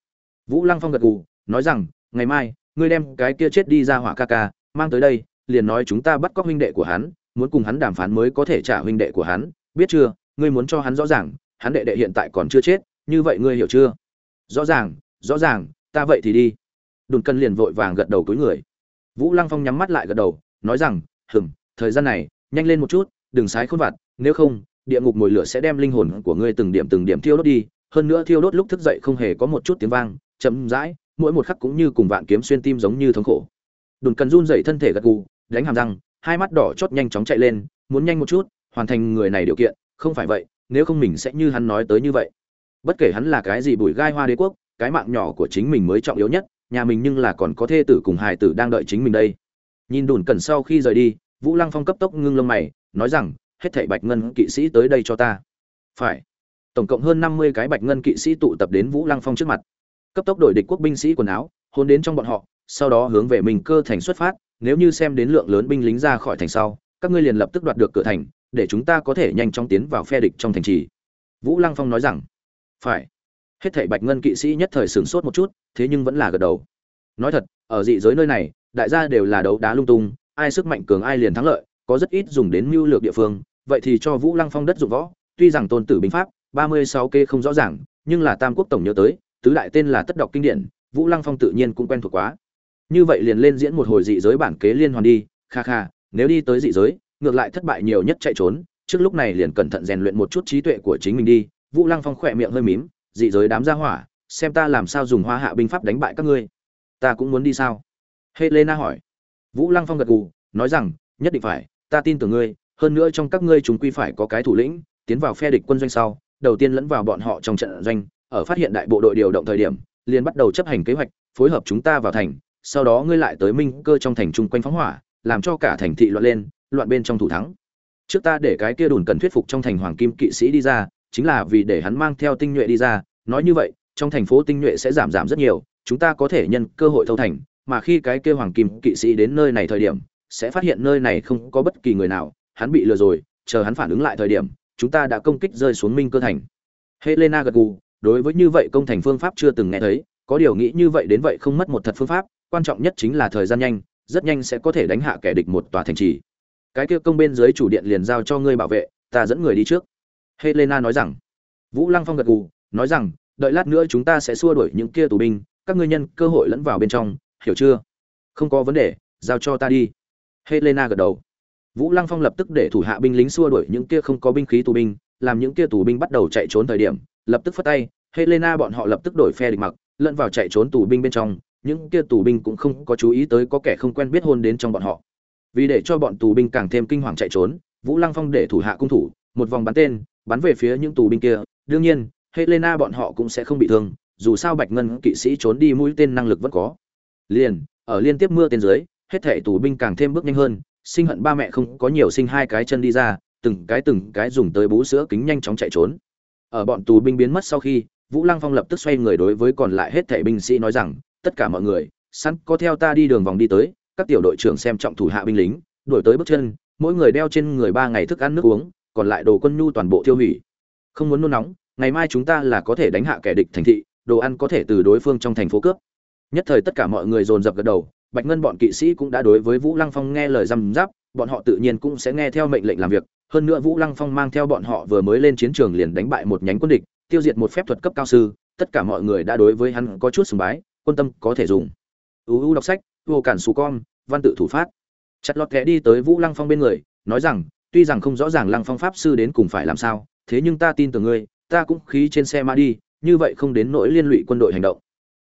Vũ lăng phong gật gù, nói rằng, ngày mai, ngươi đem cái kia chết đi ra hỏa ca ca, mang tới đây, liền nói chúng ta bắt cóc huynh đệ của hắn, muốn cùng hắn đàm phán mới có thể trả huynh đệ của hắn, biết chưa? Ngươi muốn cho hắn rõ ràng, hắn đệ đệ hiện tại còn chưa chết, như vậy ngươi hiểu chưa? Rõ ràng rõ ràng, ta vậy thì đi. Đồn cân liền vội vàng gật đầu cúi người. Vũ lăng phong nhắm mắt lại gật đầu, nói rằng hừng thời gian này nhanh lên một chút, đừng sái khôn vặt, nếu không, địa ngục mồi lửa sẽ đem linh hồn của ngươi từng điểm từng điểm thiêu đốt đi. Hơn nữa thiêu đốt lúc thức dậy không hề có một chút tiếng vang, chậm rãi, mỗi một khắc cũng như cùng vạn kiếm xuyên tim giống như thống khổ. Đùn cần run dậy thân thể gật gù, đánh hàm răng, hai mắt đỏ chót nhanh chóng chạy lên, muốn nhanh một chút, hoàn thành người này điều kiện, không phải vậy, nếu không mình sẽ như hắn nói tới như vậy. Bất kể hắn là cái gì bùi gai hoa đế quốc, cái mạng nhỏ của chính mình mới trọng yếu nhất, nhà mình nhưng là còn có thê tử cùng hài tử đang đợi chính mình đây. Nhìn đùn cẩn sau khi rời đi vũ lăng phong cấp tốc ngưng lông mày, nói rằng, hết thảy bạch ngân kỵ sĩ tới đây cho ta. Phải. Tổng cộng hơn năm mươi cái bạch ngân kỵ sĩ tụ tập đến vũ lăng phong trước mặt. Cấp tốc đổi địch quốc binh sĩ quần áo, hôn đến trong bọn họ, sau đó hướng về mình cơ thành xuất phát, nếu như xem đến lượng lớn binh lính ra khỏi thành sau, các ngươi liền lập tức đoạt được cửa thành, để chúng ta có thể nhanh chóng tiến vào phe địch trong thành trì. Vũ lăng phong nói rằng, phải. Hết thảy bạch ngân kỵ sĩ nhất thời sửng sốt một chút, thế nhưng vẫn là gật đầu. Nói thật, ở dị giới nơi này, đại gia đều là đấu đá lung tung ai sức mạnh cường ai liền thắng lợi, có rất ít dùng đến mưu lược địa phương, vậy thì cho vũ lăng phong đất dụng võ, tuy rằng tôn tử binh pháp, ba mươi sáu kê không rõ ràng, nhưng là tam quốc tổng nhớ tới, tứ đại tên là tất đọc kinh điển, vũ lăng phong tự nhiên cũng quen thuộc quá. Như vậy liền lên diễn một hồi dị giới bản kế liên hoàn đi, kha kha, nếu đi tới dị giới, ngược lại thất bại nhiều nhất chạy trốn, trước lúc này liền cẩn thận rèn luyện một chút trí tuệ của chính mình đi. Vũ lăng phong khỏe miệng hơi mím, dị giới đám gia hỏa, xem ta làm sao dùng hoa hạ binh pháp đánh bại các ngươi. Ta cũng muốn đi sao? Helena hỏi vũ lăng phong gật gù, nói rằng, nhất định phải, ta tin tưởng ngươi, hơn nữa trong các ngươi chúng quy phải có cái thủ lĩnh, tiến vào phe địch quân doanh sau, đầu tiên lẫn vào bọn họ trong trận doanh, ở phát hiện đại bộ đội điều động thời điểm, liền bắt đầu chấp hành kế hoạch, phối hợp chúng ta vào thành, sau đó ngươi lại tới minh cơ trong thành trung quanh phóng hỏa, làm cho cả thành thị loạn lên, loạn bên trong thủ thắng. Trước ta để cái kia đồn cần thuyết phục trong thành hoàng kim kỵ sĩ đi ra, chính là vì để hắn mang theo tinh nhuệ đi ra, nói như vậy, trong thành phố tinh nhuệ sẽ giảm giảm rất nhiều, chúng ta có thể nhân cơ hội thâu thành mà khi cái kia hoàng kim kỵ sĩ đến nơi này thời điểm, sẽ phát hiện nơi này không có bất kỳ người nào, hắn bị lừa rồi, chờ hắn phản ứng lại thời điểm, chúng ta đã công kích rơi xuống minh cơ thành. Helena gật gù, đối với như vậy công thành phương pháp chưa từng nghe thấy, có điều nghĩ như vậy đến vậy không mất một thật phương pháp, quan trọng nhất chính là thời gian nhanh, rất nhanh sẽ có thể đánh hạ kẻ địch một tòa thành trì. Cái kia công bên dưới chủ điện liền giao cho ngươi bảo vệ, ta dẫn người đi trước. Helena nói rằng. Vũ lăng phong gật gù, nói rằng, đợi lát nữa chúng ta sẽ xua đuổi những kia tù binh, các ngươi nhân cơ hội lẫn vào bên trong hiểu chưa? Không có vấn đề, giao cho ta đi. Helena gật đầu. Vũ lăng phong lập tức để thủ hạ binh lính xua đuổi những kia không có binh khí tù binh, làm những kia tù binh bắt đầu chạy trốn thời điểm, lập tức phất tay, helena bọn họ lập tức đổi phe địch mặc, lẫn vào chạy trốn tù binh bên trong, những kia tù binh cũng không có chú ý tới có kẻ không quen biết hôn đến trong bọn họ. Vì để cho bọn tù binh càng thêm kinh hoàng chạy trốn, vũ lăng phong để thủ hạ cung thủ, một vòng bắn tên, bắn về phía những tù binh kia. Đương nhiên, helena bọn họ cũng sẽ không bị thương, dù sao bạch ngân kỵ sĩ trốn đi mũi tên năng lực vẫn có liền, ở liên tiếp mưa tên dưới, hết thảy tù binh càng thêm bước nhanh hơn, sinh hận ba mẹ không có nhiều sinh hai cái chân đi ra, từng cái từng cái dùng tới bú sữa kính nhanh chóng chạy trốn. Ở bọn tù binh biến mất sau khi, vũ lăng phong lập tức xoay người đối với còn lại hết thảy binh sĩ nói rằng, tất cả mọi người, sẵn có theo ta đi đường vòng đi tới, các tiểu đội trưởng xem trọng thủ hạ binh lính, đuổi tới bước chân, mỗi người đeo trên người ba ngày thức ăn nước uống, còn lại đồ quân nhu toàn bộ tiêu hủy. Không muốn nôn nóng, ngày mai chúng ta là có thể đánh hạ kẻ địch thành thị, đồ ăn có thể từ đối phương trong thành phố cướp nhất thời tất cả mọi người dồn dập gật đầu, bạch ngân bọn kỵ sĩ cũng đã đối với vũ lăng phong nghe lời răm giáp bọn họ tự nhiên cũng sẽ nghe theo mệnh lệnh làm việc. Hơn nữa vũ lăng phong mang theo bọn họ vừa mới lên chiến trường liền đánh bại một nhánh quân địch, tiêu diệt một phép thuật cấp cao sư, tất cả mọi người đã đối với hắn có chút sùng bái, quân tâm có thể dùng. Uu đọc sách, vô cản xù con, văn tự thủ phát. Chặt lọt kẽ đi tới vũ lăng phong bên người, nói rằng, tuy rằng không rõ ràng lăng phong pháp sư đến cùng phải làm sao, thế nhưng ta tin tưởng ngươi, ta cũng khí trên xe ma đi, như vậy không đến nỗi liên lụy quân đội hành động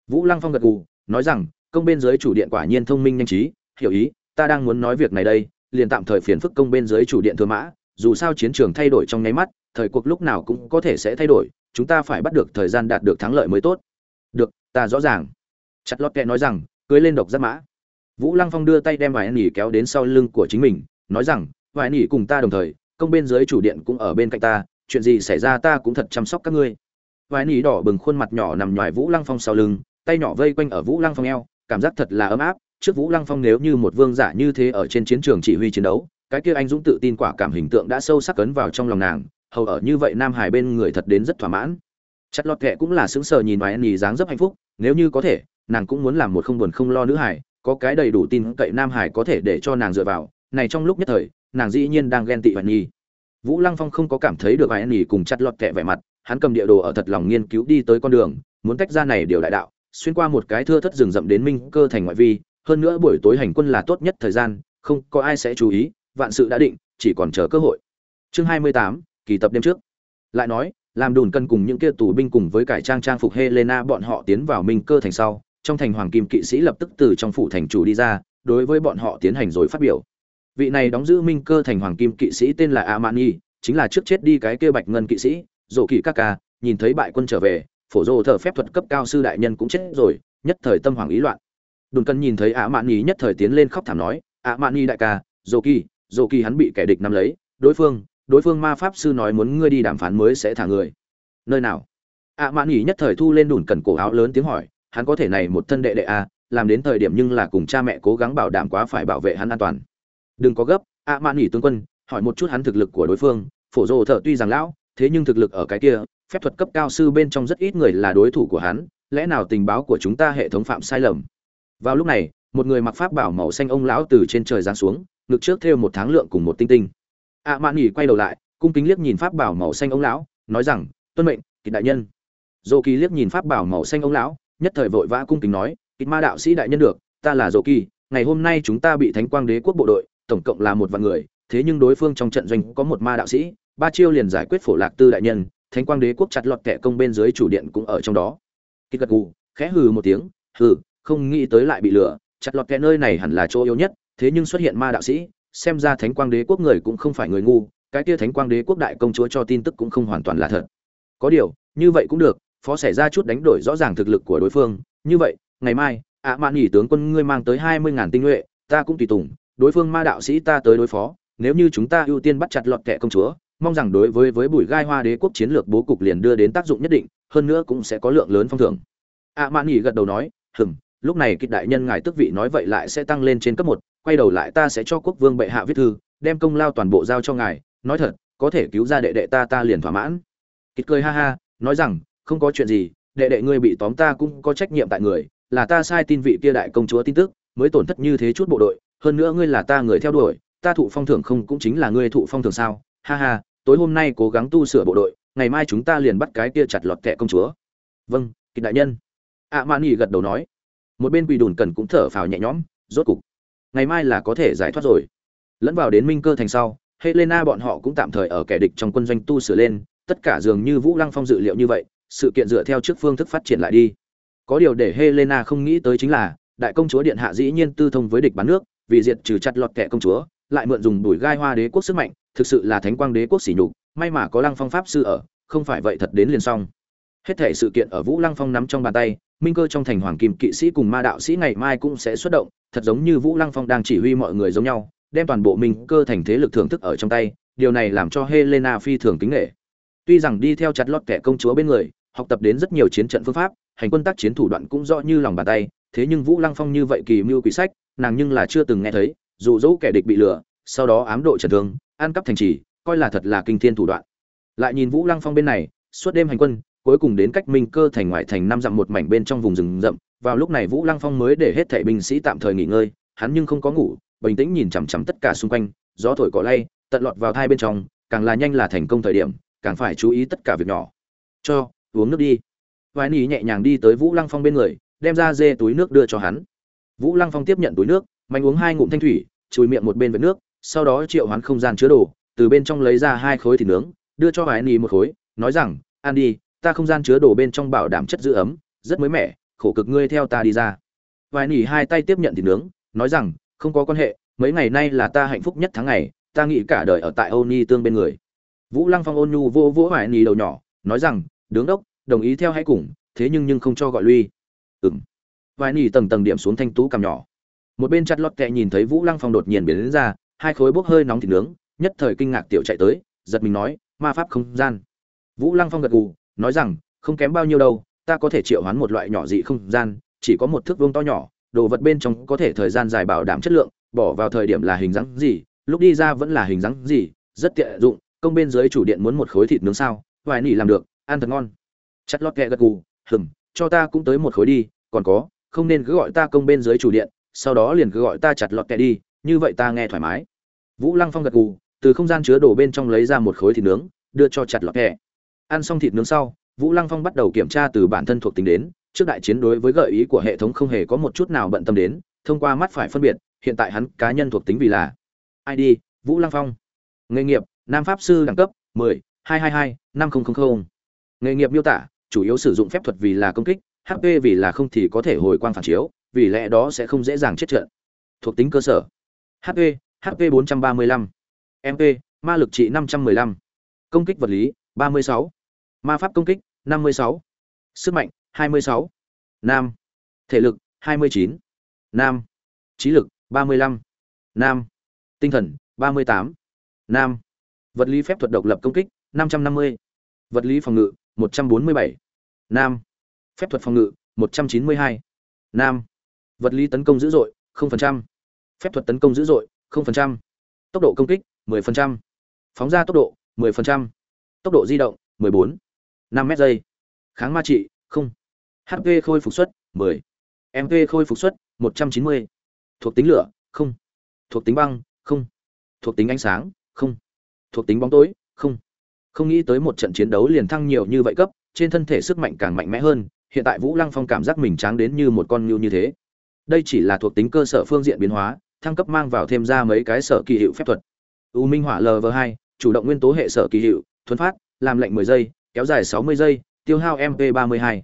vũ lăng phong gật gù, nói rằng, công bên dưới chủ điện quả nhiên thông minh nhanh trí, hiểu ý, ta đang muốn nói việc này đây, liền tạm thời phiền phức công bên dưới chủ điện thừa mã, dù sao chiến trường thay đổi trong nháy mắt, thời cuộc lúc nào cũng có thể sẽ thay đổi, chúng ta phải bắt được thời gian đạt được thắng lợi mới tốt. Được, ta rõ ràng. Chặt lót kẹ nói rằng, cưới lên độc giáp mã. Vũ lăng phong đưa tay đem vài nỉ kéo đến sau lưng của chính mình, nói rằng, vài nỉ cùng ta đồng thời, công bên dưới chủ điện cũng ở bên cạnh ta, chuyện gì xảy ra ta cũng thật chăm sóc các ngươi. Vài nỉ đỏ bừng khuôn mặt nhỏ nằm ngoài vũ lăng phong sau lưng tay nhỏ vây quanh ở vũ lăng phong eo, cảm giác thật là ấm áp, trước vũ lăng phong nếu như một vương giả như thế ở trên chiến trường chỉ huy chiến đấu, cái kia anh dũng tự tin quả cảm hình tượng đã sâu sắc cấn vào trong lòng nàng, hầu ở như vậy nam hải bên người thật đến rất thỏa mãn. Chặt lọt kệ cũng là sững sờ nhìn ngoài nhì dáng dấp hạnh phúc, nếu như có thể, nàng cũng muốn làm một không buồn không lo nữ hải có cái đầy đủ tin cậy nam hải có thể để cho nàng dựa vào, này trong lúc nhất thời, nàng dĩ nhiên đang ghen tị và nhì vũ lăng phong không có cảm thấy được vài nhì cùng chặt lọt kệ vẻ mặt, hắn cầm địa đồ ở thật lòng nghiên cứu đi tới con đường, muốn tách ra này điều đại đạo xuyên qua một cái thưa thất rừng rậm đến minh cơ thành ngoại vi, hơn nữa buổi tối hành quân là tốt nhất thời gian, không có ai sẽ chú ý, vạn sự đã định, chỉ còn chờ cơ hội. Chương hai mươi tám, kỳ tập đêm trước. Lại nói, làm đùn cân cùng những kia tù binh cùng với cải trang trang phục helena bọn họ tiến vào minh cơ thành sau, trong thành hoàng kim kỵ sĩ lập tức từ trong phủ thành chủ đi ra, đối với bọn họ tiến hành rồi phát biểu. Vị này đóng giữ minh cơ thành hoàng kim kỵ sĩ tên là amani, chính là trước chết đi cái kia bạch ngân kỵ sĩ, dỗ kỳ các ca, nhìn thấy bại quân trở về phổ rồ thờ phép thuật cấp cao sư đại nhân cũng chết rồi, nhất thời tâm hoàng ý loạn. Đồn cân nhìn thấy ạ mạn nhì nhất thời tiến lên khóc thảm nói ạ mạn nhì đại ca Dô kỳ Dô kỳ hắn bị kẻ địch nắm lấy, đối phương đối phương ma pháp sư nói muốn ngươi đi đàm phán mới sẽ thả người. Nơi nào? Ạ mạn nhì nhất thời thu lên đùn cần cổ áo lớn tiếng hỏi, hắn có thể này một thân đệ đệ a làm đến thời điểm nhưng là cùng cha mẹ cố gắng bảo đảm quá phải bảo vệ hắn an toàn. Đừng có gấp ạ mạn nhì tướng quân, hỏi một chút hắn thực lực của đối phương, phổ rồ thợ tuy rằng lão, thế nhưng thực lực ở cái kia phép thuật cấp cao sư bên trong rất ít người là đối thủ của hắn, lẽ nào tình báo của chúng ta hệ thống phạm sai lầm? Vào lúc này, một người mặc pháp bảo màu xanh ông lão từ trên trời giáng xuống, ngực trước thêu một tháng lượng cùng một tinh tinh. Ạ à mạn nghỉ quay đầu lại, cung kính liếc nhìn pháp bảo màu xanh ông lão, nói rằng, tuân mệnh kịch đại nhân. Dô kỳ liếc nhìn pháp bảo màu xanh ông lão, nhất thời vội vã cung kính nói kịch ma đạo sĩ đại nhân được, ta là dô kỳ, ngày hôm nay chúng ta bị thánh quang đế quốc bộ đội, tổng cộng là một vạn người, thế nhưng đối phương trong trận doanh có một ma đạo sĩ, ba chiêu liền giải quyết phổ lạc tư đại nhân thánh quang đế quốc chặt lọt kẻ công bên dưới chủ điện cũng ở trong đó. Kịch gật gù, khẽ hừ một tiếng, hừ, không nghĩ tới lại bị lừa. Chặt lọt kẻ nơi này hẳn là chỗ yếu nhất, thế nhưng xuất hiện ma đạo sĩ, xem ra thánh quang đế quốc người cũng không phải người ngu, cái kia thánh quang đế quốc đại công chúa cho tin tức cũng không hoàn toàn là thật. Có điều, như vậy cũng được, phó xảy ra chút đánh đổi rõ ràng thực lực của đối phương. Như vậy, ngày mai, ạ mạn nghỉ tướng quân ngươi mang tới hai mươi ngàn tinh nhuệ, ta cũng tùy tùng, đối phương ma đạo sĩ ta tới đối phó, nếu như chúng ta ưu tiên bắt chặt lọt kẻ công chúa mong rằng đối với với bùi gai hoa đế quốc chiến lược bố cục liền đưa đến tác dụng nhất định, hơn nữa cũng sẽ có lượng lớn phong thưởng. Ạ mạn nghỉ gật đầu nói, hừm, lúc này kịch đại nhân ngài tước vị nói vậy lại sẽ tăng lên trên cấp một, quay đầu lại ta sẽ cho quốc vương bệ hạ viết thư, đem công lao toàn bộ giao cho ngài, nói thật, có thể cứu ra đệ đệ ta ta liền thỏa mãn. Kịch cười ha ha, nói rằng, không có chuyện gì, đệ đệ ngươi bị tóm ta cũng có trách nhiệm tại người, là ta sai tin vị kia đại công chúa tin tức, mới tổn thất như thế chút bộ đội, hơn nữa ngươi là ta người theo đuổi, ta thụ phong thưởng không cũng chính là ngươi thụ phong thưởng sao? Ha ha tối hôm nay cố gắng tu sửa bộ đội, ngày mai chúng ta liền bắt cái kia chặt lọt kẻ công chúa. Vâng kịch đại nhân. Ạ mạn nghỉ gật đầu nói. Một bên quỳ đùn cần cũng thở phào nhẹ nhõm, rốt cục, ngày mai là có thể giải thoát rồi. Lẫn vào đến minh cơ thành sau, helena bọn họ cũng tạm thời ở kẻ địch trong quân doanh tu sửa lên, tất cả dường như vũ lăng phong dự liệu như vậy, sự kiện dựa theo trước phương thức phát triển lại đi. Có điều để helena không nghĩ tới chính là, đại công chúa điện hạ dĩ nhiên tư thông với địch bán nước, vì diệt trừ chặt lọt kẻ công chúa lại mượn dùng đuổi gai hoa đế quốc sức mạnh, thực sự là thánh quang đế quốc sỉ nhục, may mà có lăng phong pháp sư ở, không phải vậy thật đến liền xong. Hết thể sự kiện ở vũ lăng phong nắm trong bàn tay, minh cơ trong thành hoàng kim kỵ sĩ cùng ma đạo sĩ ngày mai cũng sẽ xuất động, thật giống như vũ lăng phong đang chỉ huy mọi người giống nhau, đem toàn bộ minh cơ thành thế lực thưởng thức ở trong tay, điều này làm cho helena phi thường kính nghệ tuy rằng đi theo chặt lót kẻ công chúa bên người, học tập đến rất nhiều chiến trận phương pháp, hành quân tác chiến thủ đoạn cũng rõ như lòng bàn tay, thế nhưng vũ lăng phong như vậy kỳ mưu quỷ sách, nàng nhưng là chưa từng nghe thấy dụ dỗ kẻ địch bị lừa, sau đó ám độ trần thương ăn cắp thành trì, coi là thật là kinh thiên thủ đoạn. Lại nhìn vũ lăng phong bên này, suốt đêm hành quân, cuối cùng đến cách minh cơ thành ngoại thành năm dặm một mảnh bên trong vùng rừng rậm, vào lúc này vũ lăng phong mới để hết thảy binh sĩ tạm thời nghỉ ngơi, hắn nhưng không có ngủ, bình tĩnh nhìn chằm chằm tất cả xung quanh, gió thổi cỏ lay, tận lọt vào thai bên trong, càng là nhanh là thành công thời điểm, càng phải chú ý tất cả việc nhỏ. Cho, uống nước đi. Vài nỉ nhẹ nhàng đi tới vũ lăng phong bên người, đem ra dê túi nước đưa cho hắn. Vũ lăng phong tiếp nhận túi nước mạnh uống hai ngụm thanh thủy, chùi miệng một bên với nước, sau đó triệu hoán không gian chứa đồ, từ bên trong lấy ra hai khối thịt nướng, đưa cho vài nỉ một khối, nói rằng ăn đi, ta không gian chứa đồ bên trong bảo đảm chất giữ ấm, rất mới mẻ, khổ cực ngươi theo ta đi ra. Vài nỉ hai tay tiếp nhận thịt nướng, nói rằng, không có quan hệ, mấy ngày nay là ta hạnh phúc nhất tháng ngày, ta nghĩ cả đời ở tại ôn ni tương bên người. Vũ lăng phong ôn nhu vô vỗ vài nỉ đầu nhỏ, nói rằng, đứng đốc, đồng ý theo hãy cùng, thế nhưng nhưng không cho gọi lui. Ừng vài nỉ tầng tầng điểm xuống thanh tú cằm nhỏ một bên chặt lót kẹ nhìn thấy vũ lăng phong đột nhiên biến đến ra, hai khối bốc hơi nóng thịt nướng, nhất thời kinh ngạc tiểu chạy tới, giật mình nói, ma pháp không gian. Vũ lăng phong gật gù, nói rằng, không kém bao nhiêu đâu, ta có thể triệu hoán một loại nhỏ dị không gian, chỉ có một thước vuông to nhỏ, đồ vật bên trong có thể thời gian dài bảo đảm chất lượng, bỏ vào thời điểm là hình dáng gì, lúc đi ra vẫn là hình dáng gì, rất tiện dụng, công bên dưới chủ điện muốn một khối thịt nướng sao vài nỉ làm được, ăn thật ngon. Chặt lót kẹ gật gù, hừm, cho ta cũng tới một khối đi, còn có, không nên cứ gọi ta công bên dưới chủ điện sau đó liền cứ gọi ta chặt lọt kẹ đi như vậy ta nghe thoải mái. Vũ lăng phong gật gù từ không gian chứa đồ bên trong lấy ra một khối thịt nướng đưa cho chặt lọt kẹ. Ăn xong thịt nướng sau vũ lăng phong bắt đầu kiểm tra từ bản thân thuộc tính đến trước đại chiến đối với gợi ý của hệ thống không hề có một chút nào bận tâm đến thông qua mắt phải phân biệt hiện tại hắn cá nhân thuộc tính vì là id vũ lăng phong. Nghề nghiệp nam pháp sư đẳng cấp 10, 222, 5000. nghề nghiệp miêu tả chủ yếu sử dụng phép thuật vì là công kích hp vì là không thì có thể hồi quang phản chiếu vì lẽ đó sẽ không dễ dàng chết trận thuộc tính cơ sở hp hp 435. mp ma lực trị 515. công kích vật lý 36. ma pháp công kích 56. sức mạnh 26. nam thể lực 29. nam trí lực 35. nam tinh thần 38. nam vật lý phép thuật độc lập công kích 550. vật lý phòng ngự 147. nam phép thuật phòng ngự 192. nam vật lý tấn công dữ dội 0%. phép thuật tấn công dữ dội 0%. tốc độ công kích 10%. phóng ra tốc độ 10%. tốc độ di động 14. 5 mét giây kháng ma trị, không hp khôi phục suất 10. mp khôi phục suất 190. thuộc tính lửa, không thuộc tính băng, không thuộc tính ánh sáng, không thuộc tính bóng tối, không không nghĩ tới một trận chiến đấu liền thăng nhiều như vậy cấp, trên thân thể sức mạnh càng mạnh mẽ hơn, hiện tại vũ lăng phong cảm giác mình tráng đến như một con ngưu như thế đây chỉ là thuộc tính cơ sở phương diện biến hóa thăng cấp mang vào thêm ra mấy cái sở kỳ hiệu phép thuật u minh hỏa lv hai chủ động nguyên tố hệ sở kỳ hiệu thuấn phát làm lệnh 10 giây kéo dài 60 giây tiêu hao mp 32.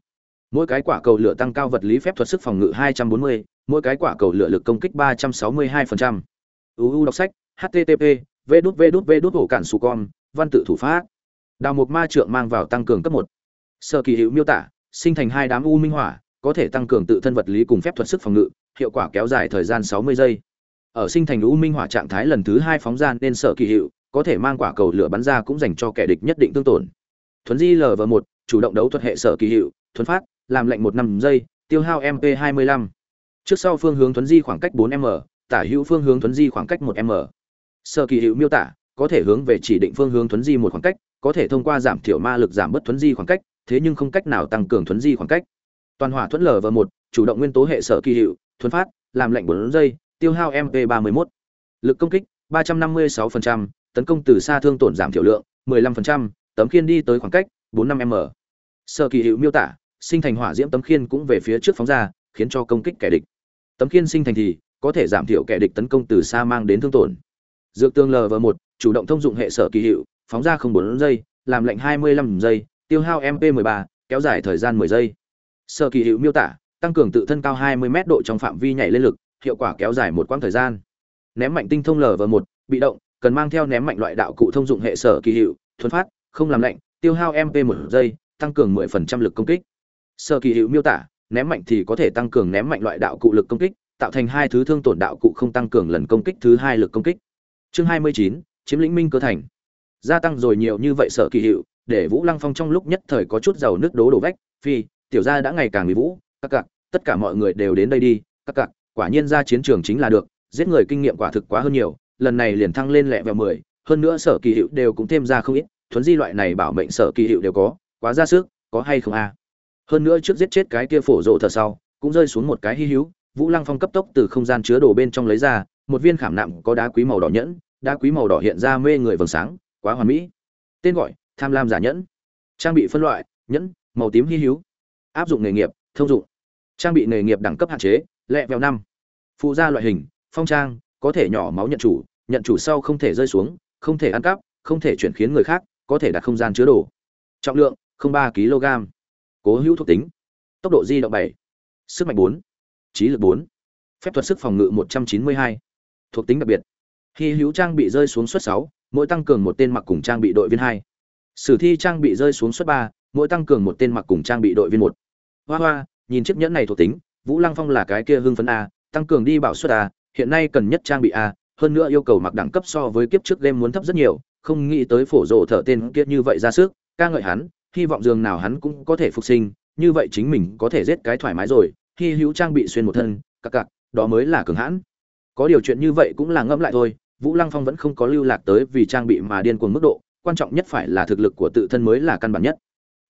mỗi cái quả cầu lửa tăng cao vật lý phép thuật sức phòng ngự 240, mỗi cái quả cầu lửa lực công kích 362%. uu đọc sách http v đút v đút v đút hổ cản su con văn tự thủ pháp đào một ma trượng mang vào tăng cường cấp một sở kỳ hiệu miêu tả sinh thành hai đám u minh hỏa có thể tăng cường tự thân vật lý cùng phép thuật sức phòng ngự, hiệu quả kéo dài thời gian 60 giây. Ở sinh thành u minh hỏa trạng thái lần thứ hai phóng ra nên sở kỳ hiệu, có thể mang quả cầu lửa bắn ra cũng dành cho kẻ địch nhất định tương tổn. Thuấn di lv một, chủ động đấu thuật hệ sở kỳ hiệu, thuấn phát, làm lệnh một năm giây, tiêu hao mp 25 trước sau phương hướng thuấn di khoảng cách 4 m, tả hữu phương hướng thuấn di khoảng cách 1 m. Sở kỳ hiệu miêu tả, có thể hướng về chỉ định phương hướng thuấn di một khoảng cách, có thể thông qua giảm thiểu ma lực giảm bớt thuấn di khoảng cách, thế nhưng không cách nào tăng cường thuấn di khoảng cách toàn hỏa thuẫn lv một chủ động nguyên tố hệ sở kỳ hiệu thuấn phát làm lệnh bốn giây tiêu hao mp 31 lực công kích 356%, tấn công từ xa thương tổn giảm thiểu lượng 15%, tấm khiên đi tới khoảng cách 45 m. Sở kỳ hiệu miêu tả sinh thành hỏa diễm tấm khiên cũng về phía trước phóng ra khiến cho công kích kẻ địch. Tấm khiên sinh thành thì có thể giảm thiểu kẻ địch tấn công từ xa mang đến thương tổn. Dược tương lv một chủ động thông dụng hệ sở kỳ hiệu phóng ra không bốn giây làm lệnh 25 giây tiêu hao mp 13, kéo dài thời gian 10 giây sở kỳ hiệu miêu tả tăng cường tự thân cao 20 m độ trong phạm vi nhảy lên lực hiệu quả kéo dài một quãng thời gian. Ném mạnh tinh thông lv một bị động cần mang theo ném mạnh loại đạo cụ thông dụng hệ sở kỳ hiệu thuần phát không làm lạnh tiêu hao mp một giây tăng cường 10% lực công kích. Sở kỳ hiệu miêu tả ném mạnh thì có thể tăng cường ném mạnh loại đạo cụ lực công kích tạo thành hai thứ thương tổn đạo cụ không tăng cường lần công kích thứ hai lực công kích. Chương 29, chiếm lĩnh minh cơ thành. Gia tăng rồi nhiều như vậy sở kỳ hiệu để vũ lăng phong trong lúc nhất thời có chút dầu nước đố đổ vách phi tiểu gia đã ngày càng bị vũ, các cặc tất cả mọi người đều đến đây đi, các cặc quả nhiên ra chiến trường chính là được, giết người kinh nghiệm quả thực quá hơn nhiều, lần này liền thăng lên lẹ vẹo mười, hơn nữa sở kỳ hiệu đều cũng thêm ra không ít, thuấn di loại này bảo mệnh sở kỳ hiệu đều có, quá ra sức, có hay không a? Hơn nữa trước giết chết cái kia phổ rộ thở sau, cũng rơi xuống một cái hy hữu, vũ lăng phong cấp tốc từ không gian chứa đồ bên trong lấy ra, một viên khảm nạm có đá quý màu đỏ nhẫn, đá quý màu đỏ hiện ra mê người vầng sáng, quá hoàn mỹ. Tên gọi, tham lam giả nhẫn. Trang bị phân loại, nhẫn, màu tím hy hữu áp dụng nghề nghiệp, thông dụng. Trang bị nghề nghiệp đẳng cấp hạn chế, lẹ vẹo năm. Phụ gia loại hình, phong trang, có thể nhỏ máu nhận chủ nhận chủ sau không thể rơi xuống, không thể ăn cắp, không thể chuyển khiến người khác, có thể đặt không gian chứa đồ. Trọng lượng ba kg. Cố hữu thuộc tính, tốc độ di động bảy. Sức mạnh bốn. Trí lực bốn. Phép thuật sức phòng ngự một trăm chín mươi hai. Thuộc tính đặc biệt. Khi hữu trang bị rơi xuống suất sáu, mỗi tăng cường một tên mặc cùng trang bị đội viên hai. Sử thi trang bị rơi xuống suất ba, mỗi tăng cường một tên mặc cùng trang bị đội viên một hoa hoa, nhìn chiếc nhẫn này thuộc tính, vũ lăng phong là cái kia hưng phấn a, tăng cường đi bảo suất a, hiện nay cần nhất trang bị a, hơn nữa yêu cầu mặc đẳng cấp so với kiếp trước game muốn thấp rất nhiều, không nghĩ tới phổ rộ thở tên kia như vậy ra sức, ca ngợi hắn, hy vọng dường nào hắn cũng có thể phục sinh, như vậy chính mình có thể giết cái thoải mái rồi, hy hữu trang bị xuyên một thân, cặc cặc, đó mới là cường hãn. Có điều chuyện như vậy cũng là ngẫm lại thôi, vũ lăng phong vẫn không có lưu lạc tới vì trang bị mà điên cuồng mức độ, quan trọng nhất phải là thực lực của tự thân mới là căn bản nhất.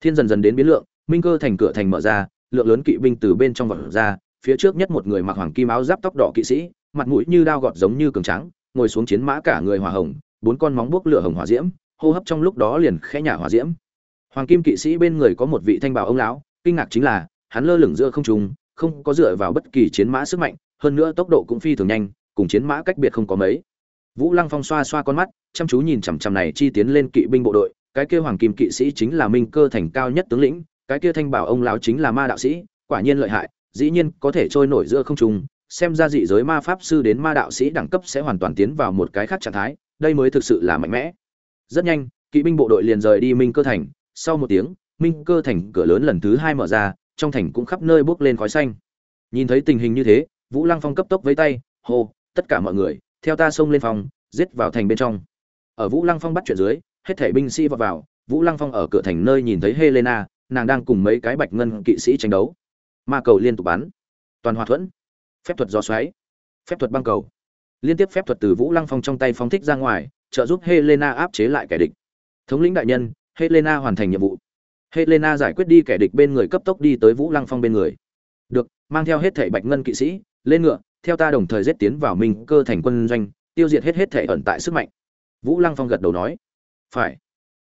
Thiên dần dần đến biến lượng minh cơ thành cửa thành mở ra, lượng lớn kỵ binh từ bên trong vật ra, phía trước nhất một người mặc hoàng kim áo giáp tóc đỏ kỵ sĩ, mặt mũi như đao gọt giống như cường trắng ngồi xuống chiến mã cả người hỏa hồng, bốn con móng buốc lửa hồng hỏa diễm, hô hấp trong lúc đó liền khẽ nhả hỏa diễm. Hoàng kim kỵ sĩ bên người có một vị thanh bảo ông lão, kinh ngạc chính là, hắn lơ lửng giữa không trung, không có dựa vào bất kỳ chiến mã sức mạnh, hơn nữa tốc độ cũng phi thường nhanh, cùng chiến mã cách biệt không có mấy. Vũ lăng phong xoa xoa con mắt, chăm chú nhìn chằm chằm này chi tiến lên kỵ binh bộ đội, cái kia hoàng kim kỵ sĩ chính là minh cơ thành cao nhất tướng lĩnh cái kia thanh bảo ông lão chính là ma đạo sĩ, quả nhiên lợi hại, dĩ nhiên có thể trôi nổi giữa không trung, xem ra dị giới ma pháp sư đến ma đạo sĩ đẳng cấp sẽ hoàn toàn tiến vào một cái khác trạng thái, đây mới thực sự là mạnh mẽ. Rất nhanh, kỵ binh bộ đội liền rời đi minh cơ thành, sau một tiếng, minh cơ thành cửa lớn lần thứ hai mở ra, trong thành cũng khắp nơi bốc lên khói xanh. Nhìn thấy tình hình như thế, vũ lăng phong cấp tốc với tay, hô, tất cả mọi người, theo ta xông lên phòng, giết vào thành bên trong. Ở vũ lăng phong bắt chuyện dưới, hết thảy binh sĩ vào vào, vũ lăng phong ở cửa thành nơi nhìn thấy helena nàng đang cùng mấy cái bạch ngân kỵ sĩ tranh đấu. Ma cầu liên tục bắn. Toàn hòa thuẫn. Phép thuật gió xoáy. Phép thuật băng cầu. Liên tiếp phép thuật từ vũ lăng phong trong tay phóng thích ra ngoài, trợ giúp helena áp chế lại kẻ địch. Thống lĩnh đại nhân, helena hoàn thành nhiệm vụ. Helena giải quyết đi kẻ địch bên người cấp tốc đi tới vũ lăng phong bên người. Được, mang theo hết thẻ bạch ngân kỵ sĩ, lên ngựa, theo ta đồng thời giết tiến vào mình cơ thành quân doanh, tiêu diệt hết hết thể ẩn tại sức mạnh. Vũ lăng phong gật đầu nói. Phải.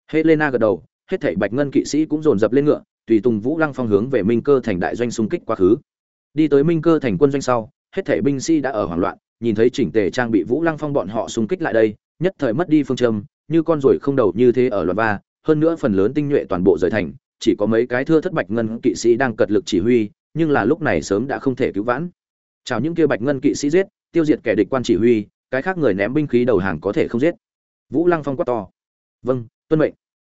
Helena gật đầu hết thảy bạch ngân kỵ sĩ cũng dồn dập lên ngựa, tùy tùng vũ lăng phong hướng về minh cơ thành đại doanh xung kích quá khứ. Đi tới minh cơ thành quân doanh sau, hết thảy binh sĩ đã ở hoảng loạn, nhìn thấy chỉnh tề trang bị vũ lăng phong bọn họ xung kích lại đây, nhất thời mất đi phương châm, như con ruồi không đầu như thế ở loạt ba hơn nữa phần lớn tinh nhuệ toàn bộ rời thành, chỉ có mấy cái thưa thất bạch ngân kỵ sĩ đang cật lực chỉ huy, nhưng là lúc này sớm đã không thể cứu vãn. Chào những kia bạch ngân kỵ sĩ giết, tiêu diệt kẻ địch quan chỉ huy, cái khác người ném binh khí đầu hàng có thể không giết. Vũ lăng phong quát to. Vâng tuân mệnh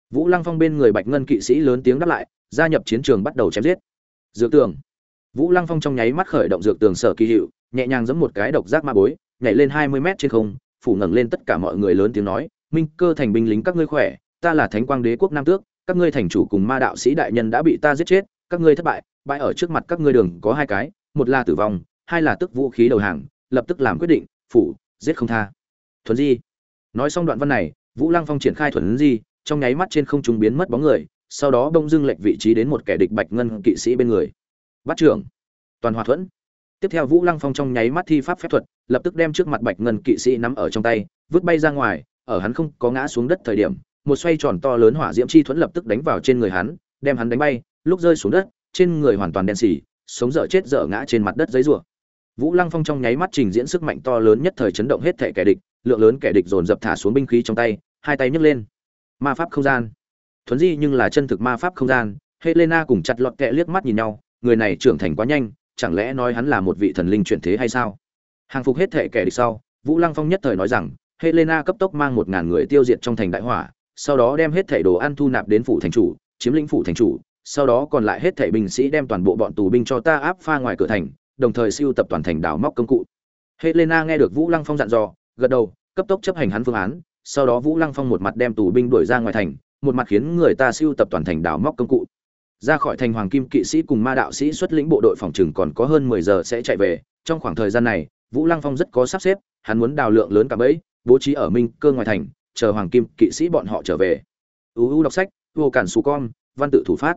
vũ lăng phong bên người bạch ngân kỵ sĩ lớn tiếng đáp lại, gia nhập chiến trường bắt đầu chém giết. Dược tường. Vũ lăng phong trong nháy mắt khởi động dược tường sở kỳ hiệu, nhẹ nhàng giẫm một cái độc giác ma bối, nhảy lên hai mươi mét trên không, phủ ngẩng lên tất cả mọi người lớn tiếng nói, minh cơ thành binh lính các ngươi khỏe, ta là thánh quang đế quốc nam tước, các ngươi thành chủ cùng ma đạo sĩ đại nhân đã bị ta giết chết, các ngươi thất bại, bãi ở trước mặt các ngươi đường có hai cái, một là tử vong, hai là tức vũ khí đầu hàng, lập tức làm quyết định, phủ, giết không tha. Thuần di. Nói xong đoạn văn này, vũ lăng phong triển khai thuần di trong nháy mắt trên không trung biến mất bóng người, sau đó đông dưng lệch vị trí đến một kẻ địch bạch ngân kỵ sĩ bên người. Bắt trưởng, toàn hòa thuẫn. Tiếp theo vũ lăng phong trong nháy mắt thi pháp phép thuật, lập tức đem trước mặt bạch ngân kỵ sĩ nắm ở trong tay, vứt bay ra ngoài, ở hắn không có ngã xuống đất thời điểm, một xoay tròn to lớn hỏa diễm chi thuẫn lập tức đánh vào trên người hắn, đem hắn đánh bay, lúc rơi xuống đất, trên người hoàn toàn đen xì sống dở chết dở ngã trên mặt đất giấy rủa. Vũ lăng phong trong nháy mắt trình diễn sức mạnh to lớn nhất thời chấn động hết thể kẻ địch, lượng lớn kẻ địch dồn dập thả xuống binh khí trong tay, hai tay nhấc lên ma pháp không gian. Thuấn di nhưng là chân thực ma pháp không gian, helena cùng chặt lọt kẹ liếc mắt nhìn nhau, người này trưởng thành quá nhanh, chẳng lẽ nói hắn là một vị thần linh chuyển thế hay sao? Hàng phục hết thệ kẻ địch sau, vũ lăng phong nhất thời nói rằng, helena cấp tốc mang một ngàn người tiêu diệt trong thành đại hỏa, sau đó đem hết thảy đồ ăn thu nạp đến phủ thành chủ, chiếm lĩnh phủ thành chủ, sau đó còn lại hết thảy binh sĩ đem toàn bộ bọn tù binh cho ta áp pha ngoài cửa thành, đồng thời siêu tập toàn thành đào móc công cụ. Helena nghe được vũ lăng phong dặn dò, gật đầu, cấp tốc chấp hành hắn phương án sau đó vũ lăng phong một mặt đem tù binh đuổi ra ngoài thành, một mặt khiến người ta siêu tập toàn thành đào móc công cụ. Ra khỏi thành hoàng kim kỵ sĩ cùng ma đạo sĩ xuất lĩnh bộ đội phòng trừng còn có hơn mười giờ sẽ chạy về. Trong khoảng thời gian này, vũ lăng phong rất có sắp xếp, hắn muốn đào lượng lớn cả bẫy, bố trí ở minh cơ ngoài thành, chờ hoàng kim kỵ sĩ bọn họ trở về. Uu đọc sách vô cản xù con, văn tự thủ phát.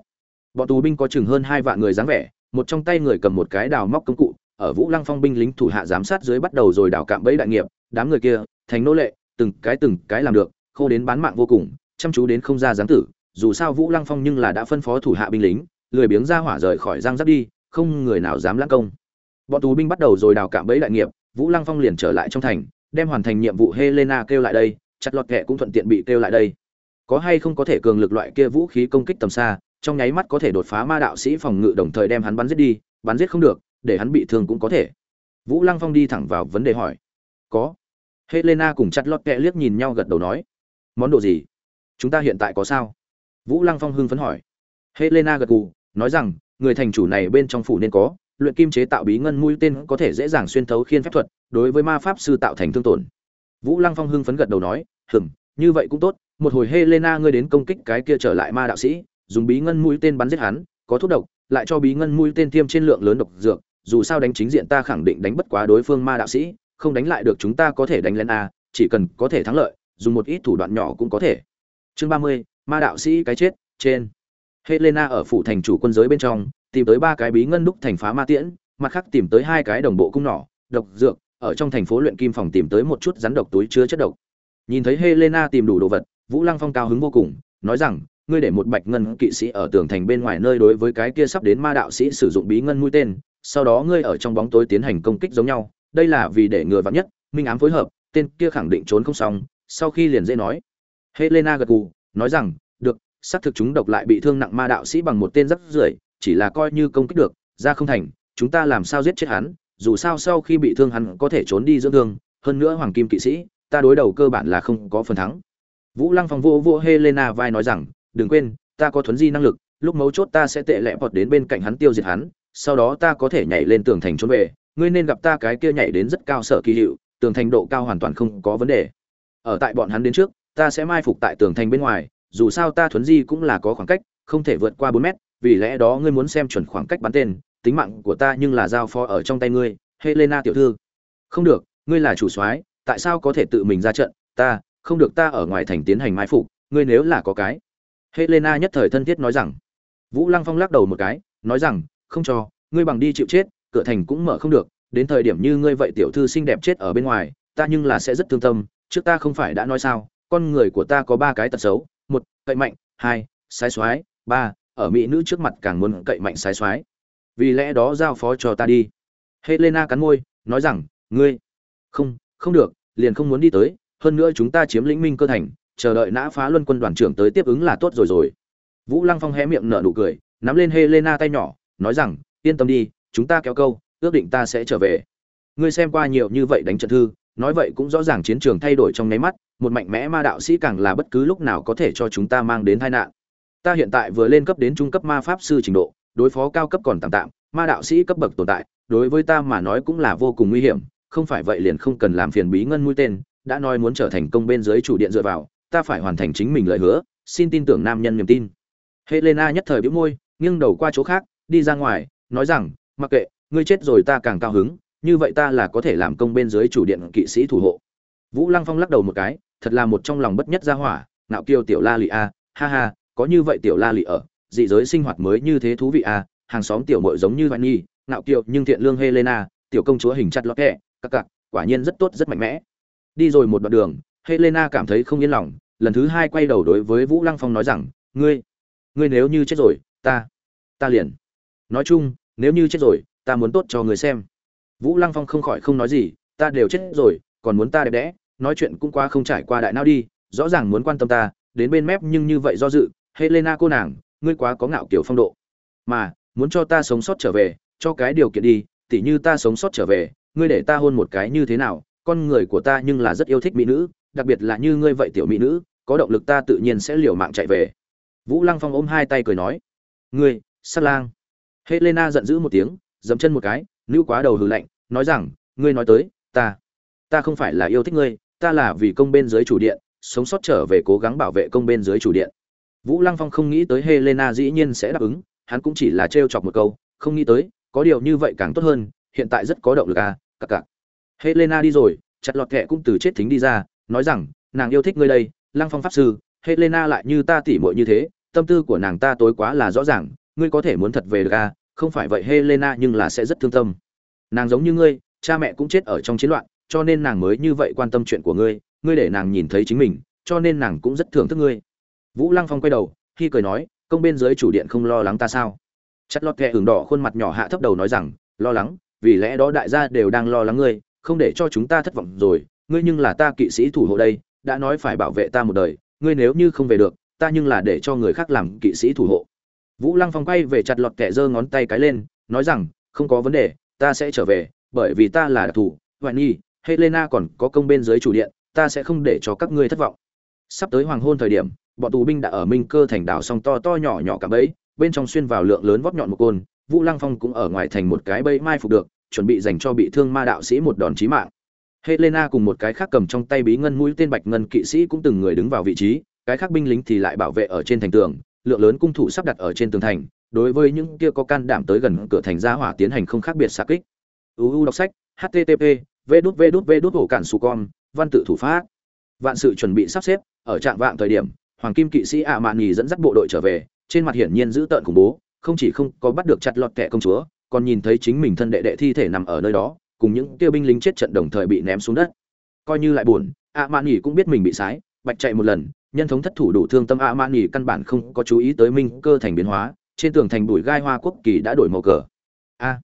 Bọn tù binh có chừng hơn hai vạn người dáng vẻ, một trong tay người cầm một cái đào móc công cụ, ở vũ lăng phong binh lính thủ hạ giám sát dưới bắt đầu rồi đào cạm bẫy đại nghiệp, đám người kia, thành nô lệ từng cái từng cái làm được, khô đến bán mạng vô cùng, chăm chú đến không ra giáng tử, dù sao vũ lăng phong nhưng là đã phân phó thủ hạ binh lính, lười biếng ra hỏa rời khỏi giang giáp đi, không người nào dám lãng công. Bọn tù binh bắt đầu rồi đào cạm bẫy đại nghiệp, vũ lăng phong liền trở lại trong thành, đem hoàn thành nhiệm vụ helena kêu lại đây, chặt lọt kẹ cũng thuận tiện bị kêu lại đây. Có hay không có thể cường lực loại kia vũ khí công kích tầm xa, trong nháy mắt có thể đột phá ma đạo sĩ phòng ngự đồng thời đem hắn bắn giết đi, bắn giết không được, để hắn bị thương cũng có thể. Vũ lăng phong đi thẳng vào vấn đề hỏi. Có helena cùng chặt lót kẹ liếc nhìn nhau gật đầu nói, món đồ gì? Chúng ta hiện tại có sao? Vũ lăng phong hưng phấn hỏi. Helena gật gù, nói rằng, người thành chủ này bên trong phủ nên có, luyện kim chế tạo bí ngân mũi tên có thể dễ dàng xuyên thấu khiên phép thuật, đối với ma pháp sư tạo thành thương tổn. Vũ lăng phong hưng phấn gật đầu nói, hừm, như vậy cũng tốt, một hồi helena ngươi đến công kích cái kia trở lại ma đạo sĩ, dùng bí ngân mũi tên bắn giết hắn, có thuốc độc, lại cho bí ngân mũi tên tiêm trên lượng lớn độc dược, dù sao đánh chính diện ta khẳng định đánh bất quá đối phương ma đạo sĩ không đánh lại được chúng ta có thể đánh lên a, chỉ cần có thể thắng lợi, dùng một ít thủ đoạn nhỏ cũng có thể. Chương ba mươi, ma đạo sĩ cái chết, trên. Helena ở phủ thành chủ quân giới bên trong, tìm tới ba cái bí ngân đúc thành phá ma tiễn, mặt khác tìm tới hai cái đồng bộ cung nỏ, độc, dược, ở trong thành phố luyện kim phòng tìm tới một chút rắn độc túi chứa chất độc. Nhìn thấy helena tìm đủ đồ vật, vũ lăng phong cao hứng vô cùng, nói rằng, ngươi để một bạch ngân kỵ sĩ ở tường thành bên ngoài nơi đối với cái kia sắp đến ma đạo sĩ sử dụng bí ngân mũi tên, sau đó ngươi ở trong bóng tối tiến hành công kích giống nhau đây là vì để ngừa vắn nhất, minh ám phối hợp, tên kia khẳng định trốn không xong, sau khi liền dễ nói. Helena gật gù, nói rằng, được, xác thực chúng độc lại bị thương nặng ma đạo sĩ bằng một tên rất rưởi, chỉ là coi như công kích được, ra không thành, chúng ta làm sao giết chết hắn, dù sao sau khi bị thương hắn có thể trốn đi dưỡng thương, hơn nữa hoàng kim kỵ sĩ, ta đối đầu cơ bản là không có phần thắng. Vũ lăng phong vô vô helena vai nói rằng, đừng quên, ta có thuấn di năng lực, lúc mấu chốt ta sẽ tệ lẹ bọt đến bên cạnh hắn tiêu diệt hắn, sau đó ta có thể nhảy lên tường thành trốn về ngươi nên gặp ta cái kia nhảy đến rất cao sở kỳ hiệu, tường thành độ cao hoàn toàn không có vấn đề. Ở tại bọn hắn đến trước, ta sẽ mai phục tại tường thành bên ngoài, dù sao ta thuấn di cũng là có khoảng cách, không thể vượt qua bốn mét, vì lẽ đó ngươi muốn xem chuẩn khoảng cách bắn tên, tính mạng của ta nhưng là giao phó ở trong tay ngươi, helena tiểu thư. Không được, ngươi là chủ soái, tại sao có thể tự mình ra trận? Ta, không được ta ở ngoài thành tiến hành mai phục, ngươi nếu là có cái. Helena nhất thời thân thiết nói rằng. Vũ lăng phong lắc đầu một cái, nói rằng, không cho, ngươi bằng đi chịu chết cửa thành cũng mở không được, đến thời điểm như ngươi vậy tiểu thư xinh đẹp chết ở bên ngoài, ta nhưng là sẽ rất thương tâm, trước ta không phải đã nói sao, con người của ta có ba cái tật xấu, một, cậy mạnh, hai, sai soái, ba, ở mỹ nữ trước mặt càng muốn cậy mạnh sai soái. Vì lẽ đó giao phó cho ta đi. Helena cắn môi, nói rằng, ngươi, không không được, liền không muốn đi tới, hơn nữa chúng ta chiếm lĩnh minh cơ thành, chờ đợi nã phá luân quân đoàn trưởng tới tiếp ứng là tốt rồi rồi. Vũ lăng phong hé miệng nở nụ cười, nắm lên helena tay nhỏ, nói rằng, yên tâm đi chúng ta kéo câu, ước định ta sẽ trở về. Ngươi xem qua nhiều như vậy đánh trận thư, nói vậy cũng rõ ràng chiến trường thay đổi trong nháy mắt, một mạnh mẽ ma đạo sĩ càng là bất cứ lúc nào có thể cho chúng ta mang đến tai nạn. Ta hiện tại vừa lên cấp đến trung cấp ma pháp sư trình độ, đối phó cao cấp còn tạm tạm, ma đạo sĩ cấp bậc tồn tại, đối với ta mà nói cũng là vô cùng nguy hiểm, không phải vậy liền không cần làm phiền bí ngân mũi tên, đã nói muốn trở thành công bên dưới chủ điện dựa vào, ta phải hoàn thành chính mình lời hứa, xin tin tưởng nam nhân niềm tin. Helena nhất thời bĩu môi, nghiêng đầu qua chỗ khác, đi ra ngoài, nói rằng mặc kệ, ngươi chết rồi ta càng cao hứng, như vậy ta là có thể làm công bên dưới chủ điện kỵ sĩ thủ hộ. Vũ lăng phong lắc đầu một cái, thật là một trong lòng bất nhất gia hỏa nạo kiêu tiểu la lị a, ha ha, có như vậy tiểu la lị ở, dị giới sinh hoạt mới như thế thú vị a, hàng xóm tiểu mội giống như hoài nhi nạo kiêu nhưng thiện lương helena, tiểu công chúa hình chặt lọt kẹ, các cặc quả nhiên rất tốt, rất mạnh mẽ. Đi rồi một đoạn đường, helena cảm thấy không yên lòng, lần thứ hai quay đầu đối với vũ lăng phong nói rằng, ngươi ngươi nếu như chết rồi, ta ta liền. Nói chung nếu như chết rồi, ta muốn tốt cho người xem. Vũ lăng phong không khỏi không nói gì, ta đều chết rồi, còn muốn ta đẹp đẽ, nói chuyện cũng qua không trải qua đại não đi, rõ ràng muốn quan tâm ta, đến bên mép nhưng như vậy do dự, helena cô nàng, ngươi quá có ngạo kiểu phong độ. Mà, muốn cho ta sống sót trở về, cho cái điều kiện đi, tỉ như ta sống sót trở về, ngươi để ta hôn một cái như thế nào, con người của ta nhưng là rất yêu thích mỹ nữ, đặc biệt là như ngươi vậy tiểu mỹ nữ, có động lực ta tự nhiên sẽ liều mạng chạy về. Vũ lăng phong ôm hai tay cười nói, ngươi, sát lang helena giận dữ một tiếng, dẫm chân một cái, nữ quá đầu hừ lạnh, nói rằng, ngươi nói tới, ta ta không phải là yêu thích ngươi, ta là vì công bên dưới chủ điện, sống sót trở về cố gắng bảo vệ công bên dưới chủ điện. Vũ lăng phong không nghĩ tới helena dĩ nhiên sẽ đáp ứng, hắn cũng chỉ là trêu chọc một câu, không nghĩ tới, có điều như vậy càng tốt hơn, hiện tại rất có động lực à cặc cặc. Helena đi rồi, chặt lọt kẹ cũng từ chết thính đi ra, nói rằng, nàng yêu thích ngươi đây, lăng phong pháp sư, helena lại như ta tỉ muội như thế, tâm tư của nàng ta tối quá là rõ ràng, ngươi có thể muốn thật về được à không phải vậy helena nhưng là sẽ rất thương tâm. Nàng giống như ngươi, cha mẹ cũng chết ở trong chiến loạn, cho nên nàng mới như vậy quan tâm chuyện của ngươi ngươi để nàng nhìn thấy chính mình, cho nên nàng cũng rất thưởng thức ngươi. Vũ lăng phong quay đầu, khi cười nói, công bên dưới chủ điện không lo lắng ta sao? Chất lót kẹ hưởng đỏ khuôn mặt nhỏ hạ thấp đầu nói rằng, lo lắng, vì lẽ đó đại gia đều đang lo lắng ngươi, không để cho chúng ta thất vọng rồi, ngươi nhưng là ta kỵ sĩ thủ hộ đây, đã nói phải bảo vệ ta một đời, ngươi nếu như không về được, ta nhưng là để cho người khác làm kỵ sĩ thủ hộ vũ lăng phong quay về chặt lọt kẻ giơ ngón tay cái lên, nói rằng, không có vấn đề, ta sẽ trở về, bởi vì ta là đặc thù hoài nhi helena còn có công bên dưới chủ điện, ta sẽ không để cho các ngươi thất vọng. Sắp tới hoàng hôn thời điểm, bọn tù binh đã ở minh cơ thành đảo song to to nhỏ nhỏ cả bẫy, bên trong xuyên vào lượng lớn vót nhọn một côn, vũ lăng phong cũng ở ngoài thành một cái bẫy mai phục được, chuẩn bị dành cho bị thương ma đạo sĩ một đòn chí mạng. Helena cùng một cái khác cầm trong tay bí ngân mũi tên bạch ngân kỵ sĩ cũng từng người đứng vào vị trí, cái khác binh lính thì lại bảo vệ ở trên thành tường lượng lớn cung thủ sắp đặt ở trên tường thành, đối với những kia có can đảm tới gần cửa thành ra hỏa tiến hành không khác biệt xa kích. Uu đọc sách http v đút v đút v đút hổ cản su con, văn tự thủ pháp. Vạn sự chuẩn bị sắp xếp, ở trạng vạng thời điểm, hoàng kim kỵ sĩ ạ mạn nhì dẫn dắt bộ đội trở về, trên mặt hiển nhiên giữ tợn khủng bố, không chỉ không có bắt được chặt lọt kẻ công chúa, còn nhìn thấy chính mình thân đệ đệ thi thể nằm ở nơi đó, cùng những kia binh lính chết trận đồng thời bị ném xuống đất. Coi như lại buồn ạ mạn nhì cũng biết mình bị sái, bạch chạy một lần nhân thống thất thủ đủ thương tâm a man nghỉ căn bản không có chú ý tới minh cơ thành biến hóa, trên tường thành bụi gai hoa quốc kỳ đã đổi màu cờ. A.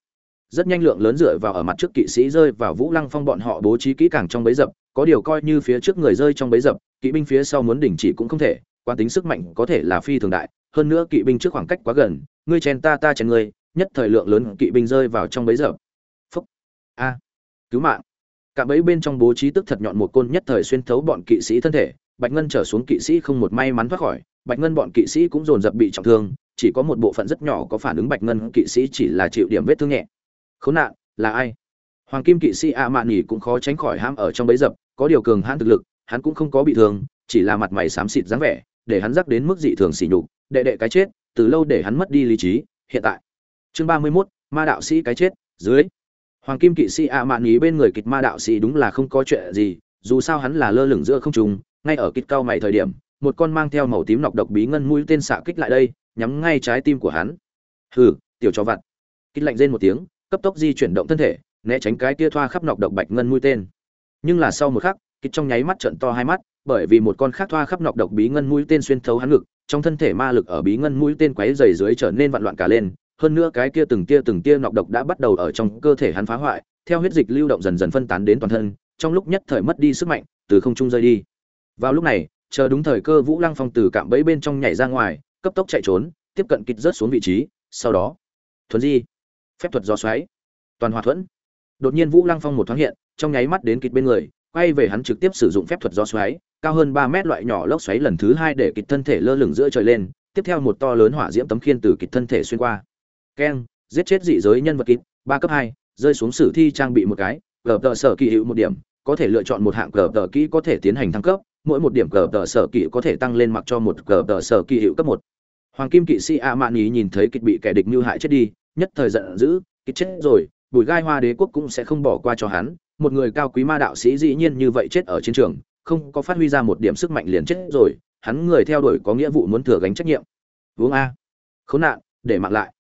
Rất nhanh lượng lớn dựa vào ở mặt trước kỵ sĩ rơi vào vũ lăng phong bọn họ bố trí kỹ càng trong bấy dập, có điều coi như phía trước người rơi trong bấy dập, kỵ binh phía sau muốn đình chỉ cũng không thể quan tính sức mạnh có thể là phi thường đại, hơn nữa kỵ binh trước khoảng cách quá gần, ngươi chen ta ta chen ngươi, nhất thời lượng lớn kỵ binh rơi vào trong bấy dập. Phúc. A. Cứu mạng. Cả bấy bên trong bố trí tức thật nhọn một côn nhất thời xuyên thấu bọn kỵ sĩ thân thể bạch ngân trở xuống kỵ sĩ không một may mắn thoát khỏi bạch ngân bọn kỵ sĩ cũng dồn dập bị trọng thương chỉ có một bộ phận rất nhỏ có phản ứng bạch ngân kỵ sĩ chỉ là chịu điểm vết thương nhẹ. Khốn nạn là ai? Hoàng kim kỵ sĩ a mạn nhỉ cũng khó tránh khỏi ham ở trong bấy dập có điều cường hãn thực lực hắn cũng không có bị thương chỉ là mặt mày xám xịt dáng vẻ để hắn rắc đến mức dị thường xỉ nhục đệ đệ cái chết từ lâu để hắn mất đi lý trí hiện tại. Chương ba mươi 31, ma đạo sĩ cái chết dưới. Hoàng kim kỵ sĩ a mạn nhỉ bên người kịch ma đạo sĩ đúng là không có chuyện gì dù sao hắn là lơ lửng giữa không trung ngay ở kịt cao mày thời điểm, một con mang theo màu tím nọc độc bí ngân mũi tên xạ kích lại đây, nhắm ngay trái tim của hắn. Hừ, tiểu cho vặt. Kịt lạnh rên một tiếng, cấp tốc di chuyển động thân thể, né tránh cái tia thoa khắp nọc độc bạch ngân mũi tên. Nhưng là sau một khắc, kịt trong nháy mắt trận to hai mắt, bởi vì một con khác thoa khắp nọc độc bí ngân mũi tên xuyên thấu hắn ngực, trong thân thể ma lực ở bí ngân mũi tên quấy dày dưới trở nên vặn loạn cả lên. Hơn nữa cái kia từng tia từng tia nọc độc đã bắt đầu ở trong cơ thể hắn phá hoại, theo huyết dịch lưu động dần dần phân tán đến toàn thân, trong lúc nhất thời mất đi sức mạnh, từ không trung rơi đi vào lúc này, chờ đúng thời cơ vũ lăng phong từ cạm bẫy bên trong nhảy ra ngoài, cấp tốc chạy trốn, tiếp cận kịch rớt xuống vị trí, sau đó thuấn di, phép thuật gió xoáy, toàn hòa thuẫn. Đột nhiên vũ lăng phong một thoáng hiện, trong nháy mắt đến kịch bên người, quay về hắn trực tiếp sử dụng phép thuật gió xoáy, cao hơn ba mét loại nhỏ lốc xoáy lần thứ hai để kịch thân thể lơ lửng giữa trời lên, tiếp theo một to lớn hỏa diễm tấm khiên từ kịch thân thể xuyên qua. Keng, giết chết dị giới nhân vật kịch ba cấp hai, rơi xuống sử thi trang bị một cái, gờ tờ sở kỳ hữu một điểm, có thể lựa chọn một hạng gờ tờ kỹ có thể tiến hành thăng cấp mỗi một điểm cờ tờ sở kỵ có thể tăng lên mặc cho một cờ tờ sở kỵ hiệu cấp một. Hoàng kim kỵ sĩ a mạn ý nhìn thấy kịch bị kẻ địch mưu hại chết đi, nhất thời giận dữ kịch chết rồi, bùi gai hoa đế quốc cũng sẽ không bỏ qua cho hắn. Một người cao quý ma đạo sĩ dĩ nhiên như vậy chết ở chiến trường, không có phát huy ra một điểm sức mạnh liền chết rồi, hắn người theo đuổi có nghĩa vụ muốn thừa gánh trách nhiệm. Uống a. Khốn nạn, để mặc lại.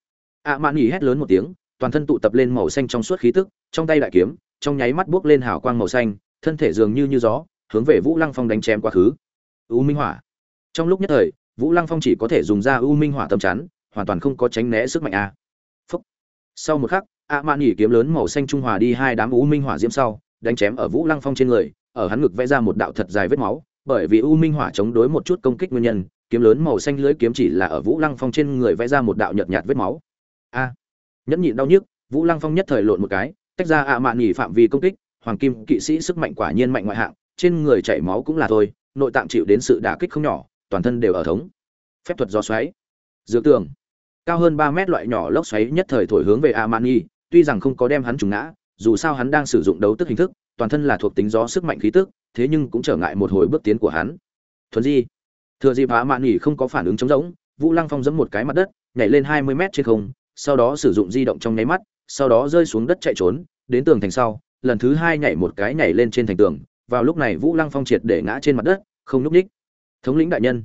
A mạn ý hét lớn một tiếng, toàn thân tụ tập lên màu xanh trong suốt khí tức, trong tay đại kiếm, trong nháy mắt buốc lên hào quang màu xanh, thân thể dường như như gió hướng về vũ lăng phong đánh chém quá khứ. U minh hỏa. Trong lúc nhất thời, vũ lăng phong chỉ có thể dùng ra u minh hỏa tâm chắn, hoàn toàn không có tránh né sức mạnh a. Phúc. sau một khắc, a mạn nhỉ kiếm lớn màu xanh trung hòa đi hai đám u minh hỏa diễm sau, đánh chém ở vũ lăng phong trên người, ở hắn ngực vẽ ra một đạo thật dài vết máu, bởi vì u minh hỏa chống đối một chút công kích nguyên nhân, kiếm lớn màu xanh lưới kiếm chỉ là ở vũ lăng phong trên người vẽ ra một đạo nhợt nhạt vết máu. A. Nhẫn nhịn đau nhức, vũ lăng phong nhất thời lộn một cái, tách ra ạ mạn nhỉ phạm vi công kích, hoàng kim kỵ sĩ sức mạnh quả nhiên mạnh ngoại hạng trên người chảy máu cũng là thôi nội tạng chịu đến sự đả kích không nhỏ toàn thân đều ở thống. Phép thuật gió xoáy. Dược tường. Cao hơn ba mét loại nhỏ lốc xoáy nhất thời thổi hướng về Amani, tuy rằng không có đem hắn trùng ngã, dù sao hắn đang sử dụng đấu tức hình thức, toàn thân là thuộc tính gió sức mạnh khí tức, thế nhưng cũng trở ngại một hồi bước tiến của hắn. Thuần di, thừa dịp Amani không có phản ứng chống rỗng, Vũ Lăng Phong giẫm một cái mặt đất, nhảy lên 20 mét trên không, sau đó sử dụng di động trong nháy mắt, sau đó rơi xuống đất chạy trốn, đến tường thành sau, lần thứ hai nhảy một cái nhảy lên trên thành tường, vào lúc này Vũ Lăng Phong triệt để ngã trên mặt đất, không núp ních. Thống lĩnh đại nhân,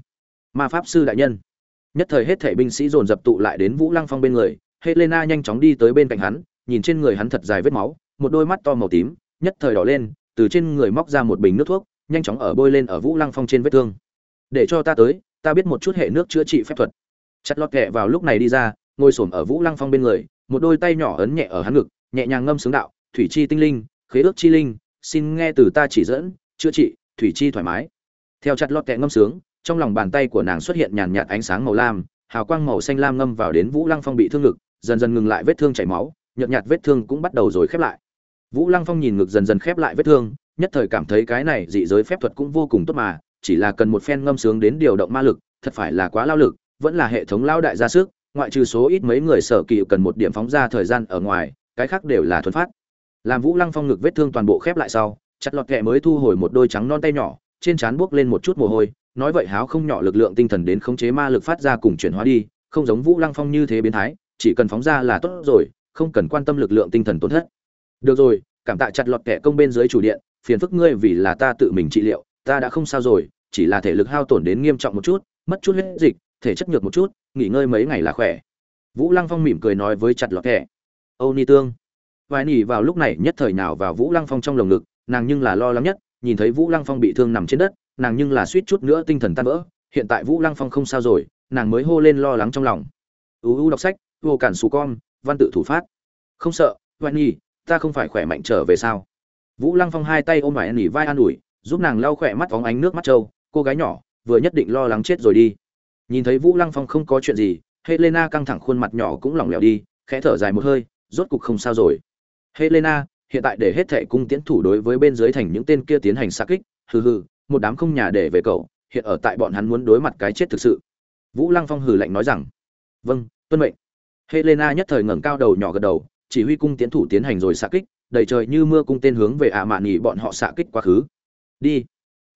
ma pháp sư đại nhân. Nhất thời hết thể binh sĩ dồn dập tụ lại đến vũ lăng phong bên người helena nhanh chóng đi tới bên cạnh hắn nhìn trên người hắn thật dài vết máu một đôi mắt to màu tím nhất thời đỏ lên từ trên người móc ra một bình nước thuốc nhanh chóng ở bôi lên ở vũ lăng phong trên vết thương. Để cho ta tới ta biết một chút hệ nước chữa trị phép thuật. Chặt lọt kẹ vào lúc này đi ra ngồi xổm ở vũ lăng phong bên người một đôi tay nhỏ ấn nhẹ ở hắn ngực nhẹ nhàng ngâm sướng đạo thủy chi tinh linh khế ước chi linh xin nghe từ ta chỉ dẫn, chữa trị, thủy chi thoải mái. Theo chặt lọt kẹ ngâm sướng, trong lòng bàn tay của nàng xuất hiện nhàn nhạt ánh sáng màu lam, hào quang màu xanh lam ngâm vào đến vũ lăng phong bị thương ngực, dần dần ngừng lại vết thương chảy máu, nhợt nhạt vết thương cũng bắt đầu rồi khép lại. Vũ lăng phong nhìn ngực dần dần khép lại vết thương, nhất thời cảm thấy cái này dị giới phép thuật cũng vô cùng tốt mà, chỉ là cần một phen ngâm sướng đến điều động ma lực, thật phải là quá lao lực, vẫn là hệ thống lao đại ra sức, ngoại trừ số ít mấy người sở kỳ cần một điểm phóng ra thời gian ở ngoài, cái khác đều là thuần phát làm vũ lăng phong ngực vết thương toàn bộ khép lại sau chặt lọt kẹ mới thu hồi một đôi trắng non tay nhỏ trên trán buốc lên một chút mồ hôi nói vậy háo không nhỏ lực lượng tinh thần đến khống chế ma lực phát ra cùng chuyển hóa đi, không giống Vũ Lăng Phong như thế biến thái, chỉ cần phóng ra là tốt rồi, không cần quan tâm lực lượng tinh thần tổn thất. Được rồi, cảm tạ chặt lọt kẻ công bên dưới chủ điện, phiền phức ngươi vì là ta tự mình trị liệu, ta đã không sao rồi, chỉ là thể lực hao tổn đến nghiêm trọng một chút, mất chút huyết dịch, thể chất nhược một chút, nghỉ ngơi mấy ngày là khỏe. Vũ Lăng Phong mỉm cười nói với chặt lọt kẻ. Âu Ni Tương. Vài nỉ vào lúc này nhất thời nào vào Vũ Lăng Phong trong lồng ngực, nàng nhưng là lo lắng nhất, nhìn thấy Vũ Lăng Phong bị thương nằm trên đất, nàng nhưng là suýt chút nữa tinh thần tan vỡ hiện tại vũ lăng phong không sao rồi nàng mới hô lên lo lắng trong lòng. Uu đọc sách vô cản xù con văn tự thủ phát. Không sợ hoan nhi ta không phải khỏe mạnh trở về sao? Vũ lăng phong hai tay ôm phải nỉ vai an ủi giúp nàng lau khỏe mắt phóng ánh nước mắt trâu cô gái nhỏ vừa nhất định lo lắng chết rồi đi. Nhìn thấy vũ lăng phong không có chuyện gì helena căng thẳng khuôn mặt nhỏ cũng lỏng lẻo đi khẽ thở dài một hơi rốt cục không sao rồi helena, hiện tại để hết thệ cung tiến thủ đối với bên dưới thành những tên kia tiến hành xạ kích. Hừ hừ, một đám không nhà để về cậu, hiện ở tại bọn hắn muốn đối mặt cái chết thực sự. Vũ lăng phong hừ lạnh nói rằng vâng tuân mệnh. Helena nhất thời ngẩng cao đầu nhỏ gật đầu, chỉ huy cung tiến thủ tiến hành rồi xạ kích, đầy trời như mưa cung tên hướng về ạ mạn nhị bọn họ xạ kích quá khứ. Đi,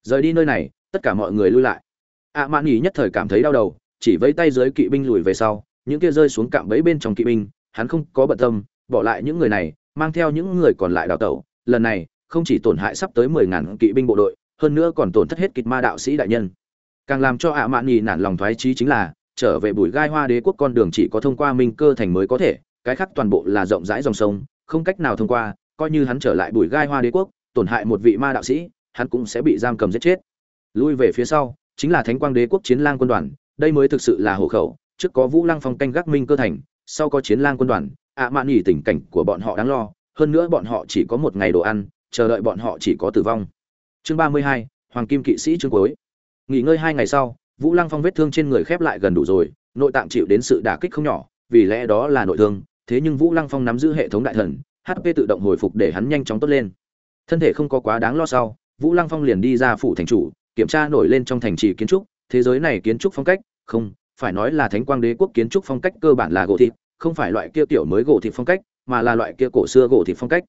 rời đi nơi này, tất cả mọi người lui lại. ạ mạn nhị nhất thời cảm thấy đau đầu, chỉ vẫy tay dưới kỵ binh lùi về sau, những kia rơi xuống cạm bẫy bên trong kỵ binh, hắn không có bận tâm, bỏ lại những người này mang theo những người còn lại đào tẩu, lần này, không chỉ tổn hại sắp tới mười ngàn kỵ binh bộ đội, hơn nữa còn tổn thất hết kịch ma đạo sĩ đại nhân. Càng làm cho ạ mạn nhì nản lòng thoái trí chính là, trở về bùi gai hoa đế quốc con đường chỉ có thông qua minh cơ thành mới có thể, cái khác toàn bộ là rộng rãi dòng sông, không cách nào thông qua, coi như hắn trở lại bùi gai hoa đế quốc, tổn hại một vị ma đạo sĩ, hắn cũng sẽ bị giam cầm giết chết. Lui về phía sau, chính là thánh quang đế quốc chiến lang quân đoàn, đây mới thực sự là hộ khẩu, trước có vũ lăng phong canh gác minh cơ thành, sau có chiến lang quân đoàn ạ mạn nhì tình cảnh của bọn họ đáng lo, hơn nữa bọn họ chỉ có một ngày đồ ăn, chờ đợi bọn họ chỉ có tử vong. Chương ba mươi hai, hoàng kim kỵ sĩ chương cuối. Nghỉ ngơi hai ngày sau, vũ lăng phong vết thương trên người khép lại gần đủ rồi, nội tạng chịu đến sự đả kích không nhỏ, vì lẽ đó là nội thương, thế nhưng vũ lăng phong nắm giữ hệ thống đại thần hp tự động hồi phục để hắn nhanh chóng tốt lên. Thân thể không có quá đáng lo sau, vũ lăng phong liền đi ra phủ thành chủ, kiểm tra nổi lên trong thành trì kiến trúc, thế giới này kiến trúc phong cách, không, phải nói là thánh quang đế quốc kiến trúc phong cách cơ bản là gỗ thịt không phải loại kia tiểu mới gỗ thịt phong cách, mà là loại kia cổ xưa gỗ thịt phong cách.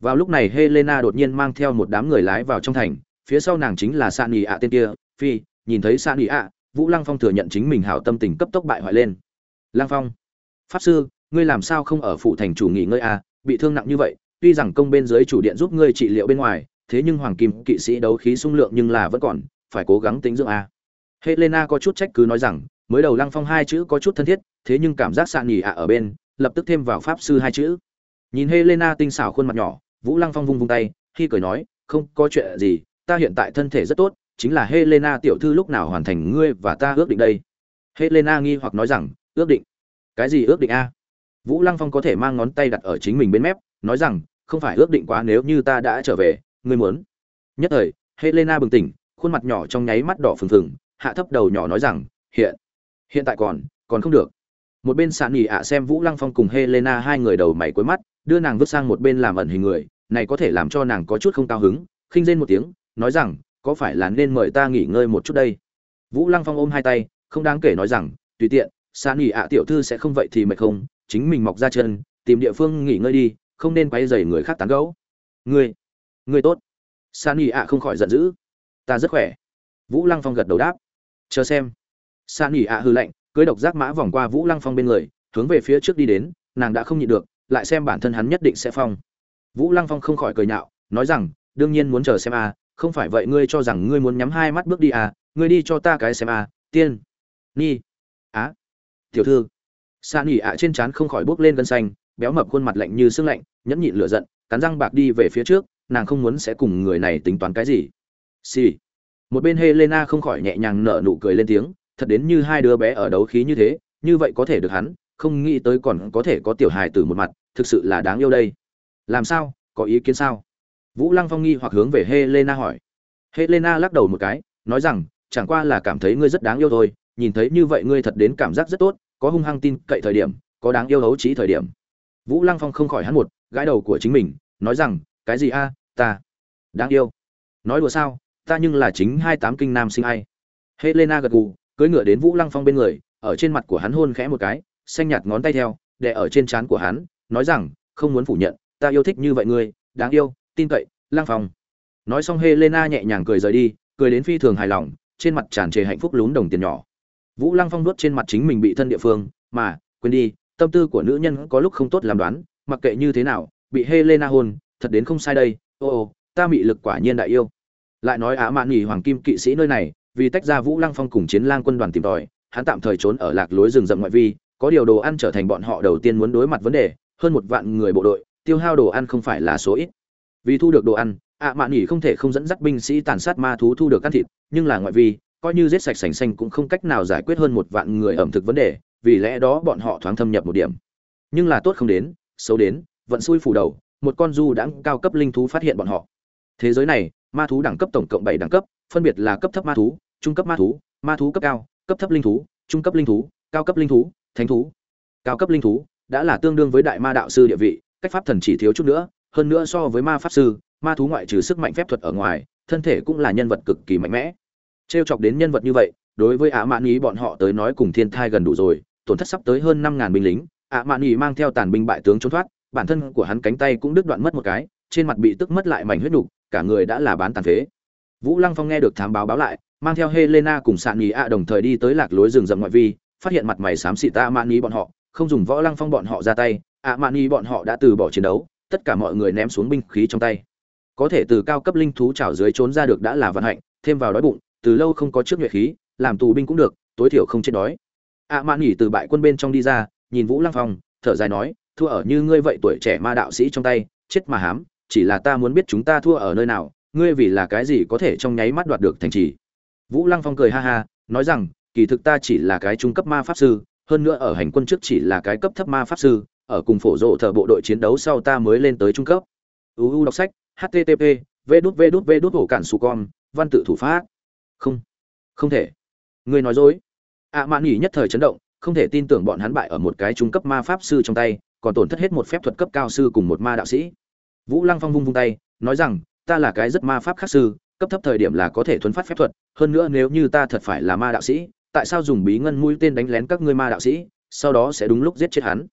Vào lúc này helena đột nhiên mang theo một đám người lái vào trong thành, phía sau nàng chính là san ạ tên kia, phi, nhìn thấy san ạ, vũ lăng phong thừa nhận chính mình hảo tâm tình cấp tốc bại hoại lên. Lăng phong, pháp sư, ngươi làm sao không ở phụ thành chủ nghỉ ngơi à bị thương nặng như vậy, tuy rằng công bên dưới chủ điện giúp ngươi trị liệu bên ngoài, thế nhưng hoàng kim kỵ sĩ đấu khí sung lượng nhưng là vẫn còn, phải cố gắng tính dưỡng à. helena có chút trách cứ nói rằng mới đầu lăng phong hai chữ có chút thân thiết, thế nhưng cảm giác sạn nhỉ ạ ở bên, lập tức thêm vào pháp sư hai chữ. Nhìn helena tinh xảo khuôn mặt nhỏ, vũ lăng phong vung vung tay, khi cười nói, không có chuyện gì, ta hiện tại thân thể rất tốt, chính là helena tiểu thư lúc nào hoàn thành ngươi và ta ước định đây? Helena nghi hoặc nói rằng, ước định? Cái gì ước định a? Vũ lăng phong có thể mang ngón tay đặt ở chính mình bên mép, nói rằng, không phải ước định quá nếu như ta đã trở về, ngươi muốn? Nhất thời, helena bừng tỉnh, khuôn mặt nhỏ trong nháy mắt đỏ phừng phừng, hạ thấp đầu nhỏ nói rằng, hiện hiện tại còn còn không được. Một bên sạn nghỉ ạ xem vũ lăng phong cùng helena hai người đầu mày cuối mắt, đưa nàng vứt sang một bên làm ẩn hình người, này có thể làm cho nàng có chút không cao hứng, khinh rên một tiếng, nói rằng, có phải là nên mời ta nghỉ ngơi một chút đây? Vũ lăng phong ôm hai tay, không đáng kể nói rằng, tùy tiện, sạn nghỉ ạ tiểu thư sẽ không vậy thì mệt không, chính mình mọc ra chân, tìm địa phương nghỉ ngơi đi, không nên quay dày người khác tán gẫu. Ngươi ngươi tốt. Sạn nghỉ ạ không khỏi giận dữ. Ta rất khỏe. Vũ lăng phong gật đầu đáp. Chờ xem san nghỉ ạ hư lạnh, cưới độc giác mã vòng qua vũ lăng phong bên người, hướng về phía trước đi đến, nàng đã không nhịn được, lại xem bản thân hắn nhất định sẽ phong. Vũ lăng phong không khỏi cười nhạo, nói rằng, đương nhiên muốn chờ xem a, không phải vậy ngươi cho rằng ngươi muốn nhắm hai mắt bước đi à ngươi đi cho ta cái xem à tiên, ni, á, tiểu thư. Sa nỉ ạ trên trán không khỏi bước lên gân xanh, béo mập khuôn mặt lạnh như sương lạnh, nhẫn nhịn lửa giận, cắn răng bạc đi về phía trước, nàng không muốn sẽ cùng người này tính toán cái gì. Xì、sì. một bên helena không khỏi nhẹ nhàng nở nụ cười lên tiếng thật đến như hai đứa bé ở đấu khí như thế như vậy có thể được hắn không nghĩ tới còn có thể có tiểu hài từ một mặt thực sự là đáng yêu đây làm sao có ý kiến sao Vũ Lăng Phong nghi hoặc hướng về Helena hỏi. Helena lắc đầu một cái, nói rằng, chẳng qua là cảm thấy ngươi rất đáng yêu thôi, nhìn thấy như vậy ngươi thật đến cảm giác rất tốt, có hung hăng tin cậy thời điểm, có đáng yêu hấu trí thời điểm. Vũ Lăng Phong không khỏi hắn một, gãi đầu của chính mình, nói rằng, cái gì a, ta đáng yêu. Nói đùa sao, ta nhưng là chính hai tám kinh nam sinh ai. Helena gật gù, cưỡi ngựa đến Vũ Lăng Phong bên người, ở trên mặt của hắn hôn khẽ một cái, xanh nhạt ngón tay theo, đè ở trên trán của hắn, nói rằng, không muốn phủ nhận, ta yêu thích như vậy ngươi, đáng yêu, tin cậy lăng phong. Nói xong helena nhẹ nhàng cười rời đi cười đến phi thường hài lòng trên mặt tràn trề hạnh phúc lún đồng tiền nhỏ. Vũ lăng phong nuốt trên mặt chính mình bị thân địa phương mà quên đi tâm tư của nữ nhân có lúc không tốt làm đoán mặc kệ như thế nào bị helena hôn thật đến không sai đây ô ô ta bị lực quả nhiên đại yêu. Lại nói á mạn nghỉ hoàng kim kỵ sĩ nơi này vì tách ra vũ lăng phong cùng chiến lang quân đoàn tìm tòi, hắn tạm thời trốn ở lạc lối rừng rậm ngoại vi, có điều đồ ăn trở thành bọn họ đầu tiên muốn đối mặt vấn đề, hơn một vạn người bộ đội, tiêu hao đồ ăn không phải là số ít. Vì thu được đồ ăn, ạ mạn nhỉ không thể không dẫn dắt binh sĩ tàn sát ma thú thu được ăn thịt, nhưng là ngoại vi, coi như giết sạch sành xanh cũng không cách nào giải quyết hơn một vạn người ẩm thực vấn đề, vì lẽ đó bọn họ thoáng thâm nhập một điểm. Nhưng là tốt không đến, xấu đến, vận xui phủ đầu, một con du đã cao cấp linh thú phát hiện bọn họ. Thế giới này, ma thú đẳng cấp tổng cộng bảy đẳng cấp, phân biệt là cấp thấp ma thú trung cấp ma thú ma thú cấp cao, cấp thấp linh thú, trung cấp linh thú, cao cấp linh thú, thánh thú. Cao cấp linh thú đã là tương đương với đại ma đạo sư địa vị, cách pháp thần chỉ thiếu chút nữa, hơn nữa so với ma pháp sư, ma thú ngoại trừ sức mạnh phép thuật ở ngoài, thân thể cũng là nhân vật cực kỳ mạnh mẽ. Trêu chọc đến nhân vật như vậy, đối với ả mạn ý bọn họ tới nói cùng thiên thai gần đủ rồi, tổn thất sắp tới hơn năm ngàn binh lính ả mạn ý mang theo tàn binh bại tướng trốn thoát, bản thân của hắn cánh tay cũng đứt đoạn mất một cái, trên mặt bị tức mất lại mảnh huyết nục cả người đã là bán tàn phế. Vũ lăng phong nghe được thám báo báo lại mang theo helena cùng sạn nghỉ ạ đồng thời đi tới lạc lối rừng rậm ngoại vi, phát hiện mặt mày xám xịt ta mạn ý bọn họ, không dùng võ lăng phong bọn họ ra tay ạ mạn ý bọn họ đã từ bỏ chiến đấu, tất cả mọi người ném xuống binh khí trong tay. Có thể từ cao cấp linh thú chảo dưới trốn ra được đã là vận hạnh, thêm vào đói bụng, từ lâu không có trước nhuệ khí, làm tù binh cũng được, tối thiểu không chết đói. Ạ mạn nghỉ từ bại quân bên trong đi ra, nhìn vũ lăng phong, thở dài nói, thua ở như ngươi vậy tuổi trẻ ma đạo sĩ trong tay, chết mà hám, chỉ là ta muốn biết chúng ta thua ở nơi nào, ngươi vì là cái gì có thể trong nháy mắt đoạt được thành trì? Vũ lăng phong cười ha ha nói rằng kỳ thực ta chỉ là cái trung cấp ma pháp sư hơn nữa ở hành quân trước chỉ là cái cấp thấp ma pháp sư ở cùng phổ rộ thợ bộ đội chiến đấu sau ta mới lên tới trung cấp. Uu đọc sách http v đút v đút hổ cản su con văn tự thủ pháp. Không không thể. Ngươi nói dối. Ạ à, mạn nghỉ nhất thời chấn động không thể tin tưởng bọn hắn bại ở một cái trung cấp ma pháp sư trong tay còn tổn thất hết một phép thuật cấp cao sư cùng một ma đạo sĩ. Vũ lăng phong vung vung tay nói rằng ta là cái rất ma pháp khắc sư cấp thấp thời điểm là có thể thuấn phát phép thuật, hơn nữa nếu như ta thật phải là ma đạo sĩ, tại sao dùng bí ngân mũi tên đánh lén các ngươi ma đạo sĩ, sau đó sẽ đúng lúc giết chết hắn?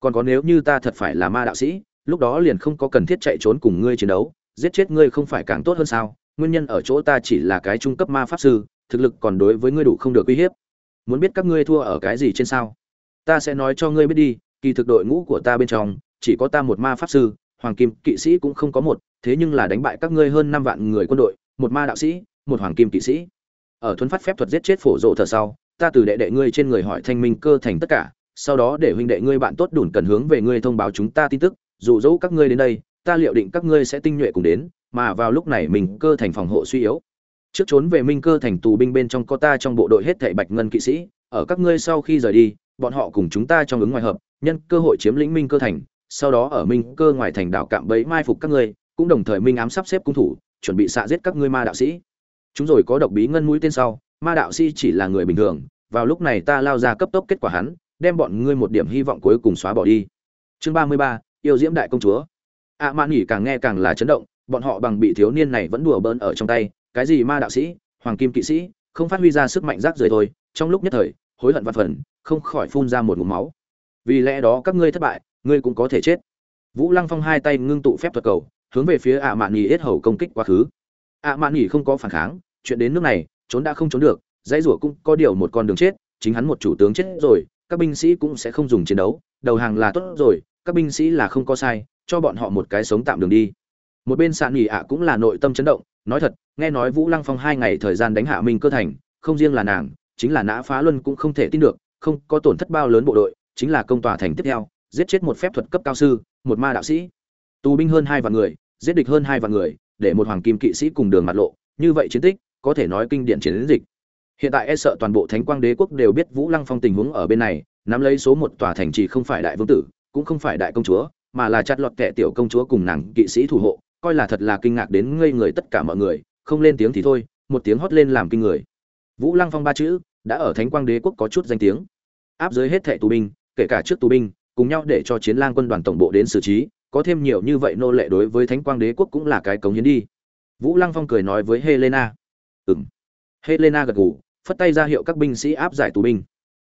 Còn có nếu như ta thật phải là ma đạo sĩ, lúc đó liền không có cần thiết chạy trốn cùng ngươi chiến đấu, giết chết ngươi không phải càng tốt hơn sao? Nguyên nhân ở chỗ ta chỉ là cái trung cấp ma pháp sư, thực lực còn đối với ngươi đủ không được uy hiếp. Muốn biết các ngươi thua ở cái gì trên sao? Ta sẽ nói cho ngươi biết đi, kỳ thực đội ngũ của ta bên trong, chỉ có ta một ma pháp sư, hoàng kim, kỵ sĩ cũng không có một, thế nhưng là đánh bại các ngươi hơn năm vạn người quân đội một ma đạo sĩ, một hoàng kim kỵ sĩ. Ở thuấn phát phép thuật giết chết phổ rộ thờ sau, ta từ đệ đệ ngươi trên người hỏi thanh minh cơ thành tất cả, sau đó để huynh đệ ngươi bạn tốt đủn cần hướng về ngươi thông báo chúng ta tin tức, dụ dỗ các ngươi đến đây, ta liệu định các ngươi sẽ tinh nhuệ cùng đến, mà vào lúc này mình cơ thành phòng hộ suy yếu. Trước trốn về minh cơ thành tù binh bên trong có ta trong bộ đội hết thảy bạch ngân kỵ sĩ, ở các ngươi sau khi rời đi, bọn họ cùng chúng ta trong ứng ngoài hợp, nhân cơ hội chiếm lĩnh minh cơ thành, sau đó ở minh cơ ngoài thành đảo cạm bẫy mai phục các ngươi, cũng đồng thời minh ám sắp xếp cung thủ chuẩn bị xạ giết các ngươi ma đạo sĩ. Chúng rồi có độc bí ngân mũi tên sau, ma đạo sĩ chỉ là người bình thường, vào lúc này ta lao ra cấp tốc kết quả hắn, đem bọn ngươi một điểm hy vọng cuối cùng xóa bỏ đi. Chương ba mươi ba, yêu diễm đại công chúa. Ạ mạn nghỉ càng nghe càng là chấn động, bọn họ bằng bị thiếu niên này vẫn đùa bỡn ở trong tay, cái gì ma đạo sĩ, hoàng kim kỵ sĩ, không phát huy ra sức mạnh rác rưởi thôi, trong lúc nhất thời, hối hận văn phần, không khỏi phun ra một ngụm máu. Vì lẽ đó các ngươi thất bại, ngươi cũng có thể chết. Vũ lăng phong hai tay ngưng tụ phép thuật cầu hướng về phía ạ mạn nghỉ hết hầu công kích quá khứ. ạ mạn nghỉ không có phản kháng, chuyện đến nước này, trốn đã không trốn được, dãy rủa cũng có điều một con đường chết, chính hắn một chủ tướng chết rồi, các binh sĩ cũng sẽ không dùng chiến đấu, đầu hàng là tốt rồi, các binh sĩ là không có sai, cho bọn họ một cái sống tạm đường đi. Một bên sạn nghỉ ạ cũng là nội tâm chấn động, nói thật, nghe nói vũ lăng phong hai ngày thời gian đánh hạ minh cơ thành, không riêng là nàng, chính là nã phá luân cũng không thể tin được, không có tổn thất bao lớn bộ đội, chính là công tòa thành tiếp theo, giết chết một phép thuật cấp cao sư, một ma đạo sĩ. Tù binh hơn hai vạn người giết địch hơn hai vạn người, để một hoàng kim kỵ sĩ cùng đường mặt lộ. Như vậy chiến tích, có thể nói kinh điển chiến dịch. Hiện tại e sợ toàn bộ thánh quang đế quốc đều biết vũ lăng phong tình huống ở bên này, nắm lấy số một tòa thành trì không phải đại vương tử, cũng không phải đại công chúa, mà là chặt lọt kẻ tiểu công chúa cùng nàng kỵ sĩ thủ hộ, coi là thật là kinh ngạc đến ngây người tất cả mọi người, không lên tiếng thì thôi, một tiếng hót lên làm kinh người. Vũ lăng phong ba chữ, đã ở thánh quang đế quốc có chút danh tiếng. Áp dưới hết thệ tù binh, kể cả trước tù binh, cùng nhau để cho chiến lang quân đoàn tổng bộ đến xử trí có thêm nhiều như vậy nô lệ đối với thánh quang đế quốc cũng là cái cống hiến đi. Vũ lăng phong cười nói với helena. Ừng helena gật gù, phất tay ra hiệu các binh sĩ áp giải tù binh.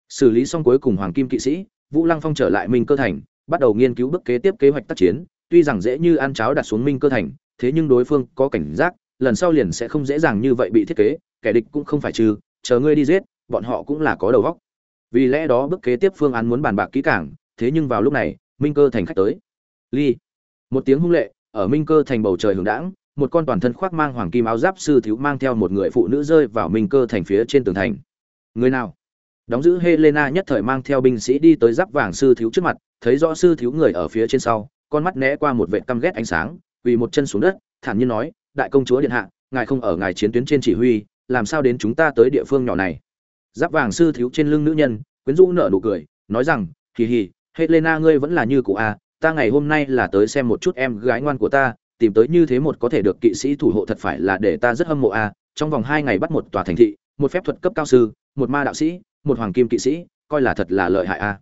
Xử lý xong cuối cùng hoàng kim kỵ sĩ, vũ lăng phong trở lại minh cơ thành, bắt đầu nghiên cứu bước kế tiếp kế hoạch tác chiến. Tuy rằng dễ như ăn cháo đặt xuống minh cơ thành, thế nhưng đối phương có cảnh giác, lần sau liền sẽ không dễ dàng như vậy bị thiết kế, kẻ địch cũng không phải trừ, chờ ngươi đi giết, bọn họ cũng là có đầu óc. Vì lẽ đó bước kế tiếp phương án muốn bàn bạc kỹ càng, thế nhưng vào lúc này, minh cơ thành khách tới ly. Một tiếng hung lệ, ở minh cơ thành bầu trời hưởng đãng, một con toàn thân khoác mang hoàng kim áo giáp sư thiếu mang theo một người phụ nữ rơi vào minh cơ thành phía trên tường thành. Người nào? Đóng giữ helena nhất thời mang theo binh sĩ đi tới giáp vàng sư thiếu trước mặt, thấy rõ sư thiếu người ở phía trên sau, con mắt né qua một vệ căm ghét ánh sáng vì một chân xuống đất, thản nhiên nói, đại công chúa điện hạ, ngài không ở ngài chiến tuyến trên chỉ huy, làm sao đến chúng ta tới địa phương nhỏ này? Giáp vàng sư thiếu trên lưng nữ nhân, quyến rũ nở nụ cười, nói rằng, hì hì, helena ngươi vẫn là như cụ a ta ngày hôm nay là tới xem một chút em gái ngoan của ta, tìm tới như thế một có thể được kỵ sĩ thủ hộ thật phải là để ta rất hâm mộ a trong vòng hai ngày bắt một tòa thành thị, một phép thuật cấp cao sư, một ma đạo sĩ, một hoàng kim kỵ sĩ, coi là thật là lợi hại a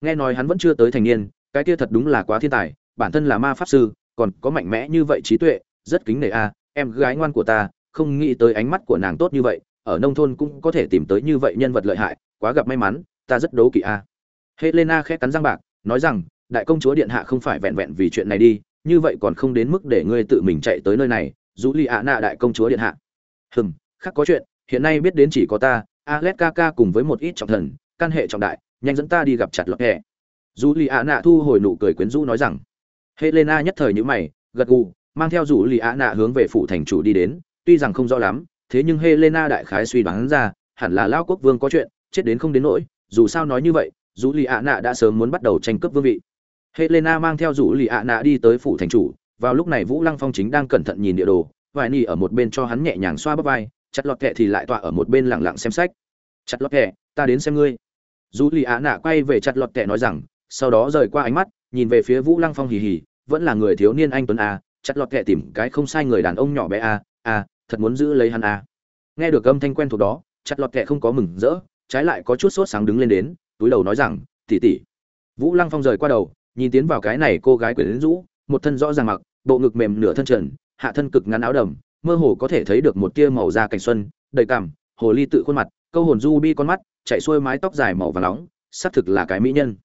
nghe nói hắn vẫn chưa tới thành niên, cái kia thật đúng là quá thiên tài, bản thân là ma pháp sư, còn có mạnh mẽ như vậy trí tuệ, rất kính nể a em gái ngoan của ta, không nghĩ tới ánh mắt của nàng tốt như vậy, ở nông thôn cũng có thể tìm tới như vậy nhân vật lợi hại, quá gặp may mắn, ta rất đố kỵ a helena khẽ cắn răng bạc, nói rằng đại công chúa điện hạ không phải vẹn vẹn vì chuyện này đi, như vậy còn không đến mức để ngươi tự mình chạy tới nơi này, dù li ạ nạ đại công chúa điện hạ. Hừm, khác có chuyện, hiện nay biết đến chỉ có ta, alex ca ca cùng với một ít trọng thần, căn hệ trọng đại, nhanh dẫn ta đi gặp chặt lọt hẹ dù li ạ nạ thu hồi nụ cười quyến rũ nói rằng, helena nhất thời nhữ mày, gật gù, mang theo dù li ạ nạ hướng về phủ thành chủ đi đến, tuy rằng không rõ lắm, thế nhưng helena đại khái suy đoán ra, hẳn là lao quốc vương có chuyện, chết đến không đến nỗi, dù sao nói như vậy, dù li ạ nạ đã sớm muốn bắt đầu tranh cướp vương vị helena mang theo rủ lì ạ nạ đi tới phủ thành chủ, vào lúc này vũ lăng phong chính đang cẩn thận nhìn địa đồ, vài nỉ ở một bên cho hắn nhẹ nhàng xoa bắp vai, chặt lọt kẹ thì lại tọa ở một bên lặng lặng xem sách. Chặt lọt kẹ, ta đến xem ngươi. Dù lì ạ nạ quay về chặt lọt kẹ nói rằng, sau đó rời qua ánh mắt, nhìn về phía vũ lăng phong hì hì, vẫn là người thiếu niên anh tuấn a, chặt lọt kẹ tìm cái không sai người đàn ông nhỏ bé a a, thật muốn giữ lấy hắn a. Nghe được âm thanh quen thuộc đó, chặt lọt kẹ không có mừng rỡ, trái lại có chút sốt sáng đứng lên đến, túi đầu nói rằng tỉ tỉ vũ lăng phong rời qua đầu nhìn tiến vào cái này cô gái quyển rũ, một thân rõ ràng mặc, bộ ngực mềm nửa thân trần, hạ thân cực ngắn áo đầm, mơ hồ có thể thấy được một tia màu da cảnh xuân, đầy cảm hồ ly tự khuôn mặt, câu hồn du bi con mắt, chạy xuôi mái tóc dài màu và nóng, xác thực là cái mỹ nhân.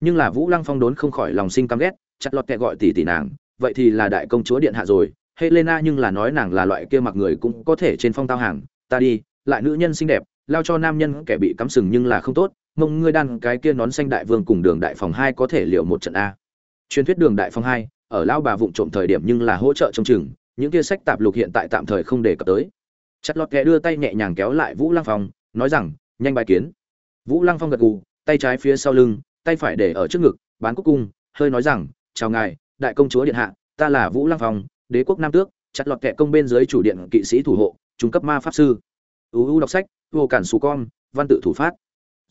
Nhưng là vũ lăng phong đốn không khỏi lòng sinh căm ghét, chặt lọt kẹ gọi tỷ tỷ nàng, vậy thì là đại công chúa điện hạ rồi, helena nhưng là nói nàng là loại kia mặc người cũng có thể trên phong tao hàng, ta đi, lại nữ nhân xinh đẹp, lao cho nam nhân kẻ bị cắm sừng nhưng là không tốt mông, ngươi đan cái kia nón xanh đại vương cùng đường đại phòng hai có thể liệu một trận a. Truyền thuyết đường đại phòng hai, ở lao bà vụng trộm thời điểm nhưng là hỗ trợ trong chừng, những kia sách tạp lục hiện tại tạm thời không đề cập tới. Chặt lọt kẻ đưa tay nhẹ nhàng kéo lại vũ lăng phong, nói rằng, nhanh bài kiến. Vũ lăng phong gật gù, tay trái phía sau lưng, tay phải để ở trước ngực, bán cúc cung, hơi nói rằng, chào ngài, đại công chúa điện hạ, ta là vũ lăng phong, đế quốc nam tước, chặt lọt kẻ công bên dưới chủ điện kỵ sĩ thủ hộ, trung cấp ma pháp sư. Uu đọc sách, vô cản xù con, văn tự thủ phát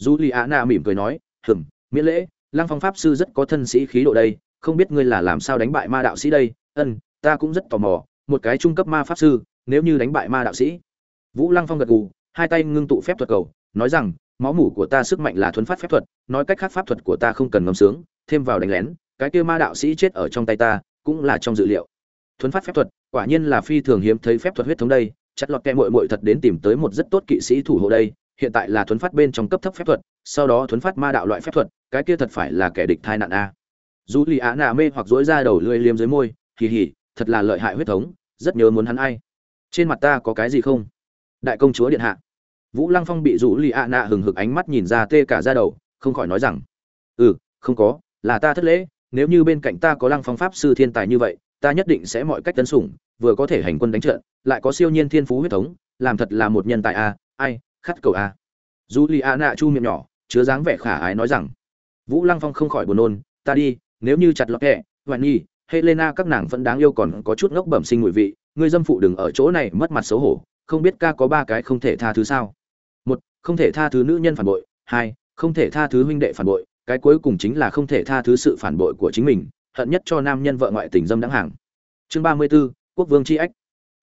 dù lì á na mỉm cười nói hừng miễn lễ, lăng phong pháp sư rất có thân sĩ khí độ đây, không biết ngươi là làm sao đánh bại ma đạo sĩ đây? Ân ta cũng rất tò mò, một cái trung cấp ma pháp sư, nếu như đánh bại ma đạo sĩ. Vũ lăng phong gật gù, hai tay ngưng tụ phép thuật cầu, nói rằng, máu mủ của ta sức mạnh là thuấn phát phép thuật, nói cách khác pháp thuật của ta không cần ngâm sướng, thêm vào đánh lén, cái kia ma đạo sĩ chết ở trong tay ta, cũng là trong dự liệu. Thuấn phát phép thuật, quả nhiên là phi thường hiếm thấy phép thuật huyết thống đây, chặt lọt kẹ mội mội thật đến tìm tới một rất tốt kỵ sĩ thủ hộ đây hiện tại là thuấn phát bên trong cấp thấp phép thuật, sau đó thuấn phát ma đạo loại phép thuật, cái kia thật phải là kẻ địch thai nạn a. Dù lì á nạ mê hoặc dối ra đầu lưỡi liếm dưới môi kỳ hỉ thật là lợi hại huyết thống, rất nhớ muốn hắn ai. Trên mặt ta có cái gì không? Đại công chúa điện hạ. Vũ lăng phong bị rủ lì ạ nạ hừng hực ánh mắt nhìn ra tê cả ra đầu, không khỏi nói rằng ừ không có, là ta thất lễ, nếu như bên cạnh ta có lăng phong pháp sư thiên tài như vậy, ta nhất định sẽ mọi cách tấn sủng, vừa có thể hành quân đánh trận, lại có siêu nhiên thiên phú huyết thống, làm thật là một nhân tài a, ai khát cầu a. Dù lì a nạ chu miệng nhỏ chứa dáng vẻ khả ái nói rằng vũ lăng phong không khỏi buồn nôn ta đi nếu như chặt lọt kẹ hoài nhi helena các nàng vẫn đáng yêu còn có chút ngốc bẩm sinh ngụy vị ngươi dâm phụ đừng ở chỗ này mất mặt xấu hổ không biết ca có ba cái không thể tha thứ sao? Một không thể tha thứ nữ nhân phản bội. Hai không thể tha thứ huynh đệ phản bội. Cái cuối cùng chính là không thể tha thứ sự phản bội của chính mình hận nhất cho nam nhân vợ ngoại tình dâm đáng hàng. Chương ba mươi 34, quốc vương chi ách.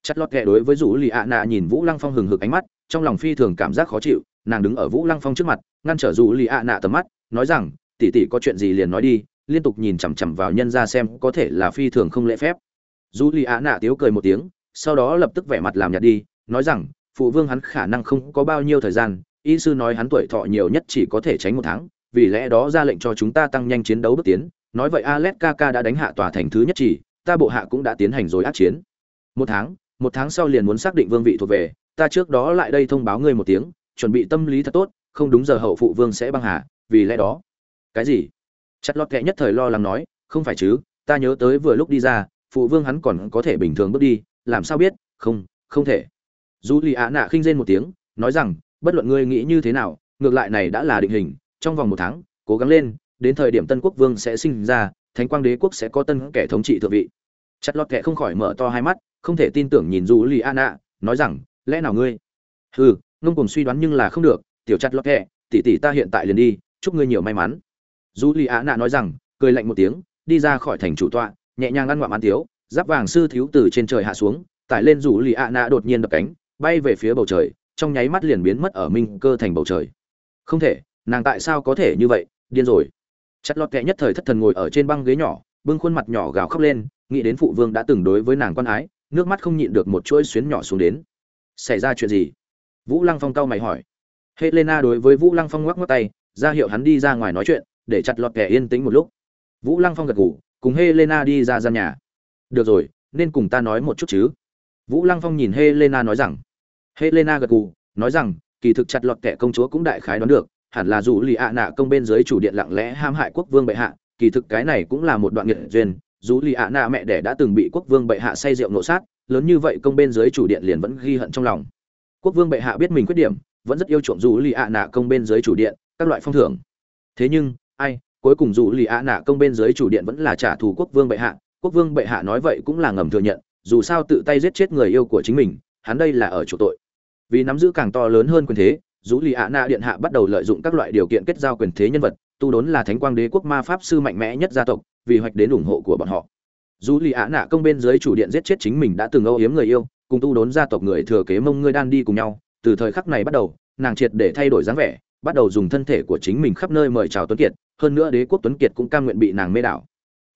Chặt lọt kệ đối với rủ lì ạ nạ nhìn vũ lăng phong hừng hực ánh mắt trong lòng phi thường cảm giác khó chịu, nàng đứng ở vũ lăng phong trước mặt, ngăn trở dù lì ạ nạ tầm mắt, nói rằng, tỷ tỷ có chuyện gì liền nói đi, liên tục nhìn chằm chằm vào nhân ra xem có thể là phi thường không lễ phép. Dù lì ạ nạ tiếu cười một tiếng, sau đó lập tức vẻ mặt làm nhạt đi, nói rằng, phụ vương hắn khả năng không có bao nhiêu thời gian, y sư nói hắn tuổi thọ nhiều nhất chỉ có thể tránh một tháng, vì lẽ đó ra lệnh cho chúng ta tăng nhanh chiến đấu bước tiến, nói vậy alex kk đã đánh hạ tòa thành thứ nhất chỉ, ta bộ hạ cũng đã tiến hành rồi át chiến. Một tháng một tháng sau liền muốn xác định vương vị thuộc về ta trước đó lại đây thông báo ngươi một tiếng, chuẩn bị tâm lý thật tốt, không đúng giờ hậu phụ vương sẽ băng hà, vì lẽ đó. Cái gì? Chặt lọt kệ nhất thời lo lắng nói, không phải chứ, ta nhớ tới vừa lúc đi ra, phụ vương hắn còn có thể bình thường bước đi, làm sao biết? Không không thể. Dù lì ạ nạ khinh rên một tiếng, nói rằng, bất luận ngươi nghĩ như thế nào, ngược lại này đã là định hình, trong vòng một tháng, cố gắng lên, đến thời điểm tân quốc vương sẽ sinh ra, thánh quang đế quốc sẽ có tân kẻ thống trị thượng vị. Chặt lọt kệ không khỏi mở to hai mắt, không thể tin tưởng nhìn dù lì ạ nạ, nói rằng lẽ nào ngươi? Hừ, ngông cùng suy đoán nhưng là không được, tiểu chặt lọt kệ tỷ tỷ ta hiện tại liền đi, chúc ngươi nhiều may mắn. Dù lì ạ nạ nói rằng, cười lạnh một tiếng, đi ra khỏi thành chủ tọa, nhẹ nhàng ăn ngoạm ăn tiếu, giáp vàng sư thiếu từ trên trời hạ xuống, tải lên rủ lì ạ nạ đột nhiên đập cánh, bay về phía bầu trời, trong nháy mắt liền biến mất ở minh cơ thành bầu trời. Không thể, nàng tại sao có thể như vậy? Điên rồi. Chặt lọt kệ nhất thời thất thần ngồi ở trên băng ghế nhỏ, bưng khuôn mặt nhỏ gào khóc lên, nghĩ đến phụ vương đã từng đối với nàng quan ái, nước mắt không nhịn được một chuỗi xuyến nhỏ xuống đến xảy ra chuyện gì? Vũ lăng phong cau mày hỏi. Helena đối với vũ lăng phong ngoắc ngoắc tay, ra hiệu hắn đi ra ngoài nói chuyện, để chặt lọt kẻ yên tĩnh một lúc. Vũ lăng phong gật ngủ cùng helena đi ra gian nhà. Được rồi, nên cùng ta nói một chút chứ. Vũ lăng phong nhìn helena nói rằng. Helena gật gù, nói rằng, kỳ thực chặt lọt kẻ công chúa cũng đại khái đoán được, hẳn là dù lì ạ nạ công bên dưới chủ điện lặng lẽ ham hại quốc vương bệ hạ, kỳ thực cái này cũng là một đoạn nghiệt duyên. Dù lì ạ nạ mẹ đẻ đã từng bị quốc vương bệ hạ say rượu nộ sát lớn như vậy công bên dưới chủ điện liền vẫn ghi hận trong lòng. Quốc vương bệ hạ biết mình khuyết điểm, vẫn rất yêu chuộng dù lì ạ nạ công bên dưới chủ điện, các loại phong thưởng. Thế nhưng, ai, cuối cùng dù lì ạ nạ công bên dưới chủ điện vẫn là trả thù quốc vương bệ hạ. Quốc vương bệ hạ nói vậy cũng là ngầm thừa nhận, dù sao tự tay giết chết người yêu của chính mình, hắn đây là ở chỗ tội. Vì nắm giữ càng to lớn hơn quyền thế, dù lì ạ nạ điện hạ bắt đầu lợi dụng các loại điều kiện kết giao quyền thế nhân vật, tu đốn là thánh quang đế quốc ma pháp sư mạnh mẽ nhất gia tộc, vì hoạch đến ủng hộ của bọn họ dù lì ạ nạ công bên dưới chủ điện giết chết chính mình đã từng âu hiếm người yêu, cùng tu đốn gia tộc người thừa kế mông ngươi đan đi cùng nhau, từ thời khắc này bắt đầu, nàng triệt để thay đổi dáng vẻ, bắt đầu dùng thân thể của chính mình khắp nơi mời chào tuấn kiệt, hơn nữa đế quốc tuấn kiệt cũng cam nguyện bị nàng mê đảo.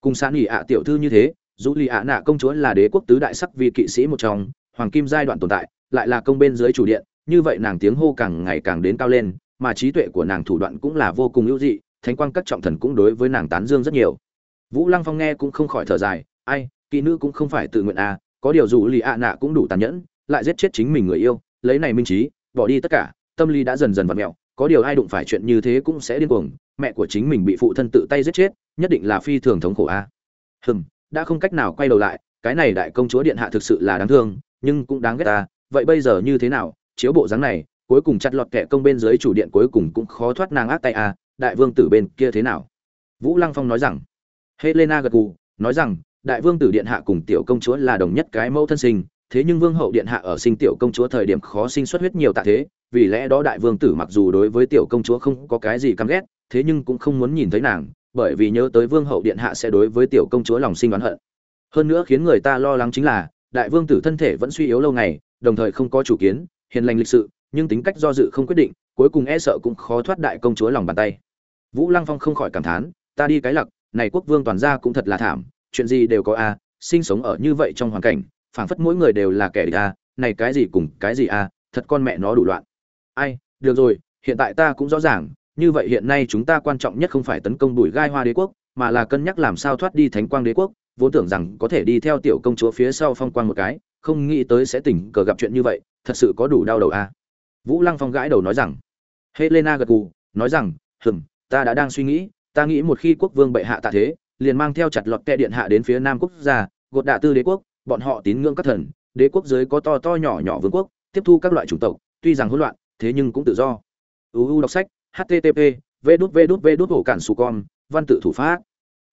Cùng xã nghỉ ạ tiểu thư như thế, dù lì ạ nạ công chúa là đế quốc tứ đại sắc vi kỵ sĩ một trong, hoàng kim giai đoạn tồn tại, lại là công bên dưới chủ điện, như vậy nàng tiếng hô càng ngày càng đến cao lên, mà trí tuệ của nàng thủ đoạn cũng là vô cùng hữu dị, thánh quang các trọng thần cũng đối với nàng tán dương rất nhiều vũ lăng phong nghe cũng không khỏi thở dài, ai, kỹ nữ cũng không phải tự nguyện à có điều dù lì ạ nạ cũng đủ tàn nhẫn, lại giết chết chính mình người yêu, lấy này minh trí, bỏ đi tất cả, tâm lý đã dần dần vặt mẹo, có điều ai đụng phải chuyện như thế cũng sẽ điên cuồng, mẹ của chính mình bị phụ thân tự tay giết chết, nhất định là phi thường thống khổ a hừm, đã không cách nào quay đầu lại, cái này đại công chúa điện hạ thực sự là đáng thương, nhưng cũng đáng ghét ta, vậy bây giờ như thế nào, chiếu bộ dáng này, cuối cùng chặt lọt kẻ công bên dưới chủ điện cuối cùng cũng khó thoát nàng ác tay a đại vương tử bên kia thế nào? Vũ lăng phong nói rằng helena gật gù, nói rằng, đại vương tử điện hạ cùng tiểu công chúa là đồng nhất cái mẫu thân sinh, thế nhưng vương hậu điện hạ ở sinh tiểu công chúa thời điểm khó sinh xuất huyết nhiều tạ thế, vì lẽ đó đại vương tử mặc dù đối với tiểu công chúa không có cái gì căm ghét, thế nhưng cũng không muốn nhìn thấy nàng, bởi vì nhớ tới vương hậu điện hạ sẽ đối với tiểu công chúa lòng sinh oán hận. Hơn nữa khiến người ta lo lắng chính là, đại vương tử thân thể vẫn suy yếu lâu ngày, đồng thời không có chủ kiến, hiền lành lịch sự, nhưng tính cách do dự không quyết định, cuối cùng e sợ cũng khó thoát đại công chúa lòng bàn tay. Vũ lăng phong không khỏi cảm thán, ta đi cái lặc này quốc vương toàn gia cũng thật là thảm, chuyện gì đều có a, sinh sống ở như vậy trong hoàn cảnh, phảng phất mỗi người đều là kẻ địch a, này cái gì cùng cái gì a, thật con mẹ nó đủ loạn. Ai, được rồi, hiện tại ta cũng rõ ràng, như vậy hiện nay chúng ta quan trọng nhất không phải tấn công đuổi gai hoa đế quốc, mà là cân nhắc làm sao thoát đi thánh quang đế quốc, vốn tưởng rằng có thể đi theo tiểu công chúa phía sau phong quang một cái, không nghĩ tới sẽ tình cờ gặp chuyện như vậy, thật sự có đủ đau đầu a. Vũ lăng phong gãi đầu nói rằng, helena gật gù, nói rằng, hừm, ta đã đang suy nghĩ ta nghĩ một khi quốc vương bệ hạ tạ thế, liền mang theo chặt lọt kẹ điện hạ đến phía nam quốc gia, gột đạ tư đế quốc, bọn họ tín ngưỡng các thần, đế quốc dưới có to to nhỏ nhỏ vương quốc, tiếp thu các loại chủng tộc, tuy rằng hỗn loạn, thế nhưng cũng tự do. Uu đọc sách http v đút v đút v đút hổ cản su con, văn tự thủ pháp.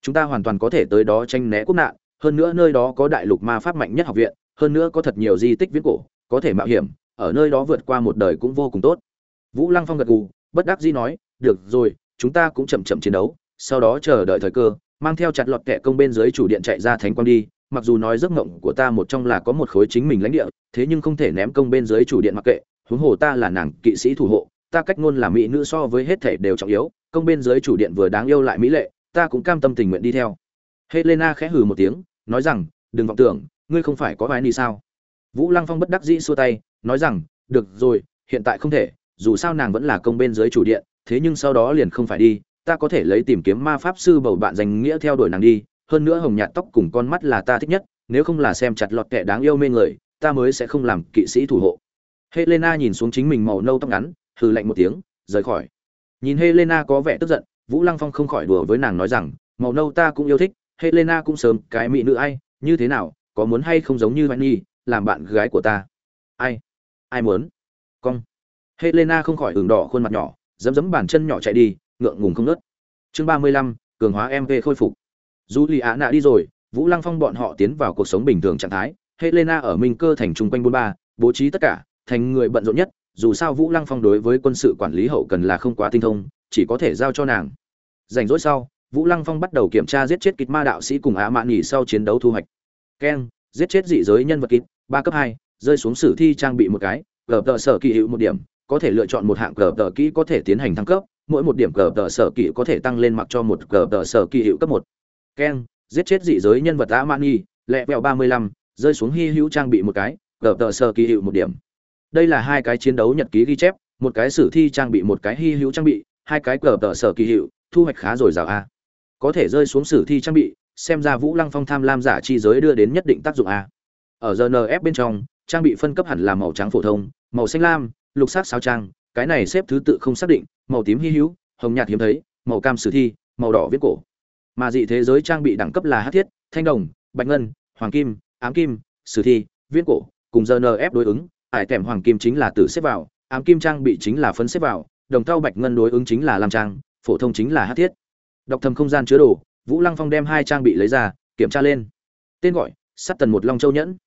Chúng ta hoàn toàn có thể tới đó tranh né quốc nạn, hơn nữa nơi đó có đại lục ma pháp mạnh nhất học viện, hơn nữa có thật nhiều di tích viễn cổ, có thể mạo hiểm, ở nơi đó vượt qua một đời cũng vô cùng tốt. Vũ lăng phong gật gù, bất đắc dĩ nói, được rồi chúng ta cũng chậm chậm chiến đấu, sau đó chờ đợi thời cơ, mang theo chặt lọt kẹ công bên dưới chủ điện chạy ra thánh quang đi, mặc dù nói giấc mộng của ta một trong là có một khối chính mình lãnh địa, thế nhưng không thể ném công bên dưới chủ điện mặc kệ, huống hồ ta là nàng kỵ sĩ thủ hộ, ta cách ngôn là mỹ nữ so với hết thể đều trọng yếu, công bên dưới chủ điện vừa đáng yêu lại mỹ lệ, ta cũng cam tâm tình nguyện đi theo. Helena khẽ hừ một tiếng, nói rằng, đừng vọng tưởng, ngươi không phải có vài ni sao? Vũ lăng phong bất đắc dĩ xua tay, nói rằng, được rồi, hiện tại không thể, dù sao nàng vẫn là công bên dưới chủ điện thế nhưng sau đó liền không phải đi, ta có thể lấy tìm kiếm ma pháp sư bầu bạn danh nghĩa theo đuổi nàng đi, hơn nữa hồng nhạt tóc cùng con mắt là ta thích nhất, nếu không là xem chặt lọt kẻ đáng yêu mê người, ta mới sẽ không làm kỵ sĩ thủ hộ. Helena nhìn xuống chính mình màu nâu tóc ngắn, hừ lạnh một tiếng, rời khỏi. Nhìn helena có vẻ tức giận, vũ lăng phong không khỏi đùa với nàng nói rằng, màu nâu ta cũng yêu thích, helena cũng sớm, cái mỹ nữ ai, như thế nào, có muốn hay không giống như Nhi, làm bạn gái của ta? Ai ai muốn? Cong. Helena không khỏi ửng đỏ khuôn mặt nhỏ dấm dấm bàn chân nhỏ chạy đi, ngượng ngùng không nớt chương ba mươi lăm, cường hóa mv khôi phục. Dù lì ạ nạ đi rồi, vũ lăng phong bọn họ tiến vào cuộc sống bình thường trạng thái, helena ở minh cơ thành trung quanh bốn ba, bố trí tất cả, thành người bận rộn nhất, dù sao vũ lăng phong đối với quân sự quản lý hậu cần là không quá tinh thông, chỉ có thể giao cho nàng. Rảnh rỗi sau, vũ lăng phong bắt đầu kiểm tra giết chết kịch ma đạo sĩ cùng á mạn nghỉ sau chiến đấu thu hoạch. Keng, giết chết dị giới nhân vật kịch ba cấp hai, rơi xuống sử thi trang bị một cái, gờ tờ sở kỳ hữu một điểm có thể lựa chọn một hạng cờ tờ kỹ có thể tiến hành thăng cấp, mỗi một điểm cờ tờ sở kỹ có thể tăng lên mặc cho một cờ tờ sở kỳ hiệu cấp một. Keng giết chết dị giới nhân vật dã mani lẹ vẹo ba mươi lăm, rơi xuống hy hữu trang bị một cái, cờ tờ sở kỳ hiệu một điểm. Đây là hai cái chiến đấu nhật ký ghi chép, một cái sử thi trang bị, một cái hy hữu trang bị, hai cái cờ tờ sở kỳ hiệu, thu hoạch khá rồi dào a. Có thể rơi xuống sử thi trang bị, xem ra vũ lăng phong tham lam giả chi giới đưa đến nhất định tác dụng a. Ở rnf bên trong, trang bị phân cấp hẳn là màu trắng phổ thông, màu xanh lam lục sắc sao trang, cái này xếp thứ tự không xác định, màu tím hi hữu, hồng nhạt hiếm thấy, màu cam sử thi, màu đỏ viết cổ. Mà dị thế giới trang bị đẳng cấp là hắc thiết, thanh đồng, bạch ngân, hoàng kim, ám kim, sử thi viết cổ, cùng rnf đối ứng, ải tẻm hoàng kim chính là tử xếp vào, ám kim trang bị chính là phấn xếp vào, đồng thau bạch ngân đối ứng chính là lam trang, phổ thông chính là hắc thiết. Đọc thầm không gian chứa đồ, vũ lăng phong đem hai trang bị lấy ra, kiểm tra lên. Tên gọi, sắt tần một long châu nhẫn.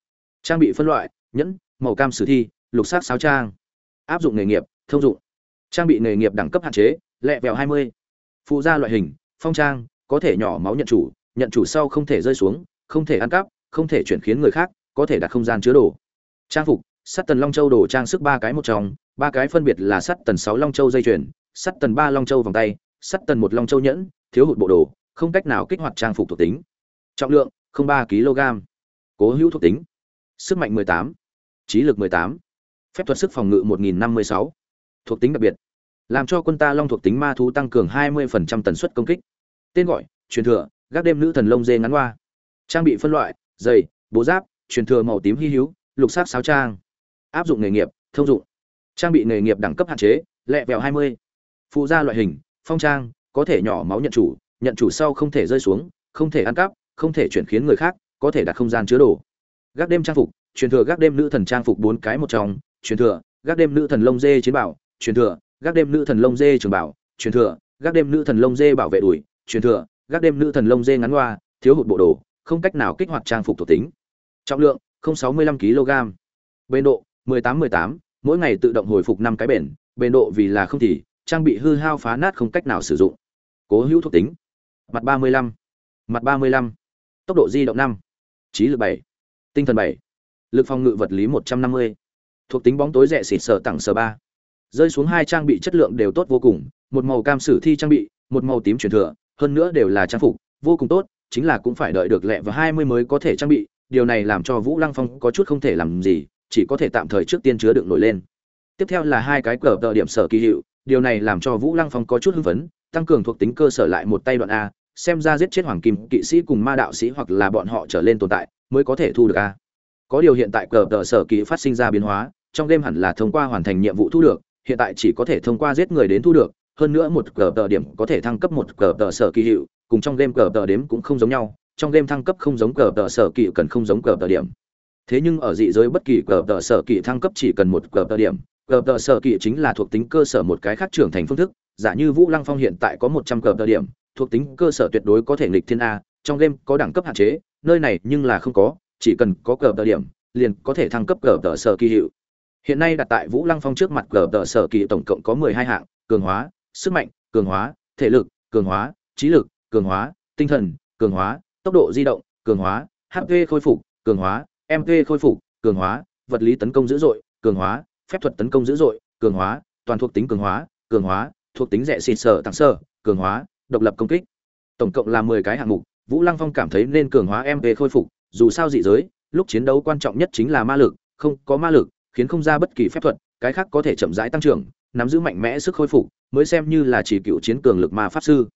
Trang bị phân loại, nhẫn, màu cam sử thi, lục sắc sáo trang áp dụng nghề nghiệp thông dụng. Trang bị nghề nghiệp đẳng cấp hạn chế lẹ vẹo hai mươi. Phụ gia loại hình phong trang có thể nhỏ máu nhận chủ nhận chủ sau không thể rơi xuống không thể ăn cắp không thể chuyển khiến người khác có thể đặt không gian chứa đồ. Trang phục sắt tần long châu đồ trang sức ba cái một trong ba cái phân biệt là sắt tần sáu long châu dây chuyền sắt tần ba long châu vòng tay sắt tần một long châu nhẫn thiếu hụt bộ đồ không cách nào kích hoạt trang phục thuộc tính. Trọng lượng không ba kg. Cố hữu thuộc tính. Sức mạnh 18, trí lực 18, phép thuật sức phòng ngự 1056, thuộc tính đặc biệt. Làm cho quân ta long thuộc tính ma thú tăng cường 20% tần suất công kích. Tên gọi truyền thừa gác đêm nữ thần lông dê ngắn hoa. Trang bị phân loại giày bố giáp truyền thừa màu tím hy hữu lục sắc sáo trang. Áp dụng nghề nghiệp thông dụng. Trang bị nghề nghiệp đẳng cấp hạn chế lẹ vẹo 20. phụ gia loại hình phong trang có thể nhỏ máu nhận chủ nhận chủ sau không thể rơi xuống không thể ăn cắp không thể chuyển khiến người khác có thể đặt không gian chứa đồ. Gác đêm trang phục truyền thừa gác đêm nữ thần trang phục bốn cái một trong truyền thừa gác đêm nữ thần lông dê chiến bảo truyền thừa gác đêm nữ thần lông dê trường bảo truyền thừa gác đêm nữ thần lông dê bảo vệ đùi truyền thừa gác đêm nữ thần lông dê ngắn hoa thiếu hụt bộ đồ không cách nào kích hoạt trang phục thuộc tính. Trọng lượng 065 kg. Bền độ 18-18, mỗi ngày tự động hồi phục năm cái bền bền độ vì là không thì trang bị hư hao phá nát không cách nào sử dụng. Cố hữu thuộc tính. Mặt 35, mặt 35, tốc độ di động 5, trí lực 7, tinh thần 7, lực phòng ngự vật lý 150, thuộc tính bóng tối rẻ xịt sở tặng sở ba. Rơi xuống hai trang bị chất lượng đều tốt vô cùng, một màu cam sử thi trang bị, một màu tím truyền thừa, hơn nữa đều là trang phục, vô cùng tốt, chính là cũng phải đợi được lẹ và 20 mới có thể trang bị, điều này làm cho vũ lăng phong có chút không thể làm gì, chỉ có thể tạm thời trước tiên chứa đựng nổi lên. Tiếp theo là hai cái cờ tợ điểm sở kỳ hiệu, điều này làm cho vũ lăng phong có chút hưng phấn, tăng cường thuộc tính cơ sở lại một tay đoạn a, xem ra giết chết hoàng kim, kỵ sĩ cùng ma đạo sĩ hoặc là bọn họ trở lên tồn tại, mới có thể thu được a. Có điều hiện tại cờ tờ sở kỳ phát sinh ra biến hóa trong game hẳn là thông qua hoàn thành nhiệm vụ thu được hiện tại chỉ có thể thông qua giết người đến thu được hơn nữa một cờ tờ điểm có thể thăng cấp một cờ tờ sở kỳ hiệu cùng trong game cờ tờ đếm cũng không giống nhau trong game thăng cấp không giống cờ tờ sở kỳ cần không giống cờ tờ điểm thế nhưng ở dị giới bất kỳ cờ tờ sở kỳ thăng cấp chỉ cần một cờ tờ điểm cờ tờ sở kỳ chính là thuộc tính cơ sở một cái khác trưởng thành phương thức giả như vũ lăng phong hiện tại có một trăm cờ tờ điểm thuộc tính cơ sở tuyệt đối có thể nghịch thiên a trong game có đẳng cấp hạn chế nơi này nhưng là không có chỉ cần có cờ tờ điểm liền có thể thăng cấp cờ tờ sở kỳ hiệu hiện nay đặt tại vũ lăng phong trước mặt cờ tờ sở kỳ tổng cộng có mười hai hạng cường hóa sức mạnh cường hóa thể lực cường hóa trí lực cường hóa tinh thần cường hóa tốc độ di động cường hóa hp khôi phục cường hóa mp khôi phục cường hóa vật lý tấn công dữ dội cường hóa phép thuật tấn công dữ dội cường hóa toàn thuộc tính cường hóa cường hóa thuộc tính rẻ xịt sở tặng sở, cường hóa độc lập công kích tổng cộng là mười cái hạng mục vũ lăng phong cảm thấy nên cường hóa mp khôi phục dù sao dị giới lúc chiến đấu quan trọng nhất chính là ma lực không có ma lực khiến không ra bất kỳ phép thuật, cái khác có thể chậm rãi tăng trưởng, nắm giữ mạnh mẽ sức khôi phục, mới xem như là chỉ cựu chiến cường lực ma pháp sư.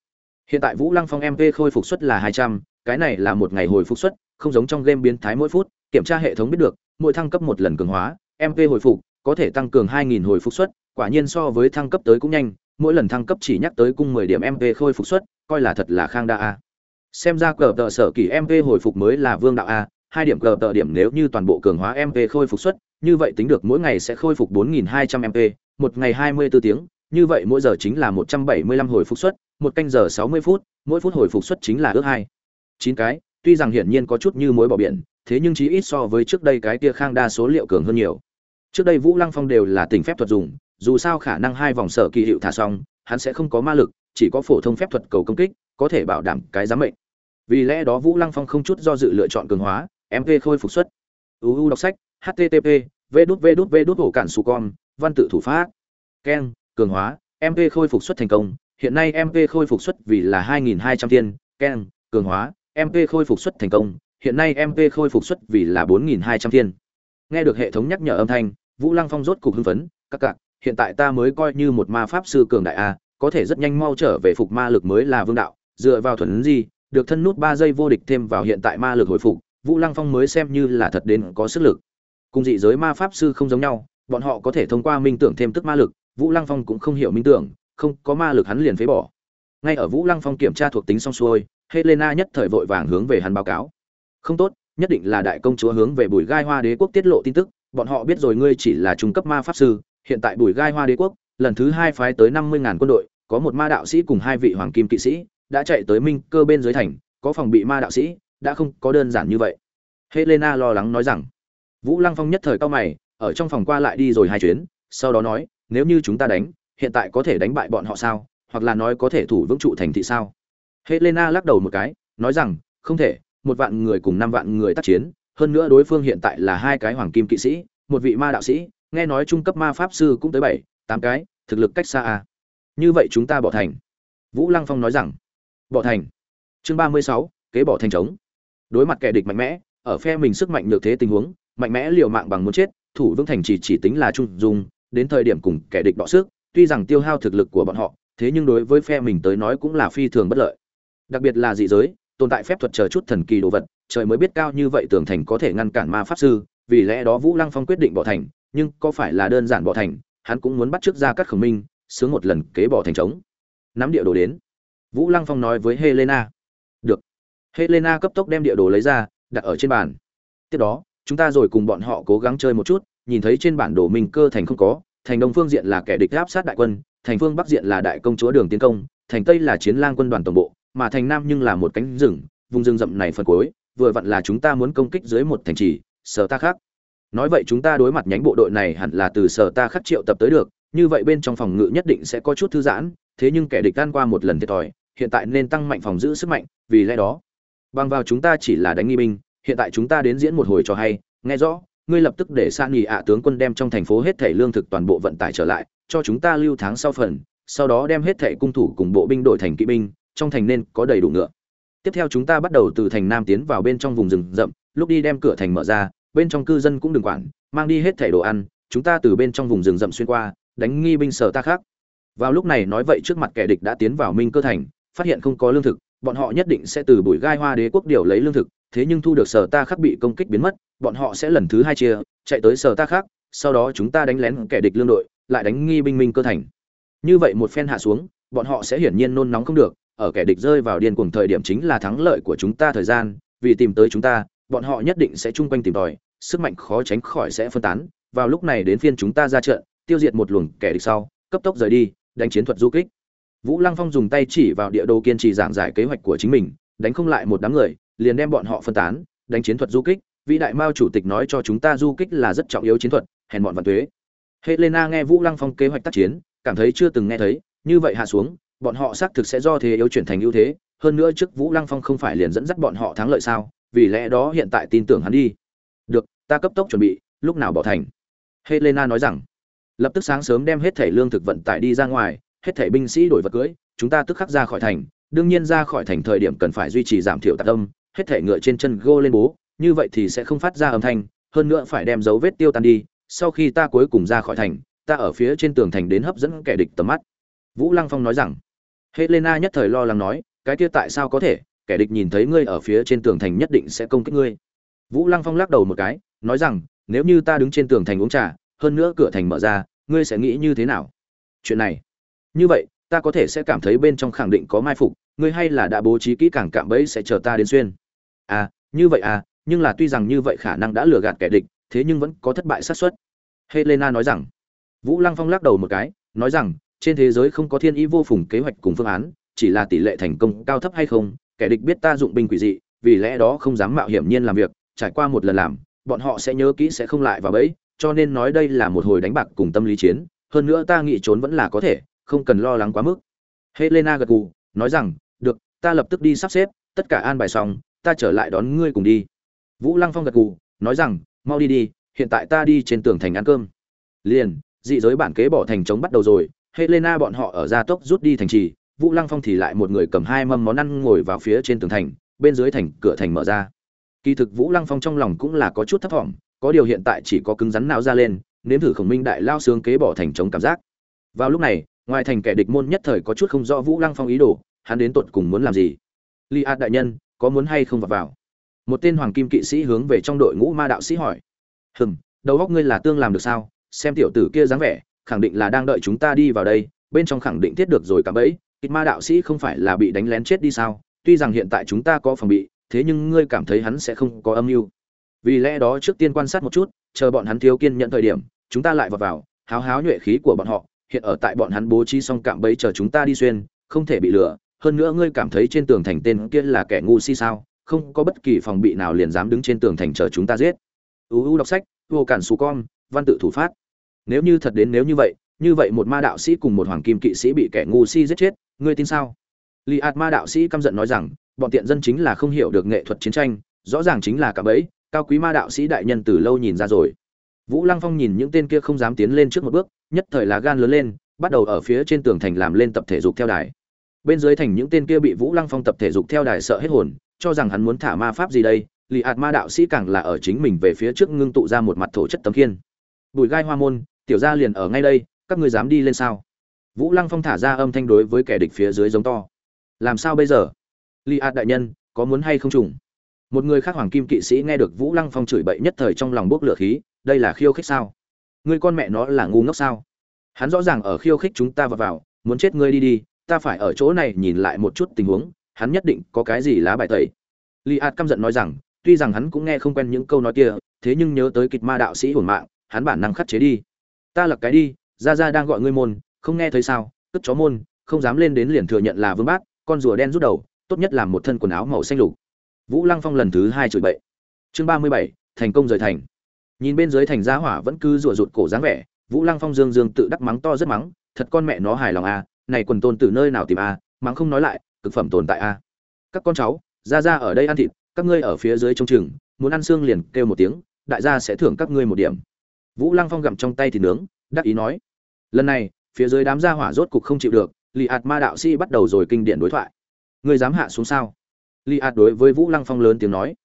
Hiện tại vũ lăng phong mp khôi phục suất là hai trăm, cái này là một ngày hồi phục suất, không giống trong game biến thái mỗi phút, kiểm tra hệ thống biết được, mỗi thăng cấp một lần cường hóa mp hồi phục, có thể tăng cường 2.000 hồi phục suất, quả nhiên so với thăng cấp tới cũng nhanh, mỗi lần thăng cấp chỉ nhắc tới cung 10 điểm mp khôi phục suất, coi là thật là khang đa a. Xem ra cờ tợ sở kỳ mp hồi phục mới là vương đạo a hai điểm cờ tờ điểm nếu như toàn bộ cường hóa mp khôi phục suất, như vậy tính được mỗi ngày sẽ khôi phục 4.200 mp một ngày 24 tiếng, như vậy mỗi giờ chính là 175 hồi phục suất, một canh giờ 60 phút, mỗi phút hồi phục suất chính là ước hai. Chín cái, tuy rằng hiển nhiên có chút như mối bỏ biển, thế nhưng chí ít so với trước đây cái kia khang đa số liệu cường hơn nhiều. Trước đây vũ lăng phong đều là tình phép thuật dùng, dù sao khả năng hai vòng sở kỳ hiệu thả xong, hắn sẽ không có ma lực, chỉ có phổ thông phép thuật cầu công kích, có thể bảo đảm cái giám mệnh. Vì lẽ đó vũ lăng phong không chút do dự lựa chọn cường hóa mv khôi phục xuất uu đọc sách http v đút v đút v đút hổ cản su con, văn tự thủ pháp. Keng cường hóa mv khôi phục xuất thành công. Hiện nay mv khôi phục xuất vì là 2.200 tiên. Keng cường hóa mv khôi phục xuất thành công. Hiện nay mv khôi phục xuất vì là 4.200 thiên nghe được hệ thống nhắc nhở âm thanh, vũ lăng phong rốt cục hưng phấn. Các cạc, hiện tại ta mới coi như một ma pháp sư cường đại a, có thể rất nhanh mau trở về phục ma lực mới là vương đạo. Dựa vào thuần gì được thân nút ba giây vô địch thêm vào hiện tại ma lực hồi phục vũ lăng phong mới xem như là thật đến có sức lực. Cùng dị giới ma pháp sư không giống nhau, bọn họ có thể thông qua minh tưởng thêm tức ma lực, vũ lăng phong cũng không hiểu minh tưởng, không có ma lực hắn liền phế bỏ. Ngay ở vũ lăng phong kiểm tra thuộc tính xong xuôi, helena nhất thời vội vàng hướng về hắn báo cáo. Không tốt, nhất định là đại công chúa hướng về bùi gai hoa đế quốc tiết lộ tin tức, bọn họ biết rồi ngươi chỉ là trung cấp ma pháp sư, hiện tại bùi gai hoa đế quốc, lần thứ hai phái tới năm mươi ngàn quân đội, có một ma đạo sĩ cùng hai vị hoàng kim kỵ sĩ, đã chạy tới minh cơ bên dưới thành, có phòng bị ma đạo sĩ đã không có đơn giản như vậy. Helena lo lắng nói rằng, vũ lăng phong nhất thời cao mày, ở trong phòng qua lại đi rồi hai chuyến, sau đó nói, nếu như chúng ta đánh, hiện tại có thể đánh bại bọn họ sao? Hoặc là nói có thể thủ vững trụ thành thị sao? Helena lắc đầu một cái, nói rằng, không thể, một vạn người cùng năm vạn người tác chiến, hơn nữa đối phương hiện tại là hai cái hoàng kim kỵ sĩ, một vị ma đạo sĩ, nghe nói trung cấp ma pháp sư cũng tới bảy, tám cái, thực lực cách xa à. như vậy chúng ta bỏ thành. Vũ lăng phong nói rằng, bỏ thành. Chương ba mươi sáu, kế bỏ thành trống đối mặt kẻ địch mạnh mẽ, ở phe mình sức mạnh được thế tình huống, mạnh mẽ liều mạng bằng muốn chết, thủ vững thành chỉ chỉ tính là trung dung, đến thời điểm cùng kẻ địch đọ sức, tuy rằng tiêu hao thực lực của bọn họ, thế nhưng đối với phe mình tới nói cũng là phi thường bất lợi. Đặc biệt là dị giới, tồn tại phép thuật chờ chút thần kỳ đồ vật, trời mới biết cao như vậy tường thành có thể ngăn cản ma pháp sư, vì lẽ đó vũ lăng phong quyết định bỏ thành, nhưng có phải là đơn giản bỏ thành, hắn cũng muốn bắt trước ra cắt khẩu minh, sướng một lần kế bỏ thành trống. Nắm địa đồ đến. Vũ lăng phong nói với helena helena cấp tốc đem địa đồ lấy ra, đặt ở trên bàn. Tiếp đó, chúng ta rồi cùng bọn họ cố gắng chơi một chút, nhìn thấy trên bản đồ mình cơ thành không có, thành đông phương diện là kẻ địch áp sát đại quân, thành phương bắc diện là đại công chúa đường tiến công, thành tây là chiến lang quân đoàn tổng bộ, mà thành nam nhưng là một cánh rừng, vùng rừng rậm này phần cuối, vừa vặn là chúng ta muốn công kích dưới một thành trì, sở ta khác. Nói vậy chúng ta đối mặt nhánh bộ đội này hẳn là từ sở ta khắc triệu tập tới được, như vậy bên trong phòng ngự nhất định sẽ có chút thư giãn, thế nhưng kẻ địch tan qua một lần thiệt thòi, hiện tại nên tăng mạnh phòng giữ sức mạnh, vì lẽ đó bằng vào chúng ta chỉ là đánh nghi binh, hiện tại chúng ta đến diễn một hồi cho hay, nghe rõ, ngươi lập tức để san nghỉ ạ tướng quân đem trong thành phố hết thảy lương thực toàn bộ vận tải trở lại, cho chúng ta lưu tháng sau phần, sau đó đem hết thảy cung thủ cùng bộ binh đổi thành kỵ binh, trong thành nên có đầy đủ ngựa. Tiếp theo chúng ta bắt đầu từ thành nam tiến vào bên trong vùng rừng rậm, lúc đi đem cửa thành mở ra, bên trong cư dân cũng đừng quản, mang đi hết thẻ đồ ăn, chúng ta từ bên trong vùng rừng rậm xuyên qua, đánh nghi binh sở ta khác. Vào lúc này nói vậy trước mặt kẻ địch đã tiến vào minh cơ thành, phát hiện không có lương thực bọn họ nhất định sẽ từ bụi gai hoa đế quốc điều lấy lương thực, thế nhưng thu được sở ta khác bị công kích biến mất, bọn họ sẽ lần thứ hai chia, chạy tới sở ta khác, sau đó chúng ta đánh lén kẻ địch lương đội, lại đánh nghi binh minh cơ thành. Như vậy một phen hạ xuống, bọn họ sẽ hiển nhiên nôn nóng không được, ở kẻ địch rơi vào điên cuồng thời điểm chính là thắng lợi của chúng ta thời gian, vì tìm tới chúng ta, bọn họ nhất định sẽ chung quanh tìm tòi, sức mạnh khó tránh khỏi sẽ phân tán, vào lúc này đến phiên chúng ta ra trận, tiêu diệt một luồng kẻ địch sau, cấp tốc rời đi, đánh chiến thuật du kích vũ lăng phong dùng tay chỉ vào địa đồ kiên trì giảng giải kế hoạch của chính mình, đánh không lại một đám người, liền đem bọn họ phân tán, đánh chiến thuật du kích. Vị đại mao chủ tịch nói cho chúng ta du kích là rất trọng yếu chiến thuật, hèn bọn văn tuế. Helena nghe vũ lăng phong kế hoạch tác chiến, cảm thấy chưa từng nghe thấy, như vậy hạ xuống, bọn họ xác thực sẽ do thế yếu chuyển thành ưu thế. Hơn nữa trước vũ lăng phong không phải liền dẫn dắt bọn họ thắng lợi sao, vì lẽ đó hiện tại tin tưởng hắn đi. Được, ta cấp tốc chuẩn bị, lúc nào bỏ thành. Helena nói rằng, lập tức sáng sớm đem hết thể lương thực vận tải đi ra ngoài hết thảy binh sĩ đổi vật cưỡi chúng ta tức khắc ra khỏi thành, đương nhiên ra khỏi thành thời điểm cần phải duy trì giảm thiểu tạc âm, hết thảy ngựa trên chân gô lên bố, như vậy thì sẽ không phát ra âm thanh, hơn nữa phải đem dấu vết tiêu tan đi, sau khi ta cuối cùng ra khỏi thành, ta ở phía trên tường thành đến hấp dẫn kẻ địch tầm mắt. Vũ lăng phong nói rằng. Helena nhất thời lo lắng nói, cái kia tại sao có thể? Kẻ địch nhìn thấy ngươi ở phía trên tường thành nhất định sẽ công kích ngươi. Vũ lăng phong lắc đầu một cái, nói rằng, nếu như ta đứng trên tường thành uống trà, hơn nữa cửa thành mở ra, ngươi sẽ nghĩ như thế nào? Chuyện này như vậy, ta có thể sẽ cảm thấy bên trong khẳng định có mai phục, ngươi hay là đã bố trí kỹ càng cạm bẫy sẽ chờ ta đến xuyên. À như vậy à nhưng là tuy rằng như vậy khả năng đã lừa gạt kẻ địch, thế nhưng vẫn có thất bại xác suất. Helena nói rằng, vũ lăng phong lắc đầu một cái, nói rằng, trên thế giới không có thiên ý vô phùng kế hoạch cùng phương án, chỉ là tỷ lệ thành công cao thấp hay không, kẻ địch biết ta dụng binh quỷ dị, vì lẽ đó không dám mạo hiểm nhiên làm việc, trải qua một lần làm, bọn họ sẽ nhớ kỹ sẽ không lại vào bẫy, cho nên nói đây là một hồi đánh bạc cùng tâm lý chiến, hơn nữa ta nghĩ trốn vẫn là có thể không cần lo lắng quá mức. Helena gật gù, nói rằng, được, ta lập tức đi sắp xếp, tất cả an bài xong, ta trở lại đón ngươi cùng đi. Vũ lăng phong gật gù, nói rằng, mau đi đi, hiện tại ta đi trên tường thành ăn cơm. Liền, dị giới bản kế bỏ thành trống bắt đầu rồi, helena bọn họ ở gia tốc rút đi thành trì, vũ lăng phong thì lại một người cầm hai mâm món ăn ngồi vào phía trên tường thành, bên dưới thành, cửa thành mở ra. Kỳ thực vũ lăng phong trong lòng cũng là có chút thấp thỏm, có điều hiện tại chỉ có cứng rắn não ra lên, nếm thử khổng minh đại lao xương kế bỏ thành trống cảm giác. Vào lúc này ngoài thành kẻ địch môn nhất thời có chút không rõ vũ lăng phong ý đồ, hắn đến tột cùng muốn làm gì? Li a đại nhân, có muốn hay không vào vào? Một tên hoàng kim kỵ sĩ hướng về trong đội ngũ ma đạo sĩ hỏi. Hừm, đầu góc ngươi là tương làm được sao? Xem tiểu tử kia dáng vẻ, khẳng định là đang đợi chúng ta đi vào đây, bên trong khẳng định thiết được rồi cả bẫy. Kịch ma đạo sĩ không phải là bị đánh lén chết đi sao? Tuy rằng hiện tại chúng ta có phòng bị, thế nhưng ngươi cảm thấy hắn sẽ không có âm mưu. Vì lẽ đó trước tiên quan sát một chút, chờ bọn hắn thiếu kiên nhận thời điểm, chúng ta lại vào vào, háo háo nhuệ khí của bọn họ hiện ở tại bọn hắn bố trí xong cạm bẫy chờ chúng ta đi xuyên, không thể bị lừa. Hơn nữa ngươi cảm thấy trên tường thành tên kia là kẻ ngu si sao? Không có bất kỳ phòng bị nào liền dám đứng trên tường thành chờ chúng ta giết. Uu đọc sách, vô cản sù con, văn tự thủ phát. Nếu như thật đến nếu như vậy như vậy một ma đạo sĩ cùng một hoàng kim kỵ sĩ bị kẻ ngu si giết chết, ngươi tin sao? Lý Át ma đạo sĩ căm giận nói rằng, bọn tiện dân chính là không hiểu được nghệ thuật chiến tranh, rõ ràng chính là cả bẫy, cao quý ma đạo sĩ đại nhân từ lâu nhìn ra rồi. Vũ lăng phong nhìn những tên kia không dám tiến lên trước một bước nhất thời là gan lớn lên, bắt đầu ở phía trên tường thành làm lên tập thể dục theo đài. Bên dưới thành những tên kia bị vũ lăng phong tập thể dục theo đài sợ hết hồn, cho rằng hắn muốn thả ma pháp gì đây lì ạt ma đạo sĩ càng là ở chính mình về phía trước ngưng tụ ra một mặt thổ chất tấm kiên. bùi gai hoa môn, tiểu gia liền ở ngay đây, các ngươi dám đi lên sao? Vũ lăng phong thả ra âm thanh đối với kẻ địch phía dưới giống to. Làm sao bây giờ? Li ạt đại nhân, có muốn hay không trùng? Một người khác hoàng kim kỵ sĩ nghe được vũ lăng phong chửi bậy nhất thời trong lòng bốc lửa khí, đây là khiêu khích sao? Ngươi con mẹ nó là ngu ngốc sao? Hắn rõ ràng ở khiêu khích chúng ta vào vào, muốn chết ngươi đi đi, ta phải ở chỗ này nhìn lại một chút tình huống, hắn nhất định có cái gì lá bài tẩy. Li ạt căm giận nói rằng, tuy rằng hắn cũng nghe không quen những câu nói kia, thế nhưng nhớ tới kịch ma đạo sĩ hồn mạng, hắn bản năng khắt chế đi. Ta lật cái đi ra ra đang gọi ngươi môn, không nghe thấy sao cất chó môn, không dám lên đến liền thừa nhận là vương bác, con rùa đen rút đầu, tốt nhất là một thân quần áo màu xanh lục. Vũ lăng phong lần thứ hai chửi bậy. Chương ba mươi bảy, thành công rời thành nhìn bên dưới thành gia hỏa vẫn cứ rủa rụt cổ dáng vẻ, vũ lăng phong dương dương tự đắc mắng to rất mắng, thật con mẹ nó hài lòng à này quần tôn từ nơi nào tìm à mắng không nói lại thực phẩm tồn tại à. Các con cháu, ra ra ở đây ăn thịt, các ngươi ở phía dưới trông chừng, muốn ăn xương liền kêu một tiếng, đại gia sẽ thưởng các ngươi một điểm. Vũ lăng phong gặm trong tay thì nướng, đắc ý nói, lần này, phía dưới đám gia hỏa rốt cục không chịu được, lì ạt ma đạo sĩ bắt đầu rồi kinh điển đối thoại. Ngươi dám hạ xuống sao? Lì ạt đối với vũ lăng phong lớn tiếng nói,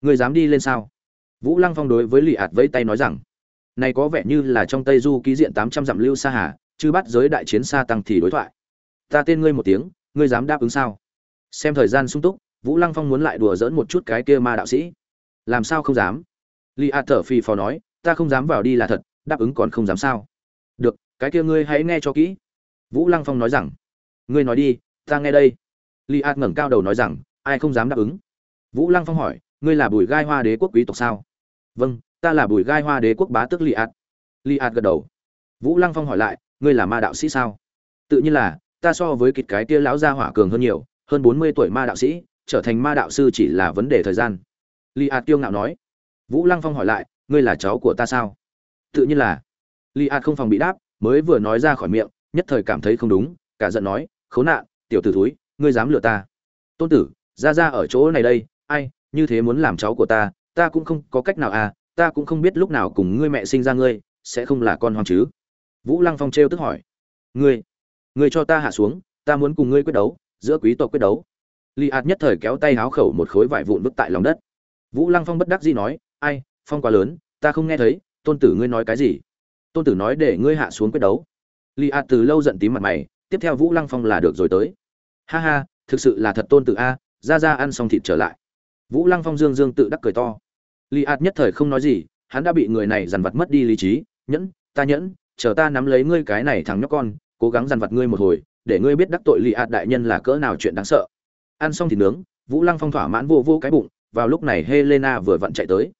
ngươi dám đi lên sao? Vũ lăng phong đối với lì ạt vẫy tay nói rằng, này có vẻ như là trong tây du ký diện tám trăm dặm lưu sa hà chứ bắt giới đại chiến xa tăng thì đối thoại. Ta tên ngươi một tiếng, ngươi dám đáp ứng sao? Xem thời gian sung túc, vũ lăng phong muốn lại đùa dỡn một chút cái kia ma đạo sĩ. Làm sao không dám? Lý Ạt thở phì phò nói, ta không dám vào đi là thật, đáp ứng còn không dám sao. Được, cái kia ngươi hãy nghe cho kỹ. Vũ lăng phong nói rằng, ngươi nói đi, ta nghe đây. Li ạt ngẩng cao đầu nói rằng, ai không dám đáp ứng? Vũ lăng phong hỏi, ngươi là bùi gai hoa đế quốc quý tộc sao? Vâng ta là bùi gai hoa đế quốc bá tước li ạt. Li ạt gật đầu. Vũ lăng phong hỏi lại, ngươi là ma đạo sĩ sao? Tự nhiên là, ta so với kịch cái kia lão gia hỏa cường hơn nhiều, hơn bốn mươi tuổi ma đạo sĩ, trở thành ma đạo sư chỉ là vấn đề thời gian. Li ạt tiêu ngạo nói. Vũ lăng phong hỏi lại, ngươi là cháu của ta sao? Tự nhiên là. Li ạt không phòng bị đáp, mới vừa nói ra khỏi miệng, nhất thời cảm thấy không đúng, cả giận nói, khốn nạn, tiểu tử thúi, ngươi dám lừa ta. Tôn tử, ra ra ở chỗ này đây, ai, như thế muốn làm cháu của ta ta cũng không có cách nào à ta cũng không biết lúc nào cùng ngươi mẹ sinh ra ngươi, sẽ không là con hoang chứ? Vũ lăng phong trêu tức hỏi. Ngươi ngươi cho ta hạ xuống, ta muốn cùng ngươi quyết đấu, giữa quý tộc quyết đấu. Li ạt nhất thời kéo tay háo khẩu một khối vải vụn vứt tại lòng đất. Vũ lăng phong bất đắc dĩ nói, ai, phong quá lớn, ta không nghe thấy, tôn tử ngươi nói cái gì? Tôn tử nói để ngươi hạ xuống quyết đấu. Li ạt từ lâu giận tím mặt mày, tiếp theo vũ lăng phong là được rồi tới. Ha ha, thực sự là thật tôn tử a, ra ra ăn xong thịt trở lại vũ lăng phong dương dương tự đắc cười to. Li ạt nhất thời không nói gì, hắn đã bị người này dằn vặt mất đi lý trí. Nhẫn, ta nhẫn, chờ ta nắm lấy ngươi cái này thằng nhóc con, cố gắng dằn vặt ngươi một hồi, để ngươi biết đắc tội li ạt đại nhân là cỡ nào chuyện đáng sợ. Ăn xong thì nướng, vũ lăng phong thỏa mãn vô vô cái bụng, vào lúc này helena vừa vặn chạy tới.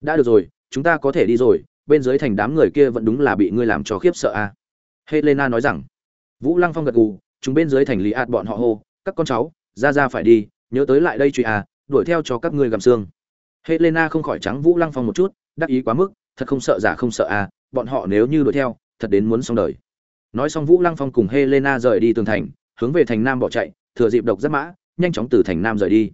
Đã được rồi, chúng ta có thể đi rồi, bên dưới thành đám người kia vẫn đúng là bị ngươi làm cho khiếp sợ à. helena nói rằng. Vũ lăng phong gật gù, chúng bên dưới thành lý ạt bọn họ hô, các con cháu, ra ra phải đi, nhớ tới lại đây truy à đuổi theo cho các ngươi gầm xương. Helena không khỏi trắng vũ lăng phong một chút, đắc ý quá mức, thật không sợ giả không sợ à bọn họ nếu như đuổi theo, thật đến muốn xong đời. Nói xong vũ lăng phong cùng helena rời đi tường thành, hướng về thành nam bỏ chạy, thừa dịp độc rất mã, nhanh chóng từ thành nam rời đi.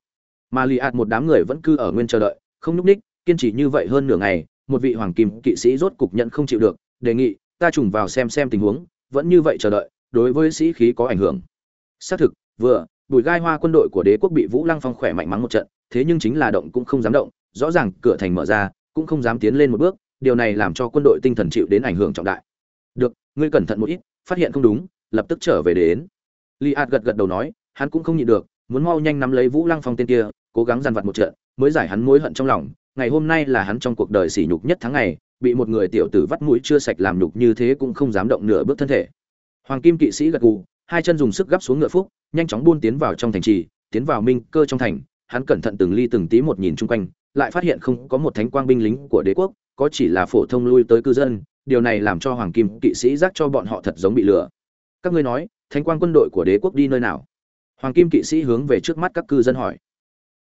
Mà lì ạt một đám người vẫn cư ở nguyên chờ đợi, không nhúc ních, kiên trì như vậy hơn nửa ngày, một vị hoàng kim kỵ sĩ rốt cục nhận không chịu được, đề nghị, ta trùng vào xem xem tình huống, vẫn như vậy chờ đợi, đối với sĩ khí có ảnh hưởng. Xác thực, vừa bùi gai hoa quân đội của đế quốc bị vũ lăng phong khỏe mạnh mắng một trận thế nhưng chính là động cũng không dám động rõ ràng cửa thành mở ra cũng không dám tiến lên một bước điều này làm cho quân đội tinh thần chịu đến ảnh hưởng trọng đại được ngươi cẩn thận một ít phát hiện không đúng lập tức trở về đến li ạt gật gật đầu nói hắn cũng không nhịn được muốn mau nhanh nắm lấy Vũ Lăng Phong tên kia, cố gắng dằn vặt một trận, mới giải hắn mối hận trong lòng. Ngày hôm nay là hắn trong cuộc đời sỉ nhục nhất tháng ngày, bị một người tiểu tử vắt mũi chưa sạch làm nhục như thế cũng không dám động nửa bước thân thể. Hoàng Kim kỵ sĩ gật gù, hai chân dùng sức gấp xuống ngựa phúc, nhanh chóng buôn tiến vào trong thành trì, tiến vào minh cơ trong thành, hắn cẩn thận từng ly từng tí một nhìn chung quanh, lại phát hiện không có một thánh quang binh lính của đế quốc, có chỉ là phổ thông lui tới cư dân, điều này làm cho Hoàng Kim kỵ sĩ giác cho bọn họ thật giống bị lừa. Các ngươi nói, thánh quang quân đội của đế quốc đi nơi nào? hoàng kim kỵ sĩ hướng về trước mắt các cư dân hỏi